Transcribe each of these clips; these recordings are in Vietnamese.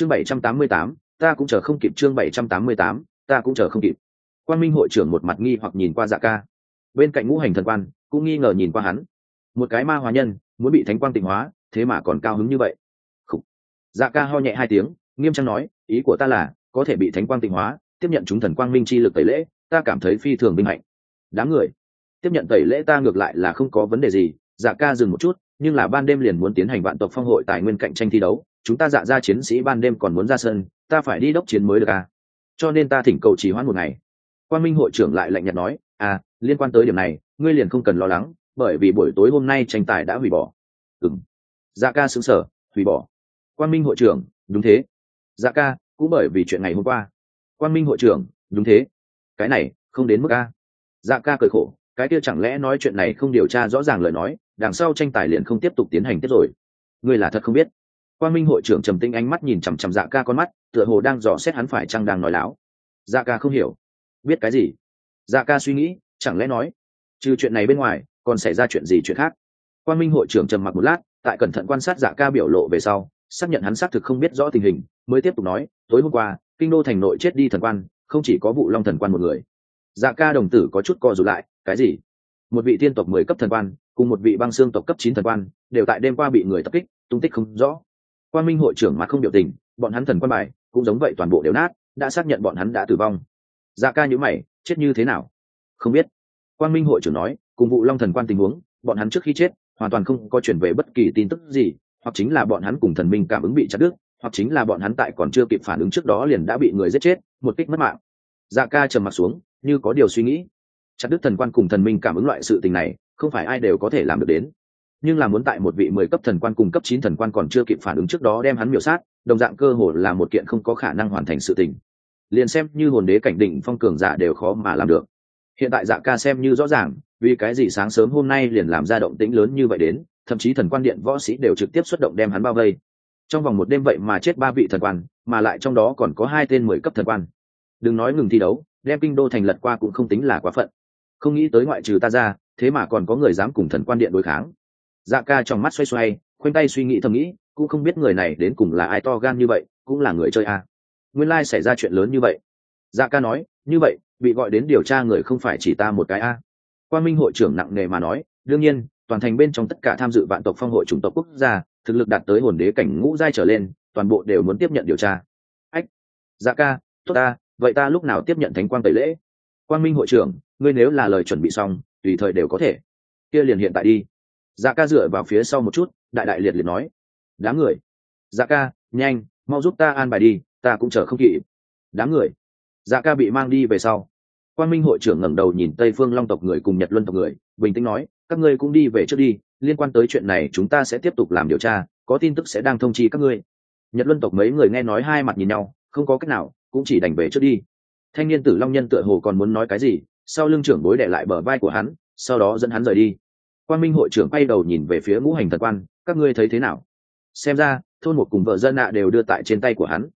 chương bảy trăm tám mươi tám, ta cũng chờ không kịp chương bảy trăm tám mươi tám, ta cũng chờ không kịp. Quan minh hội trưởng một mặt nghi hoặc nhìn qua dạ ca. Bên cạnh ngũ hành thần quan, cũng nghi ngờ nhìn qua hắn. Một cái ma hóa nhân, muốn bị thánh quang tịnh hóa, thế mà còn cao hứng như vậy. Khủ. dạ ca ho nhẹ hai tiếng, nghiêm trang nói, ý của ta là, có thể bị thánh quang tịnh hóa, tiếp nhận chúng thần quang minh chi lực tẩy lễ, ta cảm thấy phi thường vinh hạnh. Đám người. Tiếp nhận tẩy lễ ta ngược lại là không có vấn đề gì. Dạ ca dừng một chút, nhưng là ban đêm liền muốn tiến hành vạn tộc phong hội tài nguyên cạnh tranh thi đấu chúng ta dạ ra chiến sĩ ban đêm còn muốn ra sân, ta phải đi đốc chiến mới được à? Cho nên ta thỉnh cầu trì hoãn một ngày. Quan minh hội trưởng lại lạnh nhạt nói à liên quan tới điểm này, ngươi liền không cần lo lắng, bởi vì buổi tối hôm nay tranh tài đã hủy bỏ. Ừ m dạ ca xứng sở hủy bỏ. Quan minh hội trưởng, đúng thế. Dạ ca, cũng bởi vì chuyện ngày hôm qua. Quan minh hội trưởng, đúng thế. Cái này, không đến mức a. Dạ ca cười khổ, cái kia chẳng lẽ nói chuyện này không điều tra rõ ràng lời nói, đằng sau tranh tài liền không tiếp tục tiến hành tiếp rồi. Ngươi là thật không biết quan minh hội trưởng trầm tinh ánh mắt nhìn chằm chằm dạ ca con mắt, tựa hồ đang dò xét hắn phải chăng đang nói láo. Dạ ca không hiểu. Biết cái gì? Dạ ca suy nghĩ, chẳng lẽ nói, trừ chuyện này bên ngoài, còn xảy ra chuyện gì chuyện khác? Quan minh hội trưởng trầm mặc một lát, tại cẩn thận quan sát dạ ca biểu lộ về sau, xác nhận hắn xác thực không biết rõ tình hình, mới tiếp tục nói, tối hôm qua, kinh đô thành nội chết đi thần quan, không chỉ có vụ long thần quan một người. Dạ ca đồng tử có chút co rụt lại, cái gì? Một vị tiên tộc mười cấp thần quan, cùng một vị băng xương tộc cấp chín thần quan, đều tại đêm qua bị người tập kích, tung tích không rõ quan minh hội trưởng mà không biểu tình, bọn hắn thần quan bài cũng giống vậy toàn bộ đều nát, đã xác nhận bọn hắn đã tử vong. Dạ ca nhữ mày, chết như thế nào? Không biết. Quan minh hội trưởng nói, cùng vụ long thần quan tình huống, bọn hắn trước khi chết, hoàn toàn không có chuyển về bất kỳ tin tức gì, hoặc chính là bọn hắn cùng thần minh cảm ứng bị chặt đứt, hoặc chính là bọn hắn tại còn chưa kịp phản ứng trước đó liền đã bị người giết chết, một kích mất mạng. Dạ ca trầm mặt xuống, như có điều suy nghĩ. Chặt đứt thần quan cùng thần minh cảm ứng loại sự tình này, không phải ai đều có thể làm được đến nhưng là muốn tại một vị mười cấp thần quan cùng cấp chín thần quan còn chưa kịp phản ứng trước đó đem hắn miểu sát, đồng dạng cơ hồ là một kiện không có khả năng hoàn thành sự tình. Liền xem như hồn đế cảnh đỉnh phong cường giả đều khó mà làm được. Hiện tại dạ ca xem như rõ ràng, vì cái gì sáng sớm hôm nay liền làm ra động tĩnh lớn như vậy đến, thậm chí thần quan điện võ sĩ đều trực tiếp xuất động đem hắn bao vây. Trong vòng một đêm vậy mà chết ba vị thần quan, mà lại trong đó còn có hai tên mười cấp thần quan. Đừng nói ngừng thi đấu, đem kinh đô thành lật qua cũng không tính là quá phận. Không nghĩ tới ngoại trừ ta ra, thế mà còn có người dám cùng thần quan điện đối kháng dạ ca trong mắt xoay xoay, khoanh tay suy nghĩ thầm nghĩ, cũng không biết người này đến cùng là ai to gan như vậy, cũng là người chơi à. nguyên lai xảy ra chuyện lớn như vậy. Dạ ca nói, như vậy, bị gọi đến điều tra người không phải chỉ ta một cái a. À. quan minh hội trưởng nặng nề mà nói, đương nhiên, toàn thành bên trong tất cả tham dự vạn tộc phong hội chủng tộc quốc gia, thực lực đạt tới hồn đế cảnh ngũ giai trở lên, toàn bộ đều muốn tiếp nhận điều tra. Ách dạ ca, tốt ta, vậy ta lúc nào tiếp nhận thánh quang tẩy lễ? Quang minh hội trưởng, ngươi nếu là lời chuẩn bị xong, tùy thời đều có thể. Kia liền hiện tại đi dạ ca dựa vào phía sau một chút, đại đại liệt liệt nói. Đám người. Dạ ca, nhanh, mau giúp ta an bài đi, ta cũng chờ không kịp. Đám người. Dạ ca bị mang đi về sau. Quan minh hội trưởng ngẩng đầu nhìn tây phương long tộc người cùng nhật luân tộc người, bình tĩnh nói, các ngươi cũng đi về trước đi, liên quan tới chuyện này chúng ta sẽ tiếp tục làm điều tra, có tin tức sẽ đang thông chi các ngươi. Nhật luân tộc mấy người nghe nói hai mặt nhìn nhau, không có cách nào, cũng chỉ đành về trước đi. Thanh niên tử long nhân tựa hồ còn muốn nói cái gì, sau lưng trưởng bối đệ lại bờ vai của hắn, sau đó dẫn hắn rời đi quan minh hội trưởng bay đầu nhìn về phía ngũ hành thần quan, các ngươi thấy thế nào? Xem ra, thôn một cùng vợ dân nạ đều đưa tại trên tay của hắn.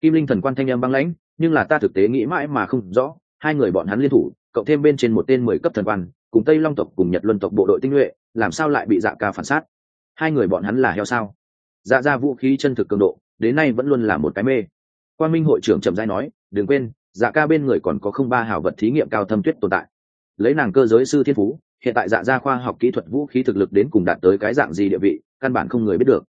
Kim linh thần quan thanh em băng lãnh, nhưng là ta thực tế nghĩ mãi mà không rõ, hai người bọn hắn liên thủ, cộng thêm bên trên một tên mười cấp thần quan, cùng tây long tộc cùng nhật luân tộc bộ đội tinh nhuệ, làm sao lại bị dạ ca phản sát? Hai người bọn hắn là heo sao? Dạ ra vũ khí chân thực cường độ, đến nay vẫn luôn là một cái mê. Quan minh hội trưởng trầm giai nói, đừng quên dạ ca bên người còn có không ba hào vật thí nghiệm cao thâm tuyết tồn tại. Lấy nàng cơ giới sư thiên phú hiện tại dạ gia khoa học kỹ thuật vũ khí thực lực đến cùng đạt tới cái dạng gì địa vị, căn bản không người biết được.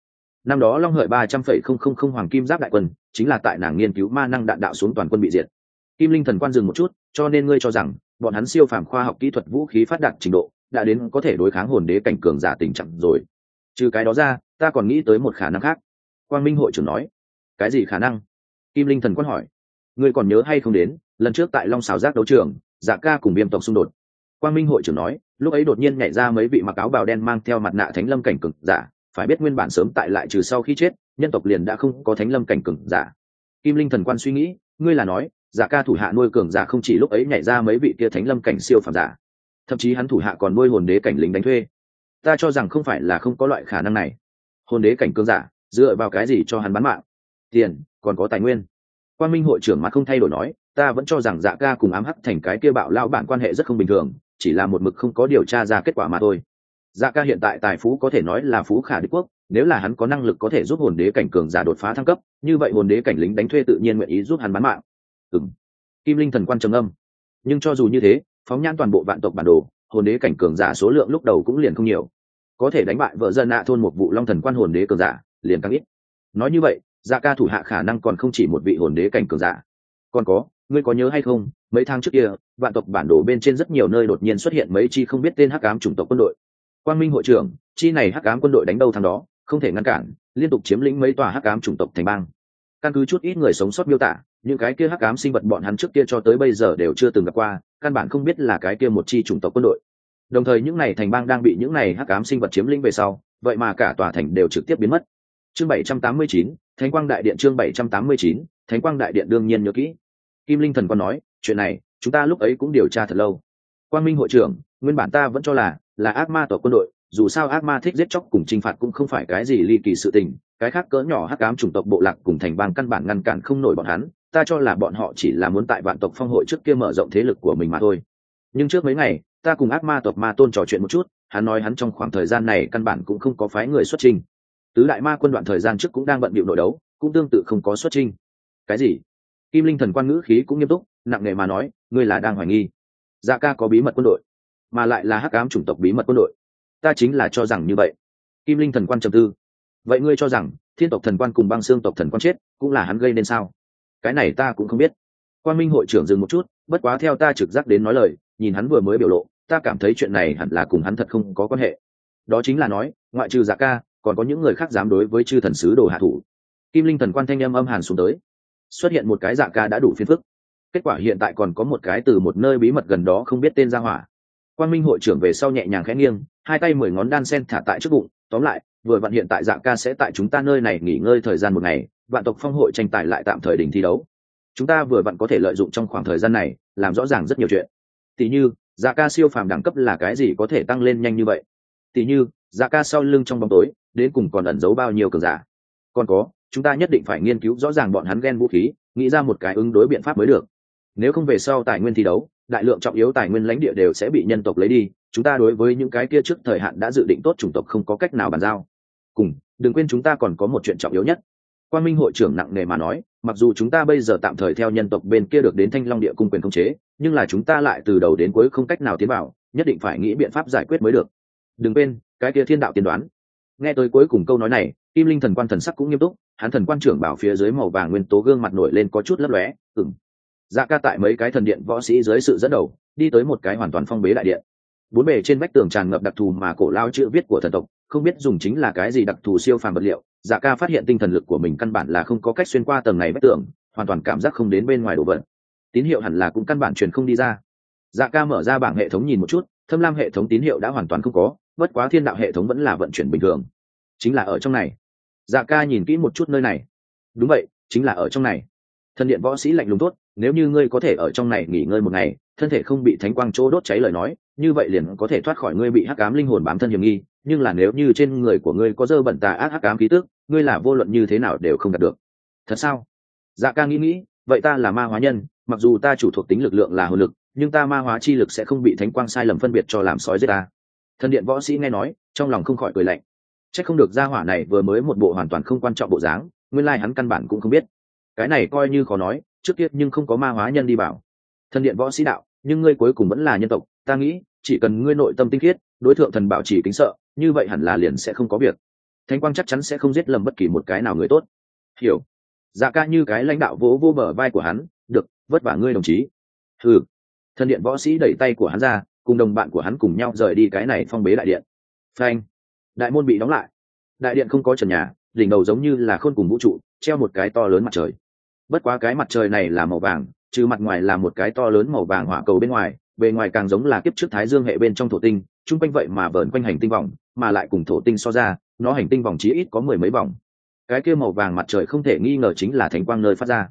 Năm đó long hợi ba trăm phẩy không không không hoàng kim giáp đại quân, chính là tại nàng nghiên cứu ma năng đạn đạo xuống toàn quân bị diệt. Kim linh thần quan dừng một chút, cho nên ngươi cho rằng, bọn hắn siêu phàm khoa học kỹ thuật vũ khí phát đạt trình độ, đã đến có thể đối kháng hồn đế cảnh cường giả tình trạng rồi. Trừ cái đó ra, ta còn nghĩ tới một khả năng khác. Quang minh hội trưởng nói. Cái gì khả năng? Kim linh thần quan hỏi. Ngươi còn nhớ hay không đến, lần trước tại long xào giác đấu trường dạ ca cùng viêm tộc xung đột. Quang minh hội trưởng nói lúc ấy đột nhiên nhảy ra mấy vị mặc áo bào đen mang theo mặt nạ thánh lâm cảnh cực giả, phải biết nguyên bản sớm tại lại trừ sau khi chết, nhân tộc liền đã không có thánh lâm cảnh cực giả. Kim linh thần quan suy nghĩ, ngươi là nói, giả ca thủ hạ nuôi cường giả không chỉ lúc ấy nhảy ra mấy vị kia thánh lâm cảnh siêu phàm giả, thậm chí hắn thủ hạ còn nuôi hồn đế cảnh lính đánh thuê. Ta cho rằng không phải là không có loại khả năng này. Hồn đế cảnh cường giả, dựa vào cái gì cho hắn bán mạng? Tiền, còn có tài nguyên. Quan minh hội trưởng mà không thay đổi nói, ta vẫn cho rằng dạ ca cùng ám hắc thành cái kia bạo lao bản quan hệ rất không bình thường chỉ là một mực không có điều tra ra kết quả mà thôi. Dạ ca hiện tại tài phú có thể nói là phú khả đế quốc, nếu là hắn có năng lực có thể giúp hồn đế cảnh cường giả đột phá thăng cấp, như vậy hồn đế cảnh lính đánh thuê tự nhiên nguyện ý giúp hắn bán mạng. Ừng kim linh thần quan trầm âm. Nhưng cho dù như thế, phóng nhãn toàn bộ vạn tộc bản đồ, hồn đế cảnh cường giả số lượng lúc đầu cũng liền không nhiều. Có thể đánh bại vợ dân nạ thôn một vụ long thần quan hồn đế cường giả, liền càng ít. Nói như vậy dạ ca thủ hạ khả năng còn không chỉ một vị hồn đế cảnh cường giả. Còn có ngươi có nhớ hay không mấy tháng trước kia vạn tộc bản đồ bên trên rất nhiều nơi đột nhiên xuất hiện mấy chi không biết tên hắc ám chủng tộc quân đội. Quang minh hội trưởng chi này hắc ám quân đội đánh đâu thằng đó không thể ngăn cản liên tục chiếm lĩnh mấy tòa hắc ám chủng tộc thành bang. Căn cứ chút ít người sống sót miêu tả những cái kia hắc ám sinh vật bọn hắn trước kia cho tới bây giờ đều chưa từng gặp qua căn bản không biết là cái kia một chi chủng tộc quân đội. Đồng thời những này thành bang đang bị những này hắc ám sinh vật chiếm lĩnh về sau vậy mà cả tòa thành đều trực tiếp biến mất. Chương 789, thánh quang đại điện chương 789, thánh quang đại điện đương nhiên nhớ kỹ kim linh thần còn nói, chuyện này, chúng ta lúc ấy cũng điều tra thật lâu. Quang minh hội trưởng, nguyên bản ta vẫn cho là là ác ma tổ quân đội, dù sao ác ma thích giết chóc cùng chinh phạt cũng không phải cái gì ly kỳ sự tình, cái khác cỡ nhỏ hắc ám chủng tộc bộ lạc cùng thành bang căn bản ngăn cản không nổi bọn hắn, ta cho là bọn họ chỉ là muốn tại vạn tộc phong hội trước kia mở rộng thế lực của mình mà thôi. Nhưng trước mấy ngày, ta cùng ác ma tộc ma tôn trò chuyện một chút, hắn nói hắn trong khoảng thời gian này căn bản cũng không có phái người xuất trình tứ đại ma quân đoạn thời gian trước cũng đang bận bịu nội đấu, cũng tương tự không có xuất trình cái gì? Kim linh thần quan ngữ khí cũng nghiêm túc, nặng nề mà nói, ngươi là đang hoài nghi. Dạ ca có bí mật quân đội, mà lại là hắc ám chủng tộc bí mật quân đội. Ta chính là cho rằng như vậy. Kim linh thần quan trầm tư. Vậy ngươi cho rằng thiên tộc thần quan cùng băng xương tộc thần quan chết cũng là hắn gây nên sao? Cái này ta cũng không biết. Quan minh hội trưởng dừng một chút, bất quá theo ta trực giác đến nói lời, nhìn hắn vừa mới biểu lộ, ta cảm thấy chuyện này hẳn là cùng hắn thật không có quan hệ. Đó chính là nói, ngoại trừ dạ ca, còn có những người khác dám đối với chư thần sứ đồ hạ thủ. Kim linh thần quan thanh âm âm hàn xuống tới xuất hiện một cái dạ ca đã đủ phiền phức. Kết quả hiện tại còn có một cái từ một nơi bí mật gần đó không biết tên ra hỏa. Quan minh hội trưởng về sau nhẹ nhàng khẽ nghiêng, hai tay mười ngón đan sen thả tại trước bụng, tóm lại, vừa vặn hiện tại dạ ca sẽ tại chúng ta nơi này nghỉ ngơi thời gian một ngày, vạn tộc phong hội tranh tài lại tạm thời đình thi đấu. Chúng ta vừa vặn có thể lợi dụng trong khoảng thời gian này, làm rõ ràng rất nhiều chuyện. Tỷ như dạ ca siêu phàm đẳng cấp là cái gì có thể tăng lên nhanh như vậy? Tỷ như dạ ca sau lưng trong bóng tối, đến cùng còn ẩn giấu bao nhiêu cường giả? Còn có chúng ta nhất định phải nghiên cứu rõ ràng bọn hắn ghen vũ khí, nghĩ ra một cái ứng đối biện pháp mới được. Nếu không về sau tài nguyên thi đấu, đại lượng trọng yếu tài nguyên lãnh địa đều sẽ bị nhân tộc lấy đi, chúng ta đối với những cái kia trước thời hạn đã dự định tốt chủng tộc không có cách nào bàn giao. Cùng, đừng quên chúng ta còn có một chuyện trọng yếu nhất. Quan minh hội trưởng nặng nề mà nói, mặc dù chúng ta bây giờ tạm thời theo nhân tộc bên kia được đến thanh long địa cung quyền khống chế, nhưng là chúng ta lại từ đầu đến cuối không cách nào tiến vào, nhất định phải nghĩ biện pháp giải quyết mới được. Đừng quên, cái kia thiên đạo tiên đoán. Nghe tới cuối cùng câu nói này kim linh thần quan thần sắc cũng nghiêm túc, hắn thần quan trưởng bảo phía dưới màu vàng nguyên tố gương mặt nổi lên có chút lấp lóe ừng dạ ca tại mấy cái thần điện võ sĩ dưới sự dẫn đầu, đi tới một cái hoàn toàn phong bế đại điện. Bốn bề trên vách tường tràn ngập đặc thù mà cổ lao chữ viết của thần tộc, không biết dùng chính là cái gì đặc thù siêu phàm vật liệu dạ ca phát hiện tinh thần lực của mình căn bản là không có cách xuyên qua tầng này vách tường, hoàn toàn cảm giác không đến bên ngoài đồ vật. Tín hiệu hẳn là cũng căn bản truyền không đi ra. Dạ ca mở ra bảng hệ thống nhìn một chút, thâm lam hệ thống tín hiệu đã hoàn toàn không có, bất quá thiên đạo hệ thống vẫn là vận chuyển bình thường. Chính là ở trong này dạ ca nhìn kỹ một chút nơi này. Đúng vậy, chính là ở trong này. Thần điện võ sĩ lạnh lùng tốt, nếu như ngươi có thể ở trong này nghỉ ngơi một ngày, thân thể không bị thánh quang chỗ đốt cháy lời nói, như vậy liền có thể thoát khỏi ngươi bị hắc ám linh hồn bám thân hiểm nghi, nhưng là nếu như trên người của ngươi có dơ bẩn tà ác hắc ám khí tức, ngươi là vô luận như thế nào đều không đạt được. Thật sao? Dạ ca nghĩ nghĩ, vậy ta là ma hóa nhân, mặc dù ta chủ thuộc tính lực lượng là hồn lực, nhưng ta ma hóa chi lực sẽ không bị thánh quang sai lầm phân biệt cho làm sói giết ta. Thần điện võ sĩ nghe nói, trong lòng không khỏi cười lạnh chắc không được gia hỏa này vừa mới một bộ hoàn toàn không quan trọng bộ dáng, nguyên lai hắn căn bản cũng không biết. Cái này coi như khó nói, trước tiết nhưng không có ma hóa nhân đi bảo thần điện võ sĩ đạo, nhưng ngươi cuối cùng vẫn là nhân tộc, ta nghĩ, chỉ cần ngươi nội tâm tinh khiết, đối tượng thần bảo chỉ kính sợ, như vậy hẳn là liền sẽ không có việc. Thánh quang chắc chắn sẽ không giết lầm bất kỳ một cái nào người tốt. Hiểu. Dạ ca như cái lãnh đạo vỗ vô bờ vai của hắn, được, vất vả ngươi đồng chí. Ừ thần điện võ sĩ đẩy tay của hắn ra, cùng đồng bạn của hắn cùng nhau rời đi cái này phong bế đại điện. Phanh đại môn bị đóng lại. Đại điện không có trần nhà, đỉnh đầu giống như là khôn cùng vũ trụ, treo một cái to lớn mặt trời. Bất quá cái mặt trời này là màu vàng, trừ mặt ngoài là một cái to lớn màu vàng hỏa cầu bên ngoài, bề ngoài càng giống là kiếp trước thái dương hệ bên trong thổ tinh, chung quanh vậy mà vờn quanh hành tinh vòng, mà lại cùng thổ tinh so ra, nó hành tinh vòng chí ít có mười mấy vòng. Cái kia màu vàng mặt trời không thể nghi ngờ chính là thánh quang nơi phát ra.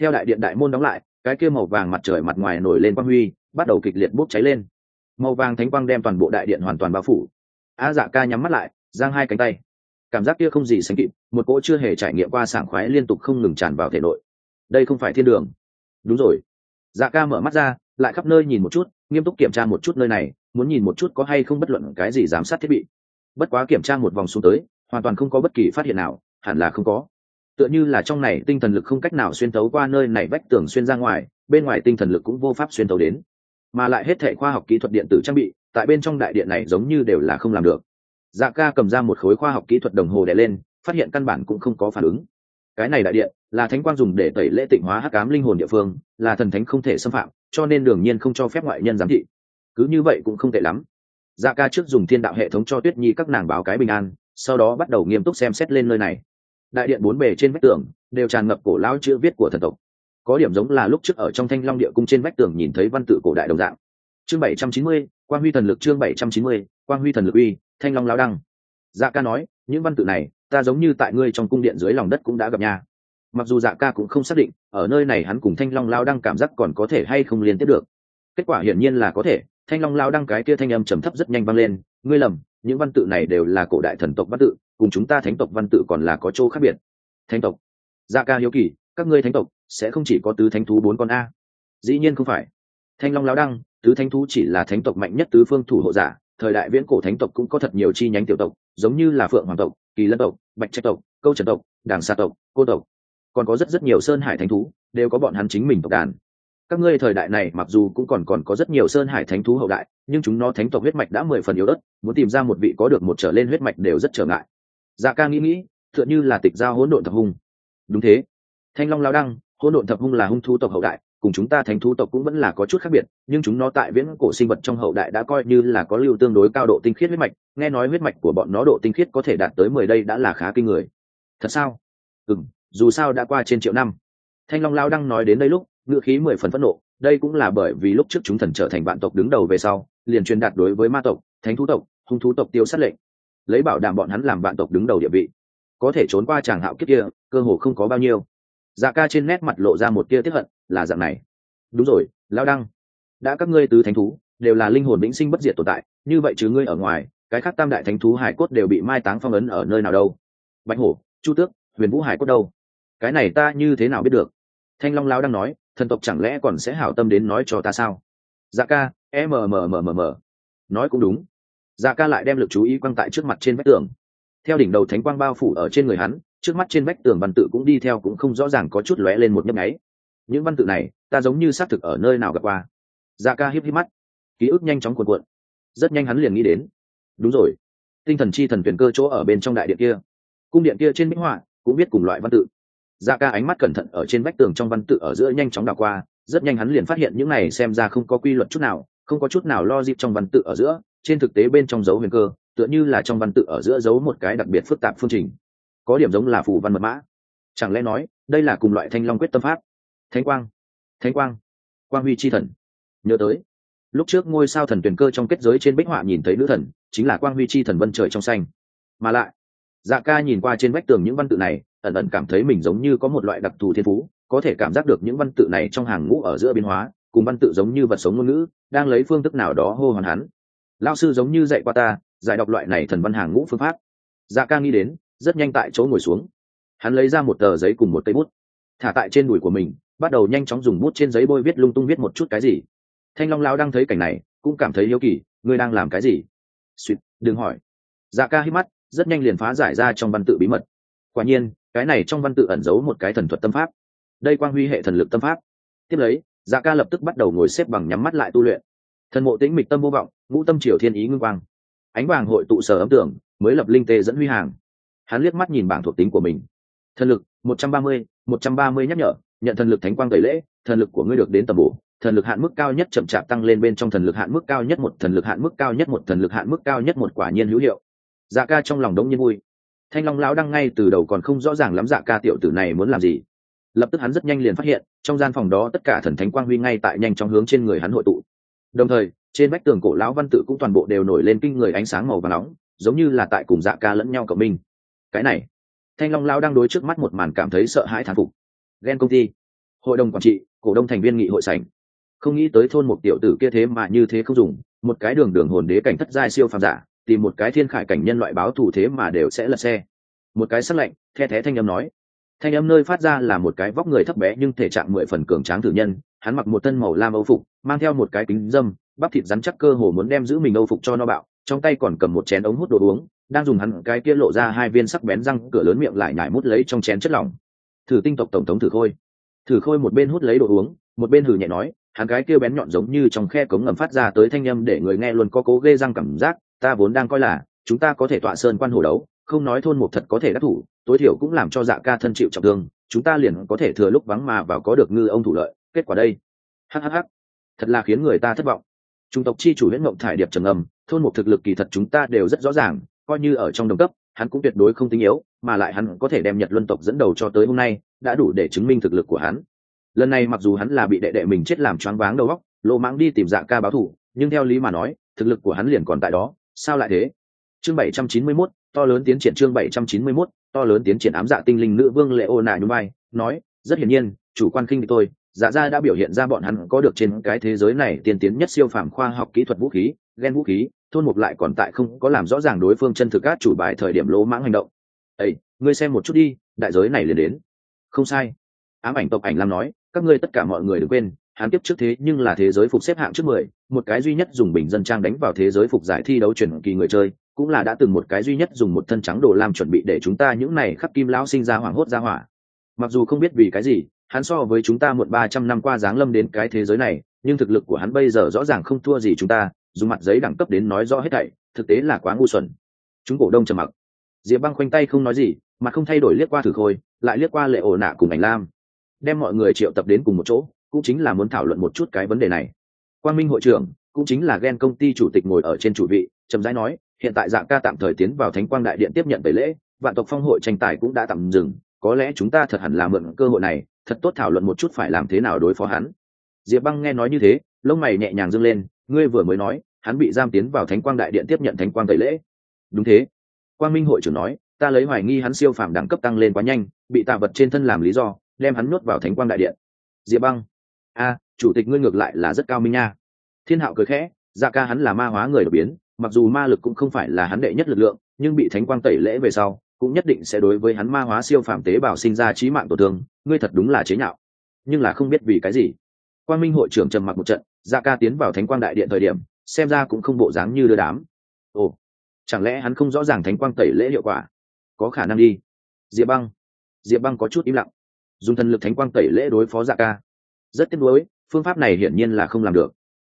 Theo đại điện đại môn đóng lại, cái kia màu vàng mặt trời mặt ngoài nổi lên quang huy, bắt đầu kịch liệt bốc cháy lên. Màu vàng thánh quang đem toàn bộ đại điện hoàn toàn bao phủ a dạ ca nhắm mắt lại, giang hai cánh tay. Cảm giác kia không gì sánh kịp, một cỗ chưa hề trải nghiệm qua sảng khoái liên tục không ngừng tràn vào thể nội. Đây không phải thiên đường. Đúng rồi. Dạ ca mở mắt ra, lại khắp nơi nhìn một chút, nghiêm túc kiểm tra một chút nơi này, muốn nhìn một chút có hay không bất luận cái gì giám sát thiết bị. Bất quá kiểm tra một vòng xuống tới, hoàn toàn không có bất kỳ phát hiện nào, hẳn là không có. Tựa như là trong này tinh thần lực không cách nào xuyên tấu qua nơi này vách tường xuyên ra ngoài, bên ngoài tinh thần lực cũng vô pháp xuyên tấu đến mà lại hết thể khoa học kỹ thuật điện tử trang bị, tại bên trong đại điện này giống như đều là không làm được. Dạ ca cầm ra một khối khoa học kỹ thuật đồng hồ đè lên, phát hiện căn bản cũng không có phản ứng. Cái này đại điện là thánh quang dùng để tẩy lễ tịnh hóa hắc ám linh hồn địa phương, là thần thánh không thể xâm phạm, cho nên đương nhiên không cho phép ngoại nhân giám thị. Cứ như vậy cũng không tệ lắm. Dạ ca trước dùng thiên đạo hệ thống cho tuyết nhi các nàng báo cái bình an, sau đó bắt đầu nghiêm túc xem xét lên nơi này. Đại điện bốn bề trên vách tường, đều tràn ngập cổ lao chữ viết của thần tộc có điểm giống là lúc trước ở trong thanh long địa cung trên vách tường nhìn thấy văn tự cổ đại đồng dạng. Chương bảy trăm chín mươi quan huy thần lực chương bảy trăm chín mươi quan huy thần lực uy, thanh long lao đăng. Dạ ca nói, những văn tự này, ta giống như tại ngươi trong cung điện dưới lòng đất cũng đã gặp nhà mặc dù dạ ca cũng không xác định, ở nơi này hắn cùng thanh long lao đăng cảm giác còn có thể hay không liên tiếp được. Kết quả hiển nhiên là có thể, thanh long lao đăng cái kia thanh âm trầm thấp rất nhanh vang lên, ngươi lầm, những văn tự này đều là cổ đại thần tộc văn tự, cùng chúng ta thánh tộc văn tự còn là có chỗ khác biệt. Thánh tộc? Dạ ca hiếu kỳ, các ngươi thánh tộc sẽ không chỉ có tứ thánh thú bốn con a. Dĩ nhiên không phải. Thanh long lao đăng, tứ thánh thú chỉ là thánh tộc mạnh nhất tứ phương thủ hộ giả, thời đại viễn cổ thánh tộc cũng có thật nhiều chi nhánh tiểu tộc, giống như là phượng hoàng tộc, kỳ lân tộc, bạch trạch tộc, câu trần tộc đảng xa tộc, cô tộc. Còn có rất rất nhiều sơn hải thánh thú, đều có bọn hắn chính mình tộc đàn. Các ngươi thời đại này mặc dù cũng còn còn có rất nhiều sơn hải thánh thú hậu đại, nhưng chúng nó thánh tộc huyết mạch đã mười phần yếu đất muốn tìm ra một vị có được một trở lên huyết mạch đều rất trở ngại. Dạ ca nghĩ nghĩ, tựa như là tịch giao hỗn độn thập hung. Đúng thế. Thanh long lao đăng hỗn độn thập hung là hung thú tộc hậu đại, cùng chúng ta thánh thú tộc cũng vẫn là có chút khác biệt, nhưng chúng nó tại viễn cổ sinh vật trong hậu đại đã coi như là có lưu tương đối cao độ tinh khiết huyết mạch, nghe nói huyết mạch của bọn nó độ tinh khiết có thể đạt tới mười đây đã là khá kinh người. Thật sao? Ừ dù sao đã qua trên triệu năm. Thanh long lao đang nói đến đây lúc ngựa khí mười phần phẫn nộ, đây cũng là bởi vì lúc trước chúng thần trở thành vạn tộc đứng đầu về sau, liền truyền đạt đối với ma tộc, thánh thú tộc, hung thú tộc tiêu sát lệnh, lấy bảo đảm bọn hắn làm vạn tộc đứng đầu địa vị. Có thể trốn qua tràng hạo kiếp kia, cơ hồ không có bao nhiêu dạ ca trên nét mặt lộ ra một tia tiếp hận, là dạng này. Đúng rồi lao đăng. Đã các ngươi tứ thánh thú, đều là linh hồn vĩnh sinh bất diệt tồn tại, như vậy chứ ngươi ở ngoài, cái khác tam đại thánh thú hải cốt đều bị mai táng phong ấn ở nơi nào đâu? Bạch hổ, chu tước, huyền vũ hải cốt đâu? Cái này ta như thế nào biết được? Thanh long lao đang nói, thần tộc chẳng lẽ còn sẽ hảo tâm đến nói cho ta sao? Dạ ca e mmmmm nói cũng đúng. Dạ ca lại đem lực chú ý quăng tại trước mặt trên vách tường. Theo đỉnh đầu thánh quang bao phủ ở trên người hắn trước mắt trên vách tường văn tự cũng đi theo cũng không rõ ràng có chút lóe lên một nhấp nháy. Những văn tự này, ta giống như xác thực ở nơi nào gặp qua. Dạ ca híp híp mắt. Ký ức nhanh chóng cuộn cuộn. Rất nhanh hắn liền nghĩ đến. Đúng rồi. Tinh thần chi thần tuyển cơ chỗ ở bên trong đại điện kia. Cung điện kia trên minh họa cũng biết cùng loại văn tự. Dạ ca ánh mắt cẩn thận ở trên vách tường trong văn tự ở giữa nhanh chóng đảo qua. Rất nhanh hắn liền phát hiện những này xem ra không có quy luật chút nào, không có chút nào lo dịp trong văn tự ở giữa. Trên thực tế bên trong dấu huyền cơ, tựa như là trong văn tự ở giữa dấu một cái đặc biệt phức tạp phương trình có điểm giống là phủ văn mật mã. Chẳng lẽ nói, đây là cùng loại thanh long quyết tâm pháp? Thánh quang thánh quang quang huy chi thần. Nhớ tới, lúc trước ngôi sao thần tuyển cơ trong kết giới trên bích họa nhìn thấy nữ thần, chính là quang huy chi thần vân trời trong xanh. Mà lại dạ ca nhìn qua trên vách tường những văn tự này, ẩn ẩn cảm thấy mình giống như có một loại đặc thù thiên phú, có thể cảm giác được những văn tự này trong hàng ngũ ở giữa biến hóa, cùng văn tự giống như vật sống ngôn ngữ, đang lấy phương thức nào đó hô hoán hắn. Lao sư giống như dạy qua ta, giải đọc loại này thần văn hàng ngũ phương pháp. Dạ ca nghĩ đến rất nhanh tại chỗ ngồi xuống. Hắn lấy ra một tờ giấy cùng một cây bút. Thả tại trên đùi của mình, bắt đầu nhanh chóng dùng bút trên giấy bôi viết lung tung viết một chút cái gì. Thanh long lao đang thấy cảnh này, cũng cảm thấy hiếu kỳ, ngươi đang làm cái gì? Suýt đừng hỏi. Dạ ca hít mắt, rất nhanh liền phá giải ra trong văn tự bí mật. Quả nhiên, cái này trong văn tự ẩn giấu một cái thần thuật tâm pháp. Đây quang huy hệ thần lực tâm pháp. Tiếp lấy dạ ca lập tức bắt đầu ngồi xếp bằng nhắm mắt lại tu luyện. Thần mộ tĩnh mịch tâm vô vọng, ngũ tâm triều thiên ý ngưng quang. Ánh vàng hội tụ sở ấm tưởng, mới lập linh tê dẫn huy hàng hắn liếc mắt nhìn bảng thuộc tính của mình. Thần lực, một trăm ba mươi, một trăm ba mươi nhắc nhở, nhận thần lực thánh quang tẩy lễ, thần lực của ngươi được đến tầm bổ, thần lực hạn mức cao nhất chậm chạp tăng lên bên trong thần lực hạn mức cao nhất một, thần lực hạn mức cao nhất một, thần lực hạn mức cao nhất một quả nhiên hữu hiệu. Dạ ca trong lòng đống nhiên vui. Thanh long lão đang ngay từ đầu còn không rõ ràng lắm dạ ca tiểu tử này muốn làm gì. Lập tức hắn rất nhanh liền phát hiện, trong gian phòng đó tất cả thần thánh quang huy ngay tại nhanh trong hướng trên người hắn hội tụ. Đồng thời, trên vách tường cổ lão văn tự cũng toàn bộ đều nổi lên kinh người ánh sáng màu và nóng, giống như là tại cùng dạ ca lẫn nhau cộng minh cái này. Thanh long lão đang đối trước mắt một màn cảm thấy sợ hãi thán phục. Ghen công ty. Hội đồng quản trị, cổ đông thành viên nghị hội sảnh. Không nghĩ tới thôn một tiểu tử kia thế mà như thế không dùng, một cái đường đường hồn đế cảnh thất giai siêu phàm giả, tìm một cái thiên khải cảnh nhân loại báo thù thế mà đều sẽ lật xe. Một cái sắc lạnh the thé thanh âm nói. Thanh âm nơi phát ra là một cái vóc người thấp bé nhưng thể trạng mười phần cường tráng tử nhân, hắn mặc một thân màu lam âu phục, mang theo một cái kính dâm, bắp thịt rắn chắc cơ hồ muốn đem giữ mình âu phục cho no bạo, trong tay còn cầm một chén ống hút đồ uống đang dùng hắn cái kia lộ ra hai viên sắc bén răng cửa lớn miệng lại nhải mút lấy trong chén chất lỏng. Thử tinh tộc tổng thống thử khôi. Thử khôi một bên hút lấy đồ uống, một bên hử nhẹ nói, hắn cái kia bén nhọn giống như trong khe cống ngầm phát ra tới thanh â m để người nghe luôn có cố ghê răng cảm giác, ta vốn đang coi là, chúng ta có thể tọa sơn quan hồ đấu, không nói thôn một thật có thể đắc thủ, tối thiểu cũng làm cho dạ ca thân chịu trọng thương, chúng ta liền có thể thừa lúc vắng mà vào có được ngư ông thủ lợi, kết quả đây. Hhh thật là khiến người ta thất vọng. Trung tộc chi chủ huyễn mộng thải điệp trầm ầm thôn một thực lực kỳ thật chúng ta đều rất rõ ràng coi như ở trong đồng cấp hắn cũng tuyệt đối không tinh yếu mà lại hắn có thể đem nhật luân tộc dẫn đầu cho tới hôm nay đã đủ để chứng minh thực lực của hắn. Lần này mặc dù hắn là bị đệ đệ mình chết làm choáng váng đầu óc lộ mãng đi tìm dạ ca báo thù nhưng theo lý mà nói thực lực của hắn liền còn tại đó sao lại thế? Chương bảy trăm chín mươi 791, to lớn tiến triển chương bảy trăm chín mươi 791, to lớn tiến triển ám dạ tinh linh nữ vương lệ ô nà nhún vai nói rất hiển nhiên chủ quan khinh tôi dạ gia đã biểu hiện ra bọn hắn có được trên cái thế giới này tiên tiến nhất siêu phàm khoa học kỹ thuật vũ khí ghen vũ khí, thôn mục lại còn tại không có làm rõ ràng đối phương chân thực các chủ bài thời điểm lỗ mãng hành động. Ây ngươi xem một chút đi, đại giới này liền đến. Không sai. Ám ảnh tộc ảnh lam nói, các ngươi tất cả mọi người đừng quên, hắn tiếp trước thế nhưng là thế giới phục xếp hạng trước mười, một cái duy nhất dùng bình dân trang đánh vào thế giới phục giải thi đấu chuyển kỳ người chơi, cũng là đã từng một cái duy nhất dùng một thân trắng đồ làm chuẩn bị để chúng ta những này khắp kim lão sinh ra hoảng hốt ra hỏa. Mặc dù không biết vì cái gì, hắn so với chúng ta một ba trăm năm qua giáng lâm đến cái thế giới này, nhưng thực lực của hắn bây giờ rõ ràng không thua gì chúng ta dùng mặt giấy đẳng cấp đến nói rõ hết thảy, thực tế là quá ngu xuẩn. Chúng cổ đông trầm mặc. Diệp băng khoanh tay không nói gì, mà không thay đổi liếc qua thử khôi, lại liếc qua lệ ổ nạ cùng ảnh lam. Đem mọi người triệu tập đến cùng một chỗ, cũng chính là muốn thảo luận một chút cái vấn đề này. Quan minh hội trưởng, cũng chính là ghen công ty chủ tịch ngồi ở trên chủ vị trầm rãi nói, hiện tại dạng ca tạm thời tiến vào thánh quang đại điện tiếp nhận tẩy lễ, vạn tộc phong hội tranh tài cũng đã tạm dừng, có lẽ chúng ta thật hẳn là mượn cơ hội này, thật tốt thảo luận một chút phải làm thế nào đối phó hắn. Diệp băng nghe nói như thế, lông mày nhẹ nhàng dâng lên ngươi vừa mới nói, hắn bị giam tiến vào thánh quang đại điện tiếp nhận thánh quang tẩy lễ. Đúng thế. Quang minh hội trưởng nói, ta lấy hoài nghi hắn siêu phàm đẳng cấp tăng lên quá nhanh, bị tạ vật trên thân làm lý do, đem hắn nuốt vào thánh quang đại điện. Diệp băng. A, chủ tịch ngươi ngược lại là rất cao minh nha. Thiên hạo cười khẽ dạ ca hắn là ma hóa người đột biến, mặc dù ma lực cũng không phải là hắn đệ nhất lực lượng, nhưng bị thánh quang tẩy lễ về sau, cũng nhất định sẽ đối với hắn ma hóa siêu phàm tế bào sinh ra trí mạng tổn thương, ngươi thật đúng là chế nhạo. Nhưng là không biết vì cái gì quang minh hội trưởng trầm mặc một trận dạ ca tiến vào thánh quang đại điện thời điểm, xem ra cũng không bộ dáng như đưa đám. Ồ, chẳng lẽ hắn không rõ ràng thánh quang tẩy lễ hiệu quả? Có khả năng đi. Diệp băng. Diệp băng có chút im lặng. Dùng thần lực thánh quang tẩy lễ đối phó dạ ca. Rất tiếc nuối, phương pháp này hiển nhiên là không làm được.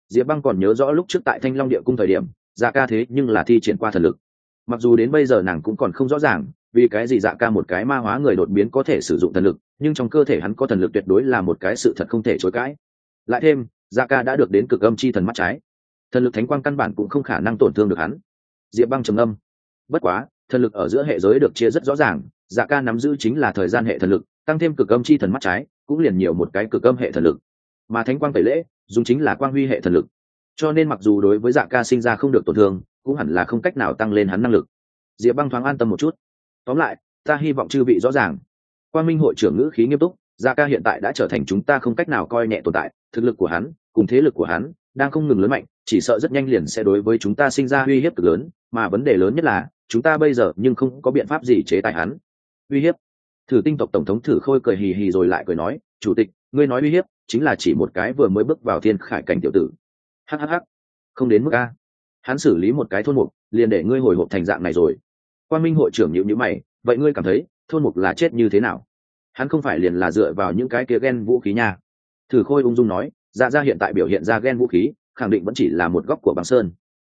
Diệp băng còn nhớ rõ lúc trước tại thanh long địa cung thời điểm dạ ca thế nhưng là thi triển qua thần lực. Mặc dù đến bây giờ nàng cũng còn không rõ ràng, vì cái gì dạ ca một cái ma hóa người đột biến có thể sử dụng thần lực, nhưng trong cơ thể hắn có thần lực tuyệt đối là một cái sự thật không thể chối cãi lại thêm dạ ca đã được đến cực âm chi thần mắt trái. Thần lực thánh quang căn bản cũng không khả năng tổn thương được hắn. Diệp băng trầm âm bất quá, thần lực ở giữa hệ giới được chia rất rõ ràng dạ ca nắm giữ chính là thời gian hệ thần lực, tăng thêm cực âm chi thần mắt trái, cũng liền nhiều một cái cực âm hệ thần lực. Mà thánh quang tẩy lễ, dùng chính là quang huy hệ thần lực. Cho nên mặc dù đối với dạ ca sinh ra không được tổn thương, cũng hẳn là không cách nào tăng lên hắn năng lực. Diệp băng thoáng an tâm một chút. Tóm lại, ta hy vọng chư vị rõ ràng. Quan minh hội trưởng ngữ khí nghiêm túc dạ ca hiện tại đã trở thành chúng ta không cách nào coi nhẹ tồn tại thực lực của hắn, cùng thế lực của hắn, đang không ngừng lớn mạnh, chỉ sợ rất nhanh liền sẽ đối với chúng ta sinh ra uy hiếp cực lớn, mà vấn đề lớn nhất là, chúng ta bây giờ nhưng không có biện pháp gì chế tài hắn. Uy hiếp? Thử tinh tộc tổng thống thử khôi cười hì hì rồi lại cười nói, chủ tịch, ngươi nói uy hiếp chính là chỉ một cái vừa mới bước vào thiên khải cảnh tiểu tử. Hhh không đến mức a. Hắn xử lý một cái thôn mục, liền để ngươi hồi hộp thành dạng này rồi. Quan minh hội trưởng nhịu nhữ mày, vậy ngươi cảm thấy, thôn mục là chết như thế nào? Hắn không phải liền là dựa vào những cái kia ghen vũ khí nha thử khôi ung dung nói dạ ra hiện tại biểu hiện ra ghen vũ khí, khẳng định vẫn chỉ là một góc của băng sơn.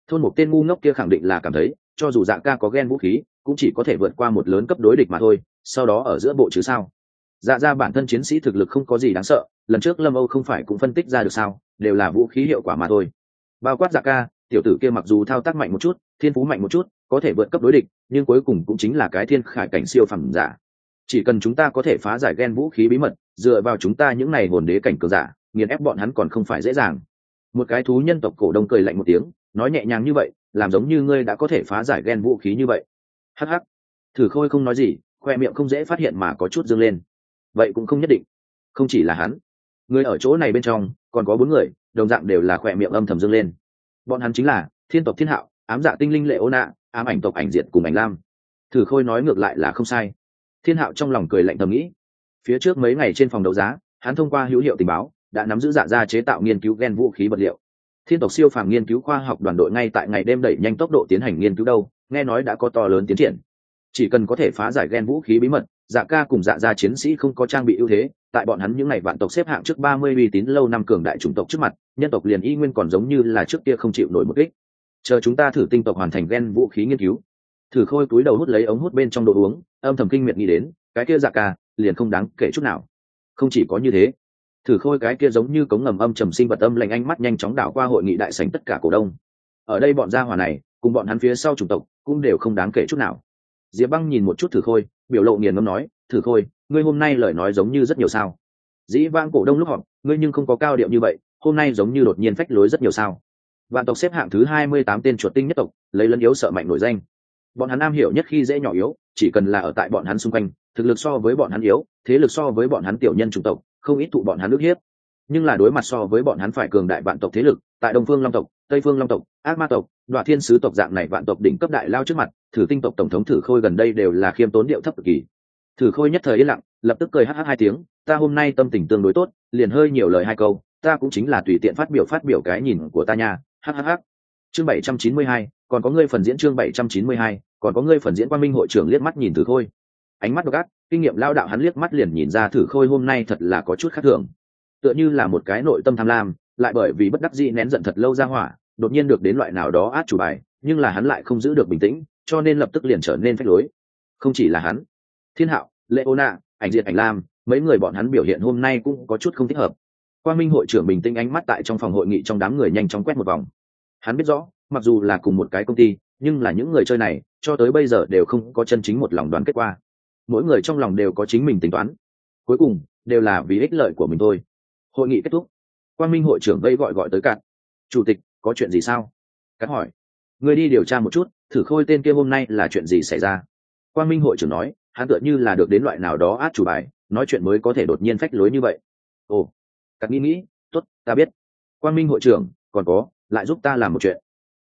Thôn một tên ngu ngốc kia khẳng định là cảm thấy, cho dù dạ ca có ghen vũ khí, cũng chỉ có thể vượt qua một lớn cấp đối địch mà thôi, sau đó ở giữa bộ chứ sao? Dạ ra bản thân chiến sĩ thực lực không có gì đáng sợ, lần trước lâm âu không phải cũng phân tích ra được sao, đều là vũ khí hiệu quả mà thôi. Bao quát dạ ca, tiểu tử kia mặc dù thao tác mạnh một chút, thiên phú mạnh một chút, có thể vượt cấp đối địch, nhưng cuối cùng cũng chính là cái thiên khải cảnh siêu phẩm giả chỉ cần chúng ta có thể phá giải ghen vũ khí bí mật, dựa vào chúng ta những n à y hồn đế cảnh cường giả, nghiền ép bọn hắn còn không phải dễ dàng. Một cái thú nhân tộc cổ đông cười lạnh một tiếng, nói nhẹ nhàng như vậy, làm giống như ngươi đã có thể phá giải ghen vũ khí như vậy. Hh thử khôi không nói gì, khoe miệng không dễ phát hiện mà có chút dâng lên. Vậy cũng không nhất định. Không chỉ là hắn. Người ở chỗ này bên trong, còn có bốn người, đồng dạng đều là khoe miệng âm thầm dâng lên. Bọn hắn chính là thiên tộc thiên hạo, ám dạ tinh linh lệ ô nạ ám ảnh tộc ảnh diệt cùng ảnh lam. Thử khôi nói ngược lại là không sai thiên hạo trong lòng cười lạnh thầm nghĩ. Phía trước mấy ngày trên phòng đấu giá, hắn thông qua hữu hiệu tình báo, đã nắm giữ dạ ra chế tạo nghiên cứu gen vũ khí vật liệu. Thiên tộc siêu phàm nghiên cứu khoa học đoàn đội ngay tại ngày đêm đẩy nhanh tốc độ tiến hành nghiên cứu đâu, nghe nói đã có to lớn tiến triển. Chỉ cần có thể phá giải ghen vũ khí bí mật dạ ca cùng dạ gia chiến sĩ không có trang bị ưu thế, tại bọn hắn những ngày vạn tộc xếp hạng trước ba mươi uy tín lâu năm cường đại chủng tộc trước mặt, nhân tộc liền y nguyên còn giống như là trước kia không chịu nổi một kích. Chờ chúng ta thử tinh tộc hoàn thành ghen vũ khí nghiên cứu thử khôi túi đầu hút lấy ống hút bên trong đồ uống, âm thầm kinh miệt nghĩ đến, cái kia dạ ca, liền không đáng kể chút nào. Không chỉ có như thế, thử khôi cái kia giống như cống ngầm âm trầm sinh vật âm lạnh ánh mắt nhanh chóng đảo qua hội nghị đại sảnh tất cả cổ đông. Ở đây bọn gia hỏa này, cùng bọn hắn phía sau chủng tộc, cũng đều không đáng kể chút nào. Diệp băng nhìn một chút thử khôi, biểu lộ nghiền ngâm nói, thử khôi, ngươi hôm nay lời nói giống như rất nhiều sao? Dĩ vang cổ đông lúc họp, ngươi nhưng không có cao điệu như vậy, hôm nay giống như đột nhiên phách lối rất nhiều sao? Vạn tộc xếp hạng thứ hai mươi tám tên chuột tinh nhất tộc, lấy lân yếu sợ mạnh nổi danh bọn hắn am hiểu nhất khi dễ nhỏ yếu, chỉ cần là ở tại bọn hắn xung quanh, thực lực so với bọn hắn yếu, thế lực so với bọn hắn tiểu nhân chủng tộc, không ít thụ bọn hắn ước hiếp. Nhưng là đối mặt so với bọn hắn phải cường đại vạn tộc thế lực, tại đông phương long tộc, tây phương long tộc, ác ma tộc đoạn thiên sứ tộc dạng này vạn tộc đỉnh cấp đại lao trước mặt, thử tinh tộc tổng thống thử khôi gần đây đều là khiêm tốn điệu thấp cực kỳ. Thử khôi nhất thời yên lặng, lập tức cười hh hai tiếng, ta hôm nay tâm tình tương đối tốt, liền hơi nhiều lời hai câu, ta cũng chính là tùy tiện phát biểu phát biểu cái nhìn của ta nha hhh chương bảy trăm chín mươi hai còn có ngươi phần diễn chương bảy trăm chín mươi hai còn có ngươi phần diễn quan minh hội trưởng liếc mắt nhìn thử khôi. Ánh mắt gắt, ác kinh nghiệm lao đạo hắn liếc mắt liền nhìn ra thử khôi hôm nay thật là có chút khác thường. Tựa như là một cái nội tâm tham lam lại bởi vì bất đắc dĩ nén giận thật lâu ra hỏa đột nhiên được đến loại nào đó át chủ bài nhưng là hắn lại không giữ được bình tĩnh cho nên lập tức liền trở nên phách lối. Không chỉ là hắn thiên hạo lệ ô nạ ảnh diệt ảnh lam mấy người bọn hắn biểu hiện hôm nay cũng có chút không thích hợp. Quan minh hội trưởng bình tĩnh ánh mắt tại trong phòng hội nghị trong đám người nhanh chóng quét một vòng. Hắn biết rõ mặc dù là cùng một cái công ty, nhưng là những người chơi này, cho tới bây giờ đều không có chân chính một lòng đoàn kết qua. Mỗi người trong lòng đều có chính mình tính toán. Cuối cùng, đều là vì ích lợi của mình thôi. Hội nghị kết thúc. Quan minh hội trưởng vây gọi gọi tới cạn. Chủ tịch, có chuyện gì sao? Cắt hỏi. Người đi điều tra một chút, thử khôi tên kia hôm nay là chuyện gì xảy ra? Quan minh hội trưởng nói, hắn tựa như là được đến loại nào đó át chủ bài, nói chuyện mới có thể đột nhiên phách lối như vậy. Ồ. Cắt nghĩ nghĩ t ố t ta biết. Quan minh hội trưởng, còn có, lại giúp ta làm một chuyện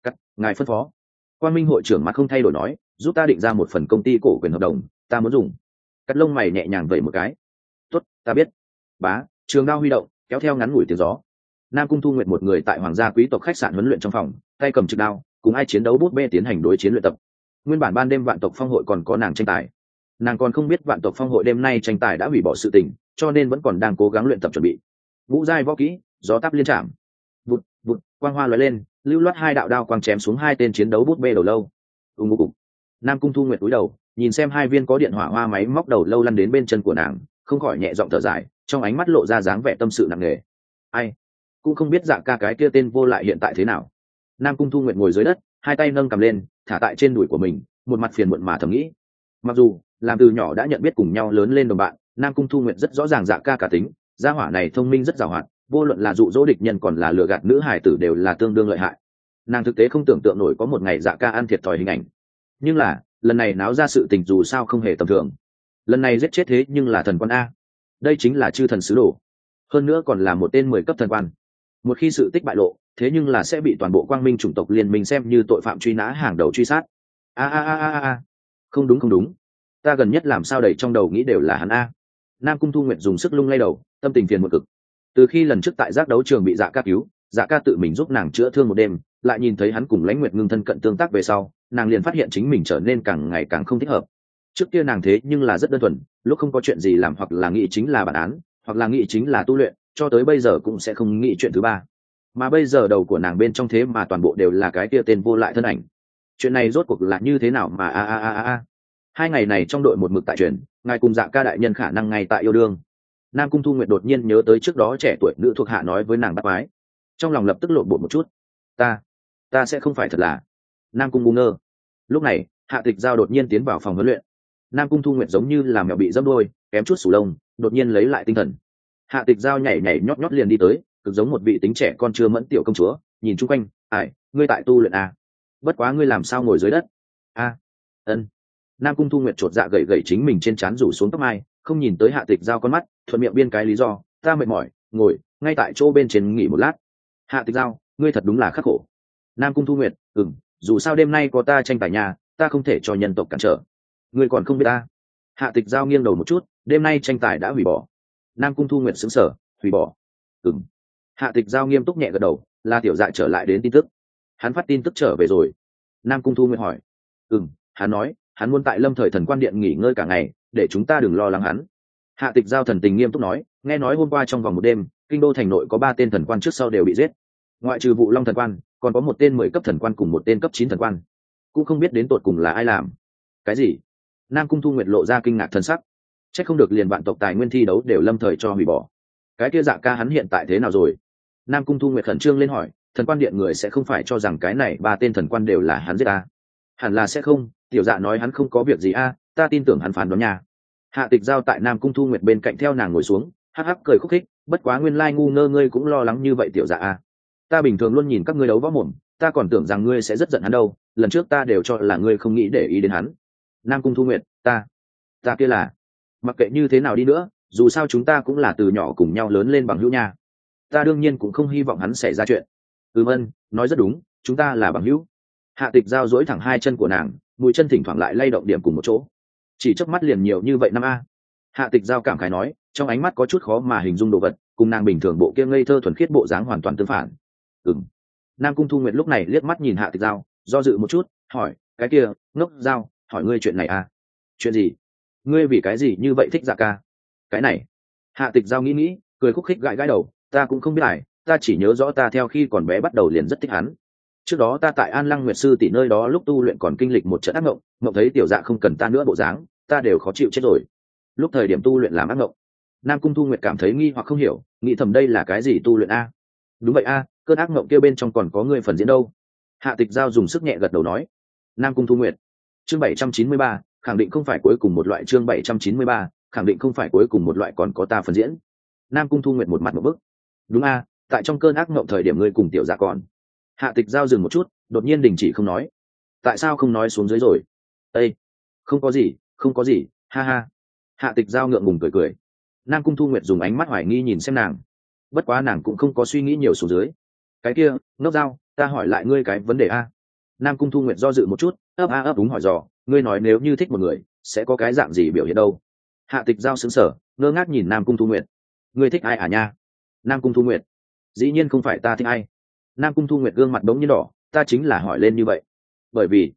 cắt, ngài phân phó. Quan minh hội trưởng mặt không thay đổi nói, giúp ta định ra một phần công ty cổ quyền hợp đồng, ta muốn dùng. Cắt lông mày nhẹ nhàng vẩy một cái. Tốt, ta biết. Bá, trường đao huy động, kéo theo ngắn ngủi tiếng gió. Nam cung thu nguyện một người tại hoàng gia quý tộc khách sạn huấn luyện trong phòng, tay cầm trực đao, cùng ai chiến đấu bút bê tiến hành đối chiến luyện tập. Nguyên bản ban đêm vạn tộc phong hội còn có nàng tranh tài. Nàng còn không biết vạn tộc phong hội đêm nay tranh tài đã hủy bỏ sự tình, cho nên vẫn còn đang cố gắng luyện tập chuẩn bị. Ngũ giai võ kỹ, gió táp liên trạm vụt, quang hoa lóe lên, lưu loát hai đạo đao quang chém xuống hai tên chiến đấu bút bê đầu lâu. Ưng ngô cục. Nam cung thu Nguyệt cúi đầu, nhìn xem hai viên có điện hỏa hoa máy móc đầu lâu lăn đến bên chân của nàng, không khỏi nhẹ giọng thở dài, trong ánh mắt lộ ra dáng vẻ tâm sự nặng nề. Ai? Cũng không biết dạ ca cái kia tên vô lại hiện tại thế nào. Nam cung thu Nguyệt ngồi dưới đất, hai tay nâng cầm lên, thả tại trên đùi của mình, một mặt phiền muộn mà thầm nghĩ. Mặc dù, làm từ nhỏ đã nhận biết cùng nhau lớn lên đồng bạn, nam cung thu nguyện rất rõ ràng dạ ca cả tính, gia hỏa này thông minh rất giàu hạn vô luận là dụ dỗ địch nhân còn là lừa gạt nữ hải tử đều là tương đương lợi hại. Nàng thực tế không tưởng tượng nổi có một ngày dạ ca ăn thiệt thòi hình ảnh. Nhưng là, lần này náo ra sự tình dù sao không hề tầm thường. Lần này giết chết thế nhưng là thần quan a. Đây chính là chư thần sứ đồ. Hơn nữa còn là một tên mười cấp thần quan. Một khi sự tích bại lộ, thế nhưng là sẽ bị toàn bộ quang minh chủng tộc liên minh xem như tội phạm truy nã hàng đầu truy sát. A a a a a không đúng không đúng. Ta gần nhất làm sao đầy trong đầu nghĩ đều là hắn a. Nam cung thu nguyện dùng sức lung lay đầu, tâm tình phiền một cực từ khi lần trước tại giác đấu trường bị dạ ca cứu dạ ca tự mình giúp nàng chữa thương một đêm, lại nhìn thấy hắn cùng lãnh nguyệt ngưng thân cận tương tác về sau, nàng liền phát hiện chính mình trở nên càng ngày càng không thích hợp. Trước kia nàng thế nhưng là rất đơn thuần, lúc không có chuyện gì làm hoặc là nghĩ chính là bản án, hoặc là nghĩ chính là tu luyện, cho tới bây giờ cũng sẽ không nghĩ chuyện thứ ba. Mà bây giờ đầu của nàng bên trong thế mà toàn bộ đều là cái kia tên vô lại thân ảnh. Chuyện này rốt cuộc là như thế nào mà a a a a a. Hai ngày này trong đội một mực tại truyền, ngài cùng dạ ca đại nhân khả năng ngay tại yêu đương nam cung thu nguyện đột nhiên nhớ tới trước đó trẻ tuổi nữ thuộc hạ nói với nàng bắt mái trong lòng lập tức lộn bột một chút. Ta ta sẽ không phải thật là. Nam cung ngu ngơ. Lúc này, hạ tịch giao đột nhiên tiến vào phòng huấn luyện. Nam cung thu nguyện giống như là mẹo bị dâm đôi, kém chút sủ lông, đột nhiên lấy lại tinh thần. Hạ tịch giao nhảy nhảy nhót nhót liền đi tới, cực giống một vị tính trẻ con chưa mẫn tiểu công chúa, nhìn chung quanh ải ngươi tại tu luyện à. bất quá ngươi làm sao ngồi dưới đất? A, ân. Nam cung thu nguyện chột dạ gậy gậy chính mình trên trán rủ xuống tóc mai, không nhìn tới hạ tịch giao con mắt thuận miệng biên cái lý do, ta mệt mỏi, ngồi, ngay tại chỗ bên trên nghỉ một lát. Hạ tịch giao, ngươi thật đúng là khắc khổ. Nam cung thu nguyệt ừ m dù sao đêm nay có ta tranh tài nhà, ta không thể cho nhân tộc cản trở. Ngươi còn không biết ta. Hạ tịch giao nghiêng đầu một chút, đêm nay tranh tài đã hủy bỏ. Nam cung thu nguyệt xứng sở hủy bỏ. Ừng hạ tịch giao nghiêm túc nhẹ gật đầu là tiểu dạ trở lại đến tin tức. Hắn phát tin tức trở về rồi. Nam cung thu nguyệt hỏi. Ừ m hắn nói, hắn muốn tại lâm thời thần quan điện nghỉ ngơi cả ngày, để chúng ta đừng lo lắng hắn hạ tịch giao thần tình nghiêm túc nói, nghe nói hôm qua trong vòng một đêm, kinh đô thành nội có ba tên thần quan trước sau đều bị giết. Ngoại trừ vụ long thần quan, còn có một tên mười cấp thần quan cùng một tên cấp chín thần quan. Cũng không biết đến tột cùng là ai làm. Cái gì? Nam cung thu nguyệt lộ ra kinh ngạc thân sắc. C h ắ c không được liền vạn tộc tài nguyên thi đấu đều lâm thời cho hủy bỏ. Cái kia dạ ca hắn hiện tại thế nào rồi? Nam cung thu nguyệt khẩn trương lên hỏi, thần quan điện người sẽ không phải cho rằng cái này ba tên thần quan đều là hắn giết ta? Hẳn là sẽ không, tiểu dạ nói hắn không có việc gì a, ta tin tưởng hắn phán đoán nha hạ tịch giao tại nam cung thu nguyệt bên cạnh theo nàng ngồi xuống, hắc hắc cười khúc khích, bất quá nguyên lai ngu ngơ ngươi cũng lo lắng như vậy tiểu dạ a. Ta bình thường luôn nhìn các ngươi đấu võ mồm, ta còn tưởng rằng ngươi sẽ rất giận hắn đâu, lần trước ta đều cho là ngươi không nghĩ để ý đến hắn. Nam cung thu nguyệt, ta ta kia là, mặc kệ như thế nào đi nữa, dù sao chúng ta cũng là từ nhỏ cùng nhau lớn lên bằng hữu nha. Ta đương nhiên cũng không hy vọng hắn xảy ra chuyện. Ừm ân, nói rất đúng, chúng ta là bằng hữu. Hạ tịch giao dỗi thẳng hai chân của nàng, mũi chân thỉnh thoảng lại lay động điểm cùng một chỗ chỉ chớp mắt liền nhiều như vậy năm a. Hạ tịch giao cảm khái nói, trong ánh mắt có chút khó mà hình dung đồ vật, cùng nàng bình thường bộ kia ngây thơ thuần khiết bộ dáng hoàn toàn tương phản. Ừng nam cung thu nguyệt lúc này liếc mắt nhìn hạ tịch giao, do dự một chút, hỏi, cái kia, ngốc giao, hỏi ngươi chuyện này à? Chuyện gì? Ngươi vì cái gì như vậy thích dạ ca? Cái này. Hạ tịch giao nghĩ nghĩ, cười khúc khích gãi gãi đầu, ta cũng không biết ải ta chỉ nhớ rõ ta theo khi còn bé bắt đầu liền rất thích hắn. Trước đó ta tại an lăng nguyệt sư tỷ nơi đó lúc tu luyện còn kinh lịch một trận ác mộng mộng thấy tiểu dạ không cần ta nữa bộ dáng ta đều khó chịu chết rồi. Lúc thời điểm tu luyện làm ác mộng nam cung thu nguyệt cảm thấy nghi hoặc không hiểu, nghĩ thầm đây là cái gì tu luyện a? Đúng vậy a, cơn ác mộng kia bên trong còn có người phần diễn đâu? Hạ tịch giao dùng sức nhẹ gật đầu nói. Nam cung thu nguyệt, chương bảy trăm chín mươi ba, khẳng định không phải cuối cùng một loại chương bảy trăm chín mươi ba, khẳng định không phải cuối cùng một loại còn có ta phần diễn. Nam cung thu nguyệt một mặt một bức. Đúng a, tại trong cơn ác mộng thời điểm ngươi cùng tiểu dạ còn. Hạ tịch giao dừng một chút, đột nhiên đình chỉ không nói. Tại sao không nói xuống dưới rồi? Ây không có gì không có gì, ha ha. Hạ tịch giao ngượng ngùng cười cười. Nam cung thu nguyệt dùng ánh mắt hoài nghi nhìn xem nàng. Bất quá nàng cũng không có suy nghĩ nhiều xuống dưới. Cái kia, ngốc dao ta hỏi lại ngươi cái vấn đề a. Nam cung thu nguyện do dự một chút, ấp a ấp đúng hỏi dò, ngươi nói nếu như thích một người, sẽ có cái dạng gì biểu hiện đâu? Hạ tịch giao xứng sở ngơ ngác nhìn nam cung thu nguyện ngươi thích ai à nha? Nam cung thu nguyện dĩ nhiên không phải ta thích ai. Nam cung thu nguyện gương mặt đống như đỏ, ta chính là hỏi lên như vậy. Bởi vì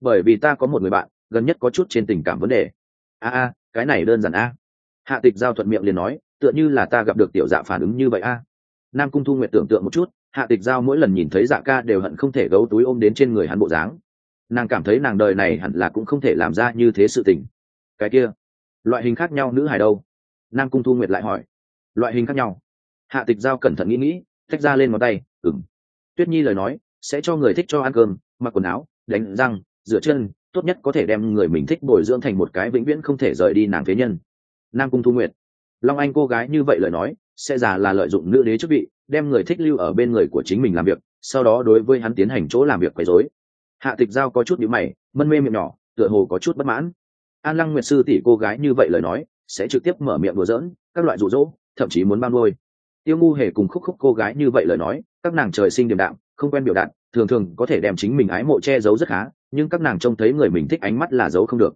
bởi vì ta có một người bạn gần nhất có chút trên tình cảm vấn đề. A a, cái này đơn giản a. Hạ tịch giao thuận miệng liền nói, tựa như là ta gặp được tiểu dạ phản ứng như vậy a. Nam cung thu nguyện tưởng tượng một chút, hạ tịch giao mỗi lần nhìn thấy dạ ca đều hận không thể gấu túi ôm đến trên người hắn bộ dáng. Nàng cảm thấy nàng đời này hẳn là cũng không thể làm ra như thế sự tình. Cái kia, loại hình khác nhau nữ hài đâu? Nam cung thu nguyệt lại hỏi. Loại hình khác nhau. Hạ tịch giao cẩn thận nghĩ nghĩ tách ra lên ngón tay ừng tuyết nhi lời nói, sẽ cho người thích cho ăn cơm, mặc quần áo, đánh răng, rửa chân tốt nhất có thể đem người mình thích bồi dưỡng thành một cái vĩnh viễn không thể rời đi nàng phế nhân. Nam cung thu nguyệt. Long anh cô gái như vậy lời nói, sẽ già là lợi dụng nữ đế chức vị, đem người thích lưu ở bên người của chính mình làm việc, sau đó đối với hắn tiến hành chỗ làm việc quấy rối. Hạ tịch giao có chút nhíu mày, mân mê miệng nhỏ, tựa hồ có chút bất mãn. An lăng nguyệt sư tỷ cô gái như vậy lời nói, sẽ trực tiếp mở miệng đùa giỡn, các loại rụ rỗ thậm chí muốn ban nuôi. Tiêu ngu hề cùng khúc khúc cô gái như vậy lời nói, các nàng trời sinh điềm đạm, không quen biểu đạt thường thường có thể đem chính mình ái mộ che giấu rất khá, nhưng các nàng trông thấy người mình thích ánh mắt là giấu không được.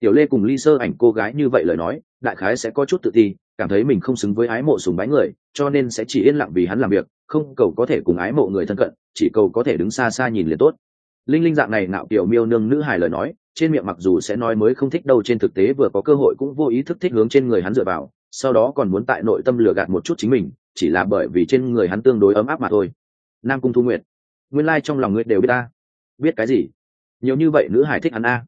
Tiểu lê cùng ly sơ ảnh cô gái như vậy lời nói, đại khái sẽ có chút tự ti, cảm thấy mình không xứng với ái mộ sùng bái người, cho nên sẽ chỉ yên lặng vì hắn làm việc, không cầu có thể cùng ái mộ người thân cận, chỉ cầu có thể đứng xa xa nhìn liền tốt. Linh linh dạng này nạo kiểu miêu nương nữ hài lời nói, trên miệng mặc dù sẽ nói mới không thích đâu trên thực tế vừa có cơ hội cũng vô ý thức thích hướng trên người hắn dựa vào, sau đó còn muốn tại nội tâm lừa gạt một chút chính mình, chỉ là bởi vì trên người hắn tương đối ấm áp mà thôi. Nam cung thu nguyệt nguyên lai、like、trong lòng ngươi đều biết ta. Biết cái gì? Nhiều như vậy nữ hải thích hắn a.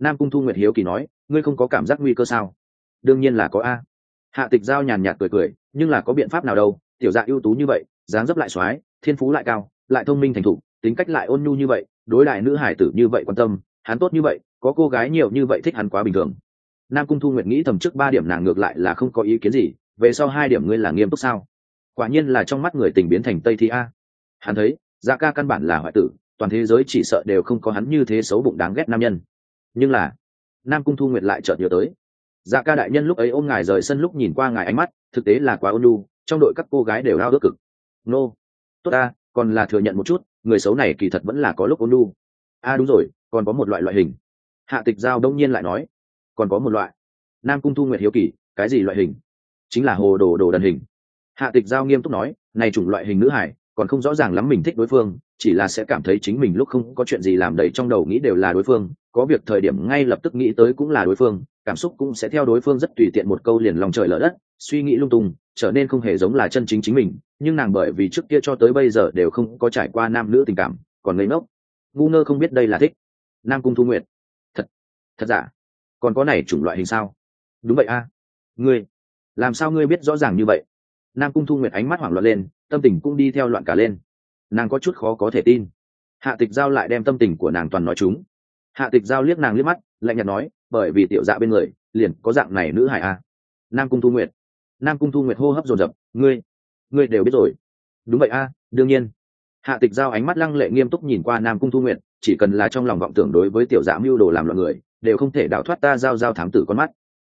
Nam cung thu nguyệt hiếu kỳ nói, ngươi không có cảm giác nguy cơ sao? Đương nhiên là có a. Hạ tịch giao nhàn nhạt cười cười, nhưng là có biện pháp nào đâu, tiểu dạ ưu tú như vậy, dáng dấp lại x thiên phú lại cao, lại thông minh thành thục, tính cách lại ôn nhu như vậy, đối lại nữ hải tử như vậy quan tâm, hắn tốt như vậy, có cô gái nhiều như vậy thích hắn quá bình thường. Nam cung thu Nguyệt nghĩ thầm trước ba điểm nàng ngược lại là không có ý kiến gì, về sau hai điểm ngươi là nghiêm túc sao? Quả nhiên là trong mắt người tình biến thành tây thi a. Hắn thấy dạ ca căn bản là hoại tử toàn thế giới chỉ sợ đều không có hắn như thế xấu bụng đáng ghét nam nhân. Nhưng là nam cung thu nguyệt lại chợt nhớ tới. Dạ ca đại nhân lúc ấy ôm ngài rời sân lúc nhìn qua ngài ánh mắt thực tế là quá ôn nhu trong đội các cô gái đều lao ước cực. Nô、no. tốt ta còn là thừa nhận một chút người xấu này kỳ thật vẫn là có lúc ôn nhu. A à, đúng rồi còn có một loại loại hình. Hạ tịch giao đông nhiên lại nói còn có một loại. Nam cung thu nguyệt hiếu kỳ cái gì loại hình? Chính là hồ đồ đồ đần hình. Hạ tịch giao nghiêm túc nói này chủng loại hình nữ hải còn không rõ ràng lắm mình thích đối phương, chỉ là sẽ cảm thấy chính mình lúc không có chuyện gì làm đầy trong đầu nghĩ đều là đối phương, có việc thời điểm ngay lập tức nghĩ tới cũng là đối phương, cảm xúc cũng sẽ theo đối phương rất tùy tiện một câu liền lòng trời lở đất, suy nghĩ lung tung, trở nên không hề giống là chân chính chính mình, nhưng nàng bởi vì trước kia cho tới bây giờ đều không có trải qua nam nữ tình cảm, còn ngây ngốc. Ngu ngơ không biết đây là thích. Nam cung thu nguyệt. Thật thật giả? Còn có này chủng loại hình sao? Đúng vậy a. Ngươi, làm sao ngươi biết rõ ràng như vậy? Nam cung thu nguyệt ánh mắt hoảng loạn lên tâm tình cũng đi theo loạn cả lên. Nàng có chút khó có thể tin. Hạ tịch giao lại đem tâm tình của nàng toàn nói chúng. Hạ tịch giao liếc nàng liếc mắt, lạnh nhạt nói, bởi vì tiểu dạ bên người, liền có dạng này nữ hải a. Nam cung thu nguyệt. Nam cung thu nguyệt hô hấp dồn dập, ngươi ngươi đều biết rồi. Đúng vậy a, đương nhiên. Hạ tịch giao ánh mắt lăng lệ nghiêm túc nhìn qua nam cung thu nguyệt, chỉ cần là trong lòng vọng tưởng đối với tiểu dạ mưu đồ làm loạn người, đều không thể đào thoát ta giao giao thám tử con mắt.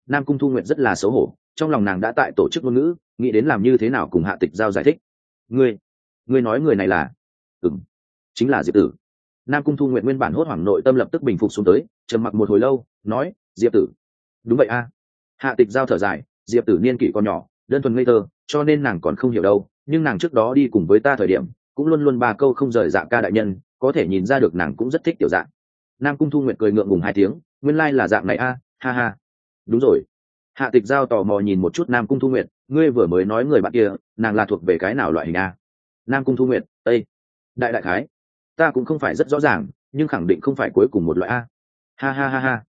Nam cung thu nguyệt rất là xấu hổ, trong lòng nàng đã tại tổ chức ngôn ngữ, nghĩ đến làm như thế nào cùng hạ tịch giao giải thích ngươi ngươi nói người này là ừ m chính là diệp tử. Nam cung thu nguyện nguyên bản hốt hoảng nội tâm lập tức bình phục xuống tới, trầm mặc một hồi lâu, nói, diệp tử. Đúng vậy a. Hạ tịch giao thở dài, diệp tử niên kỷ còn nhỏ, đơn thuần ngây thơ, cho nên nàng còn không hiểu đâu, nhưng nàng trước đó đi cùng với ta thời điểm, cũng luôn luôn ba câu không rời dạ ca đại nhân, có thể nhìn ra được nàng cũng rất thích tiểu dạng. Nam cung thu nguyện cười ngượng ngùng hai tiếng, nguyên lai、like、là dạng này a, ha ha. Đúng rồi. Hạ tịch giao tò mò nhìn một chút nam cung thu nguyện ngươi vừa mới nói người bạn kia nàng là thuộc về cái nào loại hình a? Nam cung thu nguyện tây. Đại đại khái. Ta cũng không phải rất rõ ràng nhưng khẳng định không phải cuối cùng một loại a. Ha ha ha ha.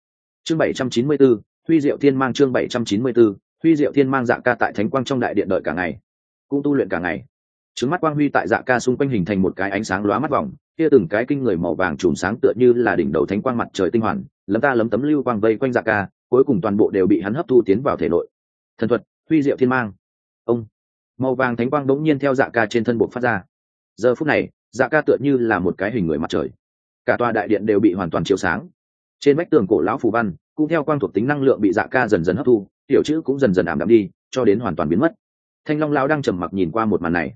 Chương bảy trăm chín mươi 794, huy diệu thiên mang chương bảy trăm chín mươi 794, huy diệu thiên mang dạ ca tại thánh quang trong đại điện đợi cả ngày. Cũng tu luyện cả ngày. Trứng mắt quang huy tại dạ ca xung quanh hình thành một cái ánh sáng lóa mắt vòng kia từng cái kinh người màu vàng chùm sáng tựa như là đỉnh đầu thánh quang mặt trời tinh hoàn lấm ta lấm tấm lưu quang vây quanh dạ ca cuối cùng toàn bộ đều bị hắn hấp thu tiến vào thể nội. Thần thuật huy diệu thiên mang. Ông, màu vàng thánh quang đống nhiên theo dạ ca trên thân bộ phát ra. Giờ phút này dạ ca tựa như là một cái hình người mặt trời. Cả tòa đại điện đều bị hoàn toàn chiếu sáng. Trên vách tường cổ lão phù văn, cũng theo quang thuộc tính năng lượng bị dạ ca dần dần hấp thu, tiểu chữ cũng dần dần ảm đạm đi, cho đến hoàn toàn biến mất. Thanh long lão đang trầm mặc nhìn qua một màn này.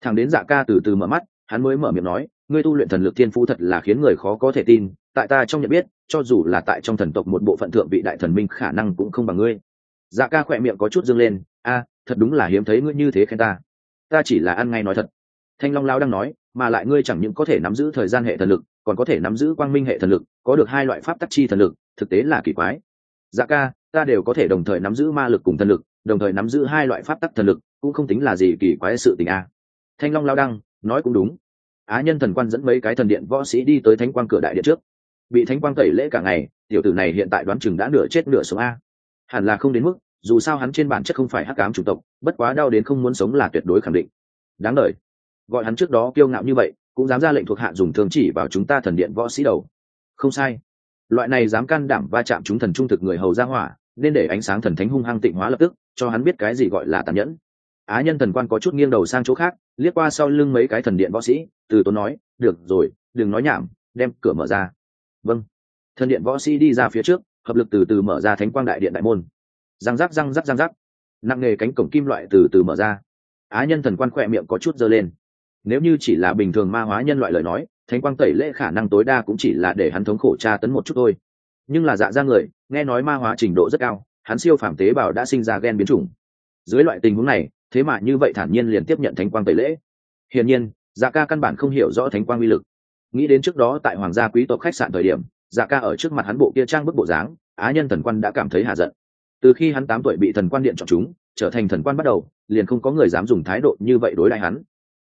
Thằng đến dạ ca từ từ mở mắt, hắn mới mở miệng nói, ngươi tu luyện thần lực thiên phú thật là khiến người khó có thể tin, tại ta trong nhận biết, cho dù là tại trong thần tộc một bộ phận thượng vị đại thần minh khả năng cũng không bằng ngươi dạ ca khỏe miệng có chút dâng lên, a, thật đúng là hiếm thấy ngươi như thế khen ta. Ta chỉ là ăn ngay nói thật. Thanh long lao đang nói, mà lại ngươi chẳng những có thể nắm giữ thời gian hệ thần lực, còn có thể nắm giữ quang minh hệ thần lực, có được hai loại pháp tắc chi thần lực, thực tế là kỳ quái. Dạ ca, ta đều có thể đồng thời nắm giữ ma lực cùng thần lực, đồng thời nắm giữ hai loại pháp tắc thần lực, cũng không tính là gì kỳ quái sự tình a. Thanh long lao đăng nói cũng đúng. Á nhân thần quan dẫn mấy cái thần điện võ sĩ đi tới thánh quang cửa đại điện trước. Bị thánh quang tẩy lễ cả ngày, tiểu tử này hiện tại đoán chừng đã nửa chết nửa sống a. Hẳn là không đến mức dù sao hắn trên bản chất không phải hắc cám chủng tộc, bất quá đau đến không muốn sống là tuyệt đối khẳng định. Đáng lời. Gọi hắn trước đó kiêu ngạo như vậy, cũng dám ra lệnh thuộc hạ dùng thương chỉ vào chúng ta thần điện võ sĩ đầu. Không sai. Loại này dám can đảm va chạm chúng thần trung thực người hầu ra hỏa, nên để ánh sáng thần thánh hung hăng tịnh hóa lập tức, cho hắn biết cái gì gọi là tàn nhẫn. Á nhân thần quan có chút nghiêng đầu sang chỗ khác, liếc qua sau lưng mấy cái thần điện võ sĩ, từ tốn nói, được rồi, đừng nói nhảm, đem cửa mở ra. Vâng. Thần điện võ sĩ đi ra phía trước, hợp lực từ từ mở ra thánh quang đại điện đại môn răng rắc răng rắc răng rắc. Nặng nề cánh cổng kim loại từ từ mở ra. Á nhân thần quan khỏe miệng có chút dơ lên. Nếu như chỉ là bình thường ma hóa nhân loại lời nói, thánh quang tẩy lễ khả năng tối đa cũng chỉ là để hắn thống khổ tra tấn một chút thôi. Nhưng là dạ ra người, nghe nói ma hóa trình độ rất cao, hắn siêu phàm tế bào đã sinh ra gen biến chủng. Dưới loại tình huống này, thế mà như vậy thản nhiên liền tiếp nhận thánh quang tẩy lễ. Hiển nhiên dạ ca căn bản không hiểu rõ thánh quang uy lực. Nghĩ đến trước đó tại hoàng gia quý tộc khách sạn thời điểm dạ ca ở trước mặt hắn bộ kia trang bức bộ dáng, á nhân thần quan đã cảm thấy hạ giận từ khi hắn tám tuổi bị thần quan điện chọn chúng, trở thành thần quan bắt đầu, liền không có người dám dùng thái độ như vậy đối lại hắn.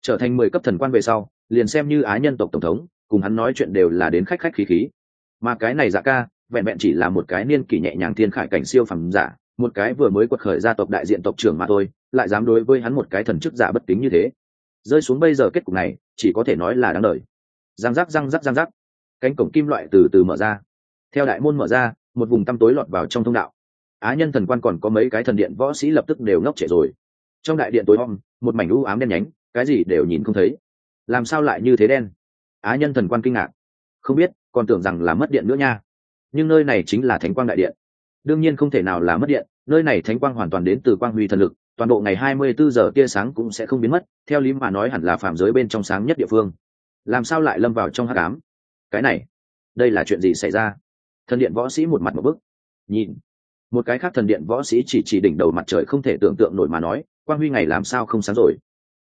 Trở thành mười cấp thần quan về sau, liền xem như á nhân tộc tổng thống, cùng hắn nói chuyện đều là đến khách khách khí khí. Mà cái này dạ ca, vẹn vẹn chỉ là một cái niên kỷ nhẹ nhàng thiên khải cảnh siêu phẩm giả, một cái vừa mới quật khởi gia tộc đại diện tộc trưởng mà thôi, lại dám đối với hắn một cái thần chức giả bất tính như thế. Rơi xuống bây giờ kết cục này, chỉ có thể nói là đáng đời. Răng rắc răng rắc răng rắc. Cánh cổng kim loại từ từ mở ra. Theo đại môn mở ra, một vùng tăm tối lọt vào trong thông đạo á nhân thần quan còn có mấy cái thần điện võ sĩ lập tức đều ngốc trẻ rồi. Trong đại điện tối om, một mảnh u ám đen nhánh, cái gì đều nhìn không thấy. Làm sao lại như thế đen? Á nhân thần quan kinh ngạc. Không biết, còn tưởng rằng là mất điện nữa nha. Nhưng nơi này chính là thánh quang đại điện. Đương nhiên không thể nào là mất điện, nơi này thánh quang hoàn toàn đến từ quang huy thần lực, toàn bộ ngày hai mươi bốn giờ tia sáng cũng sẽ không biến mất, theo lý mà nói hẳn là phạm giới bên trong sáng nhất địa phương. Làm sao lại lâm vào trong hát cám cái này, đây là chuyện gì xảy ra? Thần điện võ sĩ một mặt một bức. Nhìn một cái khác thần điện võ sĩ chỉ chỉ đỉnh đầu mặt trời không thể tưởng tượng nổi mà nói, quang huy ngày làm sao không sáng rồi.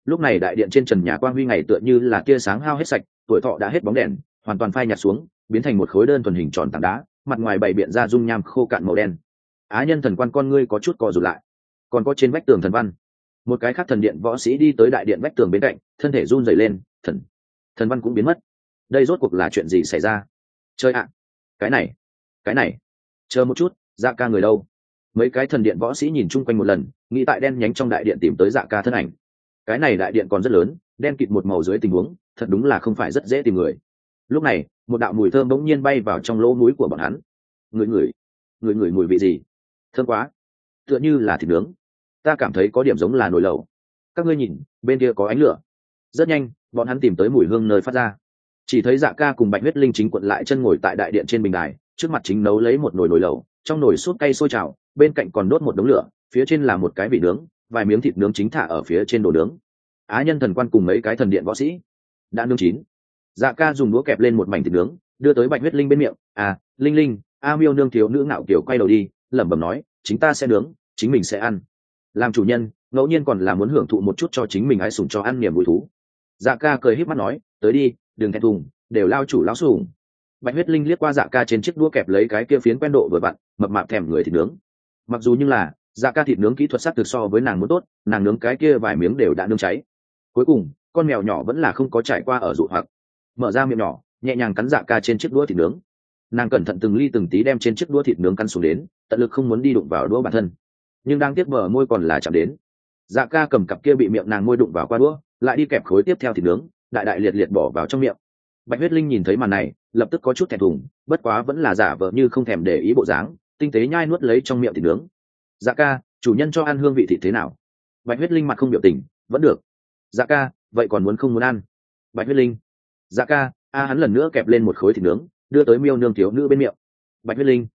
Lúc này đại điện trên trần nhà quang huy ngày tựa như là tia sáng hao hết sạch, tuổi thọ đã hết bóng đèn, hoàn toàn phai nhạt xuống, biến thành một khối đơn thuần hình tròn tảng đá, mặt ngoài bày biện ra dung nham khô cạn màu đen. Á nhân thần quan con ngươi có chút co rụt lại. Còn có trên vách tường thần văn. Một cái khác thần điện võ sĩ đi tới đại điện vách tường bên cạnh, thân thể run dày lên, thần thần văn cũng biến mất. Đây rốt cuộc là chuyện gì xảy ra? Chơi ạ, cái này cái này, chờ một chút dạ ca người đâu? Mấy cái thần điện võ sĩ nhìn chung quanh một lần, nghĩ tại đen nhánh trong đại điện tìm tới dạ ca thân ảnh. Cái này đại điện còn rất lớn, đen kịt một màu dưới tình huống, thật đúng là không phải rất dễ tìm người. Lúc này, một đạo mùi thơm bỗng nhiên bay vào trong lỗ mũi của bọn hắn. Người người người người mùi vị gì? Thơm quá. Tựa như là thịt nướng. Ta cảm thấy có điểm giống là nồi lẩu. Các ngươi nhìn, bên kia có ánh lửa. Rất nhanh, bọn hắn tìm tới mùi hương nơi phát ra. Chỉ thấy dạ ca cùng bạch huyết linh chính quận lại chân ngồi tại đại điện trên bình đài, trước mặt chính nấu lấy một nồi nồi lẩu trong nồi sốt cay sôi trào, bên cạnh còn đốt một đống lửa, phía trên là một cái vị nướng, vài miếng thịt nướng chính thả ở phía trên đồ nướng. Á nhân thần quan cùng mấy cái thần điện võ sĩ đã nướng chín. Dạ ca dùng đũa kẹp lên một mảnh thịt nướng, đưa tới bạch huyết linh bên miệng. À linh linh, a miêu nương thiếu nữ ngạo kiểu quay đầu đi, lẩm bẩm nói, chính ta sẽ nướng, chính mình sẽ ăn. Làm chủ nhân, ngẫu nhiên còn là muốn hưởng thụ một chút cho chính mình ai sủng cho ăn niềm vui thú. Dạ ca cười híp mắt nói, tới đi, đừng thẹn thùng, đều lao chủ lão sủng bạch huyết linh liếc qua dạ ca trên chiếc đũa kẹp lấy cái kia phiến quen độ vừa vặn, mập mạp thèm người thịt nướng. Mặc dù như là dạ ca thịt nướng kỹ thuật sắc thực so với nàng muốn tốt, nàng nướng cái kia vài miếng đều đã nướng cháy. Cuối cùng, con mèo nhỏ vẫn là không có trải qua ở dụ hoặc. Mở ra miệng nhỏ, nhẹ nhàng cắn dạ ca trên chiếc đũa thịt nướng. Nàng cẩn thận từng ly từng tí đem trên chiếc đũa thịt nướng căn xuống đến, tận lực không muốn đi đụng vào đũa bản thân. Nhưng đang tiếp mở môi còn là chạm đến. Dạ ca cầm cặp kia bị miệng nàng môi đụng vào qua đũa, lại đi kẹp khối tiếp theo thịt nướng, đại đại liệt liệt bỏ vào trong miệng. Bạch huyết linh nhìn thấy màn này lập tức có chút thẹn thùng, bất quá vẫn là giả vờ như không thèm để ý bộ dáng, tinh tế nhai nuốt lấy trong miệng thịt nướng. Dạ ca, chủ nhân cho ăn hương vị thịt thế nào? Bạch huyết linh mặt không biểu tình, vẫn được. Dạ ca, vậy còn muốn không muốn ăn? Bạch huyết linh. Dạ ca, a, hắn lần nữa kẹp lên một khối thịt nướng, đưa tới miêu nương thiếu nữ bên miệng. Bạch huyết linh.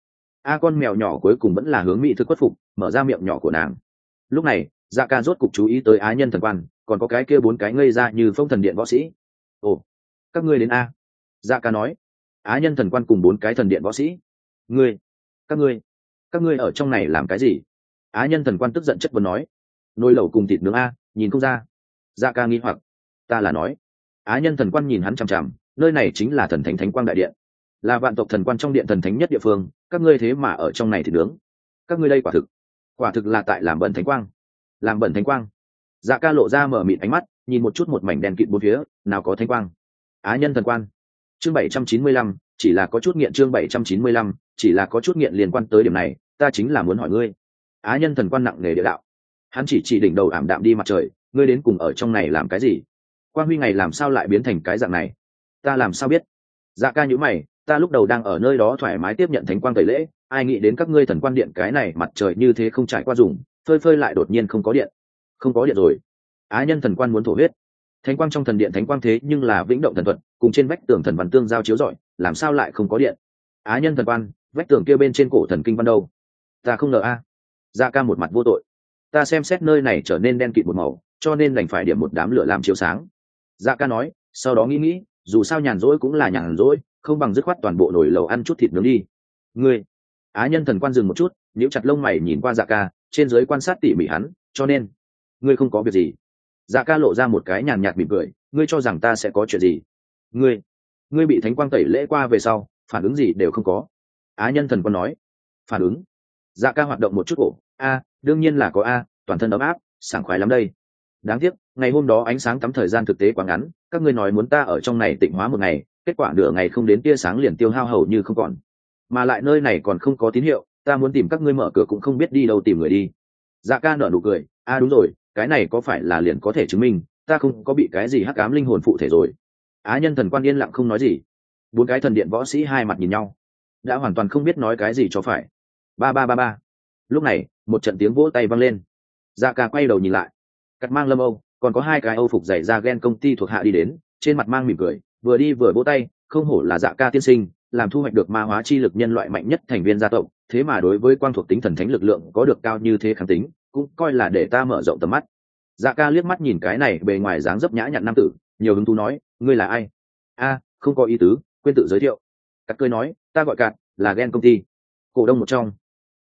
A, con mèo nhỏ cuối cùng vẫn là hướng mỹ thực khuất phục, mở ra miệng nhỏ của nàng. Lúc này dạ ca rốt cục chú ý tới á nhân thần quan, còn có cái kia bốn cái ngây ra như phong thần điện võ sĩ. Ồ, các ngươi đến a. Dạ ca nói á nhân thần quan cùng bốn cái thần điện võ sĩ. Ngươi, các ngươi các ngươi ở trong này làm cái gì? Á nhân thần quan tức giận chất vấn nói. Nồi lẩu cùng thịt nướng a, nhìn không ra. Dạ ca nghi hoặc. Ta là nói. Á nhân thần quan nhìn hắn chằm chằm, nơi này chính là thần thánh thánh quang đại điện. Là vạn tộc thần quan trong điện thần thánh nhất địa phương, các ngươi thế mà ở trong này thì nướng. Các ngươi đây quả thực quả thực là tại làm bẩn thánh quang. Làm bẩn thánh quang. Dạ ca lộ ra mở mịt ánh mắt, nhìn một chút một mảnh đèn kịt bốn phía, nào có thánh quang. Á nhân thần quan chương bảy trăm chín mươi lăm, chỉ là có chút nghiện chương bảy trăm chín mươi lăm, chỉ là có chút nghiện liên quan tới điểm này, ta chính là muốn hỏi ngươi. Á nhân thần quan nặng nề địa đạo. Hắn chỉ chỉ đỉnh đầu ảm đạm đi mặt trời, ngươi đến cùng ở trong này làm cái gì? Quang huy ngày làm sao lại biến thành cái dạng này? Ta làm sao biết? Dạ ca nhữ mày, ta lúc đầu đang ở nơi đó thoải mái tiếp nhận thánh quang tẩy lễ, ai nghĩ đến các ngươi thần quan điện cái này mặt trời như thế không trải qua dùng, phơi phơi lại đột nhiên không có điện. Không có điện rồi. Á nhân thần quan muốn thổ huyết. Thánh quang trong thần điện thánh quang thế nhưng là vĩnh động thần thuật cùng trên vách tường thần văn tương giao chiếu rọi, làm sao lại không có điện? Á nhân thần quan, vách tường kia bên trên cổ thần kinh văn đâu? Ta không ngờ a. À. dạ ca một mặt vô tội. Ta xem xét nơi này trở nên đen kịt một màu, cho nên đành phải điểm một đám lửa làm chiếu sáng. Dạ ca nói, sau đó nghĩ nghĩ, dù sao nhàn rỗi cũng là nhàn rỗi, không bằng dứt khoát toàn bộ nồi lầu ăn chút thịt nướng đi. Ngươi, á nhân thần quan dừng một chút nếu chặt lông mày nhìn qua dạ ca, trên giới quan sát tỉ mỉ hắn, cho nên, ngươi không có việc gì. Dạ ca lộ ra một cái nhàn nhạt mỉm cười, ngươi cho rằng ta sẽ có chuyện gì? Ngươi ngươi bị thánh quang tẩy lễ qua về sau, phản ứng gì đều không có. Á nhân thần quân nói. Phản ứng? Dạ ca hoạt động một chút cổ. A, đương nhiên là có a, toàn thân ấm áp, sảng khoái lắm đây. Đáng tiếc, ngày hôm đó ánh sáng tắm thời gian thực tế quá ngắn, các ngươi nói muốn ta ở trong này tịnh hóa một ngày, kết quả nửa ngày không đến tia sáng liền tiêu hao hầu như không còn. Mà lại nơi này còn không có tín hiệu, ta muốn tìm các ngươi mở cửa cũng không biết đi đâu tìm người đi. Dạ ca nở nụ cười. A, đúng rồi, cái này có phải là liền có thể chứng minh, ta không có bị cái gì hắc ám linh hồn phụ thể rồi á nhân thần quan yên lặng không nói gì. Bốn cái thần điện võ sĩ hai mặt nhìn nhau. Đã hoàn toàn không biết nói cái gì cho phải. Ba ba ba ba. Lúc này, một trận tiếng vỗ tay vang lên. Dạ ca quay đầu nhìn lại. Cắt mang lâm âu, còn có hai cái âu phục dày ra ghen công ty thuộc hạ đi đến, trên mặt mang mỉm cười, vừa đi vừa vỗ tay, không hổ là dạ ca tiên sinh, làm thu hoạch được ma hóa chi lực nhân loại mạnh nhất thành viên gia tộc, thế mà đối với quang thuộc tính thần thánh lực lượng có được cao như thế kháng tính, cũng coi là để ta mở rộng tầm mắt. Dạ ca liếc mắt nhìn cái này bề ngoài dáng dấp nhã nhặn nam tử, nhiều hứng thú nói ngươi là ai? A, không có ý tứ, quên tự giới thiệu. Cắt cười nói, ta gọi cạn là ghen công ty. Cổ đông một trong.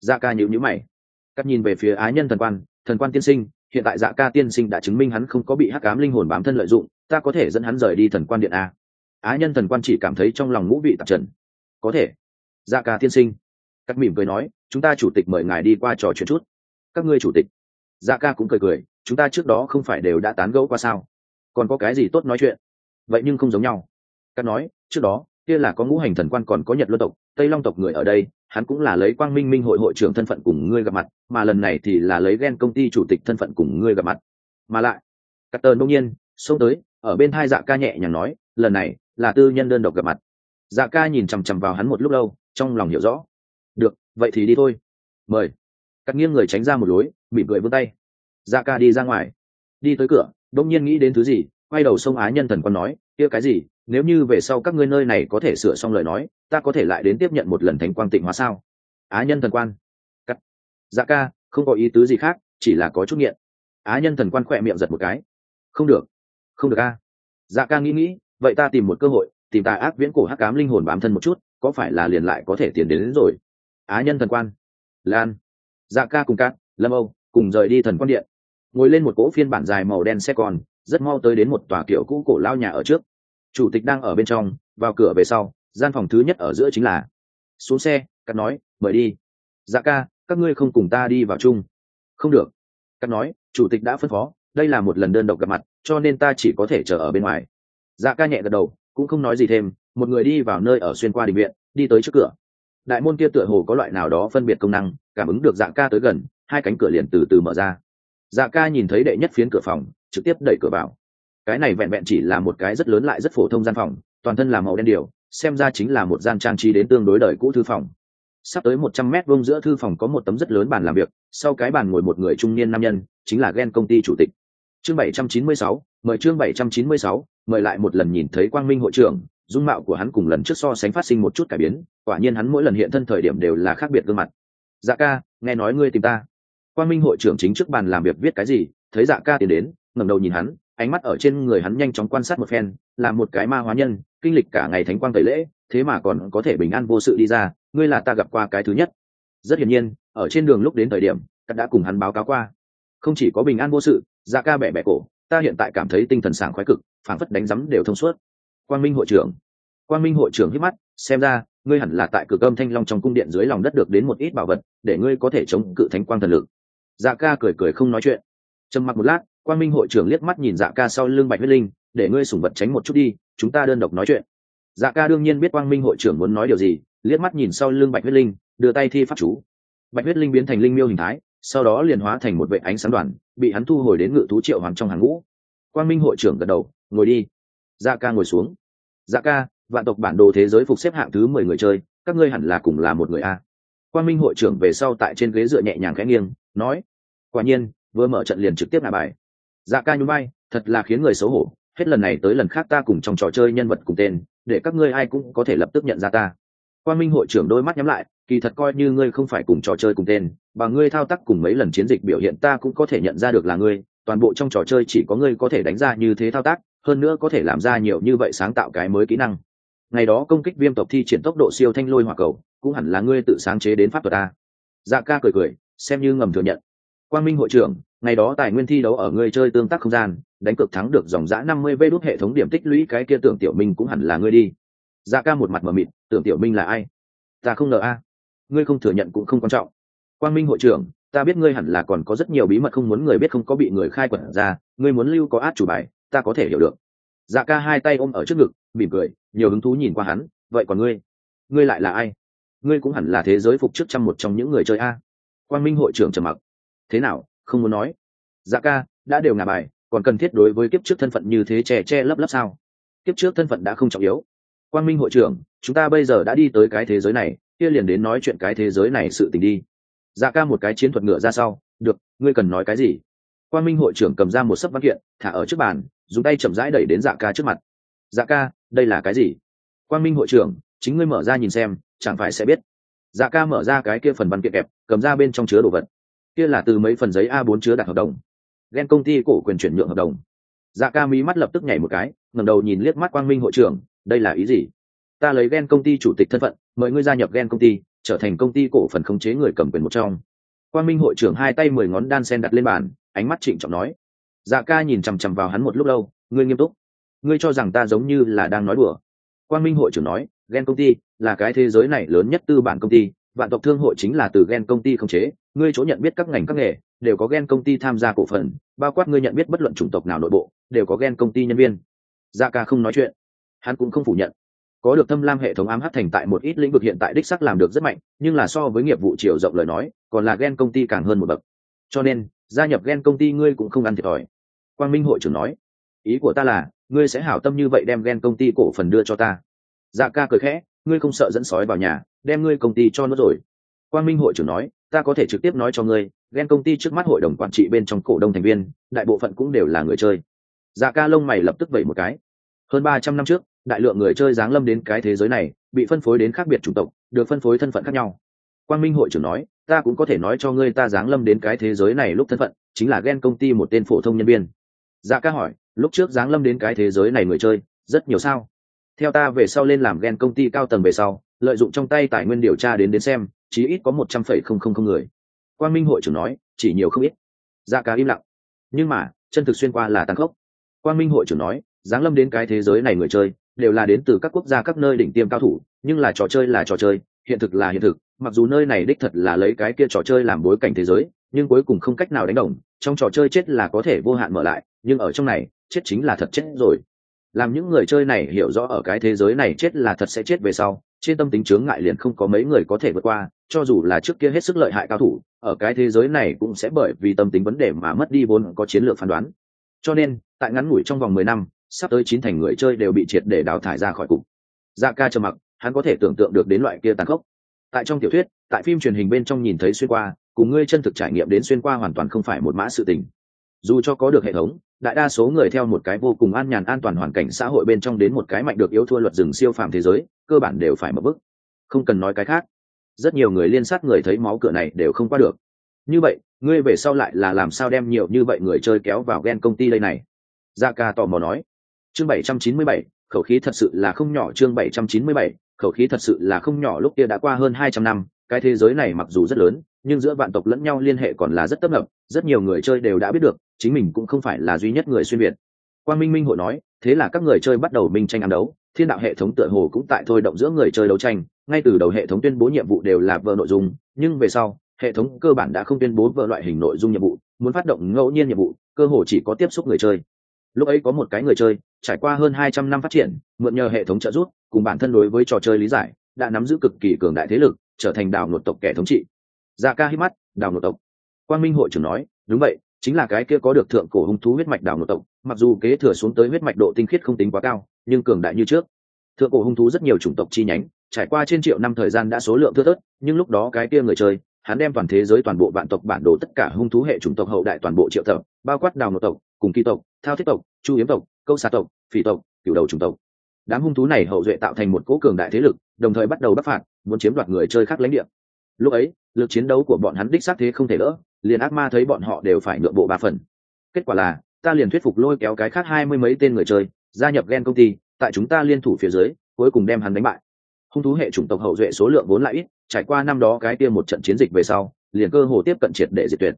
Dạ ca nhữ nhữ mày. Cắt nhìn về phía ái nhân thần quan thần quan tiên sinh, hiện tại dạ ca tiên sinh đã chứng minh hắn không có bị hắc ám linh hồn bám thân lợi dụng, ta có thể dẫn hắn rời đi thần quan điện a. Á nhân thần quan chỉ cảm thấy trong lòng ngũ vị tạp trần. Có thể. Dạ ca tiên sinh. Cắt mỉm cười nói, chúng ta chủ tịch mời ngài đi qua trò chuyện chút. Các ngươi chủ tịch. Dạ ca cũng cười cười, chúng ta trước đó không phải đều đã tán gẫu qua sao? Còn có cái gì tốt nói chuyện? Vậy nhưng không giống nhau. Cắt nói, trước đó, kia là có ngũ hành thần quan còn có nhật luân tộc, tây long tộc người ở đây, hắn cũng là lấy quang minh minh hội hội trưởng thân phận cùng ngươi gặp mặt, mà lần này thì là lấy ghen công ty chủ tịch thân phận cùng ngươi gặp mặt. Mà lại cắt tờ đông nhiên, xông tới, ở bên hai dạ ca nhẹ nhàng nói, lần này là tư nhân đơn độc gặp mặt. Dạ ca nhìn chằm chằm vào hắn một lúc lâu, trong lòng hiểu rõ. Được, vậy thì đi thôi. Mời. Cắt nghiêng người tránh ra một lối, mỉm cười vươn tay. Dạ ca đi ra ngoài. Đi tới cửa đông nhiên nghĩ đến thứ gì? Quay đầu sông á nhân thần quan nói kia cái gì? Nếu như về sau các ngươi nơi này có thể sửa xong lời nói ta có thể lại đến tiếp nhận một lần thánh quang tịnh hóa sao? Á nhân thần quan. Cắt. Dạ ca không có ý tứ gì khác chỉ là có chút nghiện. Á nhân thần quan khỏe miệng giật một cái. Không được không được a. Dạ ca nghĩ nghĩ vậy ta tìm một cơ hội tìm tài ác viễn cổ hắc cám linh hồn bám thân một chút có phải là liền lại có thể tiến đến, đến rồi? Á nhân thần quan. Lan. Dạ ca cùng cát lâm âu cùng rời đi thần quan điện. Ngồi lên một cỗ phiên bản dài màu đen xe còn rất mau tới đến một tòa kiểu cũ cổ lao nhà ở trước. Chủ tịch đang ở bên trong, vào cửa về sau, gian phòng thứ nhất ở giữa chính là, xuống xe, cắt nói, mời đi. Dạ ca, các ngươi không cùng ta đi vào chung. Không được. Cắt nói, chủ tịch đã phân phó, đây là một lần đơn độc gặp mặt, cho nên ta chỉ có thể chờ ở bên ngoài. Dạ ca nhẹ gật đầu, cũng không nói gì thêm, một người đi vào nơi ở xuyên qua định viện, đi tới trước cửa. Đại môn kia tựa hồ có loại nào đó phân biệt công năng, cảm ứng được dạ ca tới gần, hai cánh cửa liền từ từ mở ra dạ ca nhìn thấy đệ nhất phiến cửa phòng, trực tiếp đẩy cửa vào. Cái này vẹn vẹn chỉ là một cái rất lớn lại rất phổ thông gian phòng, toàn thân là màu đen điều, xem ra chính là một gian trang trí đến tương đối đời cũ thư phòng. Sắp tới một trăm mét vuông giữa thư phòng có một tấm rất lớn bàn làm việc, sau cái bàn ngồi một người trung niên nam nhân, chính là ghen công ty chủ tịch. Chương bảy trăm chín mươi sáu, mời chương bảy trăm chín mươi sáu, mời lại một lần nhìn thấy quang minh hội trưởng, dung mạo của hắn cùng lần trước so sánh phát sinh một chút cải biến, quả nhiên hắn mỗi lần hiện thân thời điểm đều là khác biệt gương mặt. Dạ ca, nghe nói ngươi tìm ta quang minh hội trưởng chính trước bàn làm việc viết cái gì, thấy dạ ca tiến đến, ngẩng đầu nhìn hắn, ánh mắt ở trên người hắn nhanh chóng quan sát một phen, là một cái ma hóa nhân, kinh lịch cả ngày thánh quang tẩy lễ, thế mà còn có thể bình an vô sự đi ra, ngươi là ta gặp qua cái thứ nhất. Rất hiển nhiên, ở trên đường lúc đến thời điểm cắt đã cùng hắn báo cáo qua. Không chỉ có bình an vô sự dạ ca bẻ bẻ cổ, ta hiện tại cảm thấy tinh thần sảng khoái cực, phảng phất đánh rắm đều thông suốt. Quang minh hội trưởng. Quang minh hội trưởng hít mắt, xem ra, ngươi hẳn là tại cửa cơm thanh long trong cung điện dưới lòng đất được đến một ít bảo vật, để ngươi có thể chống cự thánh quang thần lực dạ ca cười cười không nói chuyện. Trầm mặc một lát quan minh hội trưởng liếc mắt nhìn dạ ca sau lưng bạch huyết linh, để ngươi sủng vật tránh một chút đi, chúng ta đơn độc nói chuyện. Dạ ca đương nhiên biết quang minh hội trưởng muốn nói điều gì, liếc mắt nhìn sau lưng bạch huyết linh, đưa tay thi pháp chú. Bạch huyết linh biến thành linh miêu hình thái, sau đó liền hóa thành một vệ ánh sáng đoàn, bị hắn thu hồi đến ngự thú triệu hoàng trong hàng ngũ. Quang minh hội trưởng gật đầu, ngồi đi. Dạ ca ngồi xuống. Dạ ca, vạn tộc bản đồ thế giới phục xếp hạng thứ mười người chơi, các ngươi hẳn là cùng là một người a. Quan minh hội trưởng về sau tại trên ghế dựa nhẹ nhàng khẽ nghiêng, nói, quả nhiên, vừa mở trận liền trực tiếp ngả bài. Dạ ca nhún bay thật là khiến người xấu hổ, hết lần này tới lần khác ta cùng trong trò chơi nhân vật cùng tên, để các ngươi ai cũng có thể lập tức nhận ra ta. Quan minh hội trưởng đôi mắt nhắm lại, kỳ thật coi như ngươi không phải cùng trò chơi cùng tên và ngươi thao tác cùng mấy lần chiến dịch biểu hiện ta cũng có thể nhận ra được là ngươi, toàn bộ trong trò chơi chỉ có ngươi có thể đánh ra như thế thao tác, hơn nữa có thể làm ra nhiều như vậy sáng tạo cái mới kỹ năng ngày đó công kích viêm tộc thi triển tốc độ siêu thanh lôi hỏa cầu, cũng hẳn là ngươi tự sáng chế đến pháp thuật ta. Dạ ca cười cười, xem như ngầm thừa nhận. Quang minh hội trưởng, ngày đó tài nguyên thi đấu ở ngươi chơi tương tác không gian, đánh cực thắng được dòng giã năm mươi vê đốt hệ thống điểm tích lũy, cái kia tưởng tiểu minh cũng hẳn là ngươi đi. Dạ ca một mặt mờ mịt, tưởng tiểu minh là ai? Ta không ngờ a. Ngươi không thừa nhận cũng không quan trọng. Quang minh hội trưởng, ta biết ngươi hẳn là còn có rất nhiều bí mật không muốn người biết không có bị người khai quật ra, ngươi muốn lưu có át chủ bài, ta có thể hiểu được dạ ca hai tay ôm ở trước ngực, mỉm cười, nhiều hứng thú nhìn qua hắn. Vậy còn ngươi? Ngươi lại là ai? Ngươi cũng hẳn là thế giới phục chức trăm một trong những người chơi a. Quang minh hội trưởng trầm mặc. Thế nào? Không muốn nói. Dạ ca, đã đều ngả bài, còn cần thiết đối với kiếp trước thân phận như thế che che lấp lấp sao? Kiếp trước thân phận đã không trọng yếu. Quang minh hội trưởng, chúng ta bây giờ đã đi tới cái thế giới này, kia liền đến nói chuyện cái thế giới này sự tình đi. Dạ ca một cái chiến thuật ngựa ra sau. Được, ngươi cần nói cái gì? Quang minh hội trưởng cầm ra một sấp văn kiện, thả ở trước bàn dùng tay chậm rãi đẩy đến dạ ca trước mặt. Dạ ca, đây là cái gì? Quang minh hội trưởng, chính ngươi mở ra nhìn xem, chẳng phải sẽ biết. Dạ ca mở ra cái kia phần văn kiện kẹp, cầm ra bên trong chứa đồ vật. Kia là từ mấy phần giấy a 4 chứa đặt hợp đồng. Ghen công ty cổ quyền chuyển nhượng hợp đồng. Dạ ca mí mắt lập tức nhảy một cái, ngẩng đầu nhìn liếc mắt quang minh hội trưởng, đây là ý gì? Ta lấy ghen công ty chủ tịch thân phận, mời ngươi gia nhập ghen công ty, trở thành công ty cổ phần khống chế người cầm quyền một trong. Quang minh hội trưởng hai tay mười ngón đan sen đặt lên bàn, ánh mắt trịnh trọng nói dạ ca nhìn chằm chằm vào hắn một lúc lâu, ngươi nghiêm túc. Ngươi cho rằng ta giống như là đang nói đùa. Quang minh hội trưởng nói ghen công ty là cái thế giới này lớn nhất tư bản công ty, vạn tộc thương hội chính là từ ghen công ty không chế. Ngươi chỗ nhận biết các ngành các nghề, đều có ghen công ty tham gia cổ phần, bao quát ngươi nhận biết bất luận chủng tộc nào nội bộ, đều có ghen công ty nhân viên. Dạ ca không nói chuyện. Hắn cũng không phủ nhận. Có được thâm lam hệ thống ám hắt thành tại một ít lĩnh vực hiện tại đích sắc làm được rất mạnh, nhưng là so với nghiệp vụ chiều rộng lời nói, còn là ghen công ty càng hơn một bậc. Cho nên, gia nhập ghen công ty ngươi cũng không ăn thiệt thòi quang minh hội trưởng nói, ý của ta là, ngươi sẽ hảo tâm như vậy đem ghen công ty cổ phần đưa cho ta. Dạ ca cười khẽ, ngươi không sợ dẫn sói vào nhà, đem ngươi công ty cho nó rồi. Quang minh hội trưởng nói, ta có thể trực tiếp nói cho ngươi ghen công ty trước mắt hội đồng quản trị bên trong cổ đông thành viên, đại bộ phận cũng đều là người chơi. Dạ ca lông mày lập tức vẩy một cái. Hơn ba trăm năm trước, đại lượng người chơi giáng lâm đến cái thế giới này, bị phân phối đến khác biệt chủng tộc, được phân phối thân phận khác nhau. Quang minh hội trưởng nói, ta cũng có thể nói cho ngươi ta giáng lâm đến cái thế giới này lúc thân phận, chính là ghen công ty một tên phổ thông nhân viên dạ ca hỏi, lúc trước giáng lâm đến cái thế giới này người chơi, rất nhiều sao? Theo ta về sau lên làm ghen công ty cao tầng về sau, lợi dụng trong tay tài nguyên điều tra đến đến xem, chí ít có một trăm phẩy không không không người. Quang minh hội trưởng nói, chỉ nhiều không ít. Dạ ca im lặng. Nhưng mà, chân thực xuyên qua là tăng khốc. Quang minh hội trưởng nói, giáng lâm đến cái thế giới này người chơi, đều là đến từ các quốc gia các nơi đỉnh tiêm cao thủ, nhưng là trò chơi là trò chơi, hiện thực là hiện thực, mặc dù nơi này đích thật là lấy cái kia trò chơi làm bối cảnh thế giới, nhưng cuối cùng không cách nào đánh đồng, trong trò chơi chết là có thể vô hạn mở lại nhưng ở trong này, chết chính là thật chết rồi. Làm những người chơi này hiểu rõ ở cái thế giới này chết là thật sẽ chết về sau, trên tâm tính chướng ngại liền không có mấy người có thể vượt qua, cho dù là trước kia hết sức lợi hại cao thủ, ở cái thế giới này cũng sẽ bởi vì tâm tính vấn đề mà mất đi vốn có chiến lược phán đoán. Cho nên, tại ngắn ngủi trong vòng mười năm, sắp tới chín thành người chơi đều bị triệt để đào thải ra khỏi cục. Dạ ca trầm mặc, hắn có thể tưởng tượng được đến loại kia tàn khốc. Tại trong tiểu thuyết, tại phim truyền hình bên trong nhìn thấy xuyên qua, cùng ngươi chân thực trải nghiệm đến xuyên qua hoàn toàn không phải một mã sự tình dù cho có được hệ thống, đại đa số người theo một cái vô cùng an nhàn an toàn hoàn cảnh xã hội bên trong đến một cái mạnh được yếu thua luật rừng siêu phàm thế giới, cơ bản đều phải mở bức không cần nói cái khác. Rất nhiều người liên sát người thấy máu cửa này đều không qua được. Như vậy, ngươi về sau lại là làm sao đem nhiều như vậy người chơi kéo vào ghen công ty đây này? Gia ca tò mò nói. Chương bảy trăm chín mươi bảy, khẩu khí thật sự là không nhỏ. Chương bảy trăm chín mươi bảy, khẩu khí thật sự là không nhỏ. Lúc kia đã qua hơn hai trăm năm, cái thế giới này mặc dù rất lớn nhưng giữa vạn tộc lẫn nhau liên hệ còn là rất tấp nập, rất nhiều người chơi đều đã biết được, chính mình cũng không phải là duy nhất người xuyên việt. Quan minh minh hội nói, thế là các người chơi bắt đầu minh tranh ăn đấu, thiên đạo hệ thống tựa hồ cũng tại thôi động giữa người chơi đấu tranh, ngay từ đầu hệ thống tuyên bố nhiệm vụ đều là vợ nội dung, nhưng về sau, hệ thống cơ bản đã không tuyên bố vợ loại hình nội dung nhiệm vụ, muốn phát động ngẫu nhiên nhiệm vụ, cơ hồ chỉ có tiếp xúc người chơi. Lúc ấy có một cái người chơi, trải qua hơn hai trăm năm phát triển, mượn nhờ hệ thống trợ giúp, cùng bản thân đối với trò chơi lý giải, đã nắm giữ cực kỳ cường đại thế lực, trở thành đào nội tộc kẻ thống trị dạ ca hít mắt, đào nội tộc. Quang minh hội trưởng nói, đúng vậy, chính là cái kia có được thượng cổ hung thú huyết mạch đào nội tộc, mặc dù kế thừa xuống tới huyết mạch độ tinh khiết không tính quá cao, nhưng cường đại như trước. Thượng cổ hung thú rất nhiều chủng tộc chi nhánh, trải qua trên triệu năm thời gian đã số lượng thưa thớt, nhưng lúc đó cái kia người chơi, hắn đem toàn thế giới toàn bộ vạn tộc bản đồ tất cả hung thú hệ chủng tộc hậu đại toàn bộ triệu thập bao quát đào nội tộc, cùng kỳ tộc, thao thiết tộc, chu yếm tộc, câu xà tộc, phỉ tộc, cửu đầu chủng tộc. Đám hung thú này hậu duệ tạo thành một cỗ cường đại thế lực, đồng thời bắt đầu bắc phạt, muốn chiếm đoạt người chơi khác lãnh địa. Lúc ấy lực chiến đấu của bọn hắn đích xác thế không thể đỡ, liền ác ma thấy bọn họ đều phải nhượng bộ ba phần. Kết quả là, ta liền thuyết phục lôi kéo cái khác hai mươi mấy tên người chơi, gia nhập ghen công ty, tại chúng ta liên thủ phía dưới, cuối cùng đem hắn đánh bại. Hung thú hệ chủng tộc hậu duệ số lượng vốn lại ít, trải qua năm đó cái tiêm một trận chiến dịch về sau, liền cơ hồ tiếp cận triệt để diệt tuyệt.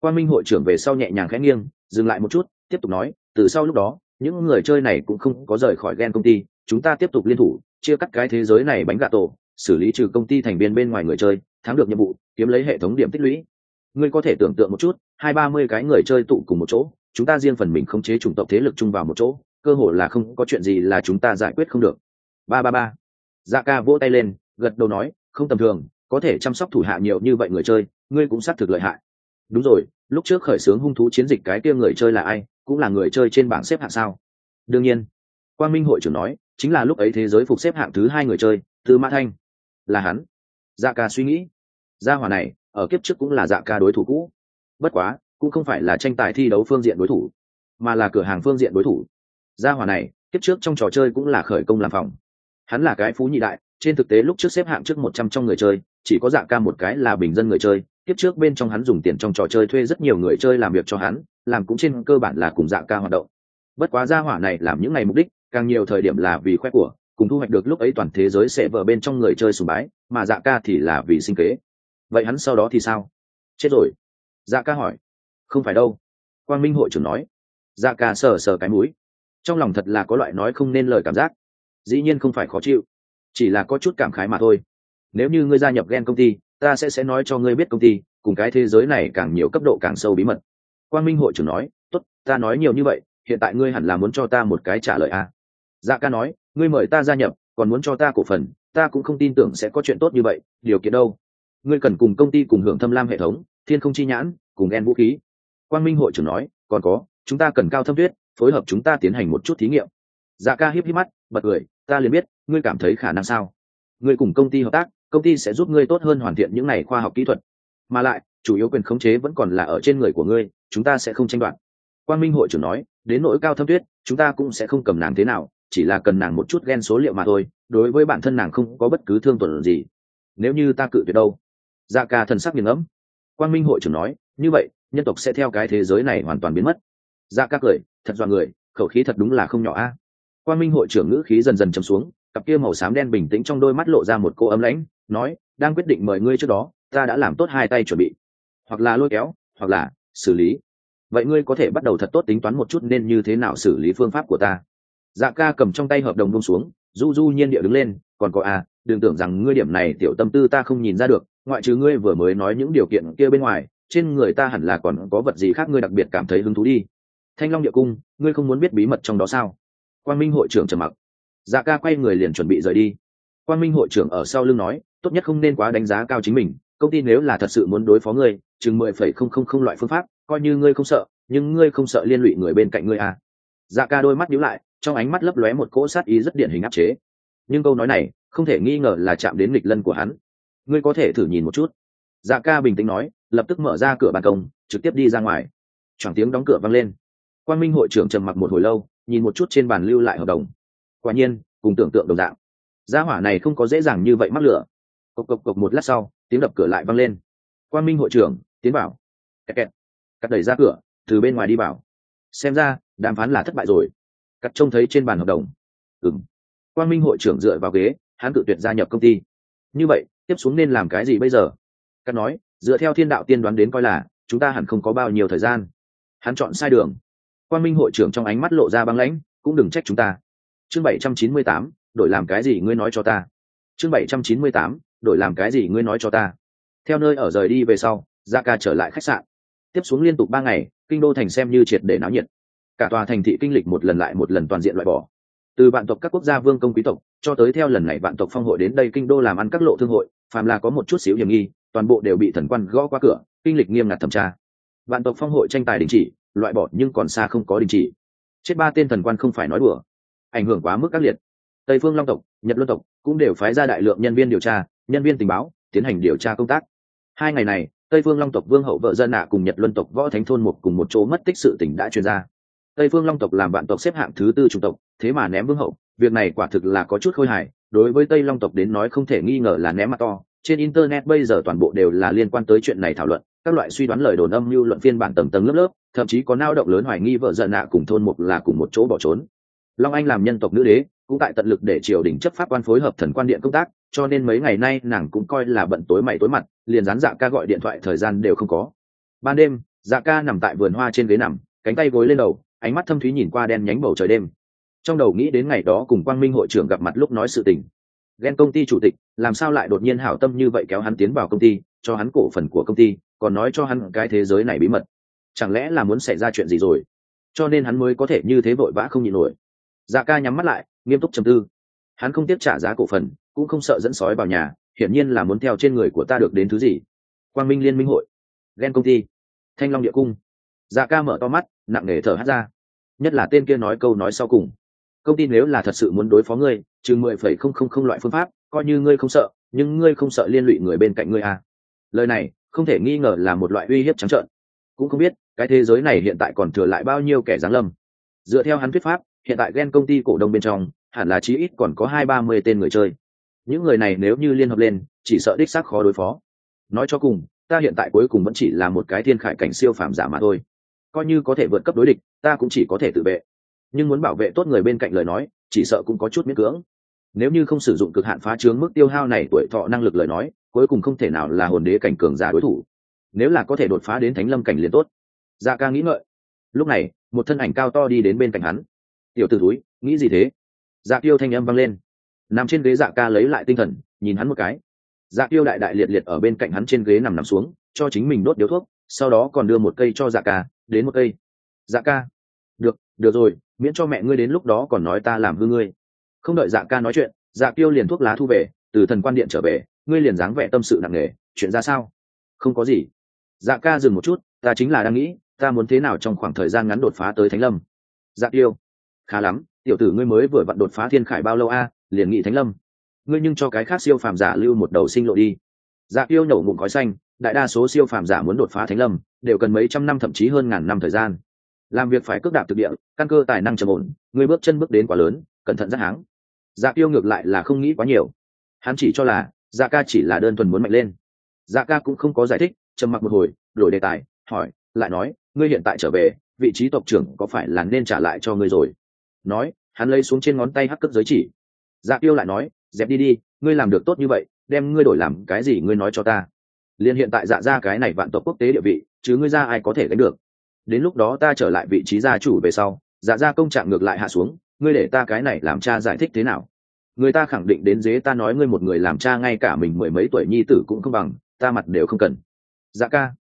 Quan minh hội trưởng về sau nhẹ nhàng khẽ nghiêng, dừng lại một chút, tiếp tục nói, từ sau lúc đó, những người chơi này cũng không có rời khỏi ghen công ty, chúng ta tiếp tục liên thủ, chia cắt cái thế giới này bánh gà tổ, xử lý trừ công ty thành viên bên ngoài người chơi thắng được nhiệm vụ, kiếm lấy hệ thống điểm tích lũy. Ngươi có thể tưởng tượng một chút, hai ba mươi cái người chơi tụ cùng một chỗ, chúng ta riêng phần mình khống chế chủng tộc thế lực chung vào một chỗ, cơ hội là không có chuyện gì là chúng ta giải quyết không được. Ba ba ba. Dạ ca vỗ tay lên, gật đầu nói, không tầm thường, có thể chăm sóc thủ hạ nhiều như vậy người chơi, ngươi cũng xác thực lợi hại. Đúng rồi, lúc trước khởi xướng hung thú chiến dịch cái kia người chơi là ai, cũng là người chơi trên bảng xếp hạng sao? Đương nhiên. Quang minh hội trưởng nói, chính là lúc ấy thế giới phục xếp hạng thứ hai người chơi, tư mã thanh. Là hắn dạ ca suy nghĩ. Gia hòa này, ở kiếp trước cũng là dạ ca đối thủ cũ. Bất quá, cũng không phải là tranh tài thi đấu phương diện đối thủ, mà là cửa hàng phương diện đối thủ. Gia hòa này, kiếp trước trong trò chơi cũng là khởi công làm phòng. Hắn là cái phú nhị đại, trên thực tế lúc trước xếp hạng trước một trăm trong người chơi, chỉ có dạ ca một cái là bình dân người chơi. Kiếp trước bên trong hắn dùng tiền trong trò chơi thuê rất nhiều người chơi làm việc cho hắn, làm cũng trên cơ bản là cùng dạ ca hoạt động. Bất quá gia hỏa này làm những ngày mục đích, càng nhiều thời điểm là vì khoe của cùng thu hoạch được lúc ấy toàn thế giới sẽ vợ bên trong người chơi sùng bái, mà dạ ca thì là vì sinh kế. Vậy hắn sau đó thì sao? Chết rồi. Dạ ca hỏi. Không phải đâu. Quang minh hội trưởng nói. Dạ ca sờ sờ cái mũi. Trong lòng thật là có loại nói không nên lời cảm giác. Dĩ nhiên không phải khó chịu. Chỉ là có chút cảm khái mà thôi. Nếu như ngươi gia nhập g e n công ty, ta sẽ sẽ nói cho ngươi biết công ty, cùng cái thế giới này càng nhiều cấp độ càng sâu bí mật. Quang minh hội trưởng nói. Tốt, ta nói nhiều như vậy, hiện tại ngươi hẳn là muốn cho ta một cái trả lời à dạ ca nói, ngươi mời ta gia nhập, còn muốn cho ta cổ phần, ta cũng không tin tưởng sẽ có chuyện tốt như vậy, điều kiện đâu? Ngươi cần cùng công ty cùng hưởng thâm lam hệ thống, thiên không chi nhãn, cùng ghen vũ khí. Quang minh hội trưởng nói, còn có, chúng ta cần cao thâm tuyết, phối hợp chúng ta tiến hành một chút thí nghiệm. Dạ ca hiếp hiếp mắt, bật cười, ta liền biết, ngươi cảm thấy khả năng sao? Ngươi cùng công ty hợp tác, công ty sẽ giúp ngươi tốt hơn hoàn thiện những này khoa học kỹ thuật. Mà lại, chủ yếu quyền khống chế vẫn còn là ở trên người của ngươi, chúng ta sẽ không tranh đoạt. Quang minh hội trưởng nói, đến nỗi cao thâm tuyết, chúng ta cũng sẽ không cầm nàng thế nào chỉ là cần nàng một chút ghen số liệu mà thôi, đối với bản thân nàng không có bất cứ thương tuần gì. Nếu như ta cự tuyệt đâu? Dạ ca thần sắc nghiền ngẫm. Quang minh hội trưởng nói, như vậy, nhân tộc sẽ theo cái thế giới này hoàn toàn biến mất. Dạ ca cười, thật dọa người, khẩu khí thật đúng là không nhỏ a. À. quang minh hội trưởng ngữ khí dần dần chấm xuống, cặp kia màu xám đen bình tĩnh trong đôi mắt lộ ra một cô ấm lãnh, nói, đang quyết định mời ngươi trước đó, ta đã làm tốt hai tay chuẩn bị. Hoặc là lôi kéo, hoặc là xử lý. Vậy ngươi có thể bắt đầu thật tốt tính toán một chút nên như thế nào xử lý phương pháp của ta? Dạ ca cầm trong tay hợp đồng bông xuống du du nhiên địa đứng lên còn có a à, đừng tưởng rằng ngươi điểm này tiểu tâm tư ta không nhìn ra được ngoại trừ ngươi vừa mới nói những điều kiện kia bên ngoài trên người ta hẳn là còn có vật gì khác ngươi đặc biệt cảm thấy hứng thú đi. Thanh long địa cung ngươi không muốn biết bí mật trong đó sao? Quang minh hội trưởng trầm mặc. Dạ ca quay người liền chuẩn bị rời đi. Quang minh hội trưởng ở sau lưng nói tốt nhất không nên quá đánh giá cao chính mình công ty nếu là thật sự muốn đối phó ngươi chừng mười phẩy không không không loại phương pháp coi như ngươi không sợ nhưng ngươi không sợ liên lụy người bên cạnh ngươi à. dạ ca đôi mắt nhíu lại trong ánh mắt lấp lóe một cỗ sát ý rất điển hình áp chế. Nhưng câu nói này không thể nghi ngờ là chạm đến nghịch lân của hắn. Ngươi có thể thử nhìn một chút. Dạ ca bình tĩnh nói, lập tức mở ra cửa ban công, trực tiếp đi ra ngoài. Chẳng tiếng đóng cửa vang lên. Quan minh hội trưởng trầm mặc một hồi lâu, nhìn một chút trên bàn lưu lại hợp đồng. Quả nhiên, cùng tưởng tượng đồng dạng. Gia hỏa này không có dễ dàng như vậy mắc lửa. Cộc cộc cộc một lát sau, tiếng đập cửa lại vang lên. Quan minh hội trưởng, tiến bảo kẹt kẹt. Cắt đẩy ra cửa, từ bên ngoài đi vào. Xem ra, đàm phán là thất bại rồi cắt trông thấy trên bàn hợp đồng. Ừng quan minh hội trưởng dựa vào ghế, hắn tự tuyệt gia nhập công ty. Như vậy, tiếp xuống nên làm cái gì bây giờ? Cắt nói, dựa theo thiên đạo tiên đoán đến coi là, chúng ta hẳn không có bao nhiêu thời gian. Hắn chọn sai đường. Quan minh hội trưởng trong ánh mắt lộ ra băng lãnh, cũng đừng trách chúng ta. Chương bảy trăm chín mươi tám, đổi làm cái gì ngươi nói cho ta. Chương bảy trăm chín mươi tám, đổi làm cái gì ngươi nói cho ta. Theo nơi ở rời đi về sau, gia ca trở lại khách sạn. Tiếp xuống liên tục ba ngày, kinh đô thành xem như triệt để náo nhiệt cả tòa thành thị kinh lịch một lần lại một lần toàn diện loại bỏ. Từ vạn tộc các quốc gia vương công quý tộc, cho tới theo lần này vạn tộc phong hội đến đây kinh đô làm ăn các lộ thương hội, phàm là có một chút xíu hiểm nghi, toàn bộ đều bị thần quan gõ qua cửa, kinh lịch nghiêm ngặt thẩm tra. Vạn tộc phong hội tranh tài đình chỉ, loại bỏ nhưng còn xa không có đình chỉ. Chết ba tên thần quan không phải nói đùa. Ảnh hưởng quá mức các liệt. Tây phương long tộc, nhật luân tộc cũng đều phái ra đại lượng nhân viên điều tra, nhân viên tình báo, tiến hành điều tra công tác. Hai ngày này, tây phương long tộc vương hậu vợ dân nạ cùng nhật luân tộc võ thánh thôn một cùng một chỗ mất tích sự tỉnh đã truyền ra tây phương long tộc làm vạn tộc xếp hạng thứ tư chủng tộc, thế mà ném vương hậu, việc này quả thực là có chút khôi hài, đối với tây long tộc đến nói không thể nghi ngờ là ném mặt to. Trên internet bây giờ toàn bộ đều là liên quan tới chuyện này thảo luận, các loại suy đoán lời đồn âm mưu luận phiên bản tầng tầng lớp lớp, thậm chí có nao động lớn hoài nghi vợ giận nạ cùng thôn mục là cùng một chỗ bỏ trốn. Long anh làm nhân tộc nữ đế, cũng tại tận lực để triều đình chấp pháp quan phối hợp thần quan điện công tác, cho nên mấy ngày nay nàng cũng coi là bận tối mày tối mặt, liền dán dạ ca gọi điện thoại thời gian đều không có. Ban đêm dạ ca nằm tại vườn hoa trên ghế nằm, cánh tay gối lên đầu ánh mắt thâm thúy nhìn qua đen nhánh bầu trời đêm. Trong đầu nghĩ đến ngày đó cùng quang minh hội trưởng gặp mặt lúc nói sự tình. Ghen công ty chủ tịch, làm sao lại đột nhiên hảo tâm như vậy kéo hắn tiến vào công ty, cho hắn cổ phần của công ty, còn nói cho hắn cái thế giới này bí mật. Chẳng lẽ là muốn xảy ra chuyện gì rồi? Cho nên hắn mới có thể như thế vội vã không nhịn nổi. Dạ ca nhắm mắt lại, nghiêm túc trầm tư. Hắn không tiếp trả giá cổ phần, cũng không sợ dẫn sói vào nhà, hiển nhiên là muốn theo trên người của ta được đến thứ gì. Quang minh liên minh hội. Ghen công ty. Thanh long địa cung. Dạ ca mở to mắt nặng nề thở hát ra. Nhất là tên kia nói câu nói sau cùng. Công ty nếu là thật sự muốn đối phó ngươi chừng mười phẩy không không không loại phương pháp, coi như ngươi không sợ, nhưng ngươi không sợ liên lụy người bên cạnh ngươi à. lời này, không thể nghi ngờ là một loại uy hiếp trắng trợn. Cũng không biết, cái thế giới này hiện tại còn thừa lại bao nhiêu kẻ giáng lâm. Dựa theo hắn thuyết pháp, hiện tại ghen công ty cổ đông bên trong, hẳn là chí ít còn có hai ba mươi tên người chơi. Những người này nếu như liên hợp lên, chỉ sợ đích xác khó đối phó. Nói cho cùng, ta hiện tại cuối cùng vẫn chỉ là một cái thiên khải cảnh siêu phàm giả mà thôi coi như có thể vượt cấp đối địch, ta cũng chỉ có thể tự vệ. Nhưng muốn bảo vệ tốt người bên cạnh lời nói, chỉ sợ cũng có chút miễn cưỡng. Nếu như không sử dụng cực hạn phá trướng mức tiêu hao này tuổi thọ năng lực lời nói, cuối cùng không thể nào là hồn đế cảnh cường giả đối thủ. Nếu là có thể đột phá đến thánh lâm cảnh liền tốt. Dạ ca nghĩ ngợi. Lúc này, một thân ảnh cao to đi đến bên cạnh hắn. Tiểu t ử túi nghĩ gì thế? Dạ tiêu thanh âm vang lên. Nằm trên ghế dạ ca lấy lại tinh thần, nhìn hắn một cái. Dạ tiêu đại đại liệt liệt ở bên cạnh hắn trên ghế nằm nằm xuống, cho chính mình đốt điếu thuốc, sau đó còn đưa một cây cho dạ ca đến một cây. Dạ ca. Được được rồi, miễn cho mẹ ngươi đến lúc đó còn nói ta làm hư ngươi. Không đợi dạ ca nói chuyện dạ tiêu liền thuốc lá thu về, từ thần quan điện trở về, ngươi liền dáng vẻ tâm sự nặng nề, chuyện ra sao? Không có gì. Dạ ca dừng một chút, ta chính là đang nghĩ, ta muốn thế nào trong khoảng thời gian ngắn đột phá tới thánh lâm? Dạ tiêu khá lắm, tiểu tử ngươi mới vừa vặn đột phá thiên khải bao lâu a, liền nghị thánh lâm. Ngươi nhưng cho cái khác siêu phàm giả lưu một đầu sinh lộ đi. Dạ tiêu nổ ngụm khói xanh đại đa số siêu phàm giả muốn đột phá thánh lâm, đều cần mấy trăm năm thậm chí hơn ngàn năm thời gian. Làm việc phải cước đạp thực địa, căn cơ tài năng trầm ổn, người bước chân bước đến quá lớn, cẩn thận rất háng. Dạ tiêu ngược lại là không nghĩ quá nhiều. Hắn chỉ cho là dạ ca chỉ là đơn thuần muốn mạnh lên. Dạ ca cũng không có giải thích, trầm mặc một hồi, đổi đề tài, hỏi, lại nói, ngươi hiện tại trở về, vị trí tộc trưởng có phải là nên trả lại cho ngươi rồi? Nói, hắn lấy xuống trên ngón tay hắc cất giới chỉ. Dạ tiêu lại nói, dẹp đi đi, ngươi làm được tốt như vậy, đem ngươi đổi làm cái gì ngươi nói cho ta liền hiện tại dạ ra cái này vạn tộc quốc tế địa vị, chứ ngươi ra ai có thể gánh được? Đến lúc đó ta trở lại vị trí gia chủ về sau dạ ra công trạng ngược lại hạ xuống, ngươi để ta cái này làm cha giải thích thế nào? Người ta khẳng định đến dế ta nói ngươi một người làm cha ngay cả mình mười mấy tuổi nhi tử cũng không bằng, ta mặt đều không cần. Dạ ca,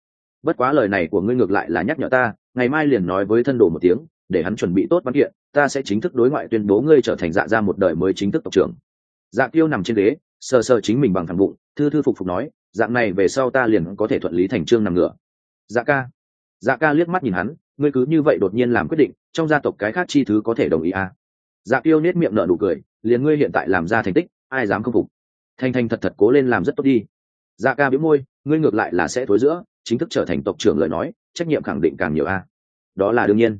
bất quá lời này của ngươi ngược lại là nhắc nhở ta, ngày mai liền nói với thân đồ một tiếng, để hắn chuẩn bị tốt văn kiện, ta sẽ chính thức đối ngoại tuyên bố ngươi trở thành dạ ra một đời mới chính thức tộc trưởng. Dạ tiêu nằm trên ghế sờ sờ chính mình bằng thẳng bụng, thư thư phục phục nói, dạng này về sau ta liền có thể thuận lý thành trương nằm ngửa. Dạ ca. Dạ ca liếc mắt nhìn hắn, ngươi cứ như vậy đột nhiên làm quyết định, trong gia tộc cái khác chi thứ có thể đồng ý à. dạ kiêu nết miệng nở nụ cười, liền ngươi hiện tại làm ra thành tích, ai dám không phục? Thanh thanh thật thật cố lên làm rất tốt đi. Dạ ca biếu môi, ngươi ngược lại là sẽ thối giữa, chính thức trở thành tộc trưởng lời nói, trách nhiệm khẳng định càng nhiều a đó là đương nhiên.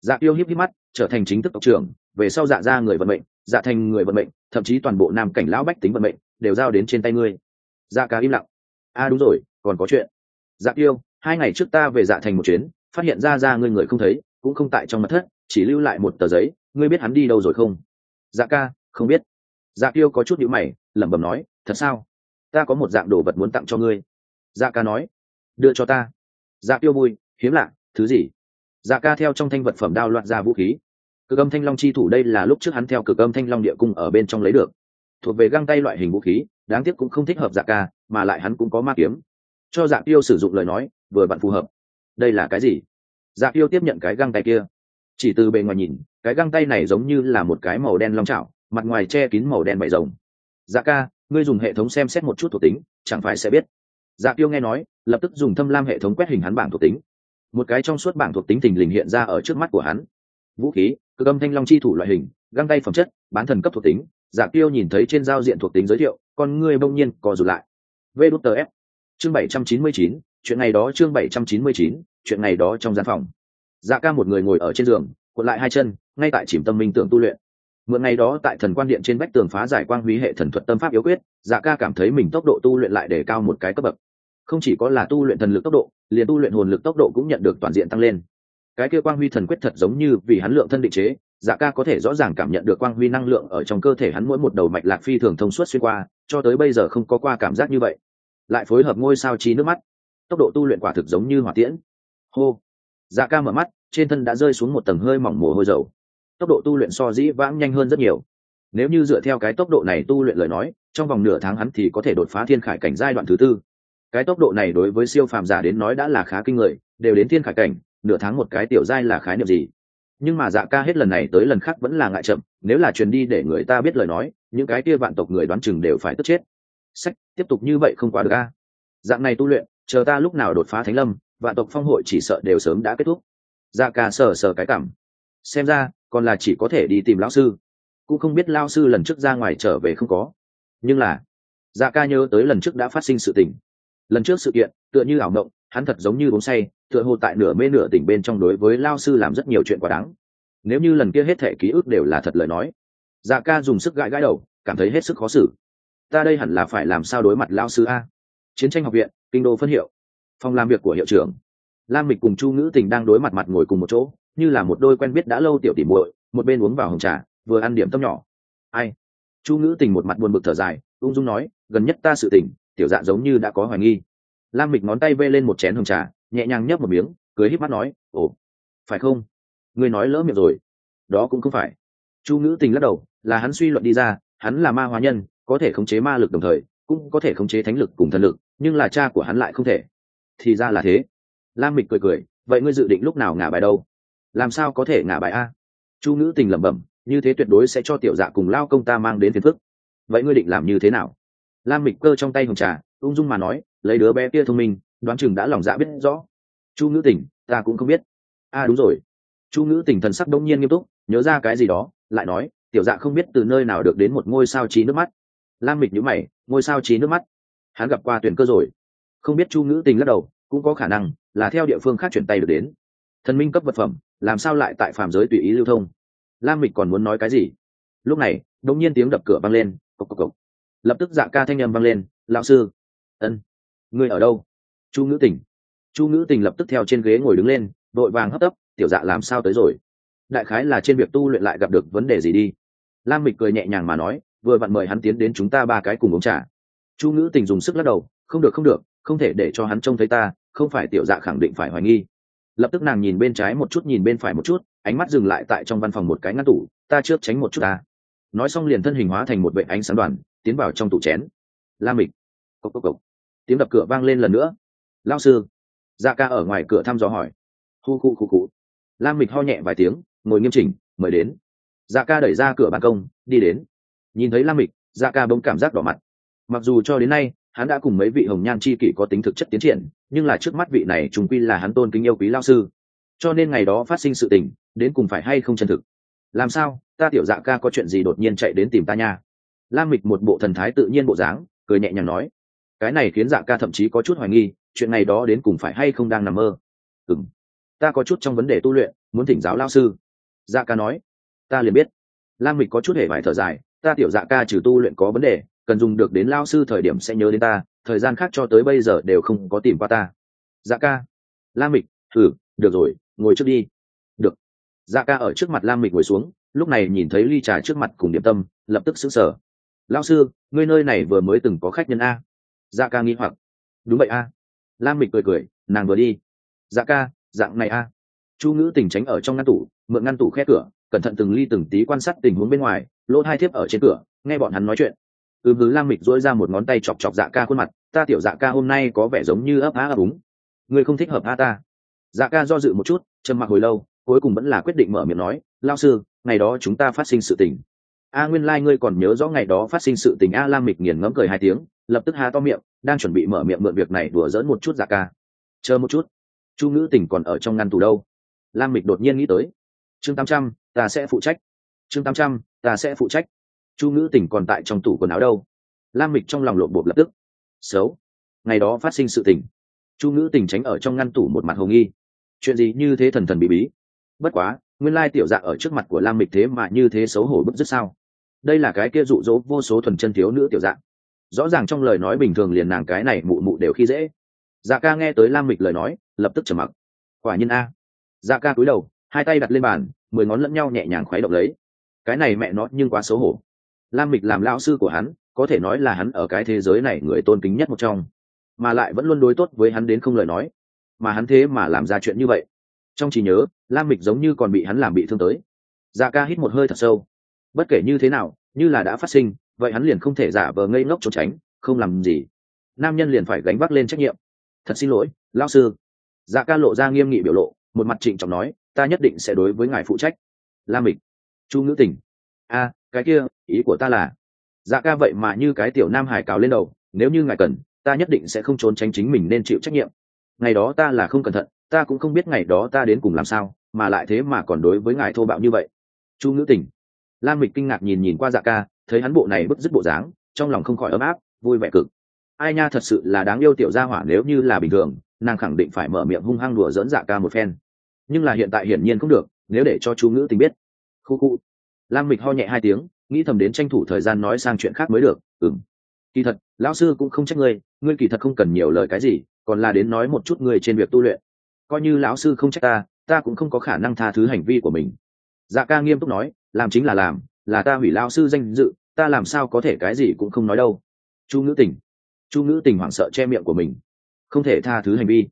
Dạ kiêu hiếp hiếp mắt, trở thành chính thức tộc trưởng, về sau dạ ra người vận mệnh dạ thành người vận mệnh, thậm chí toàn bộ nam cảnh lão bách tính vận mệnh, đều giao đến trên tay ngươi. Dạ ca im lặng. A đúng rồi, còn có chuyện. Dạ tiêu hai ngày trước ta về dạ thành một chuyến, phát hiện ra ra ngươi người không thấy, cũng không tại trong mật thất, chỉ lưu lại một tờ giấy, ngươi biết hắn đi đâu rồi không? Dạ ca, không biết. Dạ tiêu có chút nhữ mày, lẩm bẩm nói, thật sao? Ta có một dạng đồ vật muốn tặng cho ngươi. Dạ ca nói, đưa cho ta. Dạ tiêu vui, hiếm lạ, thứ gì? Dạ ca theo trong thanh vật phẩm đao loạn ra vũ khí cực âm thanh long chi thủ đây là lúc trước hắn theo cực âm thanh long địa cung ở bên trong lấy được. Thuộc về găng tay loại hình vũ khí, đáng tiếc cũng không thích hợp dạ ca, mà lại hắn cũng có ma kiếm. Cho dạ tiêu sử dụng lời nói, vừa bạn phù hợp. Đây là cái gì? Dạ tiêu tiếp nhận cái găng tay kia. Chỉ từ bề ngoài nhìn, cái găng tay này giống như là một cái màu đen long trào mặt ngoài che kín màu đen bảy rồng. Dạ ca, ngươi dùng hệ thống xem xét một chút thuộc tính, chẳng phải sẽ biết. Dạ tiêu nghe nói, lập tức dùng thâm lam hệ thống quét hình hắn bảng thuộc tính. Một cái trong suốt bảng thuộc tính thình lình hiện ra ở trước mắt của hắn vũ khí cơ âm thanh long chi thủ loại hình, găng tay phẩm chất, bán thần cấp thuộc tính, Giả tiêu nhìn thấy trên giao diện thuộc tính giới thiệu, con ngươi bỗng nhiên co rụt lại. Vê đút tờ f chương bảy trăm chín mươi chín, chuyện ngày đó chương bảy trăm chín mươi chín, chuyện ngày đó trong gian phòng. Dạ ca một người ngồi ở trên giường, cuộn lại hai chân, ngay tại chìm tâm minh tưởng tu luyện. Mượn ngày đó tại thần quan điện trên vách tường phá giải quang húy hệ thần thuật tâm pháp yếu quyết dạ ca cảm thấy mình tốc độ tu luyện lại để cao một cái cấp bậc. Không chỉ có là tu luyện thần lực tốc độ, liền tu luyện hồn lực tốc độ cũng nhận được toàn diện tăng lên cái kia quang huy thần quyết thật giống như vì hắn lượng thân định chế dạ ca có thể rõ ràng cảm nhận được quang huy năng lượng ở trong cơ thể hắn mỗi một đầu mạch lạc phi thường thông suốt xuyên qua, cho tới bây giờ không có qua cảm giác như vậy. Lại phối hợp ngôi sao trí nước mắt. Tốc độ tu luyện quả thực giống như hỏa tiễn. Hô. Dạ ca mở mắt, trên thân đã rơi xuống một tầng hơi mỏng mồ hôi dầu. Tốc độ tu luyện so dĩ vãng nhanh hơn rất nhiều. Nếu như dựa theo cái tốc độ này tu luyện lời nói, trong vòng nửa tháng hắn thì có thể đột phá thiên khải cảnh giai đoạn thứ tư. Cái tốc độ này đối với siêu phàm giả đến nói đã là khá kinh người, đều đến thiên khải cảnh nửa tháng một cái tiểu giai là khái niệm gì? Nhưng mà dạ ca hết lần này tới lần khác vẫn là ngại chậm, nếu là truyền đi để người ta biết lời nói, những cái kia vạn tộc người đoán chừng đều phải tức chết. Sách, tiếp tục như vậy không qua được ca dạng này tu luyện, chờ ta lúc nào đột phá thánh lâm, vạn tộc phong hội chỉ sợ đều sớm đã kết thúc. Dạ ca sờ sờ cái cảm. Xem ra, còn là chỉ có thể đi tìm lão sư. Cũng không biết lao sư lần trước ra ngoài trở về không có. Nhưng là dạ ca nhớ tới lần trước đã phát sinh sự tình. Lần trước sự kiện, tựa như ảo mộng, hắn thật giống như uống say tựa hồ tại nửa mê nửa tỉnh bên trong đối với lao sư làm rất nhiều chuyện quá đáng. Nếu như lần kia hết thể ký ức đều là thật lời nói dạ ca dùng sức gãi gãi đầu, cảm thấy hết sức khó xử. Ta đây hẳn là phải làm sao đối mặt lao sư a? Chiến tranh học viện, kinh đô phân hiệu. Phòng làm việc của hiệu trưởng. Lam mịch cùng chu ngữ tình đang đối mặt mặt ngồi cùng một chỗ, như là một đôi quen biết đã lâu tiểu tỉ muội, một bên uống vào hồng trà, vừa ăn điểm tâm nhỏ. Ai? Chu ngữ tình một mặt buồn bực thở dài, ung dung nói, gần nhất ta sự tình, tiểu dạ giống như đã có hoài nghi. Lam mịch ngón tay vê lên một chén hồng trà nhẹ nhàng nhấp một miếng, cười híp mắt nói, ồ, phải không? Ngươi nói lỡ miệng rồi. Đó cũng không phải. Chu ngữ tình lắc đầu, là hắn suy luận đi ra, hắn là ma hóa nhân, có thể khống chế ma lực đồng thời, cũng có thể khống chế thánh lực cùng thần lực, nhưng là cha của hắn lại không thể. Thì ra là thế. Lam mịch cười cười, vậy ngươi dự định lúc nào ngả bài đâu? Làm sao có thể ngả bài a? Chu ngữ tình lẩm bẩm, như thế tuyệt đối sẽ cho tiểu dạ cùng lao công ta mang đến phiền phức. Vậy ngươi định làm như thế nào? Lam mịch cơ trong tay hồng trà, ung dung mà nói, lấy đứa bé kia thông minh đoán chừng đã lòng dạ biết rõ. Chu ngữ tình, ta cũng không biết. A đúng rồi. Chu ngữ tình thần sắc đông nhiên nghiêm túc, nhớ ra cái gì đó, lại nói, tiểu dạ không biết từ nơi nào được đến một ngôi sao trí nước mắt. Lam mịch nhữ mày, ngôi sao trí nước mắt? Hắn gặp qua tuyển cơ rồi. Không biết chu ngữ tình lắc đầu, cũng có khả năng là theo địa phương khác chuyển tay được đến. Thần minh cấp vật phẩm, làm sao lại tại phạm giới tùy ý lưu thông? Lam mịch còn muốn nói cái gì? Lúc này đông nhiên tiếng đập cửa vang lên, cộc cộc cộc. Lập tức dạ ca thanh â m vang lên, lão sư. Ân, ngươi ở đâu? Chu ngữ tình. Chu ngữ tình lập tức theo trên ghế ngồi đứng lên, đội vàng hấp tấp, tiểu dạ làm sao tới rồi? Đại khái là trên việc tu luyện lại gặp được vấn đề gì đi. Lam mịch cười nhẹ nhàng mà nói, vừa vặn mời hắn tiến đến chúng ta ba cái cùng uống trà. Chu ngữ tình dùng sức lắc đầu, không được không được, không thể để cho hắn trông thấy ta, không phải tiểu dạ khẳng định phải hoài nghi. Lập tức nàng nhìn bên trái một chút, nhìn bên phải một chút, ánh mắt dừng lại tại trong văn phòng một cái ngăn tủ, ta trước tránh một chút ta. Nói xong liền thân hình hóa thành một vệ ánh sáng đoàn, tiến vào trong tủ chén. La mịch. Cốc cốc cốc. tiếng đập cửa vang lên lần nữa lao sư. Dạ ca ở ngoài cửa thăm dò hỏi. Hu khu khu khu. Lam mịch ho nhẹ vài tiếng, ngồi nghiêm chỉnh, mời đến. Dạ ca đẩy ra cửa ban công, đi đến. Nhìn thấy Lam mịch dạ ca bỗng cảm giác đỏ mặt. Mặc dù cho đến nay, hắn đã cùng mấy vị hồng nhan c h i kỷ có tính thực chất tiến triển, nhưng là trước mắt vị này chúng quy là hắn tôn kính yêu quý lao sư. Cho nên ngày đó phát sinh sự tình, đến cùng phải hay không chân thực? Làm sao, ta tiểu dạ ca có chuyện gì đột nhiên chạy đến tìm ta nha? Lam mịch một bộ thần thái tự nhiên bộ dáng, cười nhẹ nhàng nói. Cái này khiến dạ ca thậm chí có chút hoài nghi chuyện này đó đến cùng phải hay không đang nằm mơ? Ừng ta có chút trong vấn đề tu luyện, muốn thỉnh giáo lao sư. Dạ ca nói. Ta liền biết. Lam mịch có chút hề vải thở dài. Ta tiểu dạ ca trừ tu luyện có vấn đề, cần dùng được đến lao sư thời điểm sẽ nhớ đến ta, thời gian khác cho tới bây giờ đều không có tìm qua ta. Dạ ca. Lam mịch, thử, được rồi, ngồi trước đi. Được. Dạ ca ở trước mặt lam mịch ngồi xuống, lúc này nhìn thấy ly trà trước mặt cùng điểm tâm, lập tức xứng sở lao sư, ngươi nơi này vừa mới từng có khách nhân a. Dạ ca nghĩ hoặc. Đúng vậy a lam mịch cười cười, nàng vừa đi. Dạ ca, dạng này a. Chu ngữ tình tránh ở trong ngăn tủ, mượn ngăn tủ khe cửa, cẩn thận từng ly từng tí quan sát tình huống bên ngoài, lỗ hai thiếp ở trên cửa, nghe bọn hắn nói chuyện. Ừ hứ, lam mịch dỗi ra một ngón tay chọc chọc dạ ca khuôn mặt, ta tiểu dạ ca hôm nay có vẻ giống như ấp á ấp úng. Người không thích hợp a ta. Dạ ca do dự một chút, trầm mặc hồi lâu, cuối cùng vẫn là quyết định mở miệng nói, lao sư, ngày đó chúng ta phát sinh sự tình. A, nguyên lai、like、ngươi còn nhớ rõ ngày đó phát sinh sự tình. A, lam mịch nghiền ngẫm cười hai tiếng lập tức há to miệng, đang chuẩn bị mở miệng mượn việc này đùa dỡn một chút giả ca. Chờ một chút, chu ngữ tình còn ở trong ngăn tủ đâu? Lam mịch đột nhiên nghĩ tới. Chương tám trăm, ta sẽ phụ trách. Chương tám trăm, ta sẽ phụ trách. Chu ngữ tình còn tại trong tủ quần áo đâu? Lam mịch trong lòng lộn bột lập tức. Xấu. Ngày đó phát sinh sự tình. Chu ngữ tình tránh ở trong ngăn tủ một mặt hồ nghi. Chuyện gì như thế thần thần bí bí? Bất quá, nguyên lai tiểu dạ ở trước mặt của lam mịch thế mà như thế xấu hổ bức rất sao? Đây là cái kia rụ rỗ vô số thuần chân thiếu nữ tiểu dạng rõ ràng trong lời nói bình thường liền nàng cái này mụ mụ đều khi dễ. Dạ ca nghe tới lam mịch lời nói, lập tức trầm mặc. Quả nhiên a. Dạ ca cúi đầu, hai tay đặt lên bàn, mười ngón lẫn nhau nhẹ nhàng khoái động lấy. Cái này mẹ nó nhưng quá xấu hổ. Lam mịch làm lão sư của hắn, có thể nói là hắn ở cái thế giới này người tôn kính nhất một trong. Mà lại vẫn luôn đối tốt với hắn đến không lời nói. Mà hắn thế mà làm ra chuyện như vậy. Trong trí nhớ, lam mịch giống như còn bị hắn làm bị thương tới. Dạ ca hít một hơi thật sâu. Bất kể như thế nào, như là đã phát sinh vậy hắn liền không thể giả vờ ngây ngốc trốn tránh, không làm gì. Nam nhân liền phải gánh vác lên trách nhiệm. Thật xin lỗi lao sư. Dạ ca lộ ra nghiêm nghị biểu lộ, một mặt trịnh trọng nói, ta nhất định sẽ đối với ngài phụ trách. Lam mịch. Chu ngữ tình. A, cái kia, ý của ta là dạ ca vậy mà như cái tiểu nam hải cào lên đầu, nếu như ngài cần, ta nhất định sẽ không trốn tránh chính mình nên chịu trách nhiệm. Ngày đó ta là không cẩn thận, ta cũng không biết ngày đó ta đến cùng làm sao, mà lại thế mà còn đối với ngài thô bạo như vậy. Chu ngữ tình. Lam mịch kinh ngạc nhìn nhìn qua dạ ca thấy hắn bộ này bức dứt bộ dáng, trong lòng không khỏi ấm áp, vui vẻ cực. Ai nha, thật sự là đáng yêu tiểu gia hỏa nếu như là bình thường, nàng khẳng định phải mở miệng hung hăng đùa dỡn dạ ca một phen. Nhưng là hiện tại hiển nhiên không được, nếu để cho chú ngữ tình biết. Khu khu. Lam mịch ho nhẹ hai tiếng, nghĩ thầm đến tranh thủ thời gian nói sang chuyện khác mới được ừng kỳ thật, lão sư cũng không trách ngươi ngươi kỳ thật không cần nhiều lời cái gì, còn là đến nói một chút ngươi trên việc tu luyện. Coi như lão sư không trách ta ta cũng không có khả năng tha thứ hành vi của mình. Dạ ca nghiêm túc nói, làm chính là làm là ta hủy lao sư danh dự, ta làm sao có thể cái gì cũng không nói đâu. Chu ngữ tình. Chu ngữ tình hoảng sợ che miệng của mình. Không thể tha thứ hành vi.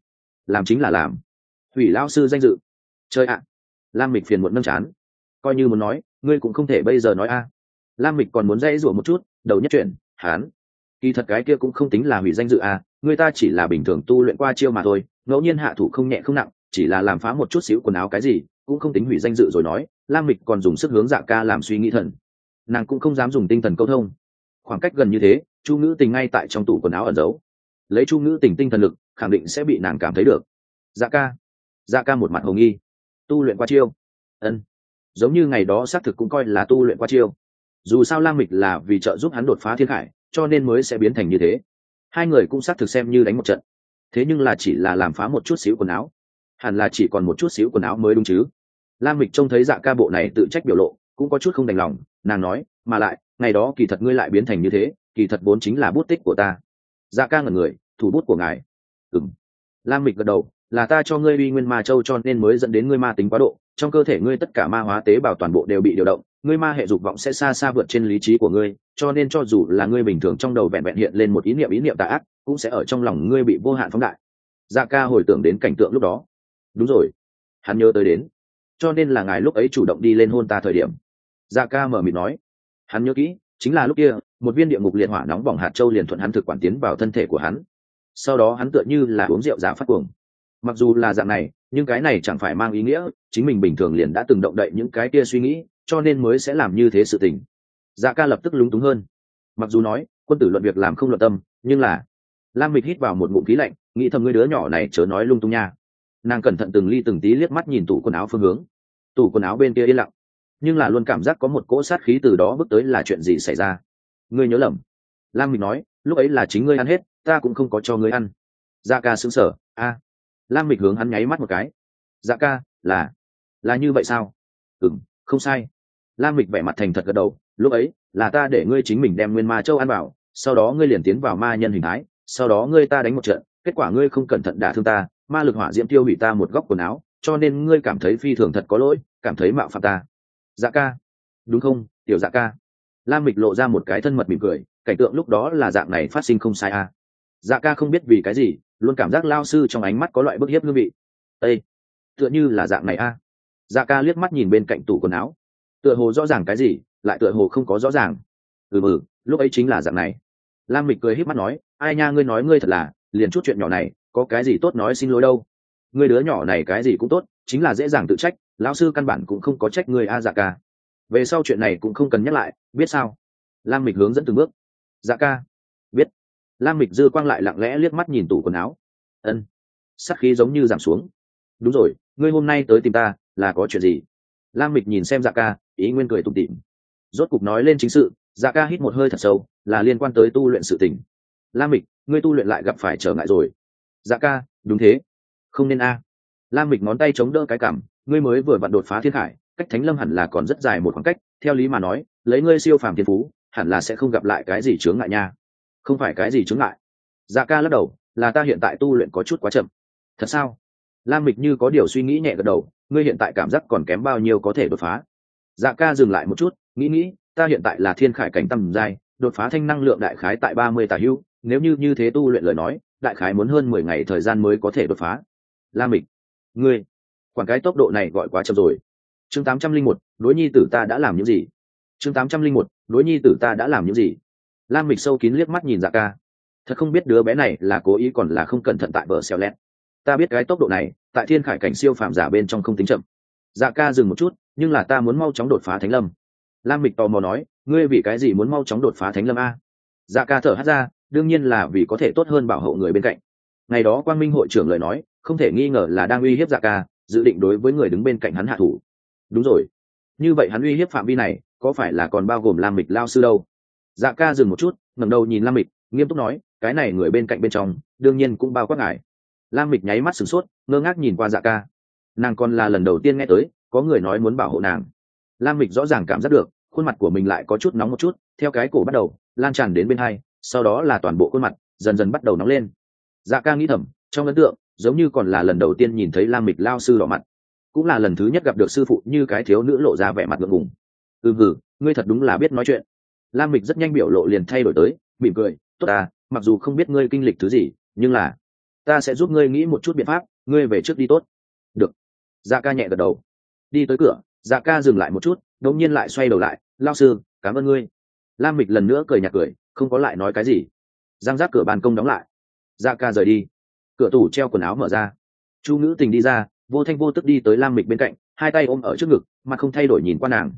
Làm chính là làm. Hủy lao sư danh dự. Chơi ạ. Lam mịch phiền muộn nâng chán. Coi như muốn nói, ngươi cũng không thể bây giờ nói a. Lam mịch còn muốn dãy rủa một chút, đầu nhất chuyện, hán. Kỳ thật cái kia cũng không tính là hủy danh dự a, người ta chỉ là bình thường tu luyện qua chiêu mà thôi, ngẫu nhiên hạ thủ không nhẹ không nặng, chỉ là làm phá một chút xíu quần áo cái gì, cũng không tính hủy danh dự rồi nói lam mịch còn dùng sức hướng dạ ca làm suy nghĩ thần. Nàng cũng không dám dùng tinh thần câu thông. Khoảng cách gần như thế, chu ngữ tình ngay tại trong tủ quần áo ẩn giấu. Lấy chu ngữ tình tinh thần lực, khẳng định sẽ bị nàng cảm thấy được. Dạ ca. Dạ ca một mặt hồng nghi. Tu luyện qua chiêu. Ân. Giống như ngày đó xác thực cũng coi là tu luyện qua chiêu. Dù sao lam mịch là vì trợ giúp hắn đột phá thiên khải cho nên mới sẽ biến thành như thế. Hai người cũng xác thực xem như đánh một trận. Thế nhưng là chỉ là làm phá một chút xíu quần áo. Hẳn là chỉ còn một chút xíu quần áo mới đúng chứ lam mịch trông thấy dạ ca bộ này tự trách biểu lộ, cũng có chút không đành lòng, nàng nói, mà lại, ngày đó kỳ thật ngươi lại biến thành như thế, kỳ thật vốn chính là bút tích của ta. Dạ ca ngẩn người, thủ bút của ngài. Ừng lam mịch gật đầu, là ta cho ngươi uy nguyên ma châu cho nên mới dẫn đến ngươi ma tính quá độ, trong cơ thể ngươi tất cả ma hóa tế bào toàn bộ đều bị điều động, ngươi ma hệ dục vọng sẽ xa xa vượt trên lý trí của ngươi, cho nên cho dù là ngươi bình thường trong đầu vẹn vẹn hiện lên một ý niệm ý niệm tà ác, cũng sẽ ở trong lòng ngươi bị vô hạn phóng đại. Dạ ca hồi tưởng đến cảnh tượng lúc đó. Đúng rồi. Hắn nhớ tới đến cho nên là ngài lúc ấy chủ động đi lên hôn ta thời điểm. Dạ ca mở mịt nói. Hắn nhớ kỹ, chính là lúc kia, một viên địa ngục liệt hỏa nóng bỏng hạt châu liền thuận hắn thực quản tiến vào thân thể của hắn. Sau đó hắn tựa như là uống rượu giả phát cuồng. Mặc dù là dạng này, nhưng cái này chẳng phải mang ý nghĩa, chính mình bình thường liền đã từng động đậy những cái kia suy nghĩ, cho nên mới sẽ làm như thế sự tình. Dạ ca lập tức lúng túng hơn. Mặc dù nói, quân tử luận việc làm không luận tâm, nhưng là, lam mịch hít vào một ngụm khí lạnh, nghĩ thầm ngươi đứa nhỏ này chớ nói lung tung nha nàng cẩn thận từng ly từng tí liếc mắt nhìn tủ quần áo phương hướng. Tủ quần áo bên kia yên lặng, nhưng là luôn cảm giác có một cỗ sát khí từ đó bước tới là chuyện gì xảy ra. Ngươi nhớ lầm. Lam mịch nói, lúc ấy là chính ngươi ăn hết, ta cũng không có cho ngươi ăn. Dạ ca xứng sở a. Lam mịch hướng hắn nháy mắt một cái. Dạ ca, là là như vậy sao? Ừ m không sai. Lam mịch vẻ mặt thành thật gật đầu, lúc ấy, là ta để ngươi chính mình đem nguyên ma châu ăn vào, sau đó ngươi liền tiến vào ma nhân hình thái, sau đó ngươi ta đánh một trận, kết quả ngươi không cẩn thận đả thương ta ma lực hỏa diễm tiêu hủy ta một góc quần áo, cho nên ngươi cảm thấy phi thường thật có lỗi, cảm thấy mạo phạm ta. Dạ ca. Đúng không, tiểu dạ ca? Lam mịch lộ ra một cái thân mật mỉm cười, cảnh tượng lúc đó là dạng này phát sinh không sai à. dạ ca không biết vì cái gì, luôn cảm giác lao sư trong ánh mắt có loại bức hiếp ngư vị. Â tựa như là dạng này à. dạ ca liếc mắt nhìn bên cạnh tủ quần áo. Tựa hồ rõ ràng cái gì, lại tựa hồ không có rõ ràng. Ừ ừ lúc ấy chính là dạng này. Lam mịch cười h í p mắt nói, ai nha, ngươi nói ngươi thật là, liền chút chuyện nhỏ này có cái gì tốt nói xin lỗi đâu. Người đứa nhỏ này cái gì cũng tốt, chính là dễ dàng tự trách, lão sư căn bản cũng không có trách người a dạ ca. Về sau chuyện này cũng không cần nhắc lại, biết sao? Lam mịch hướng dẫn từng bước. Dạ ca. Biết. Lam mịch dư quang lại lặng lẽ liếc mắt nhìn tủ quần áo. Ân. Sắc khí giống như giảm xuống. Đúng rồi, ngươi hôm nay tới tìm ta, là có chuyện gì? Lam mịch nhìn xem dạ ca, ý nguyên cười tụng tịm rốt cục nói lên chính sự dạ ca hít một hơi thật sâu, là liên quan tới tu luyện sự tình. Lam mịch, ngươi tu luyện lại gặp phải trở ngại rồi dạ ca, đúng thế. Không nên a. Lam mịch ngón tay chống đỡ cái cảm, ngươi mới vừa vặn đột phá thiên khải cách thánh lâm hẳn là còn rất dài một khoảng cách, theo lý mà nói, lấy ngươi siêu phàm thiên phú, hẳn là sẽ không gặp lại cái gì chướng ngại nha. Không phải cái gì chướng ngại. Dạ ca lắc đầu, là ta hiện tại tu luyện có chút quá chậm. Thật sao? Lam mịch như có điều suy nghĩ nhẹ gật đầu, ngươi hiện tại cảm giác còn kém bao nhiêu có thể đột phá? Dạ ca dừng lại một chút, nghĩ nghĩ, ta hiện tại là thiên khải cảnh tầm giai, đột phá thanh năng lượng đại khái tại ba mươi tà hưu, nếu như như thế tu luyện lời nói đại khái muốn hơn mười ngày thời gian mới có thể đột phá. La mịch, ngươi, quản cái tốc độ này gọi quá chậm rồi. Chương tám trăm linh một, đối nhi tử ta đã làm những gì? Chương tám trăm linh một, đối nhi tử ta đã làm những gì? Lam mịch sâu kín liếc mắt nhìn dạ ca. Thật không biết đứa bé này là cố ý còn là không cẩn thận tại bờ xeo lét ta biết cái tốc độ này, tại thiên khải cảnh siêu phàm giả bên trong không tính chậm. Dạ ca dừng một chút, nhưng là ta muốn mau chóng đột phá thánh lâm. Lam mịch tò mò nói, ngươi vì cái gì muốn mau chóng đột phá thánh lâm a? Dạ ca thở hát ra đương nhiên là vì có thể tốt hơn bảo hộ người bên cạnh. Ngày đó quang minh hội trưởng lời nói, không thể nghi ngờ là đang uy hiếp dạ ca, dự định đối với người đứng bên cạnh hắn hạ thủ. Đúng rồi. Như vậy hắn uy hiếp phạm vi này, có phải là còn bao gồm lam mịch lao sư đâu? Dạ ca dừng một chút, ngẩng đầu nhìn lam mịch, nghiêm túc nói, cái này người bên cạnh bên trong, đương nhiên cũng bao quát ngài. Lam mịch nháy mắt sửng sốt, ngơ ngác nhìn qua dạ ca. Nàng còn là lần đầu tiên nghe tới, có người nói muốn bảo hộ nàng. Lam mịch rõ ràng cảm giác được, khuôn mặt của mình lại có chút nóng một chút, theo cái cổ bắt đầu, lan tràn đến bên hai sau đó là toàn bộ khuôn mặt dần dần bắt đầu nóng lên. Dạ ca nghĩ thầm trong ấn tượng giống như còn là lần đầu tiên nhìn thấy lam mịch lao sư đỏ mặt. Cũng là lần thứ nhất gặp được sư phụ như cái thiếu nữ lộ ra vẻ mặt ngượng ngùng. Ừ ừ, ngươi thật đúng là biết nói chuyện. Lam mịch rất nhanh biểu lộ liền thay đổi tới mỉm cười tốt à mặc dù không biết ngươi kinh lịch thứ gì nhưng là ta sẽ giúp ngươi nghĩ một chút biện pháp ngươi về trước đi tốt. Được. Dạ ca nhẹ gật đầu. Đi tới cửa dạ ca dừng lại một chút đột nhiên lại xoay đầu lại lao sư cảm ơn ngươi. Lam mịch lần nữa cười nhạt cười không có lại nói cái gì. Giang giác cửa ban công đóng lại. Da ca rời đi. Cửa tủ treo quần áo mở ra. Chu ngữ tình đi ra, vô thanh vô tức đi tới lam mịch bên cạnh, hai tay ôm ở trước ngực mà không thay đổi nhìn qua nàng.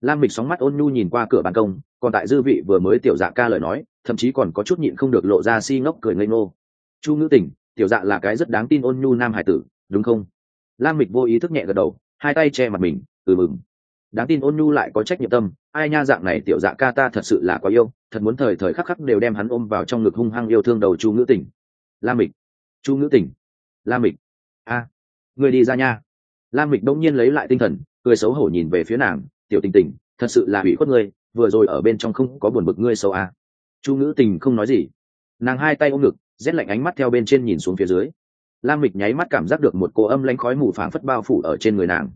Lam mịch sóng mắt ôn nhu nhìn qua cửa ban công, còn tại dư vị vừa mới tiểu dạ ca lời nói, thậm chí còn có chút nhịn không được lộ ra si ngốc cười ngây ngô. Chu ngữ tình, tiểu dạ là cái rất đáng tin ôn nhu nam hải tử, đúng không? Lam mịch vô ý thức nhẹ gật đầu, hai tay che mặt mình ừ mừng đáng tin ôn nhu lại có trách nhiệm tâm, ai nha dạng này tiểu dạ ca ta thật sự là quá yêu, thật muốn thời thời khắc khắc đều đem hắn ôm vào trong ngực hung hăng yêu thương đầu chu ngữ tình lam mịch. Chu ngữ tình lam mịch. A. Người đi ra nha. Lam mịch đông nhiên lấy lại tinh thần, cười xấu hổ nhìn về phía nàng, tiểu tình tình, thật sự là hủy khuất ngươi, vừa rồi ở bên trong không có buồn bực ngươi xấu à. chu ngữ tình không nói gì. Nàng hai tay ôm ngực, rét lạnh ánh mắt theo bên trên nhìn xuống phía dưới. Lam mịch nháy mắt cảm giác được một cô âm lanh khói mù phảng phất bao phủ ở trên người nàng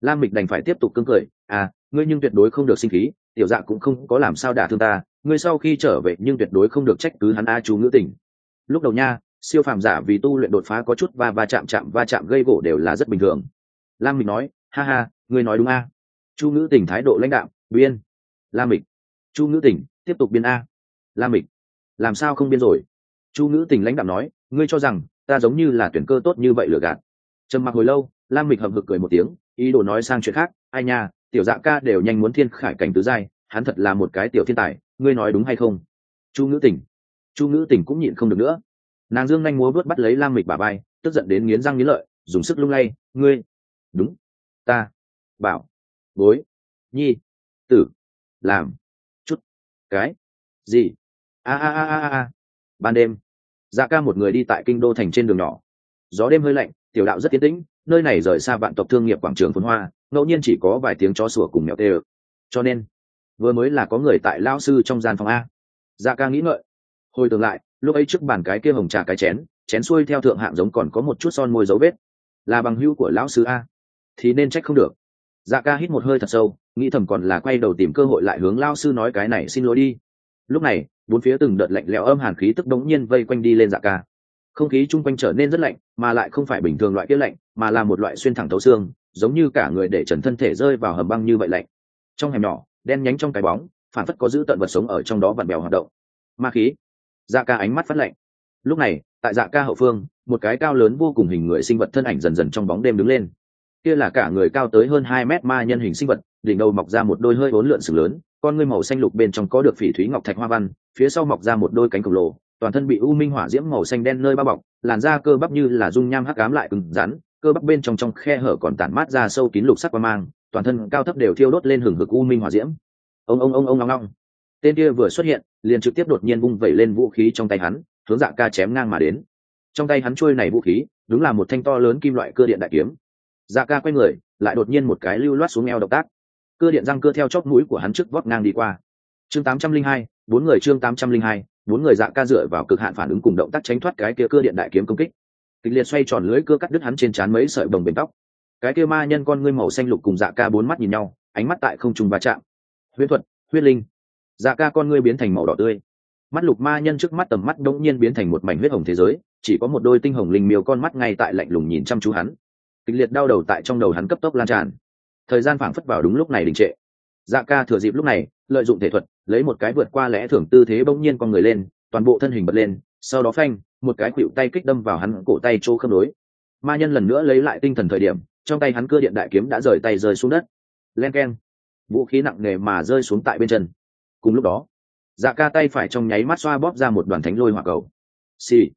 lam mịch đành phải tiếp tục cưng cười à ngươi nhưng tuyệt đối không được sinh khí, tiểu dạ cũng không có làm sao đả thương ta, ngươi sau khi trở về nhưng tuyệt đối không được trách cứ hắn a chú ngữ tình. Lúc đầu nha, siêu phàm giả vì tu luyện đột phá có chút va va chạm chạm, va chạm gây gỗ đều là rất bình thường. Lam mịch nói, ha ha, ngươi nói đúng a. Chu ngữ tình thái độ lãnh đạo biên. Lam mịch, chu ngữ tình, tiếp tục biên a. Lam mịch, làm sao không biên rồi? Chu ngữ tình lãnh đạo nói, ngươi cho rằng ta giống như là tuyển cơ tốt như vậy lừa gạt. Trầm mặc hồi lâu, lam mịch hậm hực cười một tiếng ý đồ nói sang chuyện khác, ai nha, tiểu dạ ca đều nhanh muốn thiên khải cảnh tứ giai, hắn thật là một cái tiểu thiên tài, ngươi nói đúng hay không? Chu ngữ tình. Chu ngữ tình cũng nhịn không được nữa. Nàng dương nhanh múa vớt bắt lấy lam mịch bà bay tức giận đến nghiến răng nghiến lợi, dùng sức lung lay, ngươi, đúng, ta, bảo, bối, nhi, tử, làm, chút, cái, gì, a a a a a. Ban đêm dạ ca một người đi tại kinh đô thành trên đường nhỏ. Gió đêm hơi lạnh, tiểu đạo rất tiến tĩnh nơi này rời xa vạn tộc thương nghiệp quảng trường phồn hoa, ngẫu nhiên chỉ có vài tiếng chó sủa cùng mèo tê ơ. Cho nên, vừa mới là có người tại lao sư trong gian phòng a. Dạ ca nghĩ ngợi. Hồi tưởng lại, lúc ấy trước bàn cái kia hồng trà cái chén chén xuôi theo thượng hạng giống còn có một chút son môi dấu vết. Là bằng hữu của lão sư a. Thì nên trách không được. Dạ ca hít một hơi thật sâu, nghĩ thầm còn là quay đầu tìm cơ hội lại hướng lao sư nói cái này xin lỗi đi. Lúc này, bốn phía từng đợt lạnh lẽo âm hàn khí tức đống nhiên vây quanh đi lên dạ ca không khí chung quanh trở nên rất lạnh, mà lại không phải bình thường loại kia lạnh, mà là một loại xuyên thẳng thấu xương, giống như cả người để trần thân thể rơi vào hầm băng như vậy lạnh. Trong hẻm nhỏ, đen nhánh trong cái bóng, phản phất có giữ tận vật sống ở trong đó vặn bèo hoạt động. Ma khí. Dạ ca ánh mắt phát lạnh. Lúc này, tại dạ ca hậu phương, một cái cao lớn vô cùng hình người sinh vật thân ảnh dần dần trong bóng đêm đứng lên. Kia là cả người cao tới hơn hai mét ma nhân hình sinh vật, đỉnh đầu mọc ra một đôi hơi bốn lượn sừng lớn, con ngươi màu xanh lục bên trong có được phỉ thúy ngọc thạch hoa văn, phía sau mọc ra một đôi cánh khổng lồ toàn thân bị u minh hỏa diễm màu xanh đen nơi bao bọc, làn da cơ bắp như là dung nham hắc ám lại cứng rắn, cơ bắp bên trong trong khe hở còn tản mát ra sâu kín lục sắc qua mang, toàn thân cao thấp đều thiêu đốt lên hừng hực u minh hỏa diễm. Ông ông ông ông ngong ngong tên kia vừa xuất hiện, liền trực tiếp đột nhiên vung vẩy lên vũ khí trong tay hắn, hướng dạ ca chém ngang mà đến. Trong tay hắn trôi này vũ khí, đúng là một thanh to lớn kim loại cơ điện đại kiếm. Dạ ca quay người, lại đột nhiên một cái lưu loát xuống eo động tác. Cơ điện răng cơ theo chóp mũi của hắn trước vót ngang đi qua. Chương tám trăm linh hai, bốn người chương tám trăm linh hai bốn người dạ ca dựa vào cực hạn phản ứng cùng động tác tránh thoát cái kia cưa điện đại kiếm công kích. Kịch liệt xoay tròn lưới cưa cắt đứt hắn trên trán mấy sợi đồng bền tóc. Cái kia ma nhân con ngươi màu xanh lục cùng dạ ca bốn mắt nhìn nhau, ánh mắt tại không trùng va chạm. Huyết thuật, huyết linh. Dạ ca con ngươi biến thành màu đỏ tươi. Mắt lục ma nhân trước mắt tầm mắt đống nhiên biến thành một mảnh huyết hồng thế giới, chỉ có một đôi tinh hồng linh miêu con mắt ngay tại lạnh lùng nhìn chăm chú hắn. Kịch liệt đau đầu tại trong đầu hắn cấp tốc lan tràn. Thời gian phảng phất vào đúng lúc này đình trệ. Dạ ca thừa dịp lúc này lợi dụng thể thuật, lấy một cái vượt qua lẽ thưởng tư thế bỗng nhiên con người lên, toàn bộ thân hình bật lên, sau đó phanh, một cái khuỵu tay kích đâm vào hắn cổ tay chỗ khớp nối. Ma nhân lần nữa lấy lại tinh thần thời điểm, trong tay hắn cưa điện đại kiếm đã rời tay rơi xuống đất. Len k e n vũ khí nặng nề mà rơi xuống tại bên chân. Cùng lúc đó dạ ca tay phải trong nháy mắt xoa bóp ra một đoàn thánh lôi hỏa cầu. Xì、sì.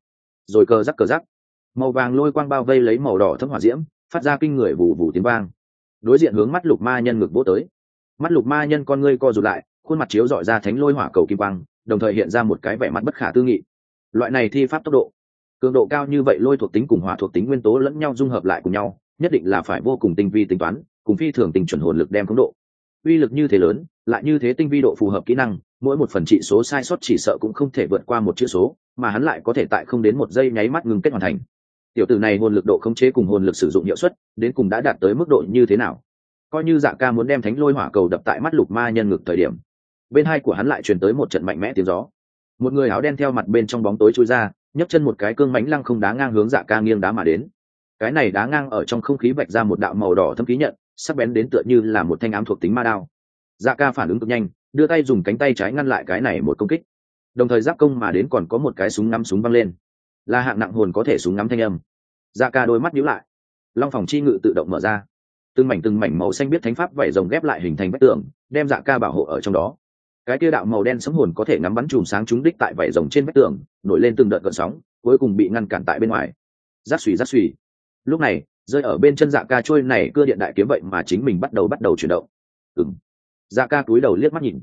rồi cờ rắc cờ rắc. Màu vàng lôi quang bao vây lấy màu đỏ thấm hỏa diễm, phát ra kinh người vù vù tiếng vang. Đối diện hướng mắt lục ma nhân ngực vỗ tới mắt lục ma nhân con ngươi co rụt lại, khuôn mặt chiếu dọi ra thánh lôi hỏa cầu kim quang, đồng thời hiện ra một cái vẻ mặt bất khả tư nghị. Loại này thi pháp tốc độ, cường độ cao như vậy lôi thuộc tính cùng hỏa thuộc tính nguyên tố lẫn nhau dung hợp lại cùng nhau, nhất định là phải vô cùng tinh vi tính toán, cùng phi thường tình chuẩn hồn lực đem khống độ. Uy lực như thế lớn, lại như thế tinh vi độ phù hợp kỹ năng, mỗi một phần trị số sai sót chỉ sợ cũng không thể vượt qua một chữ số, mà hắn lại có thể tại không đến một giây nháy mắt ngừng kết hoàn thành. Tiểu tử này hồn lực độ khống chế cùng hồn lực sử dụng hiệu suất, đến cùng đã đạt tới mức độ như thế nào? Coi như dạ ca muốn đem thánh lôi hỏa cầu đập tại mắt lục ma nhân ngực thời điểm, bên hai của hắn lại truyền tới một trận mạnh mẽ tiếng gió. Một người áo đen theo mặt bên trong bóng tối trôi ra, nhấc chân một cái cương mánh lăng không đá ngang hướng dạ ca nghiêng đá mà đến. Cái này đá ngang ở trong không khí vạch ra một đạo màu đỏ thâm khí nhận, sắc bén đến tựa như là một thanh ám thuộc tính ma đao. Dạ ca phản ứng cực nhanh, đưa tay dùng cánh tay trái ngăn lại cái này một công kích. Đồng thời giáp công mà đến còn có một cái súng ngắm súng văng lên. Là hạng nặng hồn có thể súng ngắm thanh âm. Dạ ca đôi mắt nhíu lại. Long phòng chi ngự tự động mở ra từng mảnh từng mảnh màu xanh biết thánh pháp vảy rồng ghép lại hình thành vách tường, đem dạ ca bảo hộ ở trong đó. Cái kia đạo màu đen sấm hồn có thể ngắm bắn chùm sáng trúng đích tại vảy rồng trên vách tường, nổi lên từng đợt gợn sóng, cuối cùng bị ngăn cản tại bên ngoài. Rát xùy rát xùy. Lúc này, rơi ở bên chân dạ ca trôi này cưa điện đại kiếm vậy mà chính mình bắt đầu bắt đầu chuyển động. Ừng dạ ca cúi đầu liếc mắt nhìn.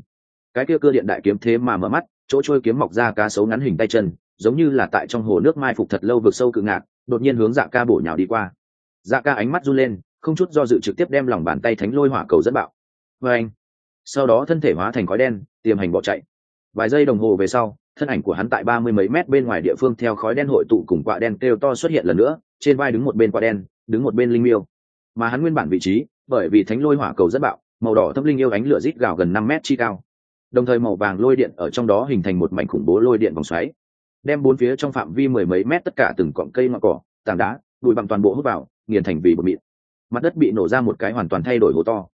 Cái kia cưa điện đại kiếm thế mà mở mắt, chỗ trôi kiếm mọc ra cá sấu ngắn hình tay chân, giống như là tại trong hồ nước mai phục thật lâu vực sâu cự ngạc, đột nhiên hướng dạ ca bổ nhào đi qua. Dạ ca ánh mắt run lên không chút do dự trực tiếp đem lòng bàn tay thánh lôi hỏa cầu dẫn bạo. Và anh, sau đó thân thể hóa thành khói đen, tiềm hành bỏ chạy. Vài giây đồng hồ về sau, thân ảnh của hắn tại ba mươi mấy mét bên ngoài địa phương theo khói đen hội tụ cùng quạ đen kêu to xuất hiện lần nữa, trên vai đứng một bên quạ đen, đứng một bên linh miêu. Mà hắn nguyên bản vị trí, bởi vì thánh lôi hỏa cầu rất bạo, màu đỏ thâm linh yêu ánh lửa rít gào gần năm mét chi cao. Đồng thời màu vàng lôi điện ở trong đó hình thành một mảnh khủng bố lôi điện vòng xoáy, đem bốn phía trong phạm vi mười mấy mét tất cả từng cọng cây ngọn cỏ, tảng đá, bụi bằng toàn bộ hút vào, nghiền thành vì bột mịn mặt đất bị nổ ra một cái hoàn toàn thay đổi hố to.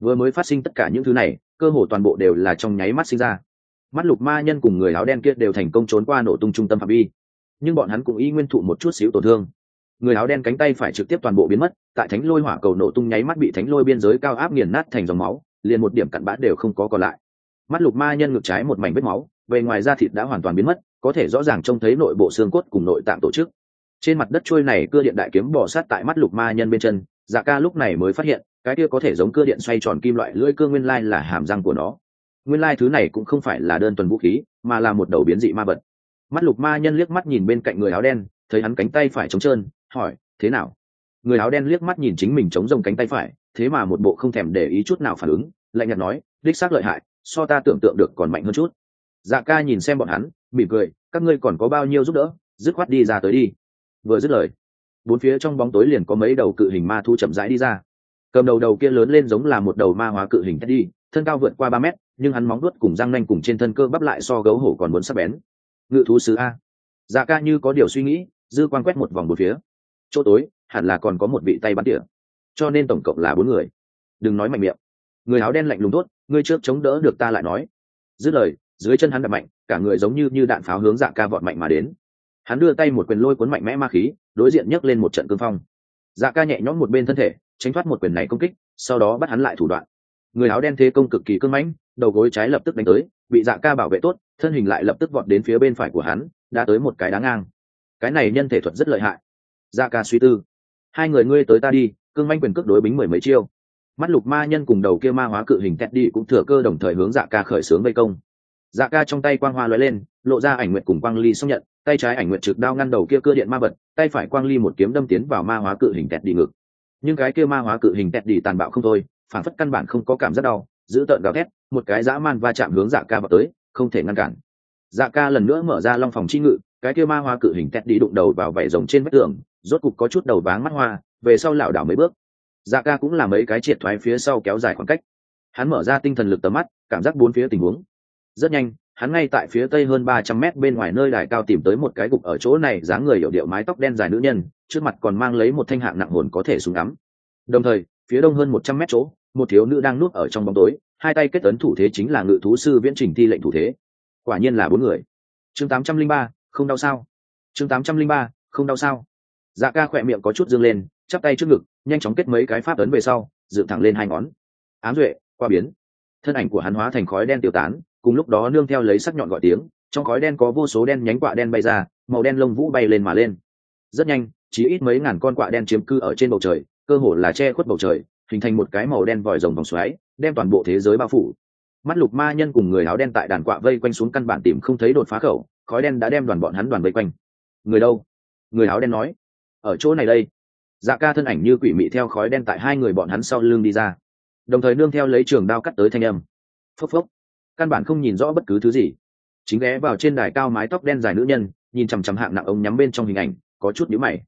Vừa mới phát sinh tất cả những thứ này, cơ hồ toàn bộ đều là trong nháy mắt sinh ra. Mắt lục ma nhân cùng người áo đen kia đều thành công trốn qua nổ tung trung tâm phạm vi. Nhưng bọn hắn cũng y nguyên thụ một chút xíu tổn thương. Người áo đen cánh tay phải trực tiếp toàn bộ biến mất, tại thánh lôi hỏa cầu nổ tung nháy mắt bị thánh lôi biên giới cao áp nghiền nát thành dòng máu, liền một điểm cặn bã đều không có còn lại. Mắt lục ma nhân ngực trái một mảnh vết máu về ngoài da thịt đã hoàn toàn biến mất, có thể rõ ràng trông thấy nội bộ xương cốt cùng nội tạng tổ chức. Trên mặt đất trôi này cưa điện đại kiếm bỏ sát tại mắt lục ma nhân bên chân dạ ca lúc này mới phát hiện, cái kia có thể giống cưa điện xoay tròn kim loại lưỡi cưa nguyên lai là hàm răng của nó. Nguyên lai thứ này cũng không phải là đơn thuần vũ khí, mà là một đầu biến dị ma vật. Mắt lục ma nhân liếc mắt nhìn bên cạnh người áo đen, thấy hắn cánh tay phải trống trơn, hỏi, thế nào? Người áo đen liếc mắt nhìn chính mình chống rồng cánh tay phải, thế mà một bộ không thèm để ý chút nào phản ứng, lạnh nhạt nói, đích xác lợi hại, so ta tưởng tượng được còn mạnh hơn chút. Dạ ca nhìn xem bọn hắn, mỉm cười, các ngươi còn có bao nhiêu giúp đỡ? Dứt khoát đi ra tới đi. Vừa dứt lời bốn phía trong bóng tối liền có mấy đầu cự hình ma thu chậm rãi đi ra. Cầm đầu đầu kia lớn lên giống là một đầu ma hóa cự hình đi thân cao vượt qua ba mét, nhưng hắn móng đuốt cùng răng nanh cùng trên thân cơ bắp lại so gấu hổ còn muốn sắc bén. Ngự thú sứ a. Dạ ca như có điều suy nghĩ, dư quan quét một vòng một phía. Chỗ tối, hẳn là còn có một vị tay bắn tỉa. Cho nên tổng cộng là bốn người. Đừng nói mạnh miệng. Người áo đen lạnh lùng tốt ngươi trước chống đỡ được ta lại nói. Dứt lời, dưới chân hắn đập mạnh, cả người giống như như đạn pháo hướng dạ ca vọt mạnh mà đến hắn đưa tay một quyền lôi cuốn mạnh mẽ ma khí, đối diện nhấc lên một trận cương phong. Dạ ca nhẹ nhõm một bên thân thể, tránh thoát một quyền này công kích, sau đó bắt hắn lại thủ đoạn. Người áo đen thế công cực kỳ cưng mãnh, đầu gối trái lập tức đánh tới, bị dạ ca bảo vệ tốt, thân hình lại lập tức vọt đến phía bên phải của hắn, đã tới một cái đá ngang. Cái này nhân thể thuật rất lợi hại. Dạ ca suy tư. Hai người ngươi tới ta đi cưng manh quyền cước đối bính mười mấy chiêu. Mắt lục ma nhân cùng đầu kia ma hóa cự hình tét đi cũng thừa cơ đồng thời hướng dạ ca khởi xướng vây công. Dạ ca trong tay quang hoa lóe lên, lộ ra ảnh nguyện cùng quang ly xông nhận tay trái ảnh nguyện trực đao ngăn đầu kia cơ điện ma vật, tay phải quang ly một kiếm đâm tiến vào ma hóa cự hình tẹt đi ngực. Nhưng cái kia ma hóa cự hình tẹt đi tàn bạo không thôi, phản phất căn bản không có cảm giác đau, giữ tợn gào thét, một cái dã man va chạm hướng dạ ca vào tới, không thể ngăn cản. Dạ ca lần nữa mở ra long phòng chi ngự, cái kia ma hoa cự hình tẹt đi đụng đầu vào vảy rồng trên vách tường, rốt cục có chút đầu váng mắt hoa, về sau lảo đảo mấy bước. Dạ ca cũng là mấy cái triệt thoái phía sau kéo dài khoảng cách. Hắn mở ra tinh thần lực tầm mắt, cảm giác bốn phía tình huống. Rất nhanh hắn ngay tại phía tây hơn ba trăm mét bên ngoài nơi đài cao tìm tới một cái gục ở chỗ này dáng người hiểu điệu mái tóc đen dài nữ nhân, trước mặt còn mang lấy một thanh hạng nặng hồn có thể súng ngắm. Đồng thời, phía đông hơn một trăm mét chỗ, một thiếu nữ đang núp ở trong bóng tối, hai tay kết ấn thủ thế chính là ngự thú sư viễn trình thi lệnh thủ thế. Quả nhiên là bốn người. Chương tám trăm linh ba, không đau sao? Chương tám trăm linh ba, không đau sao? Dạ ca khỏe miệng có chút dương lên, chắp tay trước ngực, nhanh chóng kết mấy cái pháp ấn về sau, dựng thẳng lên hai ngón. Ám duệ, qua biến thân ảnh của hắn hóa thành khói đen tiêu tán, cùng lúc đó nương theo lấy sắc nhọn gọi tiếng, trong khói đen có vô số đen nhánh quạ đen bay ra, màu đen lông vũ bay lên mà lên. Rất nhanh, chỉ ít mấy ngàn con quạ đen chiếm cư ở trên bầu trời, cơ hồ là che khuất bầu trời, hình thành một cái màu đen vòi rồng vòng xoáy, đem toàn bộ thế giới bao phủ. Mắt lục ma nhân cùng người áo đen tại đàn quạ vây quanh xuống căn bản tìm không thấy đột phá khẩu, khói đen đã đem đoàn bọn hắn đoàn vây quanh. Người đâu? Người áo đen nói. Ở chỗ này đây. Dạ ca thân ảnh như quỷ mị theo khói đen tại hai người bọn hắn sau lưng đi ra đồng thời nương theo lấy trường đao cắt tới thanh âm. Phốc phốc. Căn bản không nhìn rõ bất cứ thứ gì. Chính ghé vào trên đài cao mái tóc đen dài nữ nhân, nhìn chằm chằm hạng nặng ống nhắm bên trong hình ảnh, có chút nhữ mày.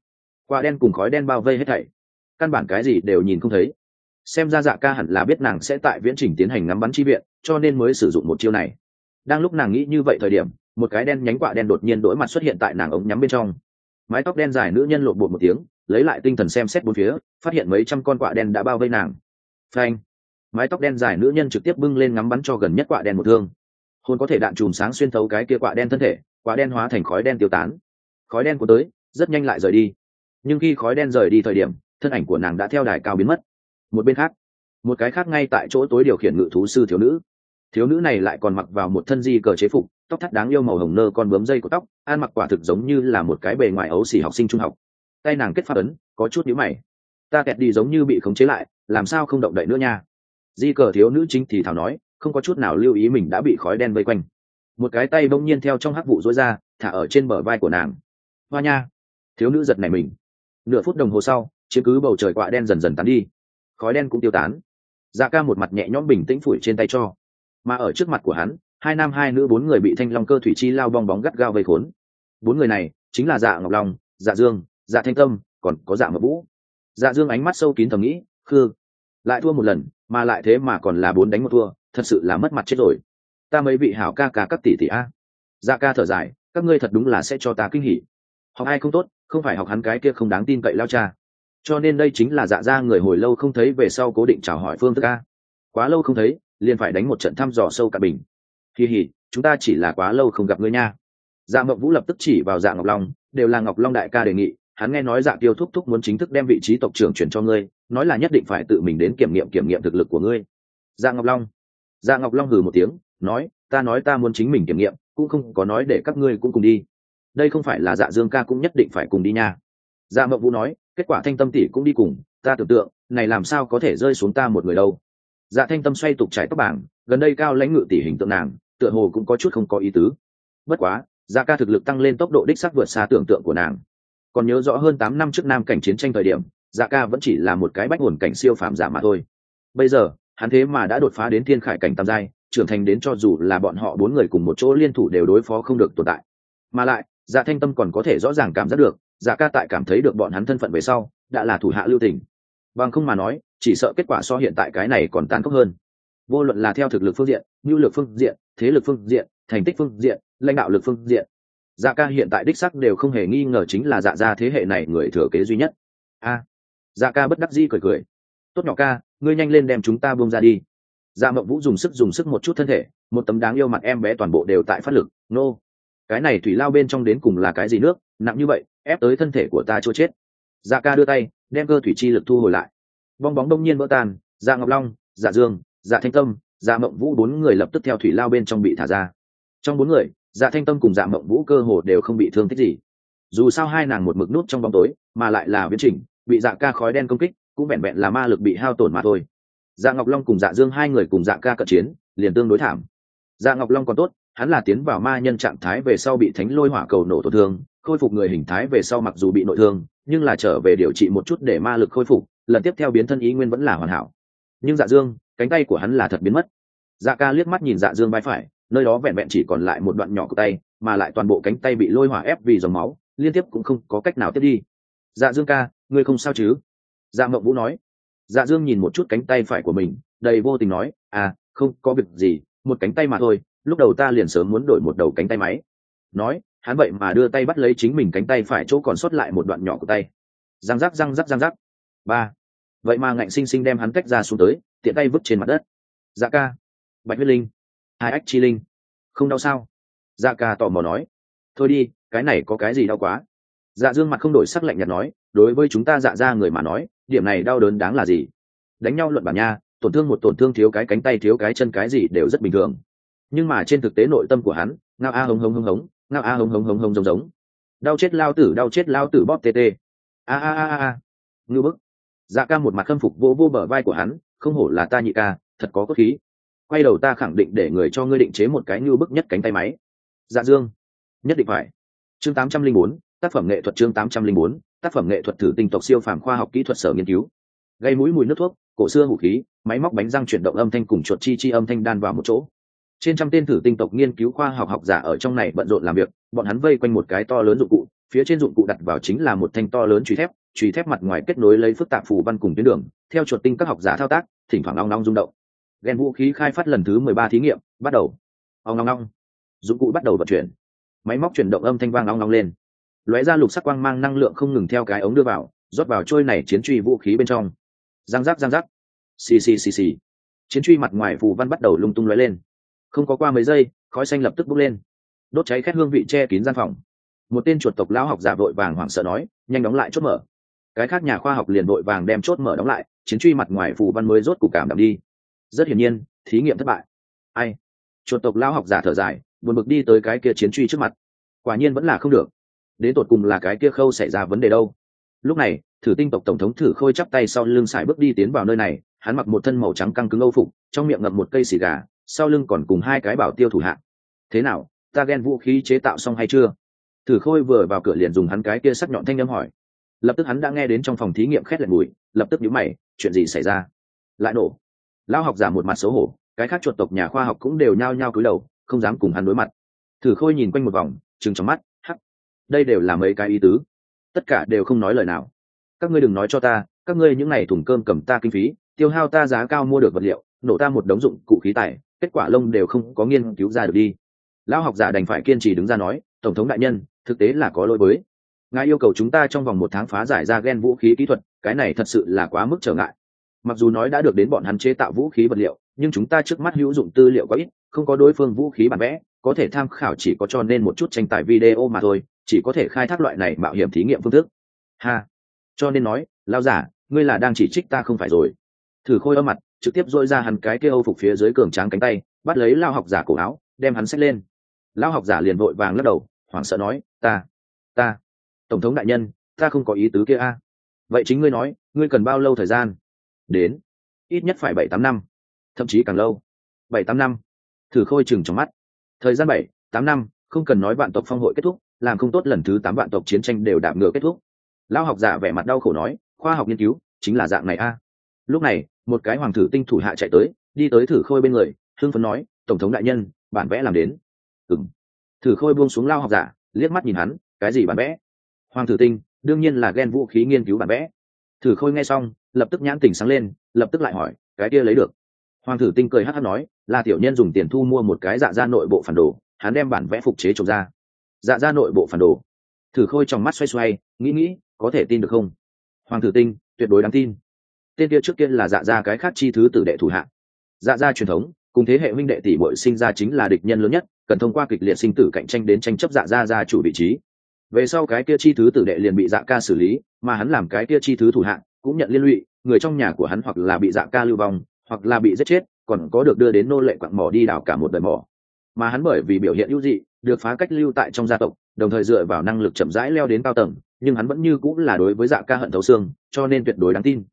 Qua đen cùng khói đen bao vây hết thảy. Căn bản cái gì đều nhìn không thấy. Xem ra dạ ca hẳn là biết nàng sẽ tại viễn trình tiến hành ngắm bắn chi viện, cho nên mới sử dụng một chiêu này. Đang lúc nàng nghĩ như vậy thời điểm, một cái đen nhánh quạ đen đột nhiên đổi mặt xuất hiện tại nàng ống nhắm bên trong. Mái tóc đen dài nữ nhân lộn bột một tiếng, lấy lại tinh thần xem xét bốn phía, phát hiện mấy trăm con quạ đen đã bao vây nàng. Phanh mái tóc đen dài nữ nhân trực tiếp bưng lên ngắm bắn cho gần nhất quạ đen một thương. Hồn có thể đạn chùm sáng xuyên thấu cái kia quạ đen thân thể, quạ đen hóa thành khói đen tiêu tán. Khói đen của tới, rất nhanh lại rời đi. Nhưng khi khói đen rời đi thời điểm, thân ảnh của nàng đã theo đài cao biến mất. Một bên khác, một cái khác ngay tại chỗ tối điều khiển ngự thú sư thiếu nữ. Thiếu nữ này lại còn mặc vào một thân di cờ chế phục, tóc thắt đáng yêu màu hồng nơ con bướm dây của tóc, ăn mặc quả thực giống như là một cái bề ngoài ấu xỉ học sinh trung học. Tay nàng kết phát ấn, có chút nhíu mày. Ta kẹt đi giống như bị khống chế lại, làm sao không động đậy nữa nha? Di cờ thiếu nữ chính thì thảo nói, không có chút nào lưu ý mình đã bị khói đen vây quanh. Một cái tay bỗng nhiên theo trong hắc vụ rối ra, thả ở trên bờ vai của nàng. Hoa nha! Thiếu nữ giật này mình. Nửa phút đồng hồ sau chiếm cứ bầu trời quạ đen dần dần tán đi. Khói đen cũng tiêu tán. Dạ ca một mặt nhẹ nhõm bình tĩnh phủi trên tay cho. Mà ở trước mặt của hắn, hai nam hai nữ bốn người bị thanh long cơ thủy chi lao bong bóng gắt gao vây khốn. Bốn người này, chính là dạ ngọc long dạ dương dạ thanh tâm, còn có dạ mập vũ. Dạ dương ánh mắt sâu kín thầm nghĩ, khư! Lại thua một lần mà lại thế mà còn là bốn đánh một thua, thật sự là mất mặt chết rồi. Ta mấy vị hảo ca ca các tỷ tỷ a. Dạ ca thở dài, các ngươi thật đúng là sẽ cho ta kinh hỉ. Học ai không tốt, không phải học hắn cái kia không đáng tin cậy lao cha. Cho nên đây chính là dạ ra người hồi lâu không thấy về sau cố định chào hỏi phương thức a. Quá lâu không thấy, liền phải đánh một trận thăm dò sâu cả bình. Kỳ hỉ chúng ta chỉ là quá lâu không gặp ngươi nha. Dạ mộng vũ lập tức chỉ vào dạ ngọc long, đều là ngọc long đại ca đề nghị hắn nghe nói dạ tiêu thúc thúc muốn chính thức đem vị trí tộc trưởng chuyển cho ngươi, nói là nhất định phải tự mình đến kiểm nghiệm kiểm nghiệm thực lực của ngươi. Dạ ngọc long. Dạ ngọc long hừ một tiếng, nói, ta nói ta muốn chính mình kiểm nghiệm, cũng không có nói để các ngươi cũng cùng đi. Đây không phải là dạ dương ca cũng nhất định phải cùng đi nha. Dạ Mậu vũ nói, kết quả thanh tâm tỷ cũng đi cùng, ta tưởng tượng, này làm sao có thể rơi xuống ta một người đâu. Dạ thanh tâm xoay tục trải tóc bảng, gần đây cao lãnh ngự tỷ hình tượng nàng, tựa hồ cũng có chút không có ý tứ. Bất quá dạ ca thực lực tăng lên tốc độ đích sắc vượt xa tưởng tượng của nàng còn nhớ rõ hơn tám năm trước nam cảnh chiến tranh thời điểm dạ ca vẫn chỉ là một cái bách hồn cảnh siêu phàm giả mà thôi. Bây giờ, hắn thế mà đã đột phá đến thiên khải cảnh tam giai, trưởng thành đến cho dù là bọn họ bốn người cùng một chỗ liên thủ đều đối phó không được tồn tại. Mà lại dạ thanh tâm còn có thể rõ ràng cảm giác được dạ ca tại cảm thấy được bọn hắn thân phận về sau, đã là thủ hạ lưu tình. Bằng không mà nói, chỉ sợ kết quả so hiện tại cái này còn tàn khốc hơn. Vô luận là theo thực lực phương diện, nhu lực phương diện, thế lực phương diện, thành tích phương diện, lãnh đạo lực phương diện dạ ca hiện tại đích sắc đều không hề nghi ngờ chính là dạ gia thế hệ này người thừa kế duy nhất. A dạ ca bất đắc dĩ cười cười. Tốt nhỏ ca, ngươi nhanh lên đem chúng ta buông ra đi. Dạ mộng vũ dùng sức dùng sức một chút thân thể, một tấm đáng yêu mặt em bé toàn bộ đều tại phát lực. Nô、no. cái này thủy lao bên trong đến cùng là cái gì nước, nặng như vậy, ép tới thân thể của ta chỗ chết. Dạ ca đưa tay, đem cơ thủy chi lực thu hồi lại. Bong bóng đông nhiên vỡ tan dạ ngọc long dạ dương dạ thanh tâm dạ mộng vũ bốn người lập tức theo thủy lao bên trong bị thả ra. Trong bốn người dạ thanh tâm cùng dạ mộng vũ cơ hồ đều không bị thương tích gì. Dù sao hai nàng một mực nút trong bóng tối, mà lại là biến trình, bị dạ ca khói đen công kích, cũng vẹn vẹn là ma lực bị hao tổn mà thôi. Dạ ngọc long cùng dạ dương hai người cùng dạ ca cận chiến, liền tương đối thảm. Dạ ngọc long còn tốt, hắn là tiến vào ma nhân trạng thái về sau bị thánh lôi hỏa cầu nổ tổn thương, khôi phục người hình thái về sau mặc dù bị nội thương, nhưng là trở về điều trị một chút để ma lực khôi phục, lần tiếp theo biến thân ý nguyên vẫn là hoàn hảo. Nhưng dạ dương, cánh tay của hắn là thật biến mất. Dạ ca liếc mắt nhìn dạ dương vai phải nơi đó vẹn vẹn chỉ còn lại một đoạn nhỏ của tay, mà lại toàn bộ cánh tay bị lôi hỏa ép vì dòng máu, liên tiếp cũng không có cách nào tiếp đi. Dạ dương ca, ngươi không sao chứ? Dạ mộng vũ nói. Dạ dương nhìn một chút cánh tay phải của mình, đầy vô tình nói à không có việc gì, một cánh tay mà thôi, lúc đầu ta liền sớm muốn đổi một đầu cánh tay máy. Nói, hắn vậy mà đưa tay bắt lấy chính mình cánh tay phải chỗ còn sót lại một đoạn nhỏ của tay. Răng rắc răng rắc răng rắc. Ba. Vậy mà ngạnh sinh sinh đem hắn cách ra xuống tới, tiện tay vứt trên mặt đất. Dạ ca. Bạch huyết linh hai ách chi linh. Không đau sao? Dạ ca tò mò nói. Thôi đi, cái này có cái gì đau quá? Dạ dương mặt không đổi sắc lạnh nhạt nói, đối với chúng ta dạ ra người mà nói, điểm này đau đớn đáng là gì? Đánh nhau luận bản nha, tổn thương một tổn thương thiếu cái cánh tay, thiếu cái chân, cái gì đều rất bình thường. Nhưng mà trên thực tế nội tâm của hắn, ngao a hống hống hống hống, ngao a hống hống hống hống giống giống. Đau chết lao tử, đau chết lao tử bóp tê tê. A a a a ngư bức. Dạ ca một mặt khâm phục, vô vô bờ vai của hắn, không hổ là ta nhị ca, thật có cốt khí quay đầu ta khẳng định để người cho ngươi định chế một cái như bức nhất cánh tay máy. Dạ dương, nhất định phải. Chương tám trăm linh bốn, tác phẩm nghệ thuật chương tám trăm linh bốn, tác phẩm nghệ thuật thử tinh tộc siêu phàm khoa học kỹ thuật sở nghiên cứu. Gây mũi mùi nước thuốc, cổ xưa hủ khí, máy móc bánh răng chuyển động âm thanh cùng chuột chi chi âm thanh đan vào một chỗ. Trên trăm tên thử tinh tộc nghiên cứu khoa học học giả ở trong này bận rộn làm việc, bọn hắn vây quanh một cái to lớn dụng cụ, phía trên dụng cụ đặt vào chính là một thanh to lớn truy thép truy thép mặt ngoài kết nối lấy phức tạp phù văn cùng tuyến đường, theo chuột tinh các học giả thao tác, thỉnh thoảng long long rung động ghen vũ khí khai phát lần thứ mười ba thí nghiệm, bắt đầu. Ao ngong ngong. dụng cụ bắt đầu vận chuyển. Máy móc chuyển động âm thanh vang ngong ngong lên. Lóe ra lục sắc quang mang năng lượng không ngừng theo cái ống đưa vào, rót vào trôi này chiến truy vũ khí bên trong. Giang giác giang giác. Xì xì xì xì. Chiến truy mặt ngoài phù văn bắt đầu lung tung lóe lên. Không có qua mấy giây, khói xanh lập tức bốc lên. Đốt cháy khét hương vị che kín gian phòng. Một tên chuột tộc lão học giả vội vàng hoảng sợ nói, nhanh đóng lại chốt mở. Cái khác nhà khoa học liền vội vàng đem chốt mở đóng lại, chiến truy mặt ngoài phù văn mới rốt cục cảm đạm đi rất hiển nhiên, thí nghiệm thất bại. Ai? Chuột tộc lao học giả thở dài, buồn bực đi tới cái kia chiến truy trước mặt. Quả nhiên vẫn là không được. Đến tột cùng là cái kia khâu xảy ra vấn đề đâu? Lúc này, thử tinh tộc tổng thống thử khôi chắp tay sau lưng sải bước đi tiến vào nơi này, hắn mặc một thân màu trắng căng cứng âu phục, trong miệng ngậm một cây xì gà, sau lưng còn cùng hai cái bảo tiêu thủ hạ. Thế nào, ta ghen vũ khí chế tạo xong hay chưa? Thử khôi vừa vào cửa liền dùng hắn cái kia sắc nhọn thanh â m hỏi. Lập tức hắn đã nghe đến trong phòng thí nghiệm khét lẹt mùi, lập tức nhíu mày, chuyện gì xảy ra? Lại nổ lao học giả một mặt xấu hổ, cái khác chuột tộc nhà khoa học cũng đều nhao nhao cúi đầu, không dám cùng hắn đối mặt. Thử khôi nhìn quanh một vòng chừng trong mắt, hắc, đây đều là mấy cái ý tứ. Tất cả đều không nói lời nào. Các ngươi đừng nói cho ta, các ngươi những n à y thùng cơm cầm ta kinh phí, tiêu hao ta giá cao mua được vật liệu, nổ ta một đống dụng cụ khí tài, kết quả lông đều không có nghiên cứu ra được đi. Lão học giả đành phải kiên trì đứng ra nói, tổng thống đại nhân, thực tế là có lỗi với. Ngài yêu cầu chúng ta trong vòng một tháng phá giải ra ghen vũ khí kỹ thuật, cái này thật sự là quá mức trở ngại mặc dù nói đã được đến bọn hắn chế tạo vũ khí vật liệu, nhưng chúng ta trước mắt hữu dụng tư liệu có ít, không có đối phương vũ khí bản vẽ, có thể tham khảo chỉ có cho nên một chút tranh tài video mà thôi, chỉ có thể khai thác loại này mạo hiểm thí nghiệm phương thức. Ha! Cho nên nói lao giả, ngươi là đang chỉ trích ta không phải rồi. Thử khôi âm mặt, trực tiếp dội ra hắn cái kia âu phục phía dưới cường tráng cánh tay, bắt lấy lao học giả cổ áo, đem hắn xách lên. Lao học giả liền vội vàng lắc đầu, hoảng sợ nói, ta ta, tổng thống đại nhân, ta không có ý tứ kia a. Vậy chính ngươi nói, ngươi cần bao lâu thời gian? Đến. Ít nhất phải bảy tám năm, thậm chí càng lâu. Bảy tám năm. Thử khôi chừng trong mắt. Thời gian bảy, tám năm, không cần nói vạn tộc phong hội kết thúc, làm không tốt lần thứ tám vạn tộc chiến tranh đều đạp ngựa kết thúc. Lao học giả vẻ mặt đau khổ nói, khoa học nghiên cứu, chính là dạng này a. Lúc này, một cái hoàng thử tinh thủ hạ chạy tới, đi tới thử khôi bên người, hưng phấn nói, tổng thống đại nhân, bản vẽ làm đến. Ừng thử khôi buông xuống lao học giả, liếc mắt nhìn hắn, cái gì bản vẽ? Hoàng thử tinh, đương nhiên là ghen vũ khí nghiên cứu bản vẽ thử khôi nghe xong, lập tức nhãn tỉnh sáng lên, lập tức lại hỏi, cái kia lấy được? Hoàng thử tinh cười hát hát nói, là tiểu nhân dùng tiền thu mua một cái dạ ra nội bộ phản đồ, hắn đem bản vẽ phục chế trồng ra. Dạ ra nội bộ phản đồ. Thử khôi trong mắt xoay xoay, nghĩ nghĩ, có thể tin được không? Hoàng thử tinh, tuyệt đối đáng tin. Tên kia trước kia là dạ ra cái khác chi thứ tử đệ thủ hạng dạ ra truyền thống, cùng thế hệ huynh đệ tỷ bội sinh ra chính là địch nhân lớn nhất, cần thông qua kịch liệt sinh tử cạnh tranh đến tranh chấp dạ ra ra chủ vị trí về sau cái kia chi thứ tử đệ liền bị dạ ca xử lý, mà hắn làm cái kia chi thứ thủ hạng cũng nhận liên lụy, người trong nhà của hắn hoặc là bị dạ ca lưu vong, hoặc là bị giết chết, còn có được đưa đến nô lệ quặng mỏ đi đào cả một đời mỏ. Mà hắn bởi vì biểu hiện ưu dị, được phá cách lưu tại trong gia tộc, đồng thời dựa vào năng lực chậm rãi leo đến cao tầng, nhưng hắn vẫn như cũng là đối với dạ ca hận thấu xương, cho nên tuyệt đối đáng tin.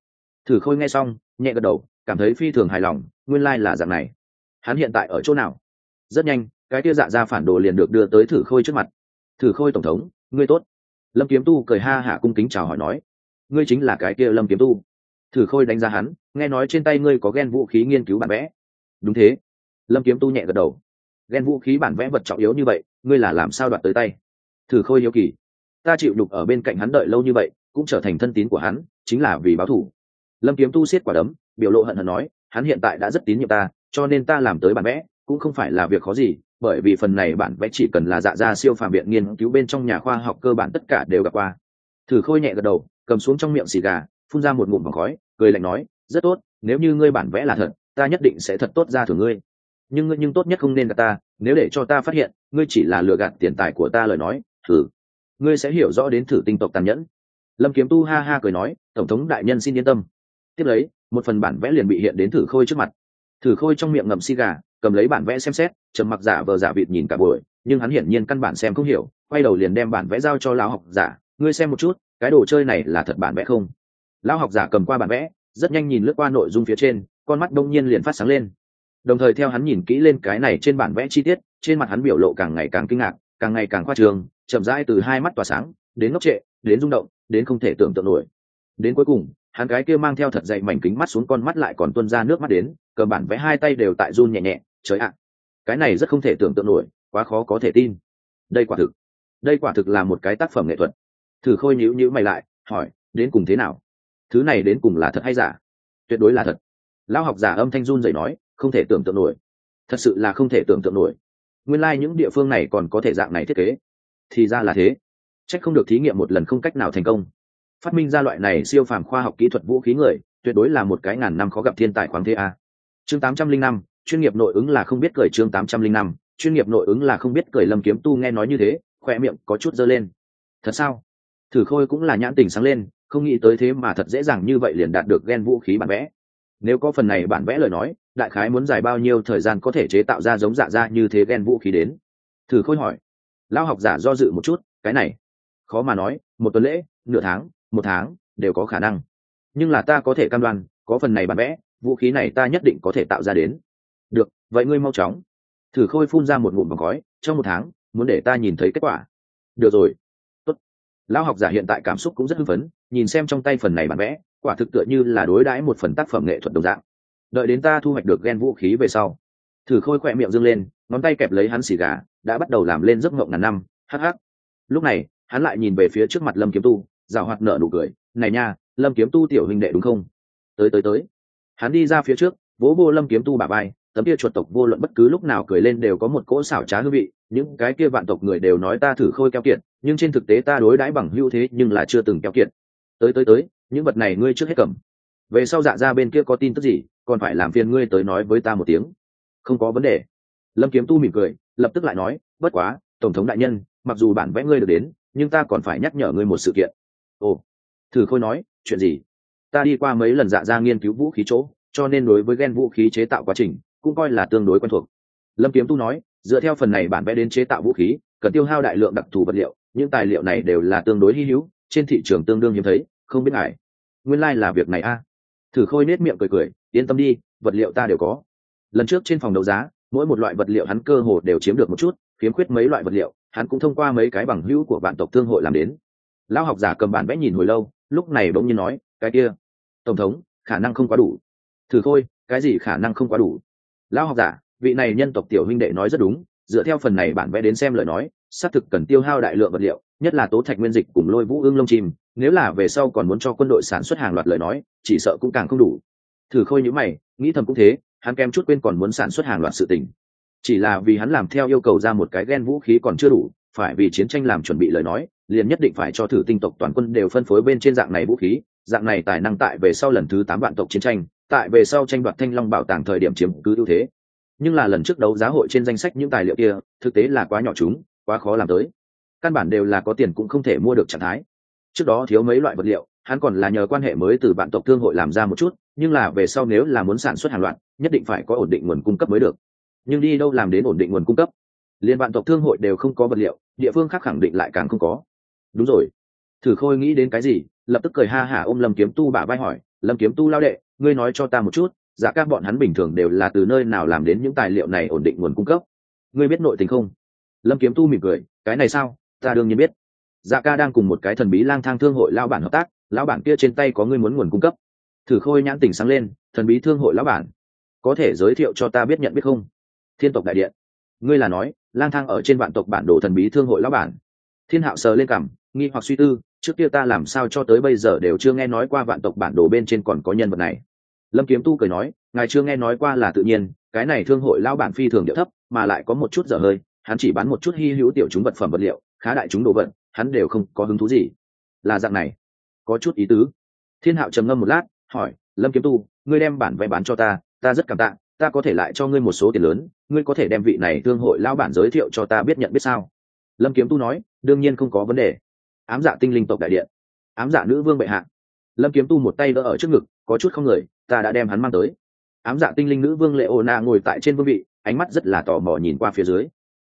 Thử khôi nghe xong, nhẹ gật đầu, cảm thấy phi thường hài lòng, nguyên lai、like、là dạng này. Hắn hiện tại ở chỗ nào? Rất nhanh, cái kia dạ ra phản đồ liền được đưa tới thử khôi trước mặt. Thử khôi tổng thống ngươi tốt. Lâm kiếm tu cười ha hả cung kính chào hỏi nói. Ngươi chính là cái kia lâm kiếm tu. Thử khôi đánh giá hắn, nghe nói trên tay ngươi có ghen vũ khí nghiên cứu bản vẽ. Đúng thế. Lâm kiếm tu nhẹ gật đầu. Ghen vũ khí bản vẽ vật trọng yếu như vậy, ngươi là làm sao đoạt tới tay? Thử khôi hiếu kỳ. Ta chịu đục ở bên cạnh hắn đợi lâu như vậy, cũng trở thành thân tín của hắn, chính là vì báo thủ lâm kiếm tu siết quả đấm, biểu lộ hận hận nói, hắn hiện tại đã rất tín nhiệm ta, cho nên ta làm tới bản vẽ, cũng không phải là việc khó gì bởi vì phần này bản vẽ chỉ cần là dạ ra siêu phàm viện nghiên cứu bên trong nhà khoa học cơ bản tất cả đều gặp qua. Thử khôi nhẹ gật đầu, cầm xuống trong miệng xì gà, phun ra một ngụm vòng khói cười lạnh nói, rất tốt, nếu như ngươi bản vẽ là thật, ta nhất định sẽ thật tốt ra thưởng ngươi. Nhưng ngươi nhưng tốt nhất không nên gạt ta, nếu để cho ta phát hiện, ngươi chỉ là lừa gạt tiền tài của ta lời nói, thử. Ngươi sẽ hiểu rõ đến thử tinh tộc tàn nhẫn. Lâm kiếm tu ha ha cười nói, tổng thống đại nhân xin yên tâm. Tiếp lấy, một phần bản vẽ liền bị hiện đến thử khôi trước mặt. Thử khôi trong miệng ngậm xi gà cầm lấy bản vẽ xem xét, trầm mặc giả vờ giả vịt nhìn cả buổi, nhưng hắn hiển nhiên căn bản xem không hiểu, quay đầu liền đem bản vẽ giao cho lão học giả, ngươi xem một chút, cái đồ chơi này là thật bản vẽ không? Lão học giả cầm qua bản vẽ, rất nhanh nhìn lướt qua nội dung phía trên, con mắt đông nhiên liền phát sáng lên. Đồng thời theo hắn nhìn kỹ lên cái này trên bản vẽ chi tiết, trên mặt hắn biểu lộ càng ngày càng kinh ngạc, càng ngày càng khoa trường chậm rãi từ hai mắt tỏa sáng, đến ngốc trệ, đến rung động, đến không thể tưởng tượng nổi. Đến cuối cùng, hắn cái kia mang theo thật dậy mảnh kính mắt xuống con mắt lại còn tuôn ra nước mắt đến, cờ bản vẽ hai tay đều tại run nhẹ nhẹ trời ạ, cái này rất không thể tưởng tượng nổi, quá khó có thể tin. Đây quả thực, đây quả thực là một cái tác phẩm nghệ thuật. Thử khôi nhữ nhữ mày lại, hỏi, đến cùng thế nào? Thứ này đến cùng là thật hay giả? Tuyệt đối là thật. Lão học giả âm thanh run dậy nói, không thể tưởng tượng nổi. Thật sự là không thể tưởng tượng nổi. Nguyên lai、like、những địa phương này còn có thể dạng này thiết kế. Thì ra là thế. C h ắ c không được thí nghiệm một lần không cách nào thành công. Phát minh ra loại này siêu phàm khoa học kỹ thuật vũ khí người, tuyệt đối là một cái ngàn năm khó gặp thiên tài khoáng thế a. Chương tám trăm linh năm chuyên nghiệp nội ứng là không biết cười chương tám trăm linh năm, chuyên nghiệp nội ứng là không biết cười lâm kiếm tu nghe nói như thế khoe miệng có chút dơ lên. Thật sao? Thử khôi cũng là nhãn tình sáng lên, không nghĩ tới thế mà thật dễ dàng như vậy liền đạt được ghen vũ khí bản vẽ. Nếu có phần này bản vẽ lời nói, đại khái muốn dài bao nhiêu thời gian có thể chế tạo ra giống dạ ra như thế ghen vũ khí đến? Thử khôi hỏi. Lao học giả do dự một chút, cái này, khó mà nói, một tuần lễ, nửa tháng, một tháng, đều có khả năng. Nhưng là ta có thể cam đoan, có phần này bản vẽ, vũ khí này ta nhất định có thể tạo ra đến được, vậy ngươi mau chóng. Thử khôi phun ra một ngụm bằng khói, trong một tháng, muốn để ta nhìn thấy kết quả. Được rồi. Tốt. lão học giả hiện tại cảm xúc cũng rất hưng phấn, nhìn xem trong tay phần này bản vẽ, quả thực tựa như là đối đãi một phần tác phẩm nghệ thuật đồng dạng. Đợi đến ta thu hoạch được ghen vũ khí về sau. Thử khôi khỏe miệng dâng lên, ngón tay kẹp lấy hắn xì gà, đã bắt đầu làm lên giấc ngộng ngàn năm. Hắc hắc. Lúc này, hắn lại nhìn về phía trước mặt lâm kiếm tu rào hoạt nở nụ cười, này nha, lâm kiếm tu tiểu huynh đệ đúng không? Tới tới tới. Hắn đi ra phía trước, vỗ vô lâm kiếm tu bà vai tấm kia chuột tộc vô luận bất cứ lúc nào cười lên đều có một cỗ xảo trá hương vị, những cái kia vạn tộc người đều nói ta thử khôi keo kiệt, nhưng trên thực tế ta đối đãi bằng hữu thế nhưng là chưa từng keo kiệt. Tới tới tới, những vật này ngươi trước hết cầm. Về sau dạ ra bên kia có tin tức gì, còn phải làm phiền ngươi tới nói với ta một tiếng. Không có vấn đề. Lâm kiếm tu mỉm cười, lập tức lại nói, bất quá, tổng thống đại nhân, mặc dù bản vẽ ngươi được đến, nhưng ta còn phải nhắc nhở ngươi một sự kiện. Ồ. Thử khôi nói, chuyện gì? Ta đi qua mấy lần dạ ra nghiên cứu vũ khí chỗ, cho nên đối với ghen vũ khí chế tạo quá trình cũng coi là tương đối quen thuộc. Lâm kiếm tu nói, dựa theo phần này bản vẽ đến chế tạo vũ khí, cần tiêu hao đại lượng đặc thù vật liệu, những tài liệu này đều là tương đối hy hữu, trên thị trường tương đương hiếm thấy, không biết ngại. Nguyên lai、like、là việc này a. Thử khôi nết miệng cười cười, yên tâm đi, vật liệu ta đều có. Lần trước trên phòng đấu giá, mỗi một loại vật liệu hắn cơ hồ đều chiếm được một chút, khiếm khuyết mấy loại vật liệu, hắn cũng thông qua mấy cái bằng hữu của vạn tộc thương hội làm đến. Lão học giả cầm bản vẽ nhìn hồi lâu, lúc này bỗng nhiên nói, cái kia, tổng thống, khả năng không quá đủ. Thử khôi, cái gì khả năng không quá đủ? Lão học giả, vị này nhân tộc tiểu huynh đệ nói rất đúng, dựa theo phần này bản vẽ đến xem lời nói, xác thực cần tiêu hao đại lượng vật liệu, nhất là tố thạch nguyên dịch cùng lôi vũ ương lông chim, nếu là về sau còn muốn cho quân đội sản xuất hàng loạt lời nói, chỉ sợ cũng càng không đủ. Thử khôi nhữ mày, nghĩ thầm cũng thế, hắn kém chút quên còn muốn sản xuất hàng loạt sự tình. Chỉ là vì hắn làm theo yêu cầu ra một cái ghen vũ khí còn chưa đủ, phải vì chiến tranh làm chuẩn bị lời nói, liền nhất định phải cho thử tinh tộc toàn quân đều phân phối bên trên dạng này vũ khí, dạng này tài năng tại về sau lần thứ tám vạn tộc chiến tranh tại về sau tranh đoạt thanh long bảo tàng thời điểm chiếm cứ ưu thế. Nhưng là lần trước đấu giá hội trên danh sách những tài liệu kia, thực tế là quá nhỏ chúng, quá khó làm tới. Căn bản đều là có tiền cũng không thể mua được trạng thái. Trước đó thiếu mấy loại vật liệu, hắn còn là nhờ quan hệ mới từ bạn tộc thương hội làm ra một chút, nhưng là về sau nếu là muốn sản xuất hàng loạt, nhất định phải có ổn định nguồn cung cấp mới được. Nhưng đi đâu làm đến ổn định nguồn cung cấp? Liên bạn tộc thương hội đều không có vật liệu, địa phương khác khẳng định lại càng không có. Đúng rồi. Thử khôi nghĩ đến cái gì, lập tức cười ha hả ôm lâm kiếm tu bả vai hỏi, lâm kiếm tu lao đệ ngươi nói cho ta một chút, giá các bọn hắn bình thường đều là từ nơi nào làm đến những tài liệu này ổn định nguồn cung cấp? Ngươi biết nội tình không? Lâm kiếm tu mỉm cười, cái này sao? Ta đương nhiên biết. Dạ ca đang cùng một cái thần bí lang thang thương hội lao bản hợp tác, lão bản kia trên tay có ngươi muốn nguồn cung cấp. Thử khôi nhãn tình sáng lên, thần bí thương hội lão bản. Có thể giới thiệu cho ta biết nhận biết không? Thiên tộc đại điện. Ngươi là nói, lang thang ở trên vạn tộc bản đồ thần bí thương hội lão bản. Thiên hạo sờ lên cảm nghi hoặc suy tư trước kia ta làm sao cho tới bây giờ đều chưa nghe nói qua vạn tộc bản đồ bên trên còn có nhân vật này. Lâm kiếm tu cười nói, ngài chưa nghe nói qua là tự nhiên, cái này thương hội lao bản phi thường điệu thấp, mà lại có một chút dở hơi, hắn chỉ bán một chút hy hữu tiểu chúng vật phẩm vật liệu, khá đại chúng đồ vật, hắn đều không có hứng thú gì. Là dạng này. Có chút ý tứ. Thiên hạo trầm ngâm một lát, hỏi, lâm kiếm tu, ngươi đem bản vẽ bán cho ta ta rất cảm tạ, ta có thể lại cho ngươi một số tiền lớn, ngươi có thể đem vị này thương hội lao bản giới thiệu cho ta biết nhận biết sao? Lâm kiếm tu nói, đương nhiên không có vấn đề ám dạ tinh linh tộc đại điện. Ám dạ nữ vương bệ hạ. Lâm kiếm tu một tay đỡ ở trước ngực, có chút không người, ta đã đem hắn mang tới. Ám dạ tinh linh nữ vương lệ ô na ngồi tại trên vương vị, ánh mắt rất là tò mò nhìn qua phía dưới.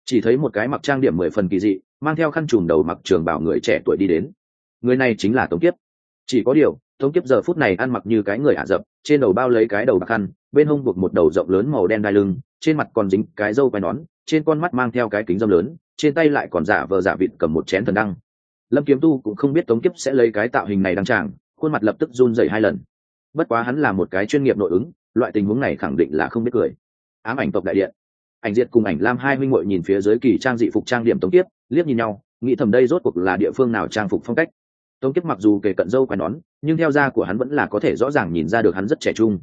Chỉ thấy một cái mặc trang điểm mười phần kỳ dị, mang theo khăn trùm đầu mặc trường bảo người trẻ tuổi đi đến. Người này chính là tống kiếp. Chỉ có điều, tống kiếp giờ phút này ăn mặc như cái người ả rập, trên đầu bao lấy cái đầu bạc khăn bên hông buộc một đầu rộng lớn màu đen đai lưng, trên mặt còn dính cái râu quai nón, trên con mắt mang theo cái kính dâm lớn, trên tay lại còn giả vờ giả vịt cầm một chén thần đăng lâm kiếm tu cũng không biết tống kiếp sẽ lấy cái tạo hình này đăng tràng, khuôn mặt lập tức run dày hai lần. Bất quá hắn là một cái chuyên nghiệp nội ứng, loại tình huống này khẳng định là không biết cười. Ám ảnh tộc đại điện. Ảnh diệt cùng ảnh lam hai huynh hội nhìn phía dưới kỳ trang dị phục trang điểm tống kiếp, liếc nhìn nhau, nghĩ thầm đây rốt cuộc là địa phương nào trang phục phong cách. Tống kiếp mặc dù kể cận dâu quai nón, nhưng theo da của hắn vẫn là có thể rõ ràng nhìn ra được hắn rất trẻ trung.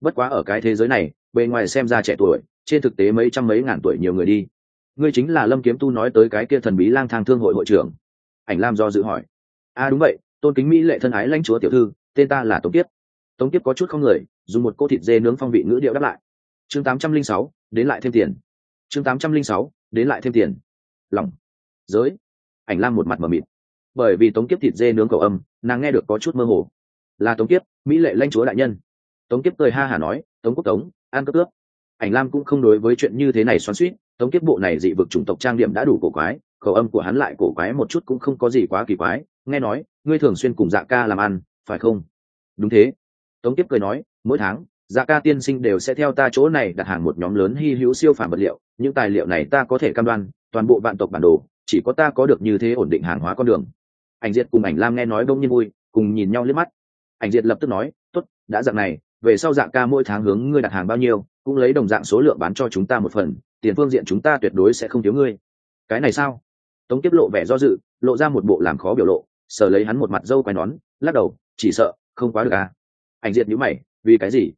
Bất quá ở cái thế giới này, bề ngoài xem ra trẻ tuổi, trên thực tế mấy trăm mấy ngàn tuổi nhiều người đi. Ngươi chính là lâm kiếm tu nói tới cái kia thần bí lang thang thương hội hội trưởng ảnh lam do dự hỏi. A à đúng vậy, tôn kính mỹ lệ thân ái lãnh chúa tiểu thư, tên ta là tống tiếp tống tiếp có chút không người, dùng một cô thịt dê nướng phong vị ngữ điệu đáp lại. Chương tám trăm linh sáu, đến lại thêm tiền. Chương tám trăm linh sáu, đến lại thêm tiền. Lòng. Giới. Ảnh lam một mặt mờ mịt. Bởi vì tống kiếp thịt dê nướng cầu âm, nàng nghe được có chút mơ hồ. Là tống kiếp, mỹ lệ lãnh chúa đại nhân. Tống kiếp cười ha hả nói, tống quốc tống an cấp ước ảnh lam cũng không đối với chuyện như thế này xoắn suýt tống kiếp bộ này dị vực chủng tộc trang điểm đã đủ cổ quái khẩu âm của hắn lại cổ quái một chút cũng không có gì quá kỳ quái, nghe nói, ngươi thường xuyên cùng dạ ca làm ăn, phải không? Đúng thế. Tống Tiếp cười nói, mỗi tháng dạ ca tiên sinh đều sẽ theo ta chỗ này đặt hàng một nhóm lớn hy hữu siêu phản vật liệu, những tài liệu này ta có thể cam đoan, toàn bộ vạn tộc bản đồ, chỉ có ta có được như thế ổn định hàng hóa con đường. Ảnh diệt cùng ảnh lam nghe nói đông nhiên vui, cùng nhìn nhau liếc mắt. Ảnh diệt lập tức nói, tốt, đã dạng này, về sau dạ ca mỗi tháng hướng ngươi đặt hàng bao nhiêu, cũng lấy đồng dạng số lượng bán cho chúng ta một phần, tiền phương diện chúng ta tuyệt đối sẽ không thiếu ngươi. Cái này sao? Tống tiếp lộ vẻ do dự, lộ ra một bộ làm khó biểu lộ, sờ lấy hắn một mặt dâu quai nón, lắc đầu, chỉ sợ, không quá được à? Ảnh diệt nhữ mày, vì cái gì?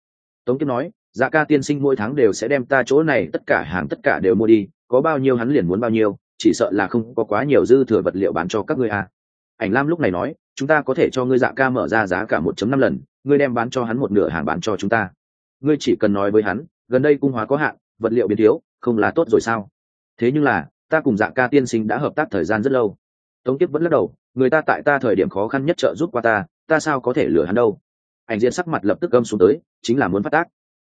Tống tiếp nói dạ ca tiên sinh mỗi tháng đều sẽ đem ta chỗ này, tất cả hàng tất cả đều mua đi, có bao nhiêu hắn liền muốn bao nhiêu, chỉ sợ là không có quá nhiều dư thừa vật liệu bán cho các ngươi à? Ảnh lam lúc này nói, chúng ta có thể cho ngươi dạ ca mở ra giá cả một chấm năm lần, ngươi đem bán cho hắn một nửa hàng bán cho chúng ta. Ngươi chỉ cần nói với hắn, gần đây cung hóa có hạn, vật liệu biến thiếu, không là tốt rồi sao? Thế nhưng là ta cùng dạ ca tiên sinh đã hợp tác thời gian rất lâu. Tống kiếp vẫn lắc đầu, người ta tại ta thời điểm khó khăn nhất trợ giúp qua ta ta sao có thể lừa hắn đâu? Ảnh diễn sắc mặt lập tức gâm xuống tới, chính là muốn phát tác.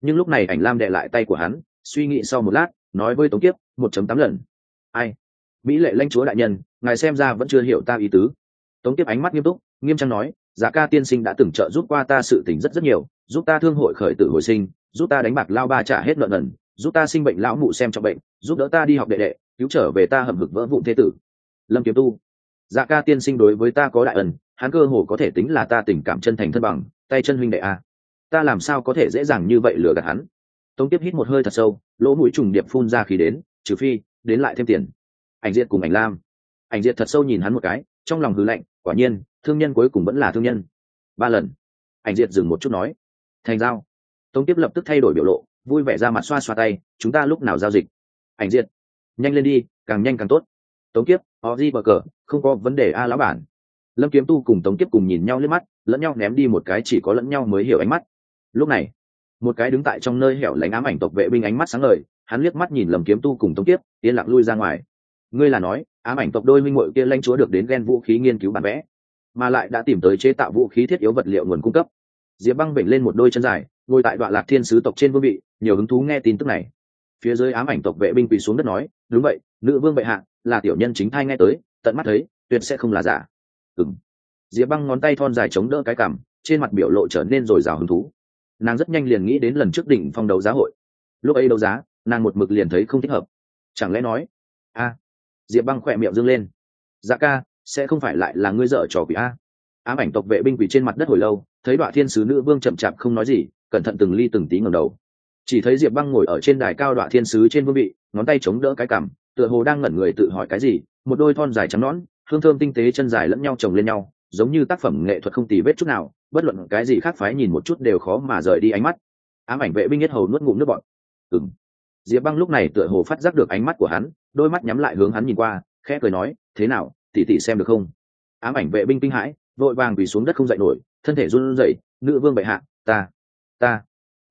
Nhưng lúc này ảnh lam đệ lại tay của hắn, suy nghĩ sau một lát, nói với tống kiếp, một chấm tám lần. Ai? Mỹ lệ lanh chúa đại nhân, ngài xem ra vẫn chưa hiểu ta ý tứ. Tống kiếp ánh mắt nghiêm túc, nghiêm trang nói giá ca tiên sinh đã từng trợ giúp qua ta sự tình rất rất nhiều, giúp ta thương hội khởi tử hồi sinh, giúp ta đánh bạc lao ba trả hết nợ nần, giúp ta sinh bệnh lão mụ xem trọng bệnh, giúp đỡ ta đi học đệ đệ cứu trở về ta hầm hực vỡ vụn thế tử. Lâm kiếm tu. Dạ ca tiên sinh đối với ta có đại ẩn hắn cơ hồ có thể tính là ta tình cảm chân thành thân bằng, tay chân huynh đệ a. Ta làm sao có thể dễ dàng như vậy lừa gạt hắn? Tống tiếp hít một hơi thật sâu, lỗ mũi trùng điệp phun ra khí đến, trừ phi, đến lại thêm tiền. Ảnh diệt cùng ảnh lam. Ảnh diệt thật sâu nhìn hắn một cái, trong lòng hư lạnh, quả nhiên, thương nhân cuối cùng vẫn là thương nhân. Ba lần. Ảnh diệt dừng một chút nói. Thành giao. Tống tiếp lập tức thay đổi biểu lộ, vui vẻ ra mặt xoa xoa tay, chúng ta lúc nào giao dịch? Ảnh diệt nhanh lên đi, càng nhanh càng tốt. Tống kiếp, họ di bờ cờ không có vấn đề a lão bản. Lâm kiếm tu cùng tống kiếp cùng nhìn nhau liếc mắt, lẫn nhau ném đi một cái chỉ có lẫn nhau mới hiểu ánh mắt. Lúc này, một cái đứng tại trong nơi hẻo lánh ám ảnh tộc vệ binh ánh mắt sáng ngời, hắn liếc mắt nhìn lâm kiếm tu cùng tống kiếp, yên lặng lui ra ngoài. Ngươi là nói, ám ảnh tộc đôi minh mội kia lanh chúa được đến ghen vũ khí nghiên cứu bản vẽ, mà lại đã tìm tới chế tạo vũ khí thiết yếu vật liệu nguồn cung cấp. Diệp băng bệnh lên một đôi chân dài, ngồi tại đoạn lạc thiên sứ tộc trên vương vị, nhiều hứng thú nghe tin tức này phía dưới ám ảnh tộc vệ binh quỳ xuống đất nói, đúng vậy, nữ vương bệ hạ, là tiểu nhân chính thai nghe tới, tận mắt thấy, tuyệt sẽ không là giả. Ừng diệp băng ngón tay thon dài chống đỡ cái cằm, trên mặt biểu lộ trở nên r ồ i r à o hứng thú. Nàng rất nhanh liền nghĩ đến lần trước đỉnh phong đấu giá hội. Lúc ấy đấu giá, nàng một mực liền thấy không thích hợp. Chẳng lẽ nói, a. Diệp băng khỏe miệng dâng lên. Dạ ca, sẽ không phải lại là ngươi dở trò quỷ a. Ám ảnh tộc vệ binh quỷ trên mặt đất hồi lâu, thấy đoạn thiên sứ nữ vương chậm chạp không nói gì, cẩn thận từng ly từng tí ngầm đầu chỉ thấy diệp băng ngồi ở trên đài cao đoạn thiên sứ trên vương vị, ngón tay chống đỡ cái cằm, tựa hồ đang ngẩn người tự hỏi cái gì, một đôi thon dài trắng nõn, hương thơm tinh tế chân dài lẫn nhau chồng lên nhau, giống như tác phẩm nghệ thuật không tì vết chút nào, bất luận cái gì khác phái nhìn một chút đều khó mà rời đi ánh mắt. Ám ảnh vệ binh nhất hầu nuốt ngụm nước bọn ừng diệp băng lúc này tựa hồ phát giác được ánh mắt của hắn, đôi mắt nhắm lại hướng hắn nhìn qua, khẽ cười nói, thế nào tỉ tỉ xem được không? Ám ảnh vệ binh kinh hãi, vội vàng vì xuống đất không dậy nổi, thân thể run rẩy, nữ vương bệ hạ, ta ta.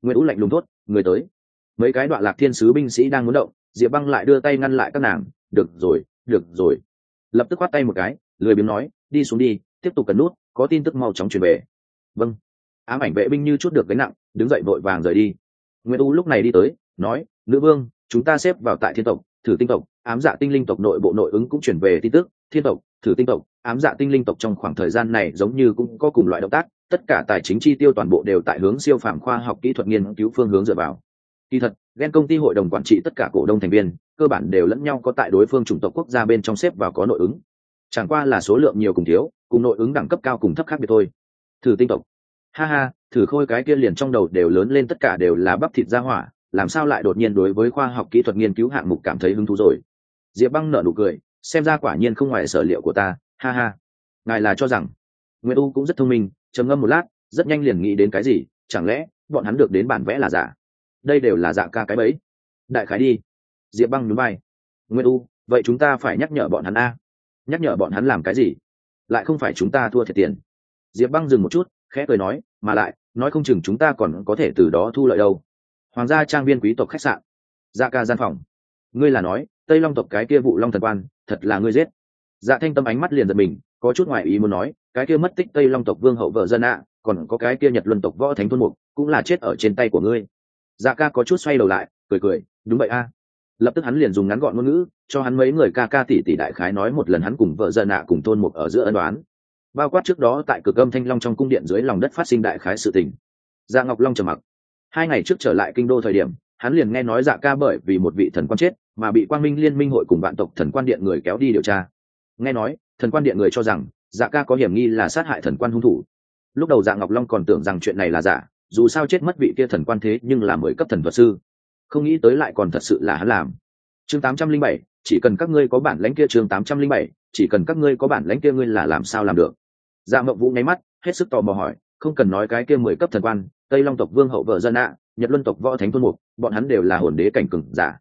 Nguyễn ú lạnh lùng thốt người tới. Mấy cái đoạn lạc thiên sứ binh sĩ đang muốn động, diệp băng lại đưa tay ngăn lại các nàng, được rồi được rồi. Lập tức khoát tay một cái, lười biếng nói, đi xuống đi, tiếp tục cần nút, có tin tức mau chóng truyền về. Vâng. Ám ảnh vệ binh như chút được gánh nặng, đứng dậy vội vàng rời đi. Nguyễn u lúc này đi tới, nói, nữ vương, chúng ta xếp vào tại thiên tộc, thử tinh tộc, ám dạ tinh linh tộc nội bộ nội ứng cũng chuyển về tin tức, thiên tộc, thử tinh tộc, ám dạ tinh linh tộc trong khoảng thời gian này giống như cũng có cùng loại động tác tất cả tài chính chi tiêu toàn bộ đều tại hướng siêu phàm khoa học kỹ thuật nghiên cứu phương hướng dựa vào. Kỳ thật ghen công ty hội đồng quản trị tất cả cổ đông thành viên, cơ bản đều lẫn nhau có tại đối phương chủng tộc quốc gia bên trong xếp vào có nội ứng. Chẳng qua là số lượng nhiều cùng thiếu, cùng nội ứng đẳng cấp cao cùng thấp khác biệt thôi. Thử tinh tộc. Ha ha, thử khôi cái kia liền trong đầu đều lớn lên tất cả đều là bắp thịt ra hỏa, làm sao lại đột nhiên đối với khoa học kỹ thuật nghiên cứu hạng mục cảm thấy hứng thú rồi? Diệp băng nở nụ cười, xem ra quả nhiên không ngoài sở liệu của ta, ha ha. Ngài là cho rằng nguyễn u cũng rất thông minh trầm ngâm một lát, rất nhanh liền nghĩ đến cái gì, chẳng lẽ bọn hắn được đến bản vẽ là giả? Đây đều là dạ ca cái bẫy. Đại khái đi. Diệp băng núi bay nguyên u, vậy chúng ta phải nhắc nhở bọn hắn a. Nhắc nhở bọn hắn làm cái gì? Lại không phải chúng ta thua thiệt tiền. Diệp băng dừng một chút, khẽ cười nói, mà lại, nói không chừng chúng ta còn có thể từ đó thu lợi đâu. Hoàng gia trang viên quý tộc khách sạn. Dạ ca gian phòng. Ngươi là nói, tây long tộc cái kia vụ long thần quan, thật là ngươi giết. Dạ thanh tâm ánh mắt liền giật mình, có chút ngoại ý muốn nói cái kia mất tích tây long tộc vương hậu vợ dân ạ, còn có cái kia nhật luân tộc võ thánh thôn mục, cũng là chết ở trên tay của ngươi. Dạ ca có chút xoay đầu lại, cười cười, đúng vậy a. Lập tức hắn liền dùng ngắn gọn ngôn ngữ, cho hắn mấy người ca ca tỷ tỷ đại khái nói một lần hắn cùng vợ dân ạ cùng thôn mục ở giữa ân đoán bao quát trước đó tại cực âm thanh long trong cung điện dưới lòng đất phát sinh đại khái sự tình. Dạ ngọc long trầm mặc. Hai ngày trước trở lại kinh đô thời điểm, hắn liền nghe nói dạ ca bởi vì một vị thần quan chết, mà bị quang minh liên minh hội cùng vạn tộc thần quan điện người kéo đi điều tra. Nghe nói, thần quan điện người cho rằng dạ ca có hiểm nghi là sát hại thần quan hung thủ. Lúc đầu dạ ngọc long còn tưởng rằng chuyện này là giả, dù sao chết mất vị kia thần quan thế nhưng là mới cấp thần thuật sư. Không nghĩ tới lại còn thật sự là hắn làm. Chương tám trăm linh bảy, chỉ cần các ngươi có bản lãnh kia chương tám trăm linh bảy, chỉ cần các ngươi có bản lãnh kia ngươi là làm sao làm được? Dạ mộng vũ nháy mắt, hết sức tò mò hỏi, không cần nói cái kia mười cấp thần quan, tây long tộc vương hậu vợ dân ạ, nhật luân tộc võ thánh thôn mục, bọn hắn đều là hồn đế cảnh cừng giả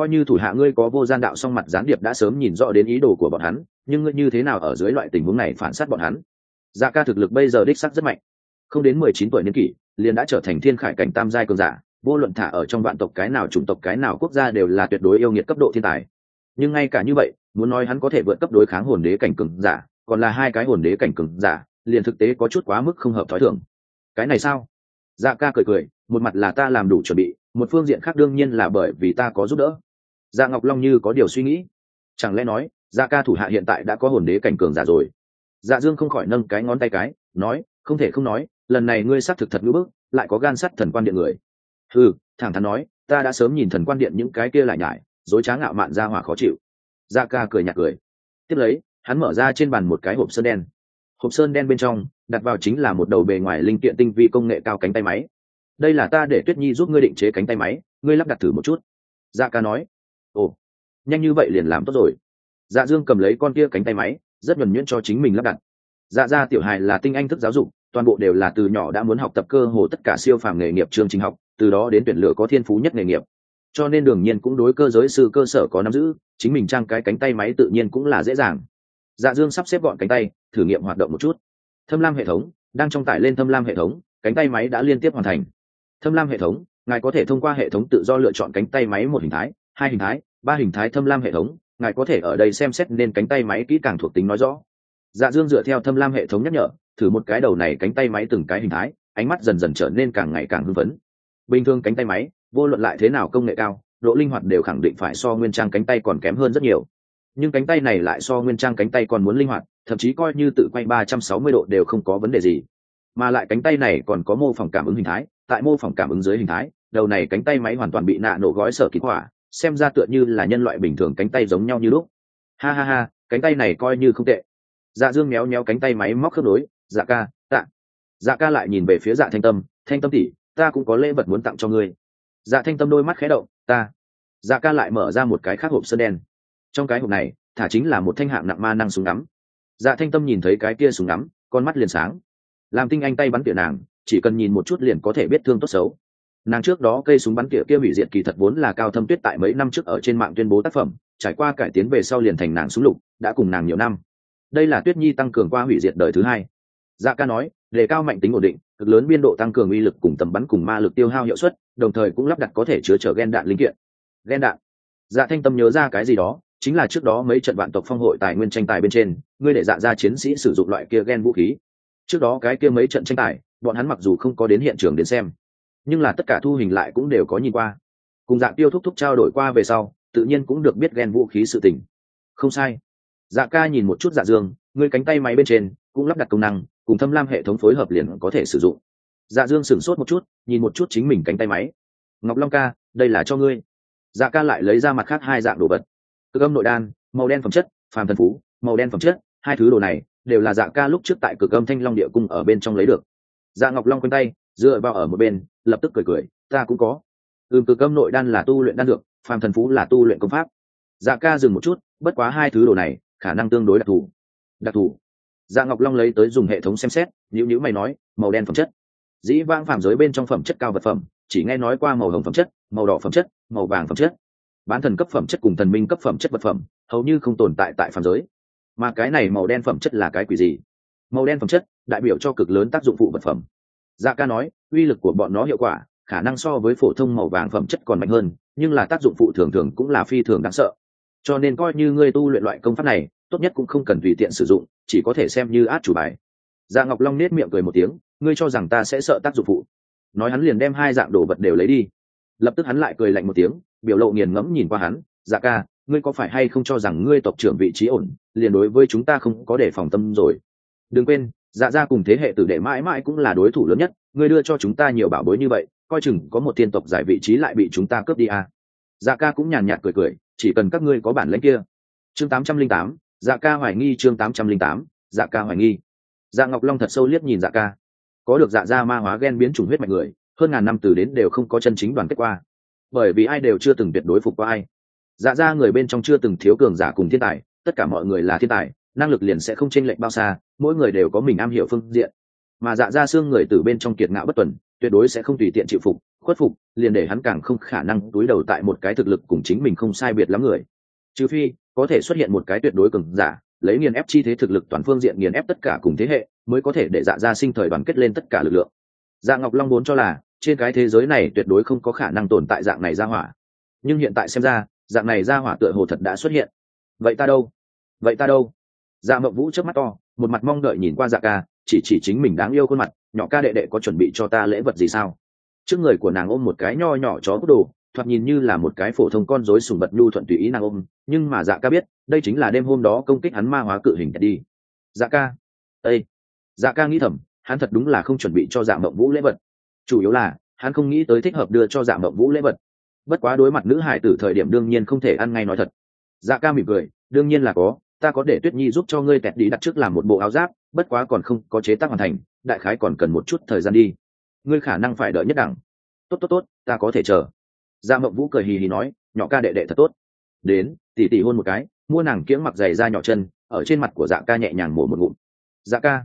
coi như thủ hạ ngươi có vô gian đạo song mặt gián điệp đã sớm nhìn rõ đến ý đồ của bọn hắn, nhưng ngươi như thế nào ở dưới loại tình huống này phản sát bọn hắn? Dạ ca thực lực bây giờ đích sắc rất mạnh. Không đến mười chín tuổi niên kỷ, liền đã trở thành thiên khải cảnh tam giai cường giả, vô luận thả ở trong vạn tộc cái nào chủng tộc cái nào quốc gia đều là tuyệt đối yêu nghiệt cấp độ thiên tài. Nhưng ngay cả như vậy, muốn nói hắn có thể vượt cấp đối kháng hồn đế cảnh cường giả, còn là hai cái hồn đế cảnh cường giả, liền thực tế có chút quá mức không hợp thói thường. Cái này sao? Dạ ca cười cười, một mặt là ta làm đủ chuẩn bị, một phương diện khác đương nhiên là bởi vì ta có giúp đỡ dạ ngọc long như có điều suy nghĩ. Chẳng lẽ nói dạ ca thủ hạ hiện tại đã có hồn đế cảnh cường giả rồi? Dạ dương không khỏi nâng cái ngón tay cái, nói, không thể không nói, lần này ngươi xác thực thật ngữ bức, lại có gan sắt thần quan điện người. Ừ thẳng thắn nói, ta đã sớm nhìn thần quan điện những cái kia lại nhải, dối trá ngạo mạn ra hỏa khó chịu. Dạ ca cười nhạt cười. Tiếp lấy, hắn mở ra trên bàn một cái hộp sơn đen. Hộp sơn đen bên trong, đặt vào chính là một đầu bề ngoài linh kiện tinh vi công nghệ cao cánh tay máy. Đây là ta để tuyết nhi giúp ngươi định chế cánh tay máy, ngươi lắp đặt thử một chút. Dạ ca nói nhanh như vậy liền làm tốt rồi. Dạ dương cầm lấy con kia cánh tay máy, rất nhuẩn nhuyễn cho chính mình lắp đặt. Dạ ra tiểu hài là tinh anh thức giáo dục, toàn bộ đều là từ nhỏ đã muốn học tập cơ hồ tất cả siêu phàm nghề nghiệp chương trình học, từ đó đến tuyển lựa có thiên phú nhất nghề nghiệp. Cho nên đương nhiên cũng đối cơ giới sư cơ sở có nắm giữ, chính mình trang cái cánh tay máy tự nhiên cũng là dễ dàng. Dạ dương sắp xếp gọn cánh tay, thử nghiệm hoạt động một chút. Thâm lam hệ thống, đang trong tải lên thâm lam hệ thống, cánh tay máy đã liên tiếp hoàn thành. Thâm lam hệ thống, ngài có thể thông qua hệ thống tự do lựa chọn cánh tay máy một hình thái, hai hình thái ba hình thái thâm lam hệ thống, ngài có thể ở đây xem xét nên cánh tay máy kỹ càng thuộc tính nói rõ. Dạ dương dựa theo thâm lam hệ thống nhắc nhở, thử một cái đầu này cánh tay máy từng cái hình thái, ánh mắt dần dần trở nên càng ngày càng hưng phấn. Bình thường cánh tay máy, vô luận lại thế nào công nghệ cao, độ linh hoạt đều khẳng định phải so nguyên trang cánh tay còn kém hơn rất nhiều. Nhưng cánh tay này lại so nguyên trang cánh tay còn muốn linh hoạt, thậm chí coi như tự quay ba trăm sáu mươi độ đều không có vấn đề gì. Mà lại cánh tay này còn có mô phỏng cảm ứng hình thái, tại mô phỏng cảm ứng dưới hình thái, đầu này cánh tay máy hoàn toàn bị nạ nổ gói sở kín hỏa xem ra tựa như là nhân loại bình thường cánh tay giống nhau như lúc. Ha ha ha, cánh tay này coi như không tệ. Dạ dương méo méo cánh tay máy móc khớp nối dạ ca, tạ. Dạ ca lại nhìn về phía dạ thanh tâm thanh tâm tỉ ta cũng có lễ vật muốn tặng cho ngươi. Dạ thanh tâm đôi mắt khé động, ta. Dạ ca lại mở ra một cái khác hộp sơn đen. Trong cái hộp này, thả chính là một thanh hạng nặng ma năng súng ngắm. Dạ thanh tâm nhìn thấy cái kia súng ngắm, con mắt liền sáng. Làm tinh anh tay bắn tỉa nàng, chỉ cần nhìn một chút liền có thể biết thương tốt xấu nàng trước đó cây súng bắn tỉa kia hủy diệt kỳ thật vốn là cao thâm tuyết tại mấy năm trước ở trên mạng tuyên bố tác phẩm, trải qua cải tiến về sau liền thành nàng súng lục, đã cùng nàng nhiều năm. Đây là tuyết nhi tăng cường qua hủy diệt đời thứ hai. Dạ ca nói, đề cao mạnh tính ổn định, cực lớn biên độ tăng cường uy lực cùng tầm bắn cùng ma lực tiêu hao hiệu suất, đồng thời cũng lắp đặt có thể chứa chở gen đạn linh kiện. Gen đạn. Dạ thanh tâm nhớ ra cái gì đó, chính là trước đó mấy trận vạn tộc phong hội tài nguyên tranh tài bên trên, ngươi để dạ ra chiến sĩ sử dụng loại kia gen vũ khí. Trước đó cái kia mấy trận tranh tài, bọn hắn mặc dù không có đến hiện trường đến xem nhưng là tất cả thu hình lại cũng đều có nhìn qua. Cùng dạ tiêu thúc thúc trao đổi qua về sau, tự nhiên cũng được biết gen vũ khí sự tình. Không sai. Dạ ca nhìn một chút dạ dương người cánh tay máy bên trên, cũng lắp đặt công năng, cùng thâm lam hệ thống phối hợp liền có thể sử dụng. Dạ dương sửng sốt một chút, nhìn một chút chính mình cánh tay máy. Ngọc long ca, đây là cho ngươi. Dạ ca lại lấy ra mặt khác hai dạng đồ vật. Cực âm nội đan, màu đen phẩm chất, phàm thần phú, màu đen phẩm chất, hai thứ đồ này, đều là dạ ca lúc trước tại cực âm thanh long địa cung ở bên trong lấy được. Dạ ngọc long quanh tay dựa vào ở một bên, lập tức cười cười, ta cũng có. Ừm cực âm nội đan là tu luyện đan dược, phàm thần phú là tu luyện công pháp. Dạ ca dừng một chút, bất quá hai thứ đồ này, khả năng tương đối đặc thù. Đặc thù. Dạ ngọc long lấy tới dùng hệ thống xem xét nhữ nhữ mày nói, màu đen phẩm chất. Dĩ vang phàm giới bên trong phẩm chất cao vật phẩm, chỉ nghe nói qua màu hồng phẩm chất, màu đỏ phẩm chất, màu vàng phẩm chất. Bán thần cấp phẩm chất cùng thần minh cấp phẩm chất vật phẩm, hầu như không tồn tại tại phàm giới. Mà cái này màu đen phẩm chất là cái quỷ gì? Màu đen phẩm chất, đại biểu cho cực lớn tác dụng phụ vật phẩm dạ ca nói, uy lực của bọn nó hiệu quả, khả năng so với phổ thông màu vàng phẩm chất còn mạnh hơn, nhưng là tác dụng phụ thường thường cũng là phi thường đáng sợ. Cho nên coi như ngươi tu luyện loại công pháp này, tốt nhất cũng không cần tùy tiện sử dụng, chỉ có thể xem như át chủ bài. Dạ ngọc long nết miệng cười một tiếng, ngươi cho rằng ta sẽ sợ tác dụng phụ. Nói hắn liền đem hai dạng đồ vật đều lấy đi. Lập tức hắn lại cười lạnh một tiếng, biểu lộ nghiền ngẫm nhìn qua hắn dạ ca, ngươi có phải hay không cho rằng ngươi tộc trưởng vị trí ổn, liền đối với chúng ta không có đề phòng tâm rồi? Đừng quên dạ ra cùng thế hệ tử đệ mãi mãi cũng là đối thủ lớn nhất Người đưa cho chúng ta nhiều bảo bối như vậy, coi chừng có một tiên tộc giải vị trí lại bị chúng ta cướp đi à. dạ ca cũng nhàn nhạt cười cười, chỉ cần các ngươi có bản lĩnh kia. Chương tám trăm linh tám dạ ca hoài nghi chương tám trăm linh tám dạ ca hoài nghi. Dạ ngọc long thật sâu liếc nhìn dạ ca. Có được dạ da ma hóa ghen biến chủng huyết mạch người, hơn ngàn năm từ đến đều không có chân chính đoàn kết qua. Bởi vì ai đều chưa từng tuyệt đối phục qua ai. Dạ ra người bên trong chưa từng thiếu cường giả cùng thiên tài, tất cả mọi người là thiên tài năng lực liền sẽ không chênh lệch bao xa, mỗi người đều có mình am hiểu phương diện. Mà dạ ra xương người từ bên trong kiệt ngạo bất tuần, tuyệt đối sẽ không tùy tiện chịu phục, khuất phục, liền để hắn càng không khả năng túi đầu tại một cái thực lực cùng chính mình không sai biệt lắm người. Trừ phi, có thể xuất hiện một cái tuyệt đối cường giả, lấy nghiền ép chi thế thực lực toàn phương diện nghiền ép tất cả cùng thế hệ, mới có thể để dạ ra sinh thời đoàn kết lên tất cả lực lượng. Dạ ngọc long muốn cho là, trên cái thế giới này tuyệt đối không có khả năng tồn tại dạng này ra hỏa. Nhưng hiện tại xem ra, dạng này ra hỏa tựa hồ thật đã xuất hiện. Vậy ta đâu? Vậy ta đâu? Dạ mộng vũ trước mắt to, một mặt mong đợi nhìn qua dạ ca, chỉ chỉ chính mình đáng yêu khuôn mặt, nhỏ ca đệ đệ có chuẩn bị cho ta lễ vật gì sao? Trước người của nàng ôm một cái nho nhỏ chó cút đồ, thoạt nhìn như là một cái phổ thông con rối sùng vật nhu thuận tùy ý nàng ôm, nhưng mà dạ ca biết, đây chính là đêm hôm đó công kích hắn ma hóa cự hình đi. Dạ ca ây dạ ca nghĩ thầm, hắn thật đúng là không chuẩn bị cho dạ mộng vũ lễ vật. Chủ yếu là, hắn không nghĩ tới thích hợp đưa cho dạ mộng vũ lễ vật. Bất quá đối mặt nữ hải tử thời điểm đương nhiên không thể ăn ngay nói thật. Dạ ca mỉm cười, đương nhiên là có ta có để tuyết nhi giúp cho ngươi tẹt đi đặt trước làm một bộ áo giáp, bất quá còn không có chế tác hoàn thành, đại khái còn cần một chút thời gian đi. Ngươi khả năng phải đợi nhất đẳng. Tốt tốt tốt, ta có thể chờ. Dạ mộng vũ cười hì hì nói, nhỏ ca đệ đệ thật tốt. Đến, tỉ tỉ hôn một cái, mua nàng kiễng mặc giày ra nhỏ chân, ở trên mặt của dạ ca nhẹ nhàng mổ một ngụm. Dạ ca.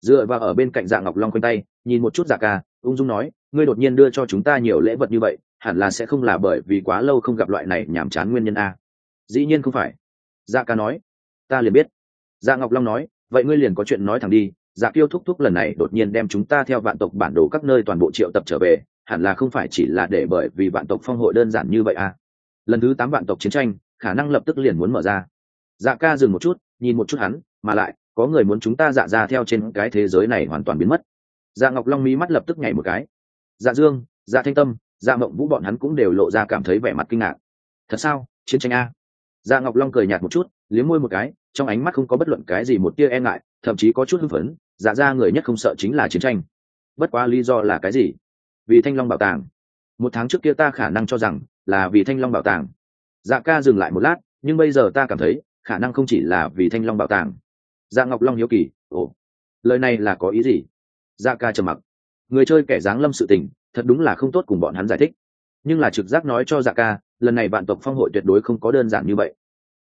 Dựa vào ở bên cạnh dạ ngọc long quanh tay, nhìn một chút dạ ca, ung dung nói, ngươi đột nhiên đưa cho chúng ta nhiều lễ vật như vậy, hẳn là sẽ không là bởi vì quá lâu không gặp loại này nhàm chán nguyên nhân a. Dĩ nhiên không phải. Dạ ca nói ta liền biết. Dạ ngọc long nói, vậy ngươi liền có chuyện nói thẳng đi. Dạ kiêu thúc thúc lần này đột nhiên đem chúng ta theo vạn tộc bản đồ các nơi toàn bộ triệu tập trở về, hẳn là không phải chỉ là để bởi vì vạn tộc phong hội đơn giản như vậy à. Lần thứ tám vạn tộc chiến tranh, khả năng lập tức liền muốn mở ra. Dạ ca dừng một chút, nhìn một chút hắn, mà lại, có người muốn chúng ta dạ ra theo trên cái thế giới này hoàn toàn biến mất. Dạ ngọc long mí mắt lập tức nhảy một cái. Dạ dương dạ thanh tâm dạ mộng vũ bọn hắn cũng đều lộ ra cảm thấy vẻ mặt kinh ngạc. Thật sao? Chiến tranh a? Dạ ngọc long cười nhạt một chút liếm môi một cái, trong ánh mắt không có bất luận cái gì một tia e ngại, thậm chí có chút hưng phấn dạ ra người nhất không sợ chính là chiến tranh. Bất quá lý do là cái gì? Vì thanh long bảo tàng. Một tháng trước kia ta khả năng cho rằng là vì thanh long bảo tàng. Dạ ca dừng lại một lát, nhưng bây giờ ta cảm thấy, khả năng không chỉ là vì thanh long bảo tàng. Dạ ngọc long hiếu kỳ, ồ, lời này là có ý gì? Dạ ca trầm mặc. Người chơi kẻ dáng lâm sự tình, thật đúng là không tốt cùng bọn hắn giải thích. Nhưng là trực giác nói cho dạ ca, lần này bạn tộc phong hội tuyệt đối không có đơn giản như vậy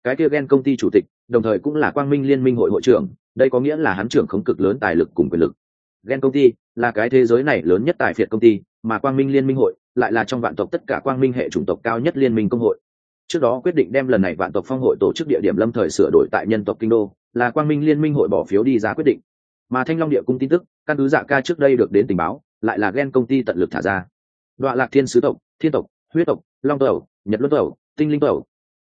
cái kia ghen công ty chủ tịch, đồng thời cũng là quang minh liên minh hội hội trưởng, đây có nghĩa là hắn trưởng khống cực lớn tài lực cùng quyền lực. Ghen công ty là cái thế giới này lớn nhất tài phiệt công ty, mà quang minh liên minh hội lại là trong vạn tộc tất cả quang minh hệ chủng tộc cao nhất liên minh công hội. Trước đó quyết định đem lần này vạn tộc phong hội tổ chức địa điểm lâm thời sửa đổi tại nhân tộc kinh đô, là quang minh liên minh hội bỏ phiếu đi ra quyết định. Mà thanh long địa cung tin tức, căn cứ dạ ca trước đây được đến tình báo, lại là ghen công ty tận lực thả ra. Đoạn lạc thiên sứ tộc, thiên tộc, huyết tộc, long tộc, nhật luân tộc, tinh linh tộc,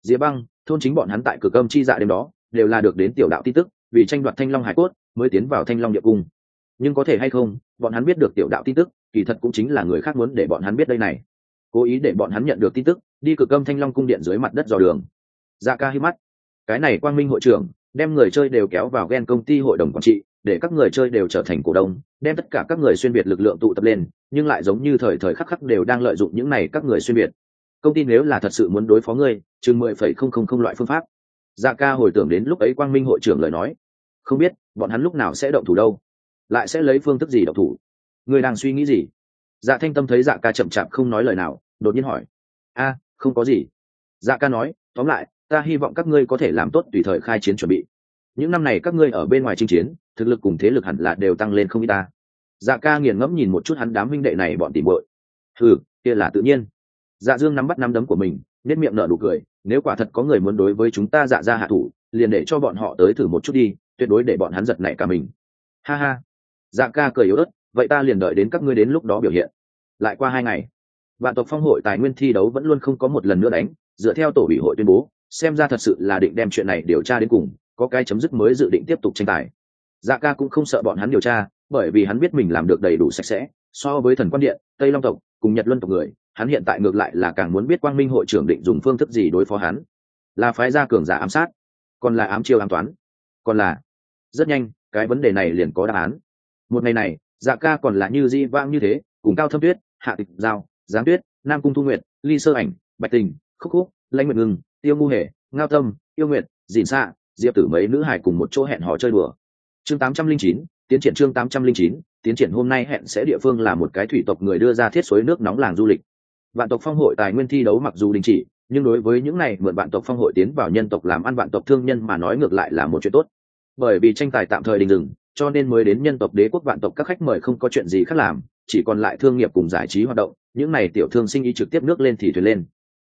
diệp băng thôn chính bọn hắn tại cửa cơm chi dạ đêm đó, đều là được đến tiểu đạo tin tức, vì tranh đoạt thanh long hải cốt, mới tiến vào thanh long địa cung. Nhưng có thể hay không, bọn hắn biết được tiểu đạo tin tức, kỳ thật cũng chính là người khác muốn để bọn hắn biết đây này. Cố ý để bọn hắn nhận được tin tức, đi cực âm thanh long cung điện dưới mặt đất dò đường. Dạ ca hi mắt. Cái này quang minh hội trưởng, đem người chơi đều kéo vào ghen công ty hội đồng quản trị, để các người chơi đều trở thành cổ đông, đem tất cả các người xuyên biệt lực lượng tụ tập lên, nhưng lại giống như thời thời khắc khắc đều đang lợi dụng những này các người xuyên biệt công ty nếu là thật sự muốn đối phó ngươi, chừng mười phẩy không không không loại phương pháp. Dạ ca hồi tưởng đến lúc ấy quang minh hội trưởng lời nói. Không biết, bọn hắn lúc nào sẽ động thủ đâu? Lại sẽ lấy phương thức gì động thủ? Người đang suy nghĩ gì? Dạ thanh tâm thấy dạ ca chậm chạp không nói lời nào, đột nhiên hỏi. A, không có gì. Dạ ca nói, tóm lại, ta hy vọng các ngươi có thể làm tốt tùy thời khai chiến chuẩn bị. Những năm này các ngươi ở bên ngoài chinh chiến, thực lực cùng thế lực hẳn là đều tăng lên không ít ta. Dạ ca nghiền ngẫm nhìn một chút hắn đám minh đệ này bọn tìm bội ừ kia là tự nhiên dạ dương nắm bắt nắm đấm của mình nết miệng nở nụ cười, nếu quả thật có người muốn đối với chúng ta dạ ra hạ thủ, liền để cho bọn họ tới thử một chút đi, tuyệt đối để bọn hắn giật nảy cả mình. Ha ha. Dạ ca cười yếu ớt, vậy ta liền đợi đến các ngươi đến lúc đó biểu hiện. Lại qua hai ngày, vạn tộc phong hội tài nguyên thi đấu vẫn luôn không có một lần nữa đánh, dựa theo tổ ủy hội tuyên bố, xem ra thật sự là định đem chuyện này điều tra đến cùng, có cái chấm dứt mới dự định tiếp tục tranh tài. Dạ ca cũng không sợ bọn hắn điều tra, bởi vì hắn biết mình làm được đầy đủ sạch sẽ, so với thần quan điện, tây long tộc, cùng nhật luân tộc người hắn hiện tại ngược lại là càng muốn biết quang minh hội trưởng định dùng phương thức gì đối phó hắn. Là phái gia cường giả ám sát, còn là ám chiêu ám toán, còn là rất nhanh, cái vấn đề này liền có đáp án. Một ngày này dạ ca còn là như di vang như thế, cùng cao thâm tuyết, hạ tịch giao, giáng tuyết, nam cung thu nguyệt, ly sơ ảnh, bạch tình, khúc khúc, lãnh nguyệt ngưng, tiêu ngu hề, ngao tâm yêu nguyệt, dìn xạ diệp tử mấy nữ hải cùng một chỗ hẹn hò chơi đùa. Chương tám trăm linh chín, tiến triển chương tám trăm linh chín, tiến triển hôm nay hẹn sẽ địa phương là một cái thủy tộc người đưa ra thiết suối nước nóng làng du lịch vạn tộc phong hội tài nguyên thi đấu mặc dù đình chỉ, nhưng đối với những này mượn vạn tộc phong hội tiến vào nhân tộc làm ăn vạn tộc thương nhân mà nói ngược lại là một chuyện tốt. Bởi vì tranh tài tạm thời đình dừng, cho nên mới đến nhân tộc đế quốc vạn tộc các khách mời không có chuyện gì khác làm, chỉ còn lại thương nghiệp cùng giải trí hoạt động, những này tiểu thương sinh ý trực tiếp nước lên thì thuyền lên.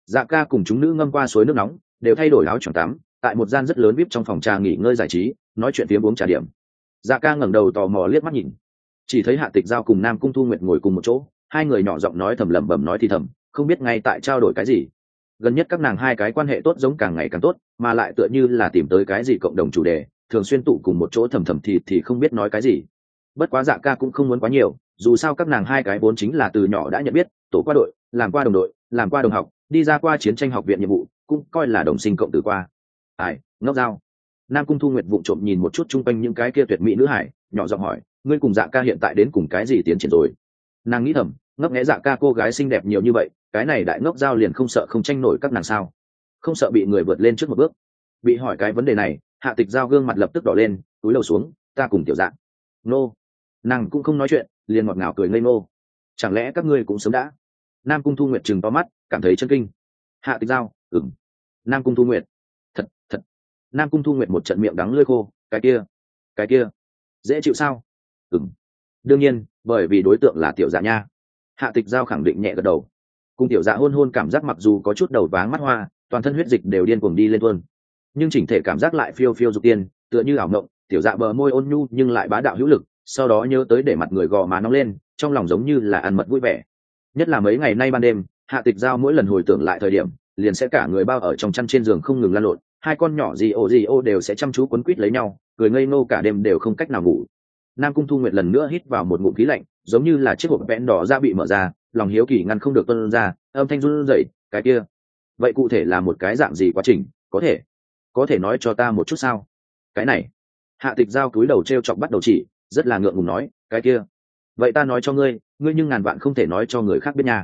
Dạ ca cùng chúng nữ ngâm qua suối nước nóng, đều thay đổi áo choàng tắm, tại một gian rất lớn vip trong phòng trà nghỉ ngơi giải trí, nói chuyện tiếng uống trà điểm. Dạ ca ngẩng đầu tò mò liếc mắt nhìn. Chỉ thấy hạ tịch giao cùng nam cung thu nguyệt ngồi cùng một chỗ hai người nhỏ giọng nói thầm lẩm bẩm nói thì thầm, không biết ngay tại trao đổi cái gì. Gần nhất các nàng hai cái quan hệ tốt giống càng ngày càng tốt, mà lại tựa như là tìm tới cái gì cộng đồng chủ đề, thường xuyên tụ cùng một chỗ thầm thầm thì thì không biết nói cái gì. Bất quá dạ ca cũng không muốn quá nhiều, dù sao các nàng hai cái vốn chính là từ nhỏ đã nhận biết, tổ qua đội, làm qua đồng đội, làm qua đồng học, đi ra qua chiến tranh học viện nhiệm vụ, cũng coi là đồng sinh cộng tử qua. Ai, ngốc dao. Nam cung thu nguyệt vụng trộm nhìn một chút chung quanh những cái kia tuyệt mỹ nữ hải, nhỏ giọng hỏi, ngươi cùng dạ ca hiện tại đến cùng cái gì tiến triển rồi? Nàng nghĩ thầm, ngốc nghẽ dạ ca cô gái xinh đẹp nhiều như vậy, cái này đại ngốc giao liền không sợ không tranh nổi các nàng sao? Không sợ bị người vượt lên trước một bước. Bị hỏi cái vấn đề này, hạ tịch giao gương mặt lập tức đỏ lên, túi lầu xuống, ta cùng tiểu dạng. Nô. Nàng cũng không nói chuyện, liền ngọt ngào cười ngây ngô. Chẳng lẽ các ngươi cũng sớm đã? Nam cung thu nguyệt chừng to mắt, cảm thấy chân kinh. Hạ tịch giao ừng nam cung thu nguyệt. Thật thật. Nam cung thu nguyệt một trận miệng đắng lơi khô, cái kia cái kia, dễ chịu sao? Ừng đương nhiên, bởi vì đối tượng là tiểu dạ nha. Hạ tịch giao khẳng định nhẹ gật đầu. Cùng tiểu dạ hôn hôn cảm giác mặc dù có chút đầu váng mắt hoa, toàn thân huyết dịch đều điên cuồng đi lên tuôn. Nhưng chỉnh thể cảm giác lại phiêu phiêu dục tiên, tựa như ảo mộng, tiểu dạ bờ môi ôn nhu nhưng lại bá đạo hữu lực, sau đó nhớ tới để mặt người gò má nóng lên, trong lòng giống như là ăn mật vui vẻ. Nhất là mấy ngày nay ban đêm, hạ tịch giao mỗi lần hồi tưởng lại thời điểm, liền sẽ cả người bao ở trong chăn trên giường không ngừng lăn lộn, hai con nhỏ gì ô gì ô đều sẽ chăm chú quấn quýt lấy nhau, cười ngây ngô cả đêm đều không cách nào ngủ nam cung thu nguyệt lần nữa hít vào một ngụm khí lạnh, giống như là chiếc hộp vẽn đỏ ra bị mở ra, lòng hiếu kỳ ngăn không được tuân ra, âm thanh run rẩy, cái kia, vậy cụ thể là một cái dạng gì quá trình, có thể có thể nói cho ta một chút sao? Cái này. Hạ tịch giao cúi đầu t r e o chọc bắt đầu chỉ, rất là ngượng ngùng nói, cái kia, vậy ta nói cho ngươi ngươi nhưng ngàn vạn không thể nói cho người khác biết nha.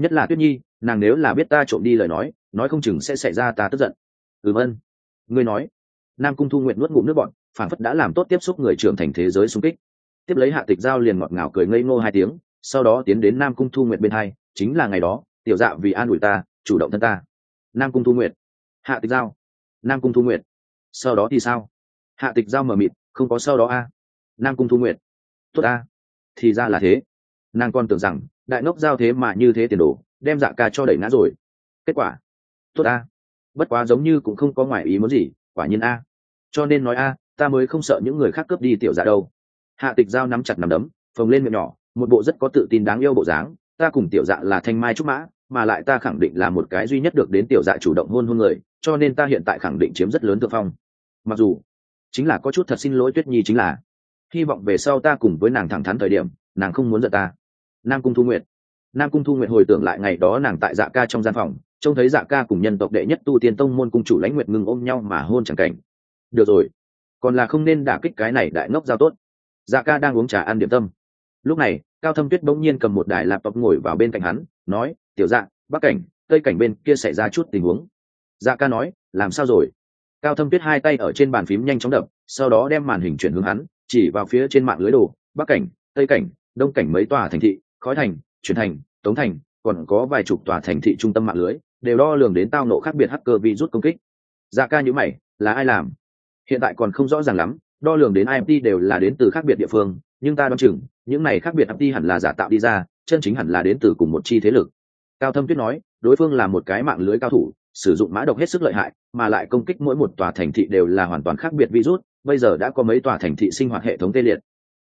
Nhất là tuyết nhi, nàng nếu là biết ta trộm đi lời nói nói không chừng sẽ xảy ra ta tức giận. Ừ ân. Ngươi nói. Nam cung thu nguyện nuốt ngụm nước bọn phản phất đã làm tốt tiếp xúc người trưởng thành thế giới xung kích. Tiếp lấy hạ tịch giao liền ngọt ngào cười ngây ngô hai tiếng, sau đó tiến đến nam cung thu nguyện bên hai, chính là ngày đó, tiểu dạ vì an ủi ta, chủ động thân ta. Nam cung thu nguyện hạ tịch giao. Nam cung thu nguyện sau đó thì sao? Hạ tịch giao mờ mịt, không có sau đó a. Nam cung thu nguyện tốt a. Thì ra là thế. Nàng còn tưởng rằng, đại ngốc giao thế mà như thế tiền đồ, đem dạ ca cho đẩy ngã rồi. Kết quả. Tốt a. Bất quá giống như cũng không có ngoài ý muốn gì, quả nhiên a. Cho nên nói a ta mới không sợ những người khác cướp đi tiểu dạ đâu. Hạ tịch giao nắm chặt nằm đấm, phồng lên miệng nhỏ, một bộ rất có tự tin đáng yêu bộ dáng, ta cùng tiểu dạ là thanh mai trúc mã, mà lại ta khẳng định là một cái duy nhất được đến tiểu dạ chủ động hôn hôn người, cho nên ta hiện tại khẳng định chiếm rất lớn thượng phong. Mặc dù, chính là có chút thật xin lỗi tuyết nhi chính là, hy vọng về sau ta cùng với nàng thẳng thắn thời điểm, nàng không muốn giận ta. Nam cung thu nguyện nam cung thu nguyện hồi tưởng lại ngày đó nàng tại dạ ca trong gian phòng, trông thấy dạ ca cùng nhân tộc đệ nhất tu tiên tông môn cung chủ lãnh nguyệt ngừng ôm nhau mà hôn chẳng cảnh. Được rồi còn là không nên đả kích cái này đại ngốc giao tốt. Dạ ca đang uống trà ăn điểm tâm. Lúc này, cao thâm tuyết bỗng nhiên cầm một đài laptop ngồi vào bên cạnh hắn, nói, tiểu dạ bắc cảnh, tây cảnh bên kia xảy ra chút tình huống. Dạ ca nói, làm sao rồi? Cao thâm tuyết hai tay ở trên bàn phím nhanh chóng đập, sau đó đem màn hình chuyển hướng hắn, chỉ vào phía trên mạng lưới đồ bắc cảnh, tây cảnh, đông cảnh mấy tòa thành thị, khói thành, chuyển thành, tống thành, còn có vài chục tòa thành thị trung tâm mạng lưới, đều đo lường đến tao nộ khác biệt hacker virus công kích. Dạ ca nhữ mày, là ai làm? Hiện tại còn không rõ ràng lắm, đo lường đến imt đều là đến từ khác biệt địa phương, nhưng ta đoán chừng, những này khác biệt imt hẳn là giả tạo đi ra, chân chính hẳn là đến từ cùng một chi thế lực. Cao thâm tuyết nói, đối phương là một cái mạng lưới cao thủ, sử dụng mã độc hết sức lợi hại, mà lại công kích mỗi một tòa thành thị đều là hoàn toàn khác biệt virus, bây giờ đã có mấy tòa thành thị sinh hoạt hệ thống tê liệt.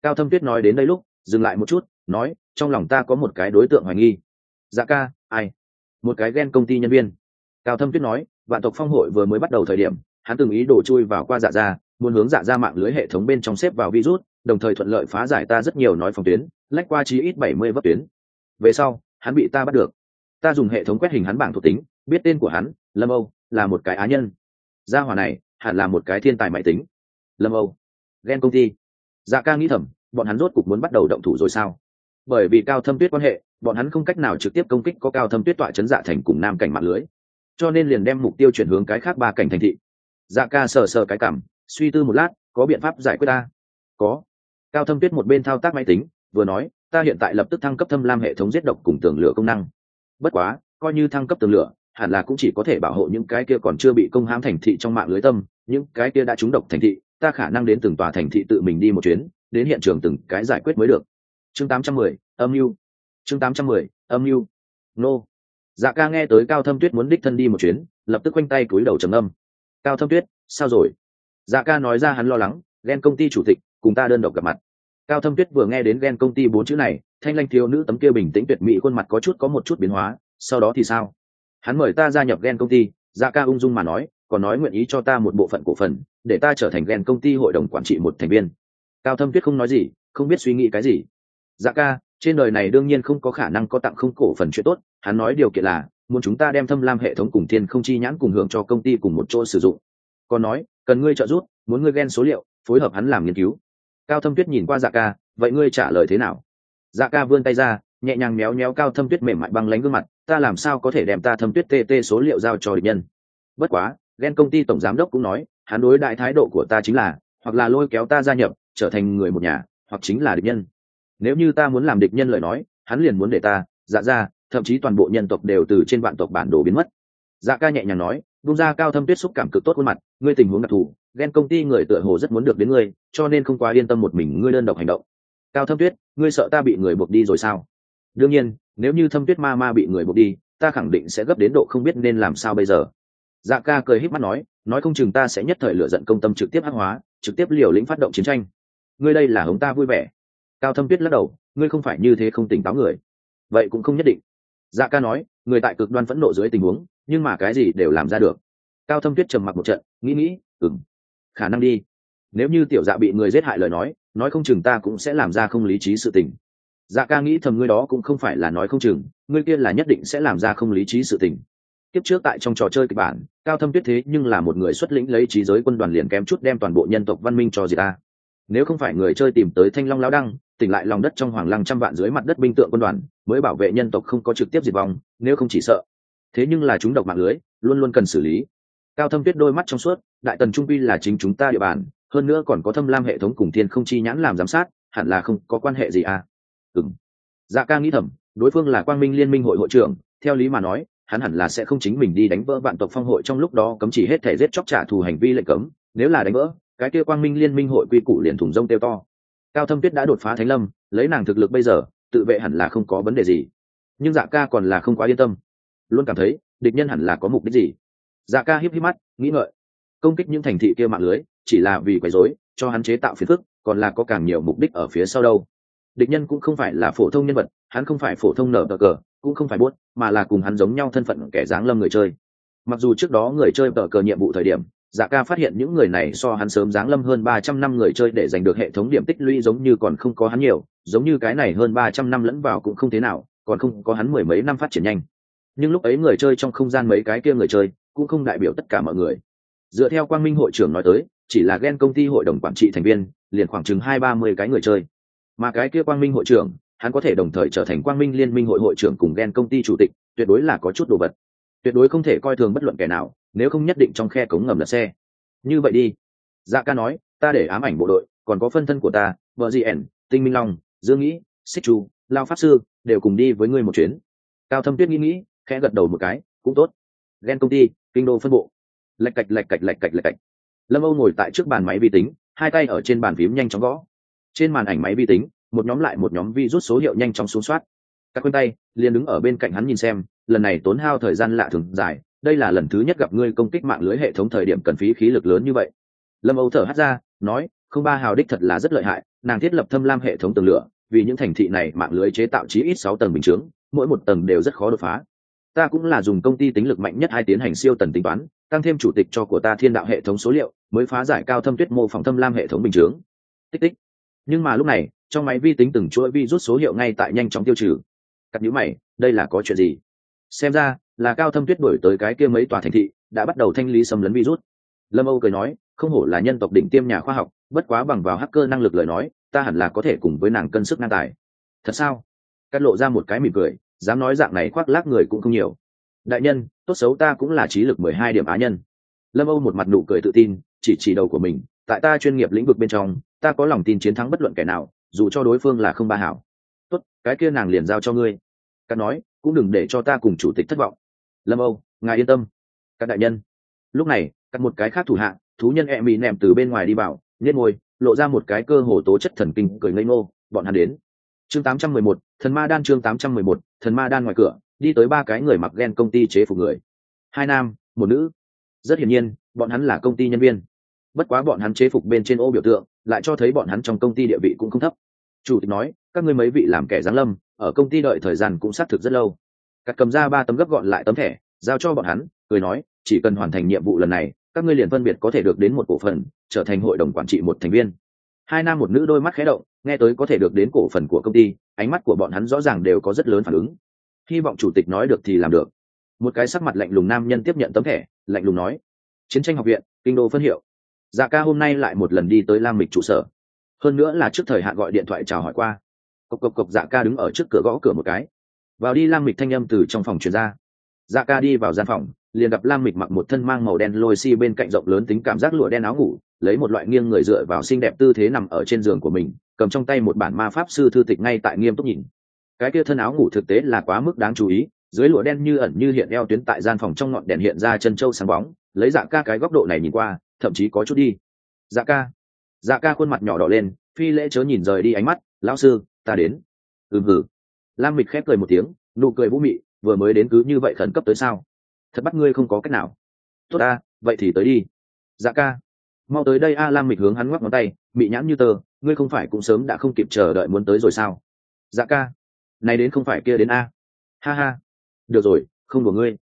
Cao thâm tuyết nói đến đây lúc, dừng lại một chút, nói, trong lòng ta có một cái đối tượng hoài nghi. Dạ ca, ai? Một cái ghen công ty nhân viên. Cao thâm tuyết nói, vạn tộc phong hội vừa mới bắt đầu thời điểm hắn từng ý đồ chui vào qua dạ ra muốn hướng dạ ra mạng lưới hệ thống bên trong xếp vào virus, đồng thời thuận lợi phá giải ta rất nhiều nói phòng tuyến, lách qua chí ít bảy mươi vấp tuyến. Về sau, hắn bị ta bắt được. Ta dùng hệ thống quét hình hắn bảng thuộc tính, biết tên của hắn, lâm âu, là một cái á nhân. Gia hỏa này, hẳn là một cái thiên tài máy tính. Lâm âu, ghen công ty. Dạ ca nghĩ thầm, bọn hắn rốt cục muốn bắt đầu động thủ rồi sao? Bởi vì cao thâm tuyết quan hệ, bọn hắn không cách nào trực tiếp công kích có cao thâm tuyết tọa chấn dạ thành cùng nam cảnh mạng lưới. Cho nên liền đem mục tiêu chuyển hướng cái khác ba cảnh thành thị dạ ca sờ sờ cái cảm suy tư một lát có biện pháp giải quyết ta? Có. Cao thâm tuyết một bên thao tác máy tính vừa nói ta hiện tại lập tức thăng cấp thâm lam hệ thống giết độc cùng tường lửa công năng. Bất quá coi như thăng cấp tường lửa hẳn là cũng chỉ có thể bảo hộ những cái kia còn chưa bị công hãm thành thị trong mạng lưới tâm những cái kia đã trúng độc thành thị ta khả năng đến từng tòa thành thị tự mình đi một chuyến đến hiện trường từng cái giải quyết mới được. Chương 810, âm mưu. Chương 810, âm mưu. Nô. Dạ ca nghe tới cao thâm tuyết muốn đích thân đi một chuyến lập tức quanh tay cúi đầu trầm âm cao thâm tuyết, sao rồi? Dạ ca nói ra hắn lo lắng, ghen công ty chủ tịch, cùng ta đơn độc gặp mặt. Cao thâm tuyết vừa nghe đến ghen công ty bốn chữ này, thanh lanh thiếu nữ tấm kia bình tĩnh tuyệt mỹ khuôn mặt có chút có một chút biến hóa, sau đó thì sao? Hắn mời ta gia nhập ghen công ty dạ ca ung dung mà nói, còn nói nguyện ý cho ta một bộ phận cổ phần, để ta trở thành ghen công ty hội đồng quản trị một thành viên. Cao thâm tuyết không nói gì, không biết suy nghĩ cái gì. Dạ ca, trên đời này đương nhiên không có khả năng có tặng không cổ phần chuyện tốt, hắn nói điều kiện là muốn chúng ta đem thâm lam hệ thống cùng thiên không chi nhãn cùng hưởng cho công ty cùng một chỗ sử dụng. Còn nói, cần ngươi trợ giúp, muốn ngươi ghen số liệu, phối hợp hắn làm nghiên cứu. Cao thâm tuyết nhìn qua dạ ca, vậy ngươi trả lời thế nào? Dạ ca vươn tay ra, nhẹ nhàng méo méo cao thâm tuyết mềm mại băng lánh gương mặt, ta làm sao có thể đem ta thâm tuyết tt số liệu giao cho địch nhân? Bất quá ghen công ty tổng giám đốc cũng nói, hắn đối đại thái độ của ta chính là, hoặc là lôi kéo ta gia nhập, trở thành người một nhà, hoặc chính là địch nhân. Nếu như ta muốn làm địch nhân lời nói, hắn liền muốn để ta dạ ra thậm chí toàn bộ nhân tộc đều từ trên vạn tộc bản đồ biến mất. Dạ ca nhẹ nhàng nói bung ra cao thâm tuyết xúc cảm cực tốt khuôn mặt, ngươi tình huống đặc thù, ghen công ty người tựa hồ rất muốn được đến ngươi, cho nên không quá yên tâm một mình ngươi đơn độc hành động. Cao thâm tuyết, ngươi sợ ta bị người buộc đi rồi sao? Đương nhiên, nếu như thâm tuyết ma ma bị người buộc đi, ta khẳng định sẽ gấp đến độ không biết nên làm sao bây giờ. Dạ ca cười híp mắt nói nói không chừng ta sẽ nhất thời lựa giận công tâm trực tiếp hắc hóa, trực tiếp liều lĩnh phát động chiến tranh. Ngươi đây là hống ta vui vẻ. Cao thâm tuyết lắc đầu, ngươi không phải như thế không tỉnh táo người. Vậy cũng không nhất định dạ ca nói, người tại cực đoan phẫn nộ dưới tình huống, nhưng mà cái gì đều làm ra được. Cao thâm tuyết trầm mặc một trận, nghĩ nghĩ ừng khả năng đi. Nếu như tiểu dạ bị người giết hại lời nói nói không chừng ta cũng sẽ làm ra không lý trí sự tình. Dạ ca nghĩ thầm, ngươi đó cũng không phải là nói không chừng, ngươi kia là nhất định sẽ làm ra không lý trí sự tình. Tiếp trước tại trong trò chơi kịch bản, cao thâm tuyết thế nhưng là một người xuất lĩnh lấy trí giới quân đoàn liền kém chút đem toàn bộ nhân tộc văn minh cho diệt ta. Nếu không phải người chơi tìm tới thanh long lao đăng, tỉnh lại lòng đất trong hoàng lăng trăm vạn dưới mặt đất binh tượng quân đoàn mới bảo vệ nhân tộc không có trực tiếp diệt vong, nếu không chỉ sợ. Thế nhưng là chúng độc mạng lưới, luôn luôn cần xử lý. Cao thâm tuyết đôi mắt trong suốt, đại tần trung quy là chính chúng ta địa bàn, hơn nữa còn có thâm lam hệ thống cùng thiên không chi nhãn làm giám sát, hẳn là không có quan hệ gì à? Ừng dạ ca nghĩ thầm, đối phương là quang minh liên minh hội hội trưởng, theo lý mà nói, hắn hẳn là sẽ không chính mình đi đánh vỡ vạn tộc phong hội trong lúc đó cấm chỉ hết thể giết chóc trả thù hành vi lệnh cấm, nếu là đánh vỡ, cái kia quang minh liên minh hội quy củ liền thủng rông tiêu to. Cao thâm tuyết đã đột phá thánh lâm, lấy nàng thực lực bây giờ tự vệ hẳn là không có vấn đề gì. Nhưng dạ ca còn là không quá yên tâm. Luôn cảm thấy, địch nhân hẳn là có mục đích gì. Dạ ca híp híp mắt, nghĩ ngợi. Công kích những thành thị kia mạng lưới, chỉ là vì quấy rối, cho hắn chế tạo phiền phức, còn là có càng nhiều mục đích ở phía sau đâu. Địch nhân cũng không phải là phổ thông nhân vật, hắn không phải phổ thông nở tờ cờ, cũng không phải buốt, mà là cùng hắn giống nhau thân phận kẻ giáng lâm người chơi. Mặc dù trước đó người chơi tờ cờ nhiệm vụ thời điểm dạ ca phát hiện những người này so hắn sớm giáng lâm hơn ba trăm năm người chơi để giành được hệ thống điểm tích lũy giống như còn không có hắn nhiều, giống như cái này hơn ba trăm năm lẫn vào cũng không thế nào, còn không có hắn mười mấy năm phát triển nhanh. Nhưng lúc ấy người chơi trong không gian mấy cái kia người chơi cũng không đại biểu tất cả mọi người. Dựa theo quang minh hội trưởng nói tới, chỉ là ghen công ty hội đồng quản trị thành viên, liền khoảng chừng hai ba mươi cái người chơi. Mà cái kia quang minh hội trưởng, hắn có thể đồng thời trở thành quang minh liên minh hội hội trưởng cùng ghen công ty chủ tịch, tuyệt đối là có chút đồ vật. Tuyệt đối không thể coi thường bất luận kẻ nào nếu không nhất định trong khe cống ngầm lật xe. Như vậy đi. Dạ ca nói, ta để ám ảnh bộ đội, còn có phân thân của ta, vợ dị ẻn, tinh minh long, dương nghĩ, xích chu, lao pháp sư, đều cùng đi với ngươi một chuyến. Cao thâm tuyết nghĩ nghĩ, khẽ gật đầu một cái, cũng tốt. Ghen công ty, kinh đô phân bộ. Lạch cạch lạch cạch lạch cạch lạch cạch. Lâm âu ngồi tại trước bàn máy vi tính, hai tay ở trên bàn phím nhanh chóng gõ. Trên màn ảnh máy vi tính, một nhóm lại một nhóm vi rút số hiệu nhanh chóng xuống soát. Các quên tay, liền đứng ở bên cạnh hắn nhìn xem, lần này tốn hao thời gian lạ thường dài đây là lần thứ nhất gặp ngươi công kích mạng lưới hệ thống thời điểm cần phí khí lực lớn như vậy. Lâm âu thở hắt ra, nói, không ba hào đích thật là rất lợi hại, nàng thiết lập thâm lam hệ thống tường lửa, vì những thành thị này mạng lưới chế tạo chí ít sáu tầng bình chướng, mỗi một tầng đều rất khó đột phá. Ta cũng là dùng công ty tính lực mạnh nhất hai tiến hành siêu tần tính toán, tăng thêm chủ tịch cho của ta thiên đạo hệ thống số liệu, mới phá giải cao thâm tuyết mô phỏng thâm lam hệ thống bình chướng. Tích tích. Nhưng mà lúc này, trong máy vi tính từng chuỗi vi rút số hiệu ngay tại nhanh chóng tiêu trừ. Cắt nhữ mày, đây là có chuyện gì? Xem ra là cao thâm tuyết đổi tới cái kia mấy tòa thành thị, đã bắt đầu thanh lý xâm lấn virus. Lâm âu cười nói, không hổ là nhân tộc đỉnh tiêm nhà khoa học, bất quá bằng vào hacker năng lực lời nói, ta hẳn là có thể cùng với nàng cân sức ngang tài. Thật sao? Cắt lộ ra một cái mỉm cười, dám nói dạng này khoác lác người cũng không nhiều. Đại nhân, tốt xấu ta cũng là trí lực mười hai điểm á nhân. Lâm âu một mặt nụ cười tự tin, chỉ chỉ đầu của mình, tại ta chuyên nghiệp lĩnh vực bên trong, ta có lòng tin chiến thắng bất luận kẻ nào, dù cho đối phương là không ba hảo. Tốt, cái kia nàng liền giao cho ngươi. Cắt nói, cũng đừng để cho ta cùng chủ tịch thất vọng lâm âu ngài yên tâm các đại nhân lúc này cắt một cái khác thủ hạ thú nhân e mỹ nèm từ bên ngoài đi vào nhét ngôi lộ ra một cái cơ hồ tố chất thần kinh cười ngây ngô bọn hắn đến. Chương 811, thần ma đan chương 811, thần ma đan ngoài cửa đi tới ba cái người mặc ghen công ty chế phục người. Hai nam một nữ. Rất hiển nhiên bọn hắn là công ty nhân viên. Bất quá bọn hắn chế phục bên trên ô biểu tượng lại cho thấy bọn hắn trong công ty địa vị cũng không thấp. Chủ tịch nói các ngươi mấy vị làm kẻ giáng lâm ở công ty đợi thời gian cũng xác thực rất lâu cắt cầm ra ba tấm gấp gọn lại tấm thẻ, giao cho bọn hắn, cười nói, chỉ cần hoàn thành nhiệm vụ lần này, các ngươi liền phân biệt có thể được đến một cổ phần, trở thành hội đồng quản trị một thành viên. Hai nam một nữ đôi mắt khé động, nghe tới có thể được đến cổ phần của công ty, ánh mắt của bọn hắn rõ ràng đều có rất lớn phản ứng. Hy vọng chủ tịch nói được thì làm được. Một cái sắc mặt lạnh lùng nam nhân tiếp nhận tấm thẻ, lạnh lùng nói, chiến tranh học viện, kinh đô phân hiệu. Dạ ca hôm nay lại một lần đi tới lam mịch trụ sở. Hơn nữa là trước thời hạn gọi điện thoại chào hỏi qua. Cộc cộc cộc dạ ca đứng ở trước cửa gõ cửa một cái vào đi lam mịch thanh âm từ trong phòng truyền ra. Dạ ca đi vào gian phòng, liền gặp lam mịch mặc một thân mang màu đen lôi xi bên cạnh rộng lớn tính cảm giác lụa đen áo ngủ, lấy một loại nghiêng người dựa vào xinh đẹp tư thế nằm ở trên giường của mình, cầm trong tay một bản ma pháp sư thư tịch ngay tại nghiêm túc nhìn. Cái kia thân áo ngủ thực tế là quá mức đáng chú ý, dưới lụa đen như ẩn như hiện eo tuyến tại gian phòng trong ngọn đèn hiện ra chân trâu sáng bóng, lấy dạ ca cái góc độ này nhìn qua, thậm chí có chút đi. Dạ ca. Dạ ca khuôn mặt nhỏ đỏ lên, phi lễ chớ nhìn rời đi ánh mắt, lão sư, ta đến. Ừ hử lam mịch khép cười một tiếng, nụ cười vũ mị, vừa mới đến cứ như vậy khẩn cấp tới sao? Thật bắt ngươi không có cách nào. Tốt ta vậy thì tới đi. Dạ ca. Mau tới đây a, lam mịch hướng hắn ngoắc ngón tay, mị nhãn như tờ, ngươi không phải cũng sớm đã không kịp chờ đợi muốn tới rồi sao? Dạ ca. Này đến không phải kia đến a. Ha ha. Được rồi, không của ngươi.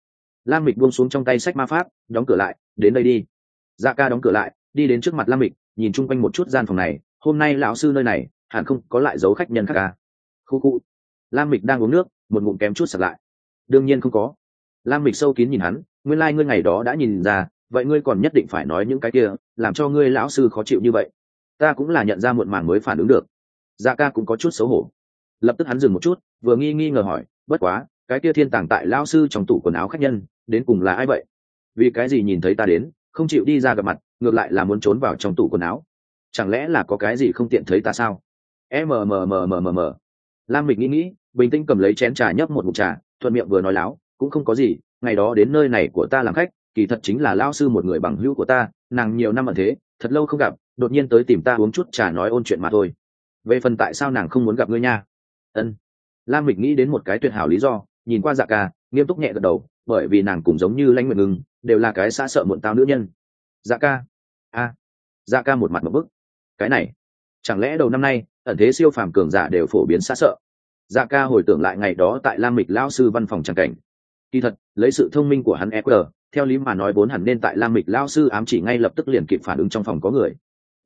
Lam mịch buông xuống trong tay sách ma pháp, đóng cửa lại, đến đây đi. Dạ ca đóng cửa lại, đi đến trước mặt lam mịch, nhìn chung quanh một chút gian phòng này, hôm nay lão sư nơi này, hẳn không có lại dấu khách nhân khác ca khu khu lam mịch đang uống nước, một ngụm kém chút sặc lại. Đương nhiên không có. Lam mịch sâu kín nhìn hắn, nguyên lai、like、ngươi ngày đó đã nhìn ra, vậy ngươi còn nhất định phải nói những cái kia, làm cho ngươi lão sư khó chịu như vậy. Ta cũng là nhận ra muộn màng mới phản ứng được. Dạ ca cũng có chút xấu hổ. Lập tức hắn dừng một chút, vừa nghi nghi ngờ hỏi, bất quá, cái kia thiên tàng tại lão sư trong tủ quần áo khách nhân, đến cùng là ai vậy? Vì cái gì nhìn thấy ta đến, không chịu đi ra gặp mặt, ngược lại là muốn trốn vào trong tủ quần áo? Chẳng lẽ là có cái gì không tiện thấy ta sao? Mmmmm lam mịch nghĩ nghĩ, bình tĩnh cầm lấy chén trà nhấp một mục trà, thuận miệng vừa nói láo, cũng không có gì, ngày đó đến nơi này của ta làm khách, kỳ thật chính là lao sư một người bằng hữu của ta, nàng nhiều năm ở thế, thật lâu không gặp, đột nhiên tới tìm ta uống chút trà nói ôn chuyện mà thôi. Về phần tại sao nàng không muốn gặp ngươi nha? Ân. Lam mịch nghĩ đến một cái tuyệt hảo lý do, nhìn qua dạ ca, nghiêm túc nhẹ gật đầu, bởi vì nàng cũng giống như lãnh nguyện ngừng đều là cái xã sợ muộn tao nữ nhân. Dạ ca. A. Dạ ca một mặt một bức. Cái này chẳng lẽ đầu năm nay, ẩn thế siêu phàm cường giả đều phổ biến xa sợ? Dạ ca hồi tưởng lại ngày đó tại lam mịch lao sư văn phòng tràng cảnh. Kỳ thật, lấy sự thông minh của hắn eq theo lý mà nói vốn hẳn nên tại lam mịch lao sư ám chỉ ngay lập tức liền kịp phản ứng trong phòng có người.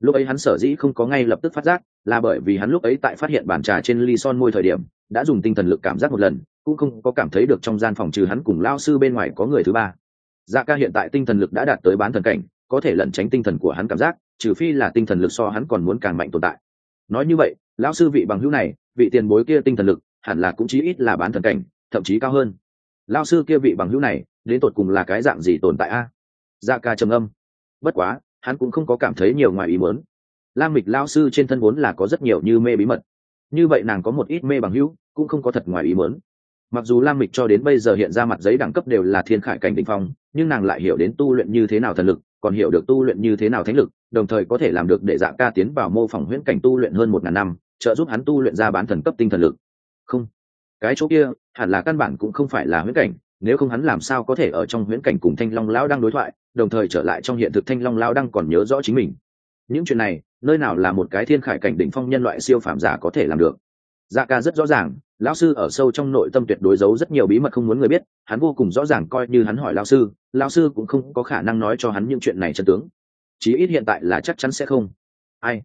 Lúc ấy hắn sở dĩ không có ngay lập tức phát giác, là bởi vì hắn lúc ấy tại phát hiện bàn trà trên ly son môi thời điểm, đã dùng tinh thần lực cảm giác một lần, cũng không có cảm thấy được trong gian phòng trừ hắn cùng lao sư bên ngoài có người thứ ba. Dạ ca hiện tại tinh thần lực đã đạt tới bán thần cảnh có thể lẩn tránh tinh thần của hắn cảm giác, trừ phi là tinh thần lực so hắn còn muốn càng mạnh tồn tại. Nói như vậy, lão sư vị bằng hữu này, vị tiền bối kia tinh thần lực, hẳn là cũng chí ít là bán thần cảnh, thậm chí cao hơn. Lão sư kia vị bằng hữu này, đến tột cùng là cái dạng gì tồn tại a? Dạ ca trầm âm bất quá, hắn cũng không có cảm thấy nhiều ngoài ý muốn. Lam mịch lão sư trên thân vốn là có rất nhiều như mê bí mật. Như vậy nàng có một ít mê bằng hữu, cũng không có thật ngoài ý muốn. Mặc dù lam mịch cho đến bây giờ hiện ra mặt giấy đẳng cấp đều là thiên khải cảnh đ ỉ n h phong, nhưng nàng lại hiểu đến tu luyện như thế nào thần lực còn hiểu được tu luyện như thế nào thánh lực, đồng thời có thể làm được để dạ ca tiến vào mô phỏng huyễn cảnh tu luyện hơn một ngàn năm, trợ giúp hắn tu luyện ra bán thần cấp tinh thần lực. Không. Cái chỗ kia, hẳn là căn bản cũng không phải là huyễn cảnh, nếu không hắn làm sao có thể ở trong huyễn cảnh cùng thanh long lão đang đối thoại, đồng thời trở lại trong hiện thực thanh long lão đang còn nhớ rõ chính mình. Những chuyện này, nơi nào là một cái thiên khải cảnh đỉnh phong nhân loại siêu phàm giả có thể làm được? Dạ ca rất rõ ràng, lão sư ở sâu trong nội tâm tuyệt đối giấu rất nhiều bí mật không muốn người biết, hắn vô cùng rõ ràng coi như hắn hỏi lão sư lão sư cũng không có khả năng nói cho hắn những chuyện này chân tướng. Chí ít hiện tại là chắc chắn sẽ không. Ai?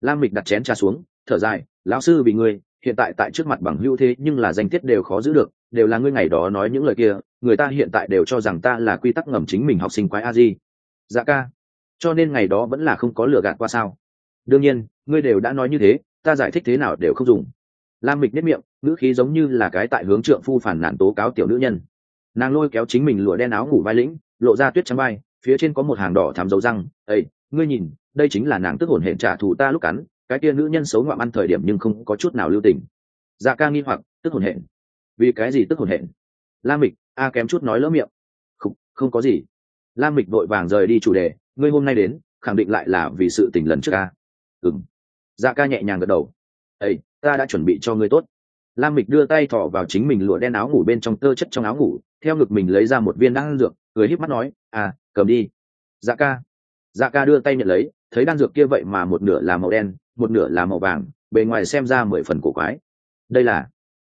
Lam mịch đặt chén trà xuống, thở dài, lão sư vì ngươi, hiện tại tại trước mặt bằng hữu thế nhưng là danh tiết đều khó giữ được, đều là ngươi ngày đó nói những lời kia, người ta hiện tại đều cho rằng ta là quy tắc ngầm chính mình học sinh quái a di. Dạ ca, cho nên ngày đó vẫn là không có lừa gạt qua sao? Đương nhiên, ngươi đều đã nói như thế, ta giải thích thế nào đều không dùng lam mịch nếp miệng, ngữ khí giống như là cái tại hướng trượng phu phản nản tố cáo tiểu nữ nhân. Nàng lôi kéo chính mình lụa đen áo ngủ vai lĩnh, lộ ra tuyết trắng vai, phía trên có một hàng đỏ thám dấu răng. Ây ngươi nhìn, đây chính là nàng tức hồn hển trả thù ta lúc cắn, cái kia nữ nhân xấu ngoạm ăn thời điểm nhưng không có chút nào lưu tình. Dạ ca nghi hoặc, tức hồn hển? Vì cái gì tức hồn hển? Lam mịch, a kém chút nói lỡ miệng. Không không có gì. Lam mịch vội vàng rời đi chủ đề, ngươi hôm nay đến, khẳng định lại là vì sự tình lần trước ca. Ừng dạ ca nhẹ nhàng gật đầu. Ây ta đã chuẩn bị cho ngươi tốt. Lam mịch đưa tay thỏ vào chính mình lụa đen áo ngủ bên trong tơ chất trong áo ngủ, theo ngực mình lấy ra một viên đan dược, cười híp mắt nói à cầm đi. Dạ ca. Dạ ca đưa tay nhận lấy, thấy đan dược kia vậy mà một nửa là màu đen, một nửa là màu vàng, bề ngoài xem ra mười phần cổ quái. Đây là?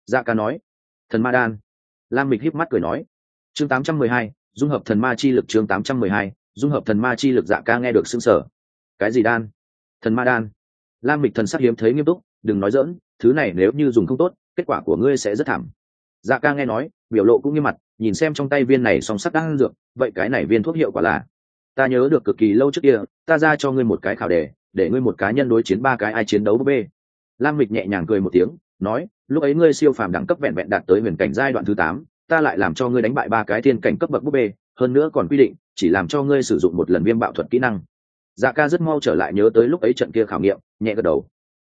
Dạ ca nói. Thần ma đan. Lam mịch híp mắt cười nói. Chương tám trăm mười hai, dung hợp thần ma chi lực chương tám trăm mười hai, dung hợp thần ma chi lực dạ ca nghe được xưng sở cái gì đan? Thần ma đan. Lam mịch thần sắc hiếm thấy nghiêm túc đừng nói dỡn, thứ này nếu như dùng không tốt, kết quả của ngươi sẽ rất thảm. Dạ ca nghe nói, biểu lộ cũng nghiêm mặt, nhìn xem trong tay viên này song sắt đang dược, vậy cái này viên thuốc hiệu quả là? Ta nhớ được cực kỳ lâu trước kia, ta ra cho ngươi một cái khảo đề, để ngươi một cá nhân đối chiến ba cái ai chiến đấu búp bê. Lam mịch nhẹ nhàng cười một tiếng, nói, lúc ấy ngươi siêu phàm đẳng cấp vẹn vẹn đạt tới huyền cảnh giai đoạn thứ tám, ta lại làm cho ngươi đánh bại ba cái thiên cảnh cấp bậc búp bê, hơn nữa còn quy định, chỉ làm cho ngươi sử dụng một lần viêm bạo thuật kỹ năng. Dạ ca rất mau trở lại nhớ tới lúc ấy trận kia khảo nghiệm, nhẹ gật đầu.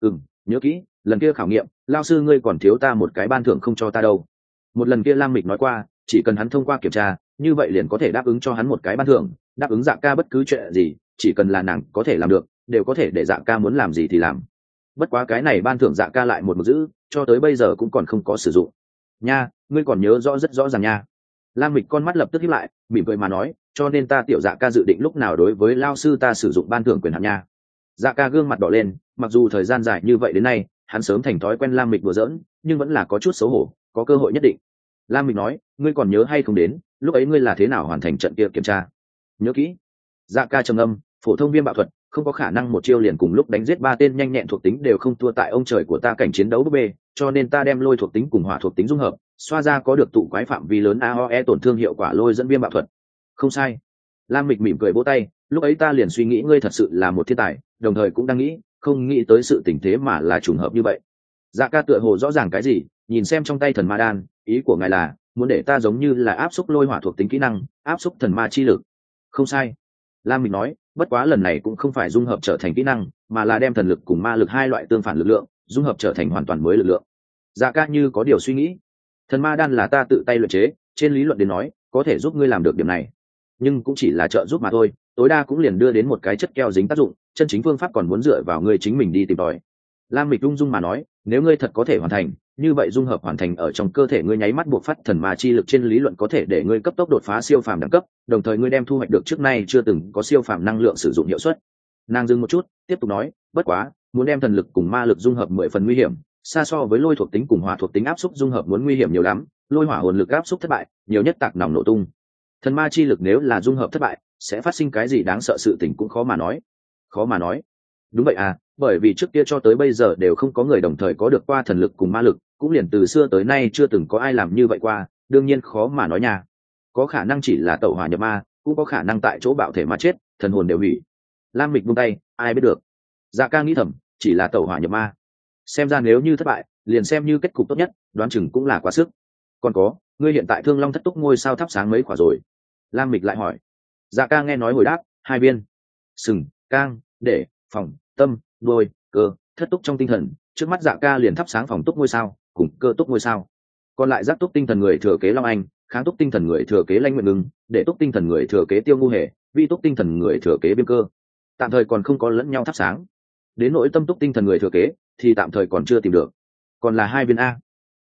Ừ m nhớ kỹ, lần kia khảo nghiệm, lao sư ngươi còn thiếu ta một cái ban thưởng không cho ta đâu. Một lần kia lam mịch nói qua, chỉ cần hắn thông qua kiểm tra, như vậy liền có thể đáp ứng cho hắn một cái ban thưởng, đáp ứng dạ ca bất cứ chuyện gì, chỉ cần là nàng có thể làm được, đều có thể để dạ ca muốn làm gì thì làm. Bất quá cái này ban thưởng dạ ca lại một mực giữ, cho tới bây giờ cũng còn không có sử dụng. Nha, ngươi còn nhớ rõ rất rõ ràng nha. Lam mịch con mắt lập tức hiếp lại, mỉm cười mà nói, cho nên ta tiểu dạ ca dự định lúc nào đối với lao sư ta sử dụng ban thưởng quyền hạn nha dạ ca gương mặt đỏ lên, mặc dù thời gian dài như vậy đến nay, hắn sớm thành thói quen lam mịch đùa giỡn, nhưng vẫn là có chút xấu hổ, có cơ hội nhất định. Lam mịch nói, ngươi còn nhớ hay không đến, lúc ấy ngươi là thế nào hoàn thành trận kia kiểm tra? Nhớ kỹ. Dạ ca trầm âm phổ thông viêm bạo thuật, không có khả năng một chiêu liền cùng lúc đánh giết ba tên nhanh nhẹn thuộc tính đều không thua tại ông trời của ta cảnh chiến đấu búp bê, cho nên ta đem lôi thuộc tính cùng hỏa thuộc tính dung hợp, xoa ra có được tụ quái phạm vi lớn aoe tổn thương hiệu quả lôi dẫn viêm bạo thuật. Không sai lam mịch mỉm cười vỗ tay, lúc ấy ta liền suy nghĩ ngươi thật sự là một thiên tài, đồng thời cũng đang nghĩ, không nghĩ tới sự tình thế mà là trùng hợp như vậy. Dạ ca tựa hồ rõ ràng cái gì, nhìn xem trong tay thần ma đan, ý của ngài là, muốn để ta giống như là áp xúc lôi hỏa thuộc tính kỹ năng, áp xúc thần ma chi lực. Không sai. Lam Mịch nói, bất quá lần này cũng không phải dung hợp trở thành kỹ năng, mà là đem thần lực cùng ma lực hai loại tương phản lực lượng, dung hợp trở thành hoàn toàn mới lực lượng. Dạ ca như có điều suy nghĩ. Thần ma đan là ta tự tay luyện chế, trên lý luận đến nói, có thể giúp ngươi làm được điểm này nhưng cũng chỉ là trợ giúp mà thôi, tối đa cũng liền đưa đến một cái chất keo dính tác dụng, chân chính phương pháp còn muốn dựa vào ngươi chính mình đi tìm tòi. Lam mịch Ung dung mà nói, nếu ngươi thật có thể hoàn thành, như vậy dung hợp hoàn thành ở trong cơ thể ngươi nháy mắt buộc phát thần ma chi lực trên lý luận có thể để ngươi cấp tốc đột phá siêu phàm đẳng cấp, đồng thời ngươi đem thu hoạch được trước nay chưa từng có siêu phàm năng lượng sử dụng hiệu suất. Nàng dừng một chút, tiếp tục nói, bất quá, muốn đem thần lực cùng ma lực dung hợp mười phần nguy hiểm, xa so với lôi thuộc tính cùng hỏa thuộc tính áp suất dung hợp muốn nguy hiểm nhiều lắm, lôi hỏa hồn lực áp suất thất bại, nhiều nhất tạc nòng nổ tung thần ma chi lực nếu là dung hợp thất bại, sẽ phát sinh cái gì đáng sợ sự tình cũng khó mà nói. Khó mà nói. Đúng vậy à bởi vì trước kia cho tới bây giờ đều không có người đồng thời có được qua thần lực cùng ma lực, cũng liền từ xưa tới nay chưa từng có ai làm như vậy qua, đương nhiên khó mà nói nha. Có khả năng chỉ là tẩu hỏa nhập ma, cũng có khả năng tại chỗ bạo thể mà chết, thần hồn đều hủy. Lam mịch buông tay, ai biết được. Dạ ca nghĩ thầm, chỉ là tẩu hỏa nhập ma. Xem ra nếu như thất bại, liền xem như kết cục tốt nhất, đoán chừng cũng là quá sức. Còn có ngươi hiện tại thương long thất túc ngôi sao thắp sáng mấy quả rồi? Lam mịch lại hỏi. Dạ ca nghe nói hồi đáp, hai viên. Sừng, cang, để, phòng, tâm đôi cơ, thất túc trong tinh thần, trước mắt dạ ca liền thắp sáng phòng túc ngôi sao, cùng cơ túc ngôi sao. Còn lại giác túc tinh thần người thừa kế long anh, kháng túc tinh thần người thừa kế lanh nguyện ngưng, để túc tinh thần người thừa kế tiêu ngu hề, vi túc tinh thần người thừa kế biên cơ. Tạm thời còn không có lẫn nhau thắp sáng. Đến nỗi tâm túc tinh thần người thừa kế, thì tạm thời còn chưa tìm được. Còn là hai viên a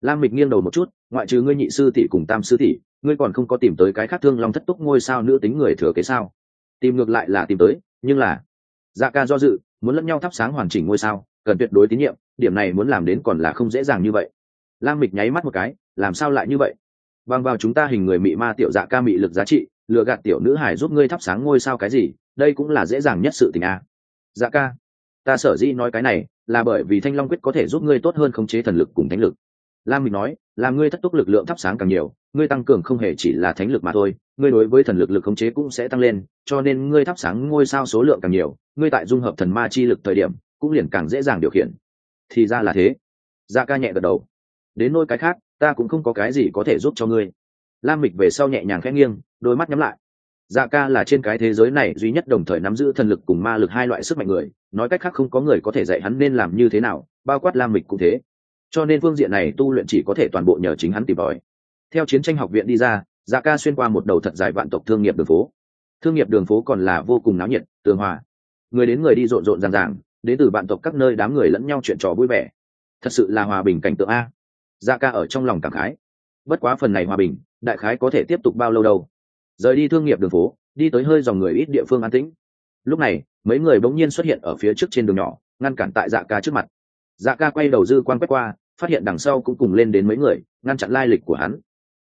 lam mịch nghiêng đầu một chút, ngoại trừ ngươi nhị sư tỷ cùng tam sư tỷ, ngươi còn không có tìm tới cái khác thương long thất túc ngôi sao nữ tính người thừa kế sao? Tìm ngược lại là tìm tới, nhưng là dạ ca do dự, muốn lẫn nhau thắp sáng hoàn chỉnh ngôi sao, cần tuyệt đối tín nhiệm, điểm này muốn làm đến còn là không dễ dàng như vậy. Lam mịch nháy mắt một cái, làm sao lại như vậy? Bằng vào chúng ta hình người mị ma tiểu dạ ca mị lực giá trị, lừa gạt tiểu nữ hải giúp ngươi thắp sáng ngôi sao cái gì, đây cũng là dễ dàng nhất sự tình a à. dạ ca, ta sở dĩ nói cái này là bởi vì thanh long quyết có thể giúp ngươi tốt hơn khống chế thần lực cùng thánh lực lam mịch nói là ngươi thất túc lực lượng thắp sáng càng nhiều, ngươi tăng cường không hề chỉ là thánh lực mà thôi, ngươi đối với thần lực lực khống chế cũng sẽ tăng lên, cho nên ngươi thắp sáng ngôi sao số lượng càng nhiều, ngươi tại dung hợp thần ma chi lực thời điểm, cũng liền càng dễ dàng điều khiển. Thì ra là thế. Dạ ca nhẹ gật đầu. Đến nôi cái khác, ta cũng không có cái gì có thể giúp cho ngươi. Lam mịch về sau nhẹ nhàng khẽ nghiêng, đôi mắt nhắm lại. Dạ ca là trên cái thế giới này duy nhất đồng thời nắm giữ thần lực cùng ma lực hai loại sức mạnh người, nói cách khác không có người có thể dạy hắn nên làm như thế nào, bao quát lam mịch cũng thế cho nên phương diện này tu luyện chỉ có thể toàn bộ nhờ chính hắn tìm tòi. Theo chiến tranh học viện đi ra dạ ca xuyên qua một đầu thật dài vạn tộc thương nghiệp đường phố. Thương nghiệp đường phố còn là vô cùng náo nhiệt, tường hòa. Người đến người đi rộn rộn ràng ràng, đến từ vạn tộc các nơi đám người lẫn nhau chuyện trò vui vẻ. Thật sự là hòa bình cảnh tượng a. Dạ ca ở trong lòng cảm khái. Bất quá phần này hòa bình, đại khái có thể tiếp tục bao lâu đâu. Rời đi thương nghiệp đường phố, đi tới hơi dòng người ít địa phương an tĩnh. Lúc này, mấy người bỗng nhiên xuất hiện ở phía trước trên đường nhỏ, ngăn cản tại dạ ca trước mặt. Dạ ca quay đầu dư quan quét qua phát hiện đằng sau cũng cùng lên đến mấy người ngăn chặn lai lịch của hắn.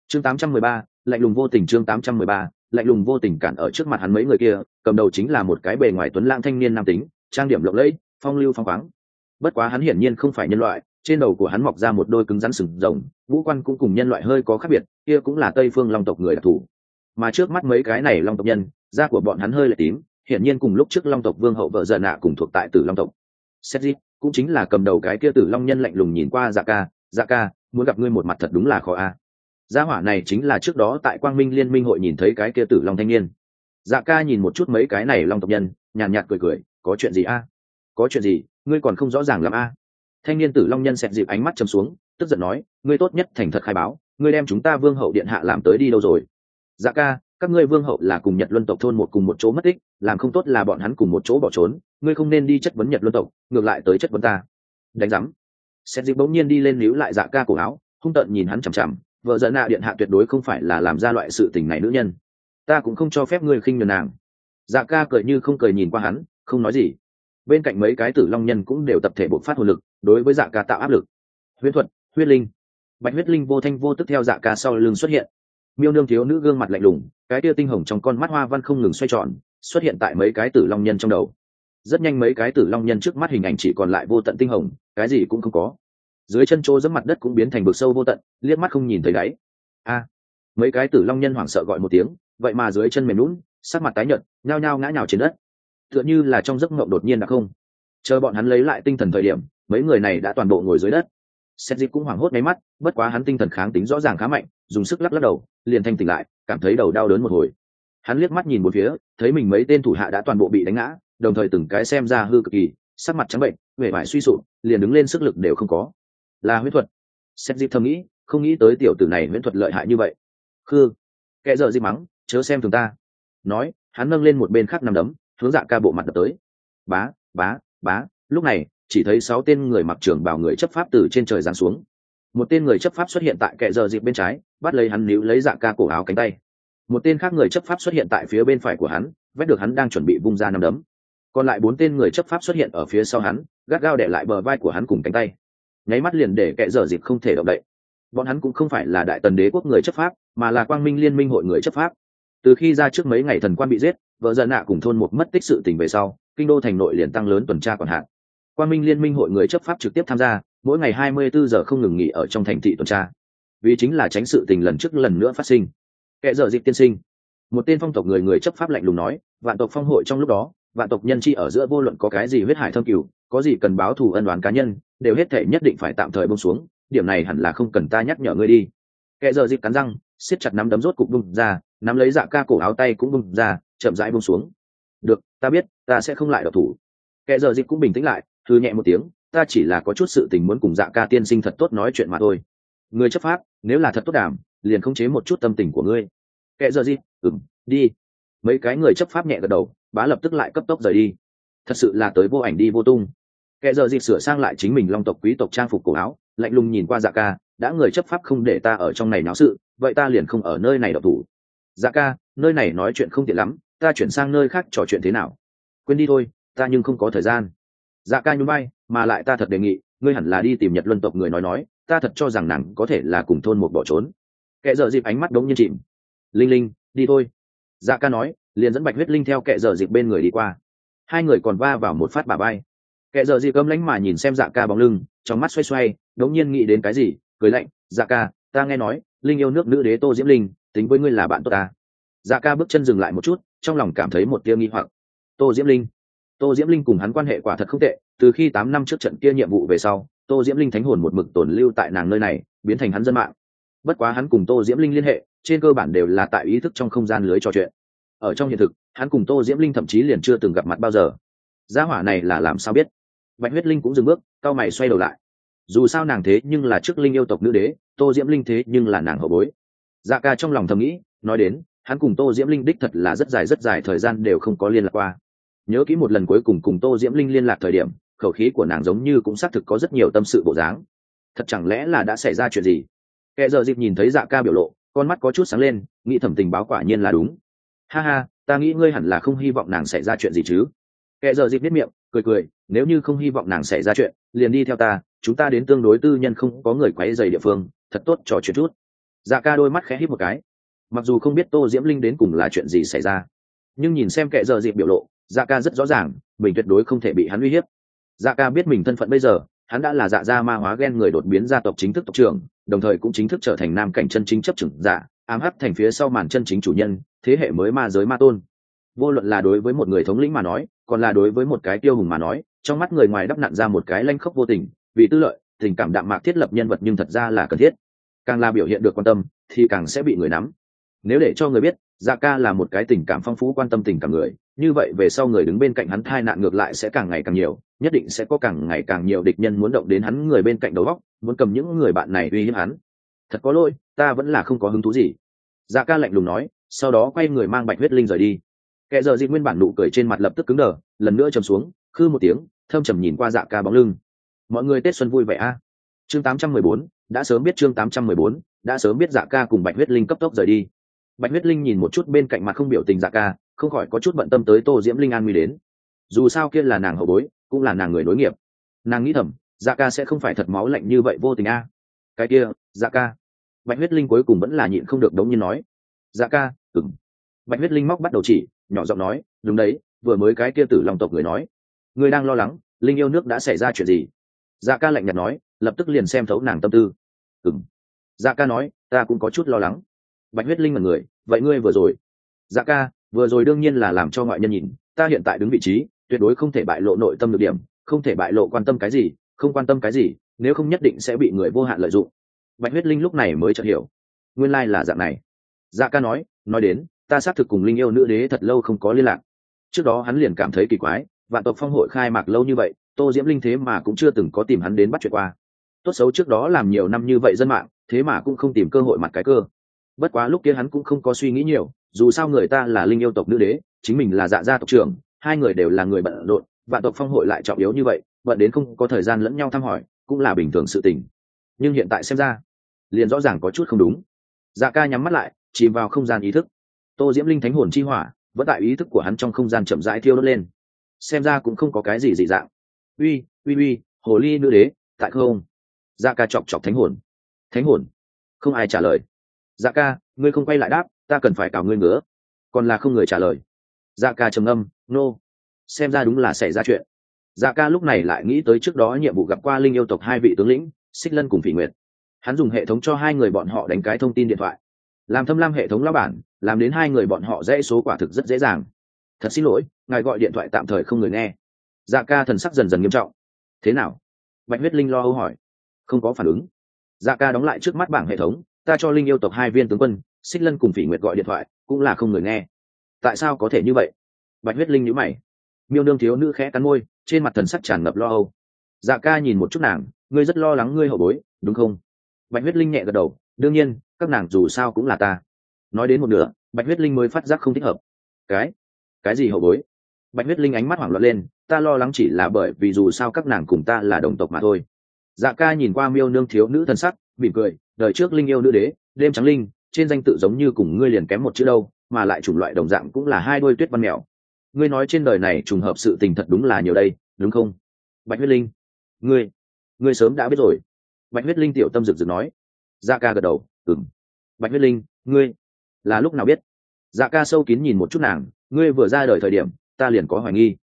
Chương 813, lạnh lùng vô tình chương 813, lạnh lùng vô tình cản ở trước mặt hắn mấy người kia cầm đầu chính là một cái bề ngoài tuấn lãng thanh niên nam tính trang điểm lộng lẫy phong lưu phong khoáng. Bất quá hắn hiển nhiên không phải nhân loại trên đầu của hắn mọc ra một đôi cứng rắn sừng rồng ngũ quan cũng cùng nhân loại hơi có khác biệt kia cũng là tây phương long tộc người đặc thù. Mà trước mắt mấy cái này long tộc nhân da của bọn hắn hơi là tím hiển nhiên cùng lúc trước long tộc vương hậu vợ dợ nạ cùng thuộc tại tử long tộc. Setzi cũng chính là cầm đầu cái kia tử long nhân lạnh lùng nhìn qua dạ ca dạ ca muốn gặp ngươi một mặt thật đúng là khó a. Gia hỏa này chính là trước đó tại quang minh liên minh hội nhìn thấy cái kia tử long thanh niên. Dạ ca nhìn một chút mấy cái này long tộc nhân nhàn nhạt, cười cười có chuyện gì a? Có chuyện gì? Ngươi còn không rõ ràng làm a. Thanh niên tử long nhân xẹt dịp ánh mắt chầm xuống tức giận nói ngươi tốt nhất thành thật khai báo ngươi đem chúng ta vương hậu điện hạ làm tới đi đâu rồi? Dạ ca các ngươi vương hậu là cùng nhật luân tộc thôn một cùng một chỗ mất tích làm không tốt là bọn hắn cùng một chỗ bỏ trốn ngươi không nên đi chất vấn nhật luân tộc, ngược lại tới chất vấn ta. Đánh giám. Xét dịp bỗng nhiên đi lên níu lại dạ ca cổ áo, hung tợn nhìn hắn chằm chằm, vợ dẫn nạ điện hạ tuyệt đối không phải là làm ra loại sự tình này nữ nhân. Ta cũng không cho phép ngươi khinh nhường nàng. Dạ ca cười như không cười nhìn qua hắn, không nói gì. Bên cạnh mấy cái tử long nhân cũng đều tập thể bộc phát hồn lực, đối với dạ ca tạo áp lực. Huyết thuật, huyết linh. Bạch huyết linh vô thanh vô tức theo dạ ca sau lưng xuất hiện. Miêu nương thiếu nữ gương mặt lạnh lùng, cái tia tinh hồng trong con mắt hoa văn không ngừng xoay tròn, xuất hiện tại mấy cái tử long nhân trong đầu rất nhanh mấy cái tử long nhân trước mắt hình ảnh chỉ còn lại vô tận tinh hồng, cái gì cũng không có. Dưới chân chỗ dẫm mặt đất cũng biến thành vực sâu vô tận, liếc mắt không nhìn thấy đáy. A! Mấy cái tử long nhân hoảng sợ gọi một tiếng, vậy mà dưới chân mềm lún sắc mặt tái nhợt, nhao nhao ngã nhào trên đất. Tựa như là trong giấc mộng đột nhiên đã không. Chờ bọn hắn lấy lại tinh thần thời điểm, mấy người này đã toàn bộ ngồi dưới đất. Xét dịp cũng hoảng hốt máy mắt, bất quá hắn tinh thần kháng tính rõ ràng khá mạnh, dùng sức lắc lắc đầu, liền thanh tỉnh lại, cảm thấy đầu đau đớn một hồi hắn liếc mắt nhìn một phía, thấy mình mấy tên thủ hạ đã toàn bộ bị đánh ngã, đồng thời từng cái xem ra hư cực kỳ, sắc mặt trắng bệnh, vẻ vải suy sụp, liền đứng lên sức lực đều không có. Là huyết thuật. Xét dịp thầm nghĩ, không nghĩ tới tiểu tử này huyễn thuật lợi hại như vậy. Khư. Kẻ dợ dịp mắng, chớ xem thường ta. Nói, hắn nâng lên một bên khác nằm đấm, hướng dạ ca bộ mặt đập tới. Bá bá bá, lúc này, chỉ thấy sáu tên người mặc trường bảo người chấp pháp từ trên trời giáng xuống. Một tên người chấp pháp xuất hiện tại kệ giờ dịp bên trái, bắt lấy hắn níu lấy dạ ca cổ áo cánh tay một tên khác người chấp pháp xuất hiện tại phía bên phải của hắn, vét được hắn đang chuẩn bị vung ra nằm đấm. Còn lại bốn tên người chấp pháp xuất hiện ở phía sau hắn, gắt gao để lại bờ vai của hắn cùng cánh tay. Nháy mắt liền để kẻ dở dịp không thể động đậy. Bọn hắn cũng không phải là đại tần đế quốc người chấp pháp, mà là quang minh liên minh hội người chấp pháp. Từ khi ra trước mấy ngày thần quan bị giết, vợ dân nạ cùng thôn một mất tích sự tình về sau, kinh đô thành nội liền tăng lớn tuần tra còn hạn. Quang minh liên minh hội người chấp pháp trực tiếp tham gia, mỗi ngày 24 giờ không ngừng nghỉ ở trong thành thị tuần tra. Vì chính là tránh sự tình lần trước lần nữa phát sinh kẻ dở dịch tiên sinh. Một tên phong tộc người người chấp pháp lạnh lùng nói, vạn tộc phong hội trong lúc đó, vạn tộc nhân chi ở giữa vô luận có cái gì huyết hải thâm cửu, có gì cần báo thù ân đoán cá nhân, đều hết thể nhất định phải tạm thời bông xuống, điểm này hẳn là không cần ta nhắc nhở ngươi đi. Kẻ dở dịch cắn răng, siết chặt nắm đấm rốt cục bung ra, nắm lấy dạ ca cổ áo tay cũng bung ra, chậm rãi bung xuống. Được, ta biết, ta sẽ không lại độc thủ. Kẻ giờ dịch cũng bình tĩnh lại thư nhẹ một tiếng, ta chỉ là có chút sự tình muốn cùng dạ ca tiên sinh thật tốt nói chuyện mà thôi. Người chấp pháp, nếu là thật tốt đảm liền không chế một chút tâm tình của ngươi. Kẻ giờ gì? Ừm, đi. Mấy cái người chấp pháp nhẹ gật đầu bá lập tức lại cấp tốc rời đi. Thật sự là tới vô ảnh đi vô tung. Kẻ giờ dịp sửa sang lại chính mình long tộc quý tộc trang phục cổ áo lạnh lùng nhìn qua dạ ca đã người chấp pháp không để ta ở trong này náo sự vậy ta liền không ở nơi này độc thủ. Dạ ca nơi này nói chuyện không tiện lắm ta chuyển sang nơi khác trò chuyện thế nào? Quên đi thôi ta nhưng không có thời gian. Dạ ca nhún bay mà lại ta thật đề nghị ngươi hẳn là đi tìm nhật luân tộc người nói nói ta thật cho rằng nàng có thể là cùng thôn một bỏ trốn kệ giờ dịp ánh mắt đống nhiên chìm. Linh linh, đi thôi. Dạ ca nói, liền dẫn bạch huyết linh theo kệ giờ dịp bên người đi qua. Hai người còn va vào một phát bà bay. Kệ giờ dịp cấm lánh mà nhìn xem dạ ca bóng lưng, trong mắt xoay xoay, đống nhiên nghĩ đến cái gì, cười lạnh dạ ca, ta nghe nói, linh yêu nước nữ đế tô diễm linh, tính với ngươi là bạn tốt ta. Dạ ca bước chân dừng lại một chút, trong lòng cảm thấy một tia nghi hoặc. Tô diễm linh. Tô diễm linh cùng hắn quan hệ quả thật không tệ, từ khi tám năm trước trận kia nhiệm vụ về sau, tô diễm linh thánh hồn một mực tồn lưu tại nàng nơi này, biến thành hắn dân mạng bất quá hắn cùng tô diễm linh liên hệ, trên cơ bản đều là tại ý thức trong không gian lưới trò chuyện. Ở trong hiện thực, hắn cùng tô diễm linh thậm chí liền chưa từng gặp mặt bao giờ. Gia hỏa này là làm sao biết? Bạch huyết linh cũng dừng bước, cao mày xoay đầu lại. Dù sao nàng thế nhưng là trước linh yêu tộc nữ đế, tô diễm linh thế nhưng là nàng hậu bối. Dạ ca trong lòng thầm nghĩ, nói đến, hắn cùng tô diễm linh đích thật là rất dài rất dài thời gian đều không có liên lạc qua. Nhớ kỹ một lần cuối cùng cùng tô diễm linh liên lạc thời điểm, khẩu khí của nàng giống như cũng xác thực có rất nhiều tâm sự bộ dáng. Thật chẳng lẽ là đã xảy ra chuyện gì? Kẻ giờ dịp nhìn thấy dạ ca biểu lộ, con mắt có chút sáng lên, nghĩ thẩm tình báo quả nhiên là đúng. Ha ha, ta nghĩ ngươi hẳn là không hy vọng nàng xảy ra chuyện gì chứ. Kẻ giờ dịp biết miệng, cười cười, nếu như không hy vọng nàng xảy ra chuyện, liền đi theo ta, chúng ta đến tương đối tư nhân không có người quấy dày địa phương, thật tốt trò chuyện chút. Dạ ca đôi mắt khẽ hít một cái. Mặc dù không biết tô diễm linh đến cùng là chuyện gì xảy ra, nhưng nhìn xem kệ giờ dịp biểu lộ dạ ca rất rõ ràng, mình tuyệt đối không thể bị hắn uy hiếp. Dạ ca biết mình thân phận bây giờ hắn đã là dạ gia ma hóa ghen người đột biến gia tộc chính thức tộc trưởng, đồng thời cũng chính thức trở thành nam cảnh chân chính chấp trưởng giả, ám hấp thành phía sau màn chân chính chủ nhân, thế hệ mới ma giới ma tôn. Vô luận là đối với một người thống lĩnh mà nói, còn là đối với một cái tiêu hùng mà nói, trong mắt người ngoài đắp nặn ra một cái lanh khốc vô tình, vì tư lợi, tình cảm đạm mạc thiết lập nhân vật nhưng thật ra là cần thiết. Càng là biểu hiện được quan tâm, thì càng sẽ bị người nắm. Nếu để cho người biết dạ ca là một cái tình cảm phong phú quan tâm tình cảm người, như vậy về sau người đứng bên cạnh hắn thai nạn ngược lại sẽ càng ngày càng nhiều nhất định sẽ có càng ngày càng nhiều địch nhân muốn động đến hắn người bên cạnh đầu góc muốn cầm những người bạn này uy hiếp hắn. Thật có lỗi ta vẫn là không có hứng thú gì. Dạ ca lạnh lùng nói sau đó quay người mang bạch huyết linh rời đi. Kẻ giờ dị nguyên bản nụ cười trên mặt lập tức cứng đờ lần nữa chầm xuống khư một tiếng thâm trầm nhìn qua dạ ca bóng lưng. Mọi người tết xuân vui vẻ a. Chương 814, đã sớm biết chương 814, đã sớm biết dạ ca cùng bạch huyết linh cấp tốc rời đi. Bạch huyết linh nhìn một chút bên cạnh mặt không biểu tình dạ ca không khỏi có chút bận tâm tới tô diễm linh an nguy đến. Dù sao kia là nàng hậu bối cũng là nàng người nối nghiệp. Nàng nghĩ thầm dạ ca sẽ không phải thật máu lạnh như vậy vô tình a. Cái kia dạ ca. Bạch huyết linh cuối cùng vẫn là nhịn không được đống nhiên nói. Dạ ca ừng bạch huyết linh móc bắt đầu chỉ, nhỏ giọng nói, đúng đấy, vừa mới cái kia tử lòng tộc người nói. Người đang lo lắng, linh yêu nước đã xảy ra chuyện gì? Dạ ca lạnh nhạt nói, lập tức liền xem thấu nàng tâm tư. Ừng dạ ca nói, ta cũng có chút lo lắng. Bạch huyết linh là người, vậy ngươi vừa rồi? Dạ ca, vừa rồi đương nhiên là làm cho ngoại nhân nhìn, ta hiện tại đứng vị trí tuyệt đối không thể bại lộ nội tâm được điểm, không thể bại lộ quan tâm cái gì, không quan tâm cái gì, nếu không nhất định sẽ bị người vô hạn lợi dụng. Bạch huyết linh lúc này mới chợt hiểu. Nguyên lai là dạng này. Dạ ca nói nói đến, ta xác thực cùng linh yêu nữ đế thật lâu không có liên lạc. Trước đó hắn liền cảm thấy kỳ quái, vạn tộc phong hội khai mạc lâu như vậy, tô diễm linh thế mà cũng chưa từng có tìm hắn đến bắt chuyện qua. Tốt xấu trước đó làm nhiều năm như vậy dân mạng, thế mà cũng không tìm cơ hội mặt cái cơ. Bất quá lúc kia hắn cũng không có suy nghĩ nhiều, dù sao người ta là linh yêu tộc nữ đế, chính mình là dạ gia tộc trưởng hai người đều là người bận rộn, vạn tộc phong hội lại trọng yếu như vậy, bận đến không có thời gian lẫn nhau thăm hỏi, cũng là bình thường sự tình. Nhưng hiện tại xem ra, liền rõ ràng có chút không đúng. Dạ ca nhắm mắt lại, chìm vào không gian ý thức. Tô diễm linh thánh hồn chi hỏa, vẫn tại ý thức của hắn trong không gian chậm rãi thiêu đốt lên. Xem ra cũng không có cái gì dị dạng. Uy uy uy, hồ ly nữ đế, tại không? Dạ ca chọc chọc thánh hồn. Thánh hồn, không ai trả lời. Dạ ca, ngươi không quay lại đáp, ta cần phải cào ngươi ngứa. Còn là không người trả lời. Dạ ca trầm âm nô、no. xem ra đúng là xảy ra chuyện. Dạ ca lúc này lại nghĩ tới trước đó nhiệm vụ gặp qua linh yêu tộc hai vị tướng lĩnh, xích lân cùng phỉ nguyệt. Hắn dùng hệ thống cho hai người bọn họ đánh cái thông tin điện thoại. Làm thâm lam hệ thống lao bản, làm đến hai người bọn họ dễ số quả thực rất dễ dàng. Thật xin lỗi, ngài gọi điện thoại tạm thời không người nghe. Dạ ca thần sắc dần dần nghiêm trọng. Thế nào? Bạch huyết linh lo âu hỏi. Không có phản ứng. Dạ ca đóng lại trước mắt bảng hệ thống, ta cho linh yêu tộc hai viên tướng quân, xích lân cùng phỉ nguyệt gọi điện thoại, cũng là không người nghe. Tại sao có thể như vậy? Bạch huyết linh nhữ mày. Miêu nương thiếu nữ khẽ cắn môi, trên mặt thần sắc tràn ngập lo âu. Dạ ca nhìn một chút nàng, ngươi rất lo lắng ngươi hậu bối, đúng không? Bạch huyết linh nhẹ gật đầu, đương nhiên, các nàng dù sao cũng là ta. Nói đến một nửa, bạch huyết linh mới phát giác không thích hợp. Cái? Cái gì hậu bối? Bạch huyết linh ánh mắt hoảng loạn lên, ta lo lắng chỉ là bởi vì dù sao các nàng cùng ta là đồng tộc mà thôi. Dạ ca nhìn qua miêu nương thiếu nữ thân sắc, mỉm cười, đời trước linh yêu nữ đế, đêm trắng linh, trên danh tự giống như cùng ngươi liền kém một chữ đâu, mà lại chủng loại đồng dạng cũng là hai đôi tuyết văn mèo ngươi nói trên đời này trùng hợp sự tình thật đúng là nhiều đây, đúng không? Bạch huyết linh, ngươi ngươi sớm đã biết rồi. Bạch huyết linh tiểu tâm rực rực nói. Dạ ca gật đầu ừng bạch huyết linh, ngươi là lúc nào biết? Dạ ca sâu kín nhìn một chút nàng, ngươi vừa ra đời thời điểm, ta liền có hoài nghi.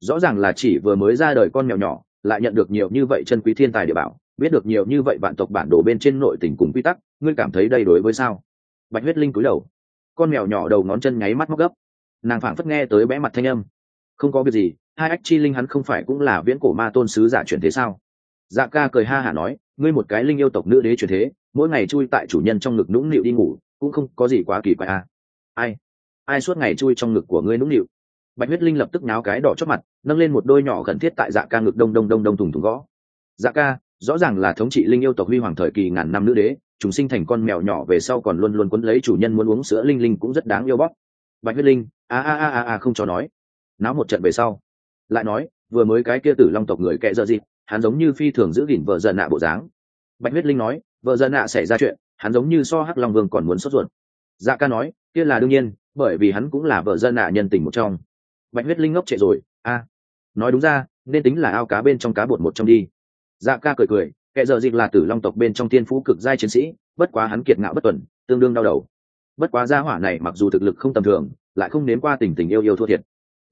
Rõ ràng là chỉ vừa mới ra đời con mèo nhỏ, lại nhận được nhiều như vậy chân quý thiên tài địa bảo, biết được nhiều như vậy vạn tộc bản đồ bên trên nội tình cùng quy tắc, ngươi cảm thấy đây đối với sao? Bạch huyết linh cúi đầu. Con mèo nhỏ đầu ngón chân nháy mắt móc gấp nàng phảng phất nghe tới bé mặt thanh âm. Không có việc gì, hai ách chi linh hắn không phải cũng là viễn cổ ma tôn sứ giả chuyển thế sao? Dạ ca cười ha hả nói, ngươi một cái linh yêu tộc nữ đế chuyển thế, mỗi ngày chui tại chủ nhân trong ngực nũng nịu đi ngủ, cũng không có gì quá kỳ quái à. ai? Ai suốt ngày chui trong ngực của ngươi nũng nịu? Bạch huyết linh lập tức náo cái đỏ chót mặt, nâng lên một đôi nhỏ gần thiết tại dạ ca ngực đông đông đông đông thùng thùng gõ. Dạ ca, rõ ràng là thống trị linh yêu tộc huy hoàng thời kỳ ngàn năm nữ đế, chúng sinh thành con mèo nhỏ về sau còn luôn luôn quấn lấy chủ nhân muốn uống sữa linh linh cũng rất đáng yêu bóp bạch huyết linh, a a a a a, không cho nói. Náo một trận về sau, lại nói, vừa mới cái kia tử long tộc người kệ dợ dịp, hắn giống như phi thường giữ gìn vợ dần nạ bộ dáng. Bạch huyết linh nói, vợ dần nạ xảy ra chuyện, hắn giống như so hắc long vương còn muốn sốt ruột. Dạ ca nói, kia là đương nhiên, bởi vì hắn cũng là vợ dân nạ nhân tình một trong. Bạch huyết linh ngốc trệ rồi, a. Nói đúng ra, nên tính là ao cá bên trong cá bột một trong đi. Dạ ca cười cười kệ giờ dịch là tử long tộc bên trong tiên phú cực giai chiến sĩ, bất quá hắn kiệt ngạo bất tuần, tương đương đau đầu bất quá gia hỏa này mặc dù thực lực không tầm thường, lại không nếm qua tình tình yêu yêu thua thiệt.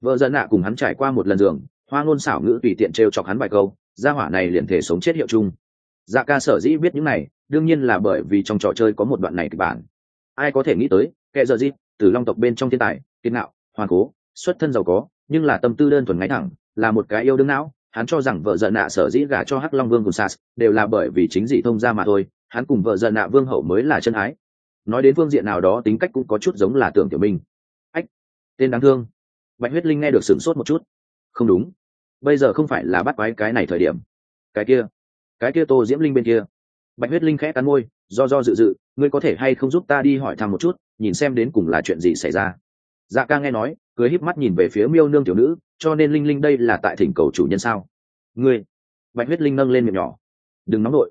Vợ dân nạ cùng hắn trải qua một lần giường, hoa ngôn xảo ngữ tùy tiện t chọc hắn vài câu, gia hỏa này liền thể sống chết hiệu chung. Dạ ca sở dĩ biết những này, đương nhiên là bởi vì trong trò chơi có một đoạn này kịch bản. Ai có thể nghĩ tới kệ giờ gì từ long tộc bên trong thiên tài, kiên nạo hoàn cố, xuất thân giàu có, nhưng là tâm tư đơn thuần ngáy thẳng, là một cái yêu đương não. Hắn cho rằng vợ giận nạ sở dĩ gả cho hắc long vương cùng sas, đều là bởi vì chính dị thông ra mà thôi. Hắn cùng vợ giận nạ vương hậu mới là chân ái nói đến phương diện nào đó tính cách cũng có chút giống là tưởng tiểu minh ách, tên đáng thương. Bạch huyết linh nghe được sửng sốt một chút. Không đúng. Bây giờ không phải là bắt quái cái này thời điểm. Cái kia cái kia tô diễm linh bên kia. Bạch huyết linh khẽ cắn môi, do do dự dự, ngươi có thể hay không giúp ta đi hỏi thăm một chút, nhìn xem đến cùng là chuyện gì xảy ra? Dạ ca nghe nói, cười híp mắt nhìn về phía miêu nương tiểu nữ, cho nên linh linh đây là tại thỉnh cầu chủ nhân sao? Ngươi. Bạch huyết linh nâng lên miệng nhỏ. Đừng nóng nổi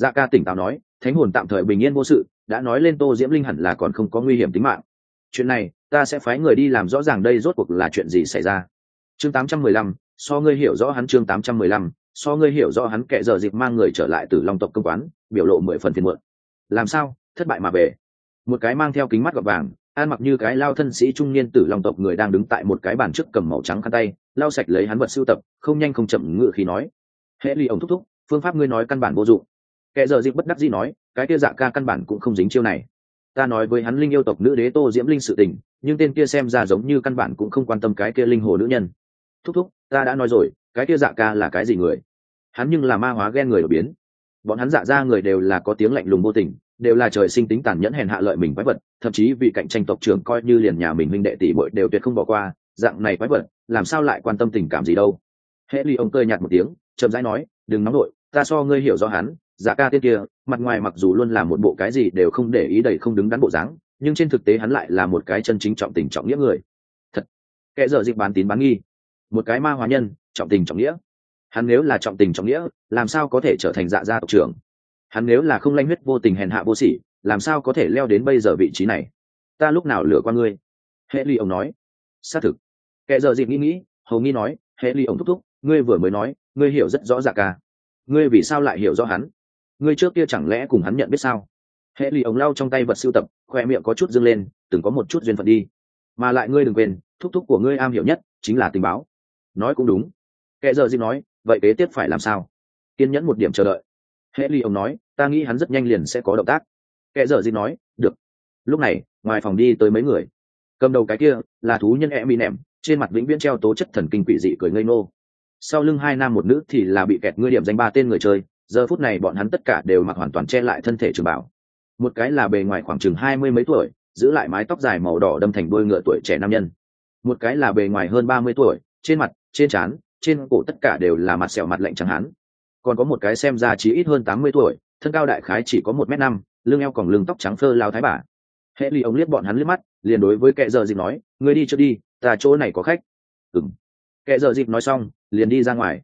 dạ ca tỉnh táo nói thánh hồn tạm thời bình yên vô sự đã nói lên tô diễm linh hẳn là còn không có nguy hiểm tính mạng. Chuyện này ta sẽ phái người đi làm rõ ràng đây rốt cuộc là chuyện gì xảy ra. Chương 815, so ngươi hiểu rõ hắn chương 815, so ngươi hiểu rõ hắn kệ giờ dịp mang người trở lại từ long tộc công quán biểu lộ mười phần phiền muộn. Làm sao? Thất bại mà về. Một cái mang theo kính mắt gọt vàng an mặc như cái lao thân sĩ trung niên tử long tộc người đang đứng tại một cái bàn trước cầm màu trắng khăn tay lau sạch lấy hắn vật sưu tập không nhanh không chậm ngự khí nói hệ ly ông thúc thúc phương pháp ngươi nói căn bản vô dụng kẻ giờ dịp bất đắc dĩ nói, cái kia dạ ca căn bản cũng không dính chiêu này. Ta nói với hắn linh yêu tộc nữ đế tô diễm linh sự tình, nhưng tên kia xem ra giống như căn bản cũng không quan tâm cái kia linh hồ nữ nhân. Thúc thúc, ta đã nói rồi, cái kia dạ ca là cái gì người? Hắn nhưng là ma hóa ghen người đột biến. Bọn hắn dạ ra người đều là có tiếng lạnh lùng vô tình, đều là trời sinh tính tàn nhẫn hèn hạ lợi mình quái vật, thậm chí vì cạnh tranh tộc trưởng coi như liền nhà mình minh đệ tỷ bội đều tuyệt không bỏ qua, dạng này quái vật, làm sao lại quan tâm tình cảm gì đâu? Hệ ly ông cười nhạt một tiếng, chậm rãi nói, đừng nóng nổi. ta so ngươi hiểu rõ hắn dạ ca tiên kia, mặt ngoài mặc dù luôn là một bộ cái gì đều không để ý đầy không đứng đắn bộ dáng, nhưng trên thực tế hắn lại là một cái chân chính trọng tình trọng nghĩa người. Thật. Kẻ dở dịch bán tín bán nghi. Một cái ma hóa nhân, trọng tình trọng nghĩa. Hắn nếu là trọng tình trọng nghĩa, làm sao có thể trở thành dạ gia tộc trưởng? Hắn nếu là không lanh huyết vô tình hèn hạ vô sỉ, làm sao có thể leo đến bây giờ vị trí này? Ta lúc nào lừa qua ngươi? Hệ ly ông nói. Xác thực. Kẻ giờ dịp nghĩ nghĩ, hầu nghi nói, hệ ly ông thúc thúc, ngươi vừa mới nói, ngươi hiểu rất rõ dạ ca. Ngươi vì sao lại hiểu rõ hắn? Ngươi trước kia chẳng lẽ cùng hắn nhận biết sao? Hệ ly ống lau trong tay vật sưu tập, khoe miệng có chút dâng lên, từng có một chút duyên phận đi. Mà lại ngươi đừng quên, thúc thúc của ngươi am hiểu nhất chính là tình báo. Nói cũng đúng. Kệ giờ dịp nói, vậy kế tiếp phải làm sao? Kiên nhẫn một điểm chờ đợi. Hệ ly ống nói, ta nghĩ hắn rất nhanh liền sẽ có động tác. Kệ giờ gì nói, được. Lúc này, ngoài phòng đi tới mấy người. Cầm đầu cái kia là thú nhân e mi nẻm trên mặt vĩnh viễn treo tố chất thần kinh quỷ dị cười ngây ngô. Sau lưng hai nam một nữ thì là bị kẹt ngươi điểm danh ba tên người chơi giờ phút này bọn hắn tất cả đều mặc hoàn toàn che lại thân thể trường bảo. Một cái là bề ngoài khoảng chừng hai mươi mấy tuổi, giữ lại mái tóc dài màu đỏ đâm thành đôi ngựa tuổi trẻ nam nhân. Một cái là bề ngoài hơn ba mươi tuổi, trên mặt, trên trán, trên cổ tất cả đều là mặt sẹo mặt lạnh chẳng hắn còn có một cái xem ra chỉ ít hơn tám mươi tuổi, thân cao đại khái chỉ có một m năm, lưng eo còng lưng tóc trắng phơ lao thái bà. Hệ ly ông liếc bọn hắn liếc mắt, liền đối với kệ giờ dịp nói người đi cho đi, ta chỗ này có khách. Ừng kệ giờ dịp nói xong, liền đi ra ngoài.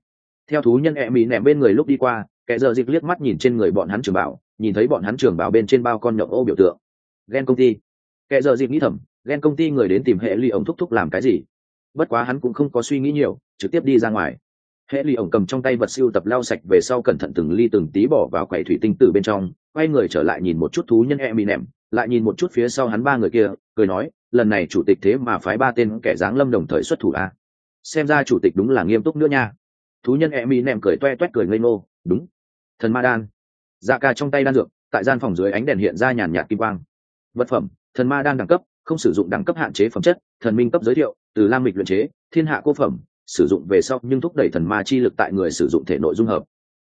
Theo thú nhân e mỹ nẹm bên người lúc đi qua kẻ giờ dịp liếc mắt nhìn trên người bọn hắn trường bảo, nhìn thấy bọn hắn trường bảo bên trên bao con nhộng ô biểu tượng. Ghen công ty. Kẻ giờ dịp nghĩ thầm ghen công ty người đến tìm hệ ly ổng thúc thúc làm cái gì? Bất quá hắn cũng không có suy nghĩ nhiều, trực tiếp đi ra ngoài. Hệ ly ổng cầm trong tay vật siêu tập lau sạch về sau cẩn thận từng ly từng tí bỏ vào quầy thủy tinh tử bên trong, quay người trở lại nhìn một chút thú nhân e mi nẻm lại nhìn một chút phía sau hắn ba người kia, cười nói, lần này chủ tịch thế mà phái ba tên kẻ dáng lâm đồng thời xuất thủ a. Xem ra chủ tịch đúng là nghiêm túc nữa nha. Thú nhân e mi nẻm cười toe toét cười ngây ngô, đúng thần ma đan. Dạ ca trong tay đan dược, tại gian phòng dưới ánh đèn hiện ra nhàn nhạt kim quang. Vật phẩm, thần ma đan đẳng cấp, không sử dụng đẳng cấp hạn chế phẩm chất, thần minh cấp giới thiệu, từ lam mịch luyện chế, thiên hạ cô phẩm, sử dụng về sau nhưng thúc đẩy thần ma chi lực tại người sử dụng thể nội dung hợp.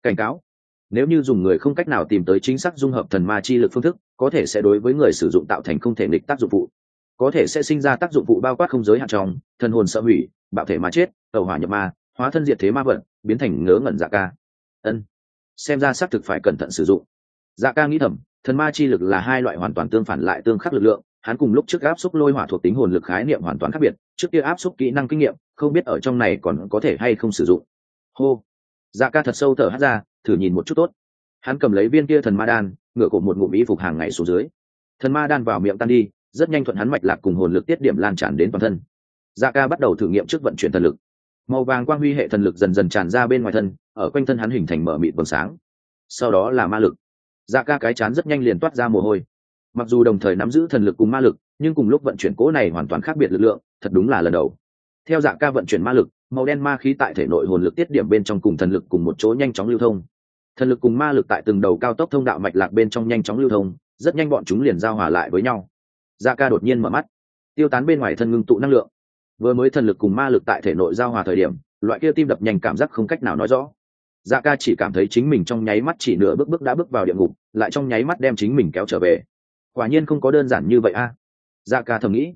Cảnh cáo, nếu như dùng người không cách nào tìm tới chính xác dung hợp thần ma chi lực phương thức, có thể sẽ đối với người sử dụng tạo thành không thể nghịch tác dụng phụ. Có thể sẽ sinh ra tác dụng phụ bao quát không giới hạn trong, thần hồn sợ hủy, bạo thể ma chết tàu hỏa nhập ma, hóa thân diệt thế ma vật, biến thành ngớ ngẩn dạ ca. Ân xem ra xác thực phải cẩn thận sử dụng. Dạ ca nghĩ thầm, thần ma chi lực là hai loại hoàn toàn tương phản lại tương khắc lực lượng, hắn cùng lúc trước áp xúc lôi hỏa thuộc tính hồn lực khái niệm hoàn toàn khác biệt, trước kia áp xúc kỹ năng kinh nghiệm, không biết ở trong này còn có thể hay không sử dụng. Hô. Dạ ca thật sâu thở hát ra, thử nhìn một chút tốt. Hắn cầm lấy viên kia thần ma đan, ngửa cổ một ngụm ý phục hàng ngày xuống dưới. Thần ma đan vào miệng tan đi, rất nhanh thuận hắn mạch lạc cùng hồn lực tiết điểm lan tràn đến toàn thân. Dạ ca bắt đầu thử nghiệm trước vận chuyển thần lực màu vàng quang huy hệ thần lực dần dần tràn ra bên ngoài thân, ở quanh thân hắn hình thành mở mịt vầng sáng. Sau đó là ma lực. Dạ ca cái chán rất nhanh liền toát ra mồ hôi. Mặc dù đồng thời nắm giữ thần lực cùng ma lực, nhưng cùng lúc vận chuyển cỗ này hoàn toàn khác biệt lực lượng, thật đúng là lần đầu. Theo dạ ca vận chuyển ma lực, màu đen ma khí tại thể nội hồn lực tiết điểm bên trong cùng thần lực cùng một chỗ nhanh chóng lưu thông. Thần lực cùng ma lực tại từng đầu cao tốc thông đạo mạch lạc bên trong nhanh chóng lưu thông, rất nhanh bọn chúng liền giao hòa lại với nhau. Dạ ca đột nhiên mở mắt, tiêu tán bên ngoài thân ngưng tụ năng lượng vừa mới thần lực cùng ma lực tại thể nội giao hòa thời điểm, loại kia tim đập nhanh cảm giác không cách nào nói rõ. Dạ ca chỉ cảm thấy chính mình trong nháy mắt chỉ nửa bước bước đã bước vào địa ngục, lại trong nháy mắt đem chính mình kéo trở về. Quả nhiên không có đơn giản như vậy a. Dạ ca thầm nghĩ.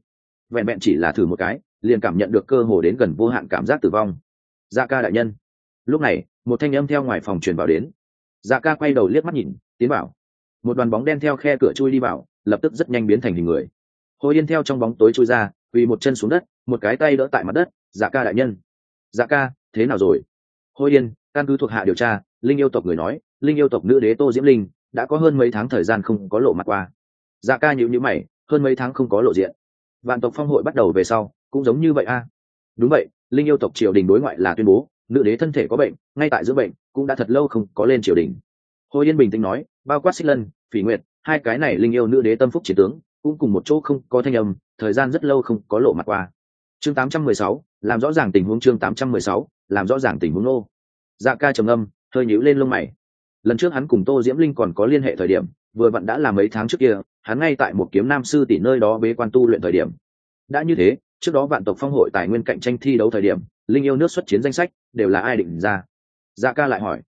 Vẹn vẹn chỉ là thử một cái, liền cảm nhận được cơ hồ đến gần vô hạn cảm giác tử vong. Dạ ca đại nhân. Lúc này, một thanh âm theo ngoài phòng truyền vào đến. Dạ ca quay đầu liếc mắt nhìn, tiến bảo một đoàn bóng đen theo khe cửa chui đi vào, lập tức rất nhanh biến thành hình người. Hồi yên theo trong bóng tối chui ra vì một chân xuống đất, một cái tay đỡ tại mặt đất dạ ca đại nhân. Dạ ca, thế nào rồi? Hôi yên, căn cứ thuộc hạ điều tra, linh yêu tộc người nói, linh yêu tộc nữ đế tô diễm linh đã có hơn mấy tháng thời gian không có lộ mặt qua. Dạ ca nhịu nhữ mày, hơn mấy tháng không có lộ diện. Vạn tộc phong hội bắt đầu về sau, cũng giống như vậy a. Đúng vậy, linh yêu tộc triều đình đối ngoại là tuyên bố, nữ đế thân thể có bệnh, ngay tại giữa bệnh, cũng đã thật lâu không có lên triều đình. Hồi yên bình tĩnh nói, bao quát xích lân, phỉ nguyệt, hai cái này linh yêu nữ đế tâm phúc chiến tướng, cũng cùng một chỗ không có thanh âm thời gian rất lâu không có lộ mặt qua. Chương 816, làm rõ ràng tình huống chương 816, làm rõ ràng tình huống nô. Dạ ca trầm âm hơi nhíu lên lông mày. Lần trước hắn cùng tô diễm linh còn có liên hệ thời điểm vừa vặn đã là mấy tháng trước kia hắn ngay tại một kiếm nam sư tỷ nơi đó bế quan tu luyện thời điểm. Đã như thế trước đó vạn tộc phong hội tài nguyên cạnh tranh thi đấu thời điểm linh yêu nước xuất chiến danh sách đều là ai định ra? Dạ ca lại hỏi.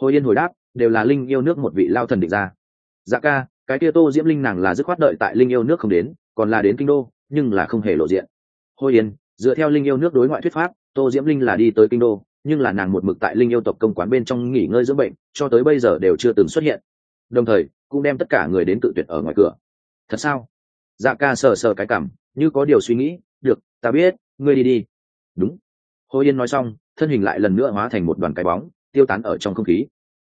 Hồi yên hồi đáp đều là linh yêu nước một vị lao thần định ra. Dạ ca cái kia tô diễm linh nàng là dứt khoát đợi tại linh yêu nước không đến còn là đến kinh đô, nhưng là không hề lộ diện. Hồi yên, dựa theo linh yêu nước đối ngoại thuyết pháp, tô diễm linh là đi tới kinh đô, nhưng là nàng một mực tại linh yêu tộc công quán bên trong nghỉ ngơi dưỡng bệnh, cho tới bây giờ đều chưa từng xuất hiện. Đồng thời, cũng đem tất cả người đến tự tuyệt ở ngoài cửa. Thật sao? Dạ ca sờ sờ cái cảm, như có điều suy nghĩ, được, ta biết, ngươi đi đi. Đúng. Hồi yên nói xong, thân hình lại lần nữa hóa thành một đoàn cái bóng, tiêu tán ở trong không khí.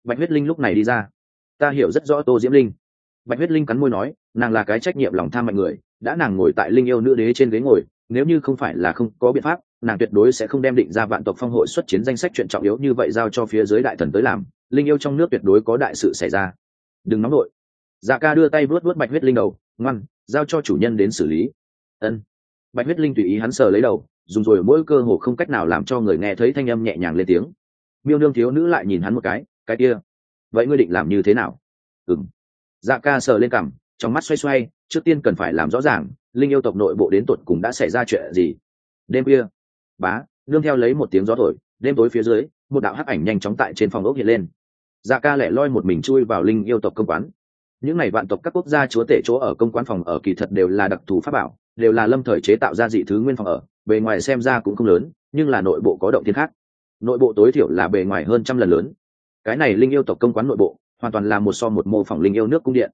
Bạch huyết linh lúc này đi ra. Ta hiểu rất rõ tô diễm linh. Bạch huyết linh cắn môi nói, nàng là cái trách nhiệm lòng tham mạnh người đã nàng ngồi tại linh yêu nữ đế trên ghế ngồi, nếu như không phải là không có biện pháp, nàng tuyệt đối sẽ không đem định ra vạn tộc phong hội xuất chiến danh sách chuyện trọng yếu như vậy giao cho phía dưới đại thần tới làm, linh yêu trong nước tuyệt đối có đại sự xảy ra. Đừng nóng nổi dạ ca đưa tay vuốt vuốt bạch huyết linh đầu, ngoan, giao cho chủ nhân đến xử lý. Ân. Bạch huyết linh tùy ý hắn sờ lấy đầu, dùng rồi mỗi cơ hồ không cách nào làm cho người nghe thấy thanh âm nhẹ nhàng lên tiếng. Miêu nương thiếu nữ lại nhìn hắn một cái cái kia, vậy ngươi định làm như thế nào? Ừng dạ ca sờ lên cằm trong mắt xoay xoay, trước tiên cần phải làm rõ ràng, linh yêu tộc nội bộ đến tột cùng đã xảy ra chuyện gì. Đêm kia bá, nương theo lấy một tiếng gió thổi, đêm tối phía dưới, một đạo hắc ảnh nhanh chóng tại trên phòng ốc hiện lên. Dạ ca lẻ loi một mình chui vào linh yêu tộc công quán. Những n à y vạn tộc các quốc gia chúa tể chỗ ở công quán phòng ở kỳ thật đều là đặc thù pháp bảo, đều là lâm thời chế tạo ra dị thứ nguyên phòng ở, bề ngoài xem ra cũng không lớn, nhưng là nội bộ có động thiên khác. Nội bộ tối thiểu là bề ngoài hơn trăm lần lớn. Cái này linh yêu tộc công quán nội bộ, hoàn toàn là một so một mô phỏng linh yêu nước cung điện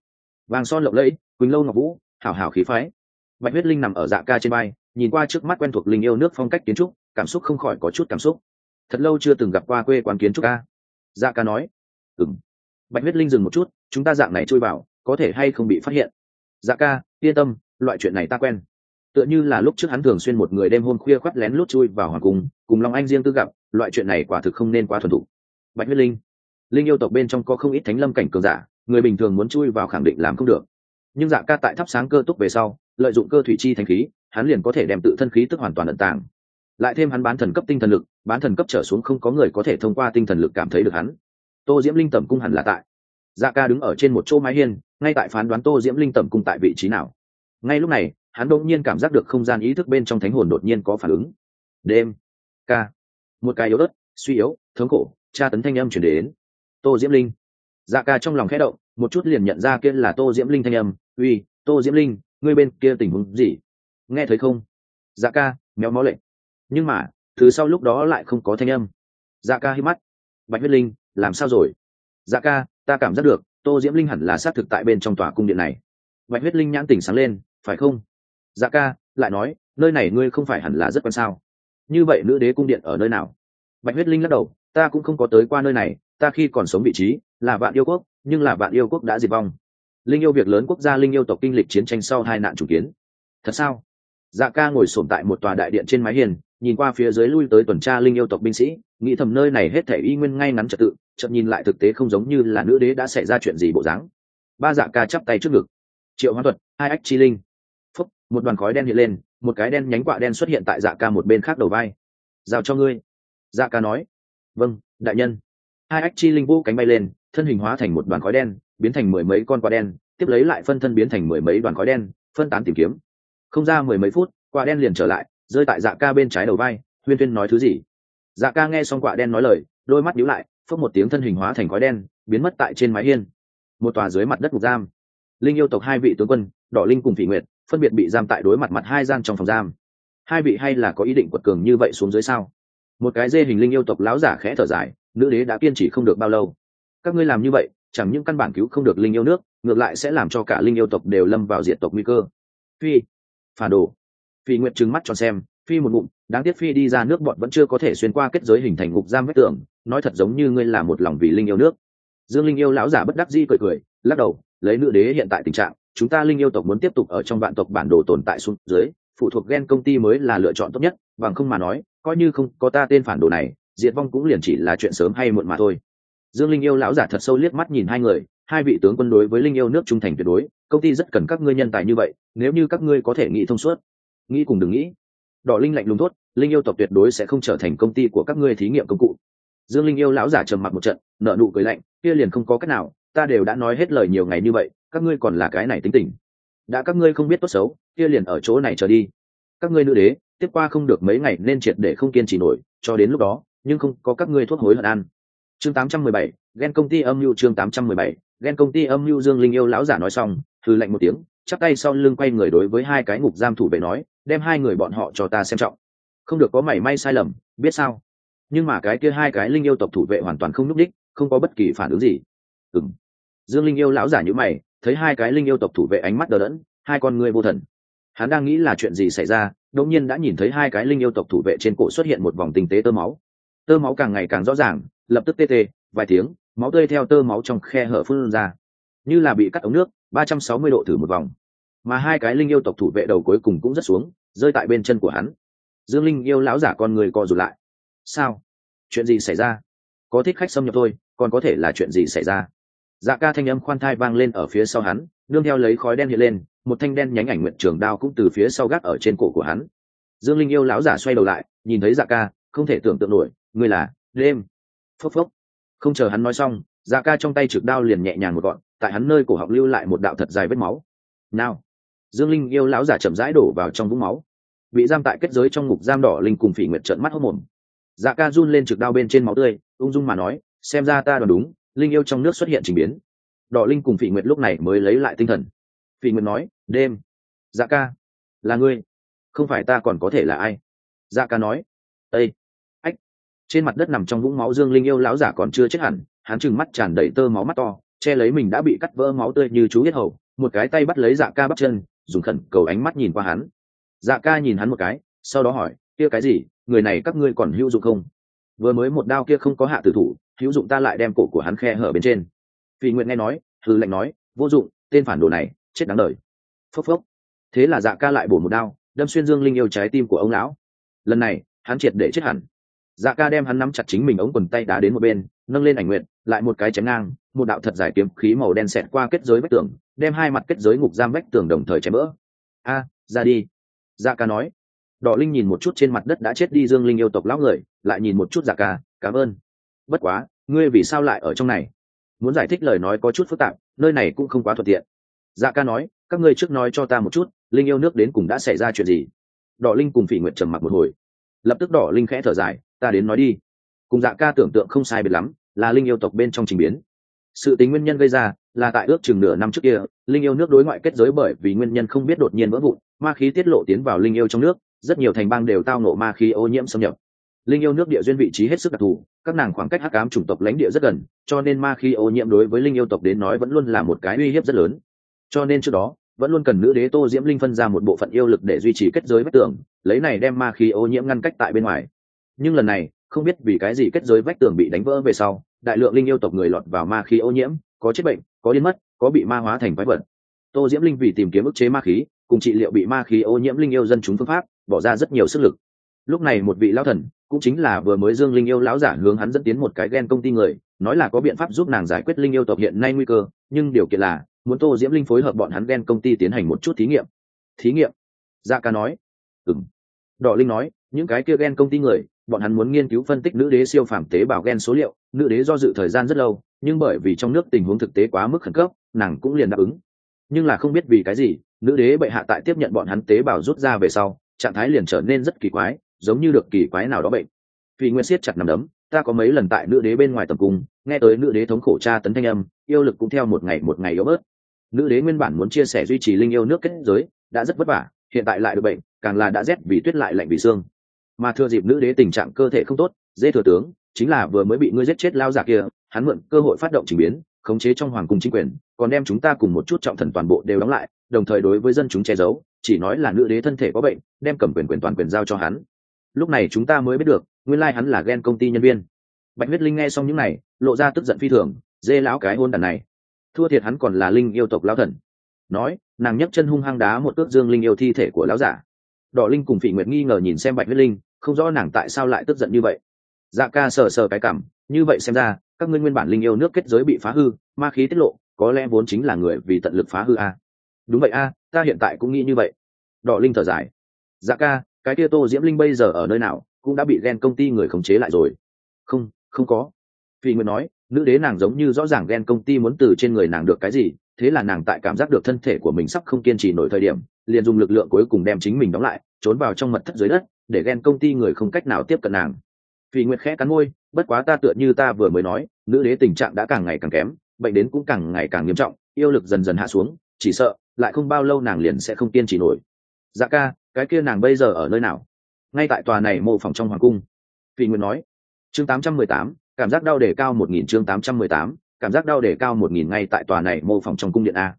vàng son lộng lẫy, quỳnh lâu ngọc vũ, hảo hảo khí phái. Bạch huyết linh nằm ở dạ ca trên bay nhìn qua trước mắt quen thuộc linh yêu nước phong cách kiến trúc, cảm xúc không khỏi có chút cảm xúc. Thật lâu chưa từng gặp qua quê quán kiến trúc ca. Dạ ca nói ừng bạch huyết linh dừng một chút, chúng ta dạng này trôi vào, có thể hay không bị phát hiện? Dạ ca, yên tâm, loại chuyện này ta quen. Tựa như là lúc trước hắn thường xuyên một người đêm hôm khuya khoắt lén lút chui vào hoàng cung, cùng long anh riêng tư gặp, loại chuyện này quả thực không nên quá thuần thủ bạch huyết linh linh yêu tộc bên trong có không ít thánh lâm cảnh cường giả người bình thường muốn chui vào khẳng định làm không được. Nhưng dạ ca tại thắp sáng cơ túc về sau, lợi dụng cơ thủy chi thành khí, hắn liền có thể đem tự thân khí tức hoàn toàn ẩn tàng. Lại thêm hắn bán thần cấp tinh thần lực, bán thần cấp trở xuống không có người có thể thông qua tinh thần lực cảm thấy được hắn. Tô diễm linh tẩm cung hẳn là tại. Dạ ca đứng ở trên một chỗ mái hiên, ngay tại phán đoán tô diễm linh tẩm cung tại vị trí nào. Ngay lúc này, hắn đột nhiên cảm giác được không gian ý thức bên trong thánh hồn đột nhiên có phản ứng. Đêm. Ca. Một cái yếu đất suy yếu, thống khổ, tra tấn thanh âm chuyển đến. Tô diễm linh dạ ca trong lòng khẽ động, một chút liền nhận ra kia là tô diễm linh thanh âm. Uy, tô diễm linh, ngươi bên kia tình huống gì? Nghe thấy không? Dạ ca, méo mó lệnh. Nhưng mà, thứ sau lúc đó lại không có thanh âm. Dạ ca hít mắt. Bạch huyết linh, làm sao rồi? Dạ ca, ta cảm giác được, tô diễm linh hẳn là xác thực tại bên trong tòa cung điện này. Bạch huyết linh nhãn tỉnh sáng lên, phải không? Dạ ca, lại nói, nơi này ngươi không phải hẳn là rất quan sao? Như vậy nữ đế cung điện ở nơi nào? Bạch huyết linh lắc đầu, ta cũng không có tới qua nơi này, ta khi còn sống vị trí là vạn yêu quốc, nhưng là vạn yêu quốc đã diệt vong. Linh yêu việc lớn quốc gia linh yêu tộc kinh lịch chiến tranh sau hai nạn chủ kiến. Thật sao? Dạ ca ngồi sổm tại một tòa đại điện trên mái hiền, nhìn qua phía dưới lui tới tuần tra linh yêu tộc binh sĩ, nghĩ thầm nơi này hết thể y nguyên ngay ngắn trật tự chậm nhìn lại thực tế không giống như là nữ đế đã xảy ra chuyện gì bộ dáng. Ba dạ ca chắp tay trước ngực. Triệu hóa thuật, hai ách chi linh. Phúc, một đoàn khói đen hiện lên, một cái đen nhánh quạ đen xuất hiện tại dạ ca một bên khác đầu vai. Giao cho ngươi. Dạ ca nói. Vâng đại nhân. Hai ách chi linh vũ cánh bay lên thân hình hóa thành một đoàn khói đen, biến thành mười mấy con quả đen, tiếp lấy lại phân thân biến thành mười mấy đoàn khói đen, phân tán tìm kiếm. Không ra mười mấy phút quả đen liền trở lại, rơi tại dạ ca bên trái đầu vai, huyên tuyên nói thứ gì? Dạ ca nghe xong quả đen nói lời, đôi mắt nhíu lại, phốc một tiếng thân hình hóa thành khói đen, biến mất tại trên mái hiên. Một tòa dưới mặt đất ngục giam. Linh yêu tộc hai vị tướng quân, đỏ linh cùng phỉ nguyệt, phân biệt bị giam tại đối mặt mặt hai gian trong phòng giam. Hai vị hay là có ý định quật cường như vậy xuống dưới sao? Một cái dê hình linh yêu tộc láo giả khẽ thở dài, nữ đế đã kiên trì không được bao lâu các ngươi làm như vậy, chẳng những căn bản cứu không được linh yêu nước, ngược lại sẽ làm cho cả linh yêu tộc đều lâm vào diện tộc nguy cơ. Phi, phản đồ. Phi nguyệt trừng mắt cho xem, phi một ngụm, đáng tiếc phi đi ra nước bọn vẫn chưa có thể xuyên qua kết giới hình thành ngục giam vết tưởng nói thật giống như ngươi là một lòng vì linh yêu nước. Dương linh yêu lão giả bất đắc di cười cười, lắc đầu, lấy nữ đế hiện tại tình trạng, chúng ta linh yêu tộc muốn tiếp tục ở trong vạn tộc bản đồ tồn tại xuống dưới, phụ thuộc gen công ty mới là lựa chọn tốt nhất, bằng không mà nói, coi như không có ta tên phản đồ này, diệt vong cũng liền chỉ là chuyện sớm hay muộn mà thôi dương linh yêu lão giả thật sâu liếc mắt nhìn hai người, hai vị tướng quân đối với linh yêu nước trung thành tuyệt đối, công ty rất cần các ngươi nhân tài như vậy, nếu như các ngươi có thể nghĩ thông suốt, nghĩ cùng đừng nghĩ. Đỏ linh lạnh lùng tốt linh yêu tộc tuyệt đối sẽ không trở thành công ty của các ngươi thí nghiệm công cụ. Dương linh yêu lão giả trầm mặc một trận nợ nụ cười lạnh, kia liền không có cách nào, ta đều đã nói hết lời nhiều ngày như vậy, các ngươi còn là cái này tính tình. Đã các ngươi không biết tốt xấu, kia liền ở chỗ này trở đi. Các ngươi nữ đế, tiếp qua không được mấy ngày nên triệt để không kiên trì nổi, cho đến lúc đó, nhưng không có các ngươi thuốc hối hận ăn chương 817, ghen công ty âm mưu chương 817, ghen công ty âm mưu dương linh yêu lão giả nói xong thư lạnh một tiếng chắp tay sau lưng quay người đối với hai cái ngục giam thủ vệ nói đem hai người bọn họ cho ta xem trọng. Không được có mảy may sai lầm biết sao? Nhưng mà cái kia hai cái linh yêu tộc thủ vệ hoàn toàn không nhúc đích không có bất kỳ phản ứng gì. Ừng dương linh yêu lão giả nhữ mày thấy hai cái linh yêu tộc thủ vệ ánh mắt đờ đẫn hai con người vô thần. Hắn đang nghĩ là chuyện gì xảy ra đột nhiên đã nhìn thấy hai cái linh yêu tộc thủ vệ trên cổ xuất hiện một vòng tinh tế tơ máu. Tơ máu càng ngày càng rõ ràng lập tức tê tê, vài tiếng, máu tươi theo tơ máu trong khe hở phun ra. Như là bị cắt ống nước, ba trăm sáu mươi độ thử một vòng. Mà hai cái linh yêu tộc thủ vệ đầu cuối cùng cũng rất xuống, rơi tại bên chân của hắn. Dương linh yêu lão giả con người co rụt lại. Sao? Chuyện gì xảy ra? Có thích khách xâm nhập thôi, còn có thể là chuyện gì xảy ra? Dạ ca thanh âm khoan thai vang lên ở phía sau hắn, nương theo lấy khói đen hiện lên, một thanh đen nhánh ảnh nguyện trường đao cũng từ phía sau gác ở trên cổ của hắn. Dương linh yêu lão giả xoay đầu lại, nhìn thấy dạ ca, không thể tưởng tượng nổi, người là đêm phốc phốc. Không chờ hắn nói xong dạ ca trong tay trực đao liền nhẹ nhàng một gọn, tại hắn nơi cổ họng lưu lại một đạo thật dài vết máu. Nào! Dương linh yêu lão giả chậm rãi đổ vào trong vũng máu. Bị giam tại kết giới trong ngục giam đỏ linh cùng phỉ nguyệt trợn mắt hốc mồm. Dạ ca run lên trực đao bên trên máu tươi, ung dung mà nói, xem ra ta đoán đúng, linh yêu trong nước xuất hiện trình biến. Đỏ linh cùng phỉ nguyệt lúc này mới lấy lại tinh thần. Phỉ nguyệt nói, đêm dạ ca, là ngươi, không phải ta còn có thể là ai? Dạ ca nói ây trên mặt đất nằm trong vũng máu dương linh yêu lão giả còn chưa chết hẳn, hắn trừng mắt tràn đầy tơ máu mắt to, che lấy mình đã bị cắt vỡ máu tươi như chú huyết hầu, một cái tay bắt lấy dạ ca bắt chân, dùng khẩn cầu ánh mắt nhìn qua hắn. Dạ ca nhìn hắn một cái, sau đó hỏi, kia cái gì? Người này các ngươi còn hữu dụng không? Vừa mới một đao kia không có hạ tử thủ, hữu dụng ta lại đem cổ của hắn khe hở bên trên. Vì nguyện nghe nói thư lệnh nói, vô dụng, tên phản đồ này, chết đáng đời. Phốc phốc. Thế là dạ ca lại bổ một đao, đâm xuyên dương linh yêu trái tim của ông lão. Lần này, hắn triệt để chết hẳn dạ ca đem hắn nắm chặt chính mình ống quần tay đá đến một bên, nâng lên ảnh nguyện, lại một cái chém ngang, một đạo thật giải kiếm khí màu đen xẹt qua kết giới vách tường, đem hai mặt kết giới ngục giam vách tường đồng thời chém vỡ. A, ra đi. Dạ ca nói. Đỏ linh nhìn một chút trên mặt đất đã chết đi dương linh yêu tộc lão người, lại nhìn một chút dạ ca, cảm ơn. Bất quá, ngươi vì sao lại ở trong này? Muốn giải thích lời nói có chút phức tạp, nơi này cũng không quá thuận tiện. Dạ ca nói, các ngươi trước nói cho ta một chút, linh yêu nước đến cùng đã xảy ra chuyện gì? Đỏ linh cùng phỉ nguyện trầm mặc một hồi. Lập tức đỏ linh khẽ thở dài ta đến nói đi. Cùng dạ ca tưởng tượng không sai biệt lắm, là linh yêu tộc bên trong trình biến. Sự tính nguyên nhân gây ra là tại ước chừng nửa năm trước kia, linh yêu nước đối ngoại kết giới bởi vì nguyên nhân không biết đột nhiên vỡ vụn, ma khí tiết lộ tiến vào linh yêu trong nước, rất nhiều thành bang đều tao nộ ma khí ô nhiễm xâm nhập. Linh yêu nước địa duyên vị trí hết sức đặc thù, các nàng khoảng cách hắc ám chủng tộc lãnh địa rất gần, cho nên ma khí ô nhiễm đối với linh yêu tộc đến nói vẫn luôn là một cái uy hiếp rất lớn. Cho nên trước đó, vẫn luôn cần nữ đế tô diễm linh phân ra một bộ phận yêu lực để duy trì kết giới vách tường, lấy này đem ma khí ô nhiễm ngăn cách tại bên ngoài nhưng lần này, không biết vì cái gì kết giới vách tường bị đánh vỡ về sau, đại lượng linh yêu tộc người lọt vào ma khí ô nhiễm, có chết bệnh, có điên mất, có bị ma hóa thành quái vật. Tô diễm linh vì tìm kiếm ức chế ma khí, cùng trị liệu bị ma khí ô nhiễm linh yêu dân chúng phương pháp, bỏ ra rất nhiều sức lực. Lúc này một vị lão thần, cũng chính là vừa mới dương linh yêu lão giả hướng hắn dẫn tiến một cái ghen công ty người, nói là có biện pháp giúp nàng giải quyết linh yêu tộc hiện nay nguy cơ, nhưng điều kiện là, muốn tô diễm linh phối hợp bọn hắn ghen công ty tiến hành một chút thí nghiệm. Thí nghiệm? Dạ ca nói. Ừng đỏ linh nói, những cái kia ghen công ty người bọn hắn muốn nghiên cứu phân tích nữ đế siêu phàm tế bào gen số liệu, nữ đế do dự thời gian rất lâu, nhưng bởi vì trong nước tình huống thực tế quá mức khẩn cấp, nàng cũng liền đáp ứng. Nhưng là không biết vì cái gì, nữ đế bệ hạ tại tiếp nhận bọn hắn tế bào rút ra về sau, trạng thái liền trở nên rất kỳ quái, giống như được kỳ quái nào đó bệnh. Vì nguyên siết chặt nằm đấm, ta có mấy lần tại nữ đế bên ngoài tầm cung, nghe tới nữ đế thống khổ tra tấn thanh âm, yêu lực cũng theo một ngày một ngày yếu bớt. Nữ đế nguyên bản muốn chia sẻ duy trì linh yêu nước kết giới, đã rất vất vả, hiện tại lại được bệnh, càng là đã rét vì tuyết lại lạnh vì xương mà thừa dịp nữ đế tình trạng cơ thể không tốt dễ thừa tướng, chính là vừa mới bị ngươi giết chết lao giả kia, hắn mượn cơ hội phát động trình biến, khống chế trong hoàng cung chính quyền, còn đem chúng ta cùng một chút trọng thần toàn bộ đều đóng lại, đồng thời đối với dân chúng che giấu, chỉ nói là nữ đế thân thể có bệnh, đem cầm quyền quyền toàn quyền giao cho hắn. Lúc này chúng ta mới biết được, nguyên lai hắn là ghen công ty nhân viên. Bạch huyết linh nghe xong những này, lộ ra tức giận phi thường, dê lão cái hôn đàn này. Thua thiệt hắn còn là linh yêu tộc lão thần. Nói, nàng nhấc chân hung hăng đá một ước dương linh yêu thi thể của lão giả. Đỏ linh cùng phỉ nguyệt nghi ngờ nhìn xem bạch huyết linh không rõ nàng tại sao lại tức giận như vậy. Dạ ca sờ sờ cái cảm, như vậy xem ra, các ngươi nguyên bản linh yêu nước kết giới bị phá hư, ma khí tiết lộ, có lẽ vốn chính là người vì tận lực phá hư a. Đúng vậy a, ta hiện tại cũng nghĩ như vậy. Đỏ linh thở dài. Dạ ca, cái kia tô diễm linh bây giờ ở nơi nào, cũng đã bị ghen công ty người khống chế lại rồi. Không không có. Phi nguyệt nói, nữ đế nàng giống như rõ ràng ghen công ty muốn từ trên người nàng được cái gì, thế là nàng tại cảm giác được thân thể của mình sắp không kiên trì nổi thời điểm, liền dùng lực lượng cuối cùng đem chính mình đóng lại, trốn vào trong mật thất dưới đất để ghen công ty người không cách nào tiếp cận nàng. Phi nguyệt khẽ cắn môi bất quá ta tựa như ta vừa mới nói nữ đế tình trạng đã càng ngày càng kém bệnh đến cũng càng ngày càng nghiêm trọng yêu lực dần dần hạ xuống chỉ sợ lại không bao lâu nàng liền sẽ không kiên trì nổi. Dạ ca cái kia nàng bây giờ ở nơi nào? Ngay tại tòa này mô phỏng trong hoàng cung. Phi nguyệt nói. Chương 818, cảm giác đau đề cao một nghìn chương 818, cảm giác đau đề cao một nghìn ngay tại tòa này mô phỏng trong cung điện a.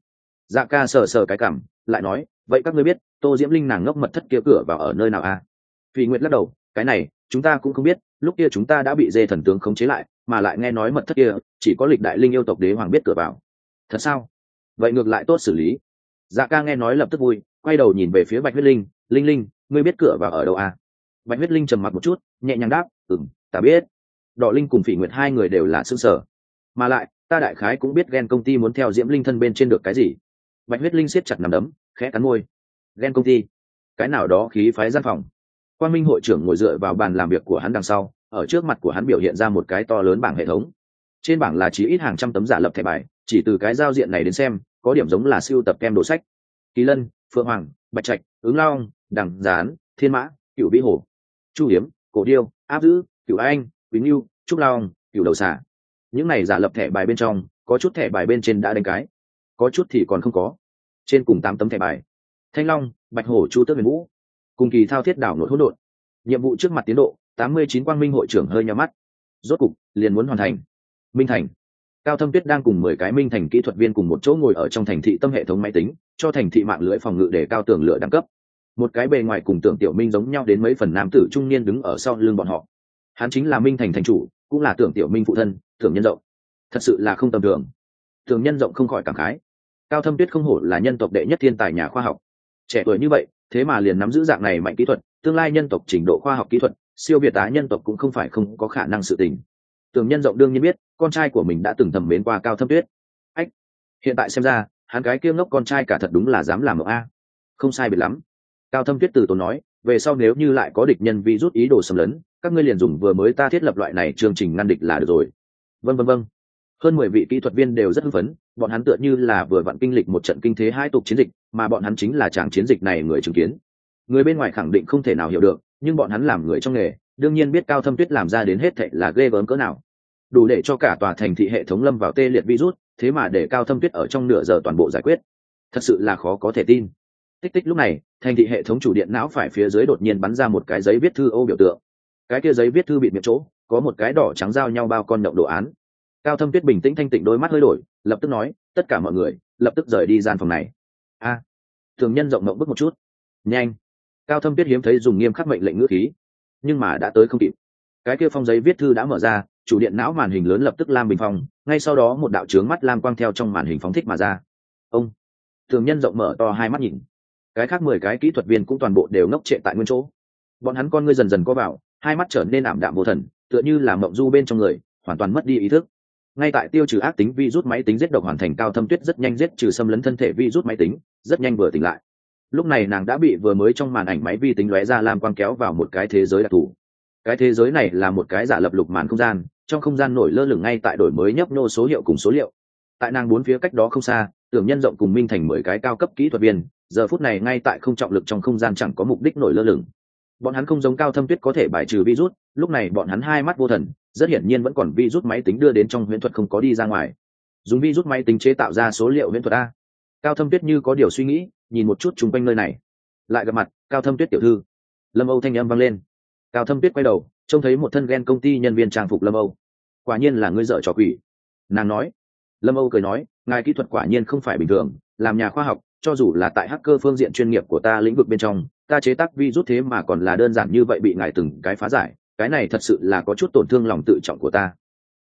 Dạ ca sờ sờ cái cảm lại nói vậy các ngươi biết tô diễm linh nàng ngốc mật thất kia cửa vào ở nơi nào a? Phi nguyệt lắc đầu cái này chúng ta cũng không biết lúc kia chúng ta đã bị dê thần tướng khống chế lại mà lại nghe nói mật thất kia chỉ có lịch đại linh yêu tộc đế hoàng biết cửa vào. Thật sao? Vậy ngược lại tốt xử lý. Dạ ca nghe nói lập tức vui quay đầu nhìn về phía bạch huyết linh linh linh ngươi biết cửa vào ở đâu à? bạch huyết linh trầm mặt một chút nhẹ nhàng đáp ừm, ta biết. Đỏ linh cùng phỉ nguyệt hai người đều là xương sở mà lại ta đại khái cũng biết ghen công ty muốn theo diễm linh thân bên trên được cái gì. Bạch huyết linh siết chặt nằm đấm khẽ cắn môi. Ghen công ty? Cái nào đó khí phái gian phòng quan minh hội trưởng ngồi dựa vào bàn làm việc của hắn đằng sau, ở trước mặt của hắn biểu hiện ra một cái to lớn bảng hệ thống. Trên bảng là chỉ ít hàng trăm tấm giả lập thẻ bài, chỉ từ cái giao diện này đến xem, có điểm giống là siêu tập kem đồ sách. Kỳ lân, phượng hoàng, bạch trạch, ứng long, đằng gián, thiên mã cựu vĩ hồ chu hiếm, cổ điêu, áp dữ cựu anh quý ngưu trúc long cựu đầu xả những này giả lập thẻ bài bên trong, có chút thẻ bài bên trên đã đánh cái, có chút thì còn không có. Trên cùng tám tấm thẻ bài. Thanh long, bạch hổ, chu tước huyền vũ cùng kỳ thao thiết đảo nội hỗn độn. Nhiệm vụ trước mặt tiến độ, tám mươi chín quang minh hội trưởng hơi nhắm mắt. Rốt cục, liền muốn hoàn thành. Minh thành. Cao thâm tuyết đang cùng mười cái minh thành kỹ thuật viên cùng một chỗ ngồi ở trong thành thị tâm hệ thống máy tính, cho thành thị mạng lưới phòng ngự để cao tường lửa đẳng cấp. Một cái bề ngoài cùng tưởng tiểu minh giống nhau đến mấy phần nam tử trung niên đứng ở sau lưng bọn họ. Hắn chính là minh thành thành chủ, cũng là tưởng tiểu minh phụ thân, tưởng nhân rộng. Thật sự là không tầm thường. Thường nhân rộng không khỏi cảm khái. Cao thâm tuyết không hổ là nhân tộc đệ nhất thiên tài nhà khoa học. Trẻ tuổi như vậy thế mà liền nắm giữ dạng này mạnh kỹ thuật, tương lai nhân tộc trình độ khoa học kỹ thuật, siêu việt tá nhân tộc cũng không phải không có khả năng sự tình. Tường nhân rộng đương nhiên biết, con trai của mình đã từng thầm mến qua cao thâm tuyết. Ách, hiện tại xem ra, hắn cái kia ngốc con trai cả thật đúng là dám làm mộng a. Không sai biệt lắm. Cao thâm tuyết từ tốn nói, về sau nếu như lại có địch nhân vi rút ý đồ xâm lấn, các ngươi liền dùng vừa mới ta thiết lập loại này chương trình ngăn địch là được rồi. Vân vân vân hơn mười vị kỹ thuật viên đều rất hưng phấn, bọn hắn tựa như là vừa vặn kinh lịch một trận kinh thế hai tục chiến dịch, mà bọn hắn chính là chàng chiến dịch này người chứng kiến. Người bên ngoài khẳng định không thể nào hiểu được, nhưng bọn hắn làm người trong nghề, đương nhiên biết cao thâm tuyết làm ra đến hết thệ là ghê gớm cỡ nào. Đủ để cho cả tòa thành thị hệ thống lâm vào tê liệt virus, thế mà để cao thâm tuyết ở trong nửa giờ toàn bộ giải quyết. Thật sự là khó có thể tin. Tích tích lúc này, thành thị hệ thống chủ điện não phải phía dưới đột nhiên bắn ra một cái giấy viết thư ô biểu tượng. Cái kia giấy viết thư bị miệng chỗ, có một cái đỏ trắng giao nhau bao con động đồ án cao thâm tuyết bình tĩnh thanh tịnh đôi mắt hơi đổi, lập tức nói, tất cả mọi người, lập tức rời đi gian phòng này. A, thường nhân rộng mộng bước một chút. Nhanh. Cao thâm tuyết hiếm thấy dùng nghiêm khắc mệnh lệnh ngữ khí, nhưng mà đã tới không kịp. Cái kia phong giấy viết thư đã mở ra, chủ điện não màn hình lớn lập tức lam bình phong, ngay sau đó một đạo trướng mắt lam quang theo trong màn hình phóng thích mà ra. Ông, thường nhân rộng mở to hai mắt nhìn. Cái khác mười cái kỹ thuật viên cũng toàn bộ đều ngốc trệ tại nguyên chỗ. Bọn hắn con ngươi dần dần có vào, hai mắt trở nên ảm đạm vô thần, tựa như là mộng du bên trong người, hoàn toàn mất đi ý thức ngay tại tiêu trừ ác tính vi rút máy tính giết độc hoàn thành cao thâm tuyết rất nhanh giết trừ xâm lấn thân thể vi rút máy tính, rất nhanh vừa tỉnh lại. Lúc này nàng đã bị vừa mới trong màn ảnh máy vi tính lóe ra làm quang kéo vào một cái thế giới đặc thù. Cái thế giới này là một cái giả lập lục màn không gian, trong không gian nổi lơ lửng ngay tại đổi mới nhấp nô số hiệu cùng số liệu. Tại nàng bốn phía cách đó không xa, tưởng nhân rộng cùng minh thành mười cái cao cấp kỹ thuật viên, giờ phút này ngay tại không trọng lực trong không gian chẳng có mục đích nổi lơ lửng. Bọn hắn không giống cao thâm tuyết có thể bài trừ virus, lúc này bọn hắn hai mắt vô thần rất hiển nhiên vẫn còn virus máy tính đưa đến trong huyễn thuật không có đi ra ngoài. Dùng virus máy tính chế tạo ra số liệu huyễn thuật a. Cao thâm tuyết như có điều suy nghĩ, nhìn một chút chung quanh nơi này. Lại gặp mặt, cao thâm tuyết tiểu thư. Lâm âu thanh âm vang lên. Cao thâm tuyết quay đầu, trông thấy một thân ghen công ty nhân viên trang phục lâm âu. Quả nhiên là ngươi dợ trò quỷ. Nàng nói. Lâm âu cười nói, ngài kỹ thuật quả nhiên không phải bình thường, làm nhà khoa học, cho dù là tại hacker phương diện chuyên nghiệp của ta lĩnh vực bên trong, ta chế tác vi rút thế mà còn là đơn giản như vậy bị ngài từng cái phá giải cái này thật sự là có chút tổn thương lòng tự trọng của ta.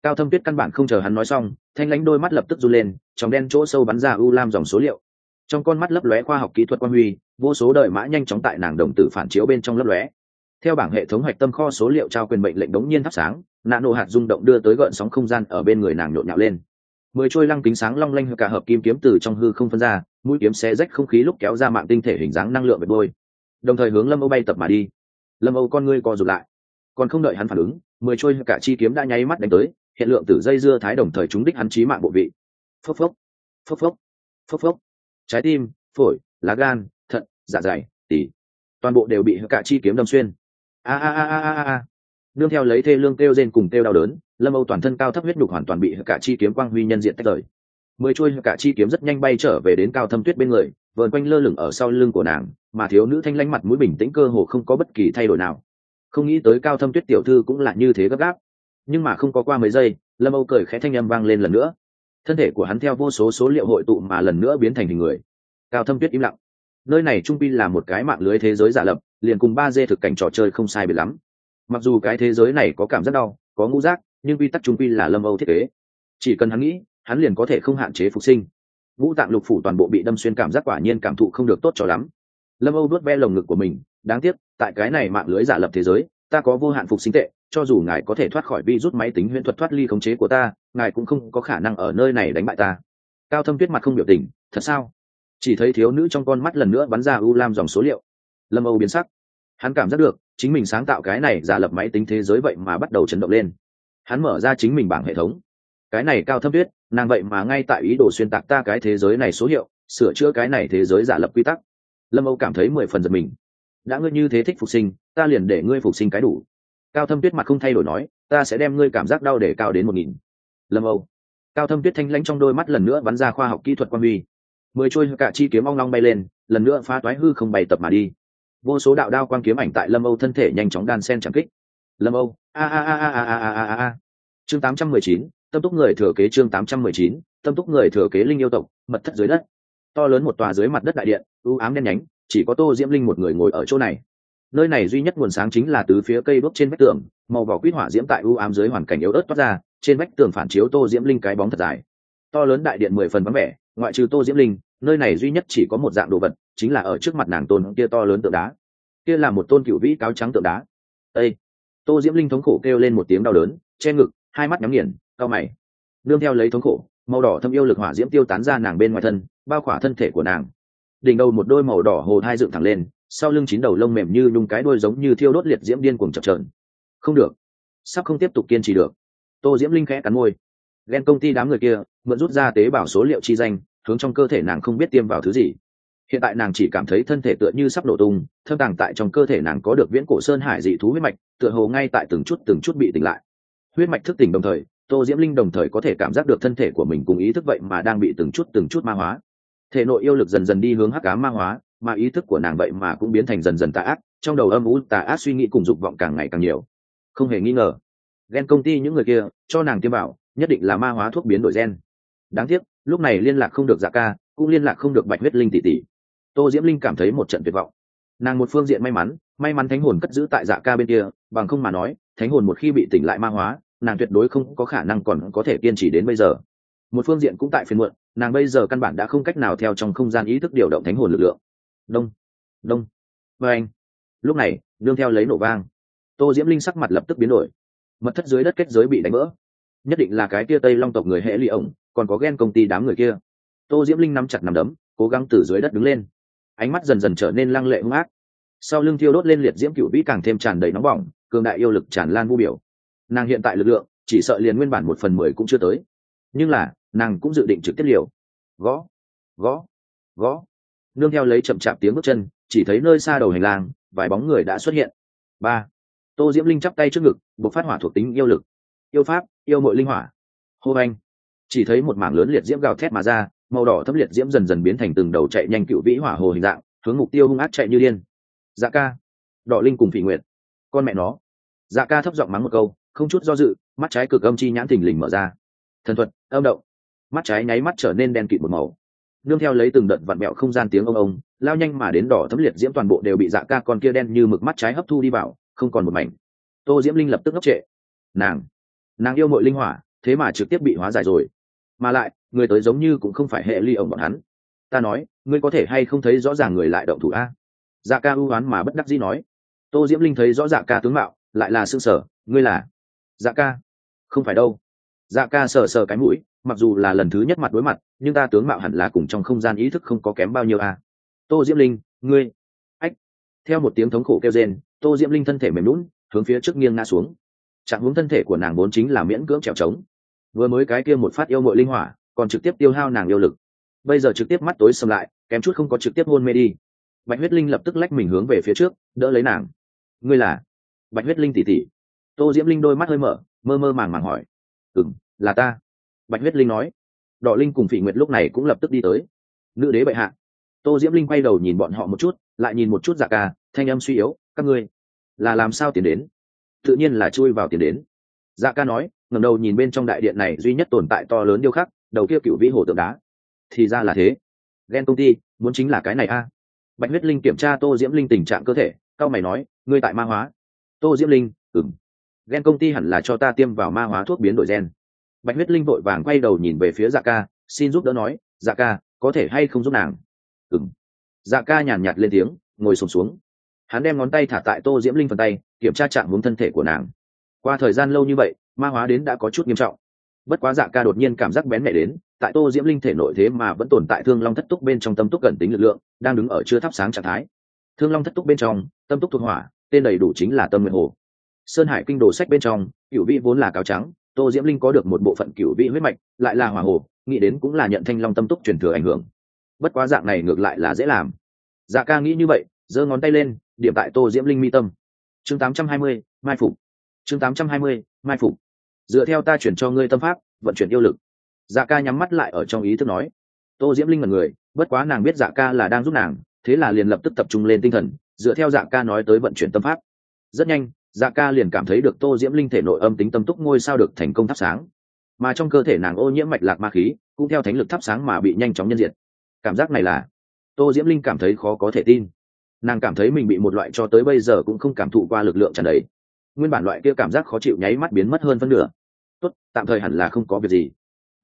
Cao thâm tuyết căn bản không chờ hắn nói xong, thanh lãnh đôi mắt lập tức run lên, trong đen chỗ sâu bắn ra u lam dòng số liệu. Trong con mắt lấp lóe khoa học kỹ thuật quan huy, vô số đời mã nhanh chóng tại nàng đồng tử phản chiếu bên trong lấp lóe. Theo bảng hệ thống hoạch tâm kho số liệu trao quyền mệnh lệnh đống nhiên thắp sáng nạn nổ hạt rung động đưa tới gợn sóng không gian ở bên người nàng nhộn nhạo lên. Mười trôi lăng kính sáng long lanh cả hợp kim kiếm từ trong hư không phân ra, mũi kiếm xé rách không khí lúc kéo ra mạng tinh thể hình dáng năng lượng về bôi. Đồng thời hướng lâm âu bay tập mà đi. Lâm âu con ngươi co rụt lại còn không đợi hắn phản ứng, mười trôi cả chi kiếm đã nháy mắt đánh tới, hiện lượng tử dây dưa thái đồng thời trúng đích hắn trí mạng bộ vị. Phốc phốc phốc phốc phốc phốc. Trái tim, phổi, lá gan, thận dạ dày tỉ toàn bộ đều bị cả chi kiếm đâm xuyên. A a a a a a đương theo lấy thê lương kêu rên cùng kêu đau đớn, lâm âu toàn thân cao thấp huyết nhục hoàn toàn bị cả chi kiếm quang huy nhân diện tách rời. Mười trôi cả chi kiếm rất nhanh bay trở về đến cao thâm tuyết bên người, vờn quanh lơ lửng ở sau lưng của nàng, mà thiếu nữ thanh lanh mặt mũi bình tĩnh cơ hồ không có bất kỳ thay đổi nào không nghĩ tới cao thâm tuyết tiểu thư cũng là như thế gấp gáp. Nhưng mà không có qua mấy giây, lâm âu cười khẽ thanh âm vang lên lần nữa. Thân thể của hắn theo vô số số liệu hội tụ mà lần nữa biến thành hình người. Cao thâm tuyết im lặng. Nơi này trung pin là một cái mạng lưới thế giới giả lập, liền cùng ba d thực cảnh trò chơi không sai biệt lắm. Mặc dù cái thế giới này có cảm giác đau, có ngũ giác, nhưng quy tắc trung pin là lâm âu thiết kế. Chỉ cần hắn nghĩ, hắn liền có thể không hạn chế phục sinh. Ngũ tạng lục phủ toàn bộ bị đâm xuyên cảm giác quả nhiên cảm thụ không được tốt cho lắm. Lâm âu đuốt ve lồng ngực của mình đáng tiếc, tại cái này mạng lưới giả lập thế giới, ta có vô hạn phục sinh tệ, cho dù ngài có thể thoát khỏi vi rút máy tính huyễn thuật thoát ly khống chế của ta, ngài cũng không có khả năng ở nơi này đánh bại ta. Cao thâm tuyết mặt không biểu tình, thật sao? Chỉ thấy thiếu nữ trong con mắt lần nữa bắn ra u lam dòng số liệu. Lâm âu biến sắc. Hắn cảm giác được, chính mình sáng tạo cái này giả lập máy tính thế giới vậy mà bắt đầu chấn động lên. Hắn mở ra chính mình bảng hệ thống. Cái này cao thâm tuyết, nàng vậy mà ngay tại ý đồ xuyên tạc ta cái thế giới này số hiệu, sửa chữa cái này thế giới giả lập quy tắc. Lâm âu cảm thấy mười phần giật mình đã ngươi như thế thích phục sinh, ta liền để ngươi phục sinh cái đủ. Cao thâm tuyết mặt không thay đổi nói, ta sẽ đem ngươi cảm giác đau để cao đến một nghìn. Lâm âu. Cao thâm tuyết thanh lãnh trong đôi mắt lần nữa bắn ra khoa học kỹ thuật quan huy. Mười trôi cả chi kiếm ong long bay lên, lần nữa phá toái hư không bày tập mà đi. Vô số đạo đao quan kiếm ảnh tại lâm âu thân thể nhanh chóng đan sen chẳng kích. Lâm âu, a a a a a a a a a. Chương tám trăm mười chín, tâm túc người thừa kế chương tám trăm mười chín, tâm túc người thừa kế linh yêu tộc, mật thất dưới đất. To lớn một tòa dưới mặt đất đại điện ưu ám đen nhánh chỉ có tô diễm linh một người ngồi ở chỗ này. Nơi này duy nhất nguồn sáng chính là từ phía cây đốt trên vách tường, màu vỏ quýt hỏa diễm tại ưu ám dưới hoàn cảnh yếu ớt toát ra, trên vách tường phản chiếu tô diễm linh cái bóng thật dài. To lớn đại điện mười phần vắng vẻ, ngoại trừ tô diễm linh, nơi này duy nhất chỉ có một dạng đồ vật, chính là ở trước mặt nàng tôn kia to lớn tượng đá. Kia là một tôn cựu vĩ cáo trắng tượng đá. Ây tô diễm linh thống khổ kêu lên một tiếng đau đớn, che ngực, hai mắt nhắm nghiền cao mày. Nương theo lấy thống khổ, màu đỏ thâm yêu lực hỏa diễm tiêu tán ra nàng bên ngoài thân, bao khỏa thân thể của nàng đỉnh đầu một đôi màu đỏ hồ thai dựng thẳng lên, sau lưng chín đầu lông mềm như nhung cái đôi giống như thiêu đốt liệt diễm điên cuồng chập trờn không được. Sắp không tiếp tục kiên trì được. Tô diễm linh khẽ cắn môi. Ghen công ty đám người kia, mượn rút ra tế bào số liệu chi danh, hướng trong cơ thể nàng không biết tiêm vào thứ gì. Hiện tại nàng chỉ cảm thấy thân thể tựa như sắp nổ tung, thâm tàng tại trong cơ thể nàng có được viễn cổ sơn hải dị thú huyết mạch, tựa hồ ngay tại từng chút từng chút bị tỉnh lại. Huyết mạch thức tỉnh đồng thời, tô diễm linh đồng thời có thể cảm giác được thân thể của mình cùng ý thức vậy mà đang bị từng chút từng chút ma hóa thể nội yêu lực dần dần đi hướng hắc cá ma hóa, mà ý thức của nàng vậy mà cũng biến thành dần dần tà ác, trong đầu âm u tà ác suy nghĩ cùng dục vọng càng ngày càng nhiều. Không hề nghi ngờ ghen công ty những người kia, cho nàng tiêm bảo, nhất định là ma hóa thuốc biến đổi gen. Đáng tiếc, lúc này liên lạc không được dạ ca, cũng liên lạc không được bạch huyết linh tỷ tỷ. Tô diễm linh cảm thấy một trận tuyệt vọng. Nàng một phương diện may mắn may mắn thánh hồn cất giữ tại dạ ca bên kia, bằng không mà nói, thánh hồn một khi bị tỉnh lại ma hóa, nàng tuyệt đối không có khả năng còn có thể kiên trì đến bây giờ một phương diện cũng tại phiền muộn, nàng bây giờ căn bản đã không cách nào theo trong không gian ý thức điều động thánh hồn lực lượng. Đông đông. Và anh, lúc này, đương theo lấy nổ vang, tô diễm linh sắc mặt lập tức biến đổi. Mật thất dưới đất kết giới bị đánh vỡ. Nhất định là cái kia tây long tộc người hệ ly ổng, còn có ghen công ty đám người kia. Tô diễm linh nắm chặt nằm đấm, cố gắng từ dưới đất đứng lên. Ánh mắt dần dần trở nên lăng lệ hung ác. Sau lưng thiêu đốt lên liệt diễm cựu vĩ càng thêm tràn đầy nóng bỏng, cường đại yêu lực tràn lan vu biểu. Nàng hiện tại lực lượng, chỉ sợ liền nguyên bản một phần mười cũng chưa tới. Nhưng là nàng cũng dự định trực tiếp liều. Gõ gõ gõ. Nương theo lấy chậm chạp tiếng bước chân, chỉ thấy nơi xa đầu hành lang, vài bóng người đã xuất hiện. Ba, tô diễm linh chắp tay trước ngực buộc phát hỏa thuộc tính yêu lực. Yêu pháp, yêu mội linh hỏa. Hô anh. Chỉ thấy một mảng lớn liệt diễm gào thét mà ra, màu đỏ thấp liệt diễm dần dần biến thành từng đầu chạy nhanh cựu vĩ hỏa hồ hình dạng, hướng mục tiêu hung ác chạy như điên. Dạ ca. Đỏ linh cùng phỉ nguyệt. Con mẹ nó. Dạ ca thấp giọng mắng một câu, không chút do dự, mắt trái cực âm chi nhãn thình lình mở ra. Thần thuật, âm động mắt trái nháy mắt trở nên đen kịt một màu. Nương theo lấy từng đợt vặn mẹo không gian tiếng ông ông, lao nhanh mà đến đỏ thấm liệt diễm toàn bộ đều bị dạ ca con kia đen như mực mắt trái hấp thu đi vào, không còn một mảnh. Tô diễm linh lập tức ngốc trệ. Nàng nàng yêu mội linh hỏa, thế mà trực tiếp bị hóa giải rồi. Mà lại, người tới giống như cũng không phải hệ ly ổng bọn hắn. Ta nói, ngươi có thể hay không thấy rõ ràng người lại động thủ a? Dạ ca ưu oán mà bất đắc dĩ nói. Tô diễm linh thấy rõ dạ ca tướng mạo, lại là s ư sở ngươi là? Dạ ca? Không phải đâu dạ ca sờ sờ cái mũi, mặc dù là lần thứ nhất mặt đối mặt, nhưng ta tướng mạo hẳn là cùng trong không gian ý thức không có kém bao nhiêu à? tô diễm linh, ngươi. Ách. Theo một tiếng thống khổ kêu rên, tô diễm linh thân thể mềm lún hướng phía trước nghiêng ngã xuống. Trạng hướng thân thể của nàng vốn chính là miễn cưỡng trèo trống. Vừa mới cái kia một phát yêu mội linh hỏa, còn trực tiếp tiêu hao nàng yêu lực. Bây giờ trực tiếp mắt tối xâm lại, kém chút không có trực tiếp hôn mê đi. Bạch huyết linh lập tức lách mình hướng về phía trước, đỡ lấy nàng. Ngươi là? Bạch huyết linh tỉ tỉ. Tô diễm linh đôi mắt hơi mở, mơ mơ màng màng hỏi. Ừng là ta. Bạch huyết linh nói. Đỏ linh cùng phỉ nguyệt lúc này cũng lập tức đi tới. Nữ đế bệ hạ. Tô diễm linh quay đầu nhìn bọn họ một chút, lại nhìn một chút dạ ca, thanh âm suy yếu, các ngươi, là làm sao tiến đến? Tự nhiên là chui vào tiến đến. Dạ ca nói ngầm đầu nhìn bên trong đại điện này duy nhất tồn tại to lớn điêu khắc, đầu kia cựu vĩ hồ tượng đá. Thì ra là thế. Ghen công ty, muốn chính là cái này a. Bạch huyết linh kiểm tra tô diễm linh tình trạng cơ thể cao mày nói, ngươi tại ma hóa. Tô diễm linh ừng ghen công ty hẳn là cho ta tiêm vào ma hóa thuốc biến đổi gen bạch huyết linh vội vàng quay đầu nhìn về phía dạ ca xin giúp đỡ nói dạ ca có thể hay không giúp nàng? Ừng dạ ca nhàn nhạt lên tiếng ngồi sùng xuống, xuống hắn đem ngón tay thả tại tô diễm linh phần tay kiểm tra trạng hướng thân thể của nàng. Qua thời gian lâu như vậy ma hóa đến đã có chút nghiêm trọng. Bất quá dạ ca đột nhiên cảm giác bén mẹ đến tại tô diễm linh thể nội thế mà vẫn tồn tại thương long thất túc bên trong tâm túc gần tính lực lượng đang đứng ở chưa thắp sáng trạng thái. Thương long thất túc bên trong tâm túc thuộc hỏa tên đầy đủ chính là tâm nguyện hồ. Sơn hải kinh đồ sách bên trong cựu vị vốn là cáo trắng tô diễm linh có được một bộ phận cựu vị huyết mạch lại là hỏa hồ nghĩ đến cũng là nhận thanh long tâm túc truyền thừa ảnh hưởng. Bất quá dạng này ngược lại là dễ làm. Dạ ca nghĩ như vậy giơ ngón tay lên điểm tại tô diễm linh mi tâm. Chương 820, mai phục. Chương 820, mai phục. Dựa theo ta chuyển cho ngươi tâm pháp vận chuyển yêu lực. Dạ ca nhắm mắt lại ở trong ý thức nói. Tô diễm linh là người bất quá nàng biết dạ ca là đang giúp nàng thế là liền lập tức tập trung lên tinh thần dựa theo dạ ca nói tới vận chuyển tâm pháp. Rất nhanh dạ ca liền cảm thấy được tô diễm linh thể nội âm tính tâm túc ngôi sao được thành công thắp sáng. Mà trong cơ thể nàng ô nhiễm mạch lạc ma khí, cũng theo thánh lực thắp sáng mà bị nhanh chóng nhân diện. cảm giác này là, tô diễm linh cảm thấy khó có thể tin. Nàng cảm thấy mình bị một loại cho tới bây giờ cũng không cảm thụ qua lực lượng tràn đầy. Nguyên bản loại kia cảm giác khó chịu nháy mắt biến mất hơn phân nửa. Tốt, tạm thời hẳn là không có việc gì.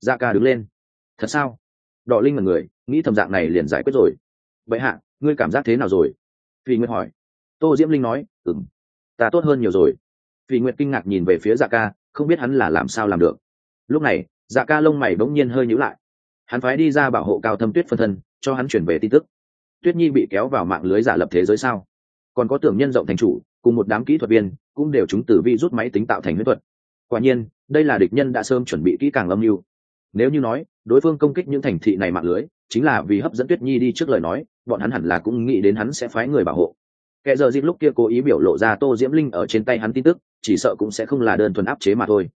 Dạ ca đứng lên. Thật sao? Đỏ linh là người, nghĩ thầm dạng này liền giải quyết rồi. Vậy hạ, ngươi cảm giác thế nào rồi? Phi nguyên hỏi. Tô diễm linh nói ừng ta tốt hơn nhiều rồi. Vì nguyệt kinh ngạc nhìn về phía dạ ca, không biết hắn là làm sao làm được. Lúc này dạ ca lông mày bỗng nhiên hơi nhíu lại. Hắn phái đi ra bảo hộ cao thâm tuyết phân thân, cho hắn chuyển về tin tức. Tuyết nhi bị kéo vào mạng lưới giả lập thế giới sao? Còn có tưởng nhân rộng thành chủ, cùng một đám kỹ thuật viên, cũng đều chúng từ vi rút máy tính tạo thành huyết thuật. Quả nhiên, đây là địch nhân đã sớm chuẩn bị kỹ càng âm mưu. Nếu như nói, đối phương công kích những thành thị này mạng lưới, chính là vì hấp dẫn tuyết nhi đi trước lời nói, bọn hắn hẳn là cũng nghĩ đến hắn sẽ phái người bảo hộ kẻ giờ dịp lúc kia cố ý biểu lộ ra tô diễm linh ở trên tay hắn tin tức chỉ sợ cũng sẽ không là đơn thuần áp chế mà thôi.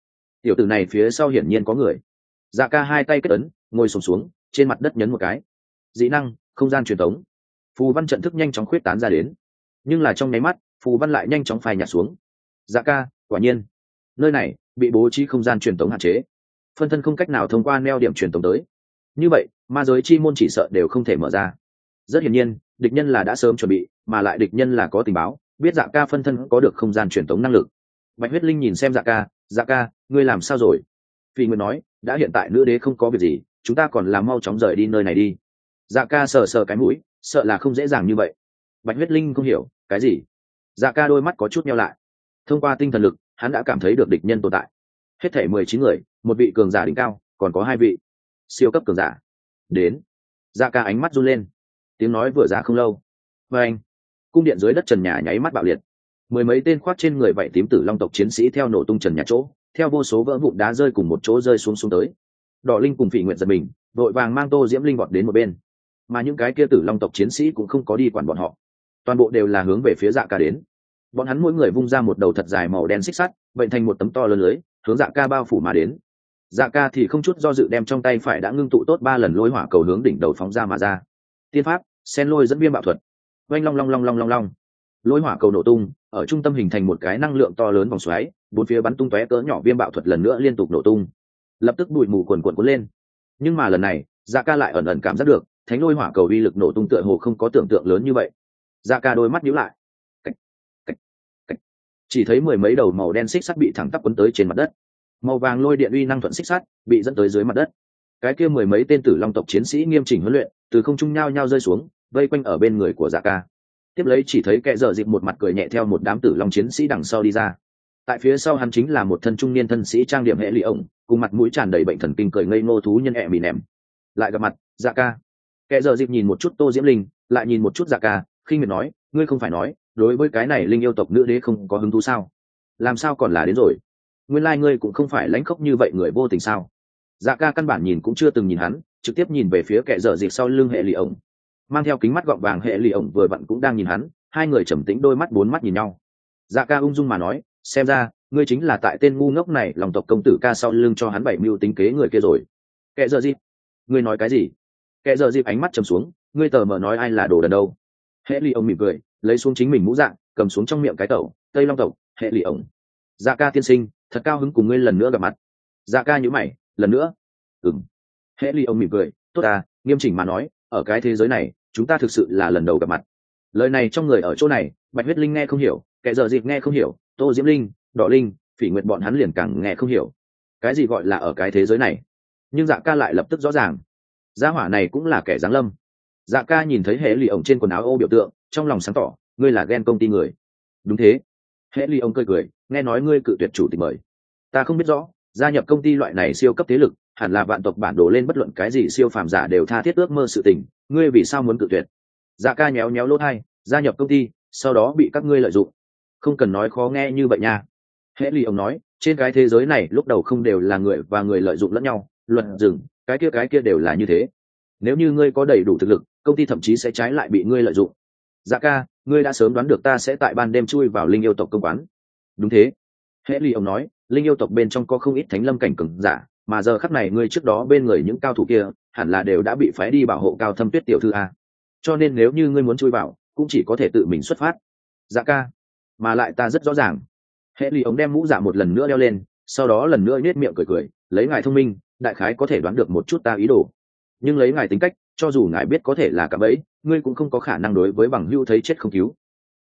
Tiểu tử này phía sau hiển nhiên có người. Dạ ca hai tay kết ấn ngồi sùng xuống, xuống trên mặt đất nhấn một cái. Dĩ năng không gian truyền thống phù văn trận thức nhanh chóng khuyết tán ra đến. Nhưng là trong nháy mắt phù văn lại nhanh chóng phai nhạt xuống. Dạ ca quả nhiên. Nơi này bị bố trí không gian truyền thống hạn chế. Phân thân không cách nào thông qua neo điểm truyền thống tới. Như vậy ma giới chi môn chỉ sợ đều không thể mở ra. Rất hiển nhiên địch nhân là đã sớm chuẩn bị, mà lại địch nhân là có tình báo, biết dạ ca phân thân có được không gian truyền tống năng lực. Bạch huyết linh nhìn xem dạ ca dạ ca, ngươi làm sao rồi? Phi nguyệt nói, đã hiện tại nữ đế không có việc gì, chúng ta còn làm mau chóng rời đi nơi này đi. Dạ ca sờ sờ cái mũi, sợ là không dễ dàng như vậy. Bạch huyết linh không hiểu, cái gì? Dạ ca đôi mắt có chút nhau lại. Thông qua tinh thần lực, hắn đã cảm thấy được địch nhân tồn tại. Hết thể mười chín người, một vị cường giả đỉnh cao, còn có hai vị siêu cấp cường giả. Đến. Dạ ca ánh mắt run lên tiếng nói vừa ra không lâu. Và anh, cung điện dưới đất trần nhà nháy mắt bạo liệt. Mười mấy tên khoác trên người vảy tím tử long tộc chiến sĩ theo nổ tung trần nhà chỗ, theo vô số vỡ vụn đá rơi cùng một chỗ rơi xuống xuống tới. Đỏ linh cùng phỉ nguyện giật mình, vội vàng mang tô diễm linh vọt đến một bên. Mà những cái kia tử long tộc chiến sĩ cũng không có đi quản bọn họ. Toàn bộ đều là hướng về phía dạ ca đến. Bọn hắn mỗi người vung ra một đầu thật dài màu đen xích sắt bệnh thành một tấm to lớn lưới, hướng dạ ca bao phủ mà đến. Dạ ca thì không chút do dự đem trong tay phải đã ngưng tụ tốt ba lần lôi hỏa cầu hướng đỉnh đầu phóng ra mà ra. Tiên pháp sen lôi dẫn viêm bạo thuật. Oanh long long long long long long. Lôi hỏa cầu nổ tung ở trung tâm hình thành một cái năng lượng to lớn vòng xoáy bốn phía bắn tung tóe cỡ nhỏ viêm bạo thuật lần nữa liên tục nổ tung. Lập tức bụi mù quần quần cuốn lên. Nhưng mà lần này dạ ca lại ẩn ẩn cảm giác được thánh lôi hỏa cầu uy lực nổ tung tựa hồ không có tưởng tượng lớn như vậy. Dạ ca đôi mắt nhíu lại. Cách, cách, cách. chỉ thấy mười mấy đầu màu đen xích sắt bị thẳng tắp quấn tới trên mặt đất. Màu vàng lôi điện uy năng thuận xích sắt bị dẫn tới dưới mặt đất. Cái kia mười mấy tên tử long tộc chiến sĩ nghiêm chỉnh huấn luyện từ không trung nhao nhao rơi xuống, vây quanh ở bên người của dạ ca. Tiếp lấy chỉ thấy kẻ dở dịp một mặt cười nhẹ theo một đám tử long chiến sĩ đằng sau đi ra. Tại phía sau hắn chính là một thân trung niên thân sĩ trang điểm hệ lụy ổng, cùng mặt mũi tràn đầy bệnh thần kinh cười ngây ngô thú nhân ẹ mì ném lại gặp mặt dạ ca. Kẻ dở dịp nhìn một chút tô diễm linh, lại nhìn một chút dạ ca khi miệt nói, ngươi không phải nói, đối với cái này linh yêu tộc nữ đế không có hứng thú sao? Làm sao còn là đến rồi? Nguyên lai、like、ngươi cũng không phải lãnh khốc như vậy người vô tình sao? Dạ ca căn bản nhìn cũng chưa từng nhìn hắn trực tiếp nhìn về phía kẻ dở dịp sau lưng hệ lì ổng. Mang theo kính mắt gọng vàng, hệ lì ổng vừa vặn cũng đang nhìn hắn, hai người trầm tĩnh đôi mắt bốn mắt nhìn nhau. Dạ ca ung dung mà nói, xem ra, ngươi chính là tại tên ngu ngốc này, lòng tộc công tử ca sau lưng cho hắn bảy mưu tính kế người kia rồi. Kệ dở dịp? Ngươi nói cái gì? Kệ dở dịp ánh mắt trầm xuống, ngươi tờ mở nói ai là đồ đần đâu? Hệ lì ổng mỉm cười, lấy xuống chính mình mũ dạng, cầm xuống trong miệng cái tẩu, tây long tộc, hệ lì ổng. Dạ ca tiên sinh, thật cao hứng cùng ngươi lần nữa gặp mặt. Dạ ca nhữ mày, lần nữa? Ừng hệ ly ông mỉm cười, tốt à nghiêm chỉnh mà nói, ở cái thế giới này, chúng ta thực sự là lần đầu gặp mặt. Lời này trong người ở chỗ này, bạch huyết linh nghe không hiểu, kẻ giờ dịp nghe không hiểu, tô diễm linh, đỏ linh, phỉ nguyện bọn hắn liền càng nghe không hiểu. Cái gì gọi là ở cái thế giới này? Nhưng dạ ca lại lập tức rõ ràng. Gia hỏa này cũng là kẻ giáng lâm. Dạ ca nhìn thấy hệ lì ổng trên quần áo ô biểu tượng, trong lòng sáng tỏ, ngươi là ghen công ty người. Đúng thế. Hệ lì ổng cười cười, nghe nói ngươi cự tuyệt chủ tịch mời. Ta không biết rõ gia nhập công ty loại này siêu cấp thế lực, hẳn là vạn tộc bản đồ lên bất luận cái gì siêu phàm giả đều tha thiết ước mơ sự tình, ngươi vì sao muốn cự tuyệt? Dạ ca nhéo nhéo lỗ thai, gia nhập công ty, sau đó bị các ngươi lợi dụng. Không cần nói khó nghe như vậy nha. Hễ ly ông nói, trên cái thế giới này lúc đầu không đều là người và người lợi dụng lẫn nhau, luật dừng cái kia cái kia đều là như thế. Nếu như ngươi có đầy đủ thực lực, công ty thậm chí sẽ trái lại bị ngươi lợi dụng. Dạ ca, ngươi đã sớm đoán được ta sẽ tại ban đêm chui vào linh yêu tộc công quán. Đúng thế. Hễ ly ông nói linh yêu tộc bên trong có không ít thánh lâm cảnh cường giả, mà giờ khắc này ngươi trước đó bên người những cao thủ kia, hẳn là đều đã bị phái đi bảo hộ cao thâm tuyết tiểu thư a. Cho nên nếu như ngươi muốn chui vào, cũng chỉ có thể tự mình xuất phát. Dạ ca. Mà lại ta rất rõ ràng. Hệ lì ống đem mũ dạ một lần nữa đeo lên, sau đó lần nữa nhét miệng cười cười, lấy ngài thông minh, đại khái có thể đoán được một chút ta ý đồ. Nhưng lấy ngài tính cách, cho dù ngài biết có thể là cả bẫy, ngươi cũng không có khả năng đối với bằng hưu thấy chết không cứu.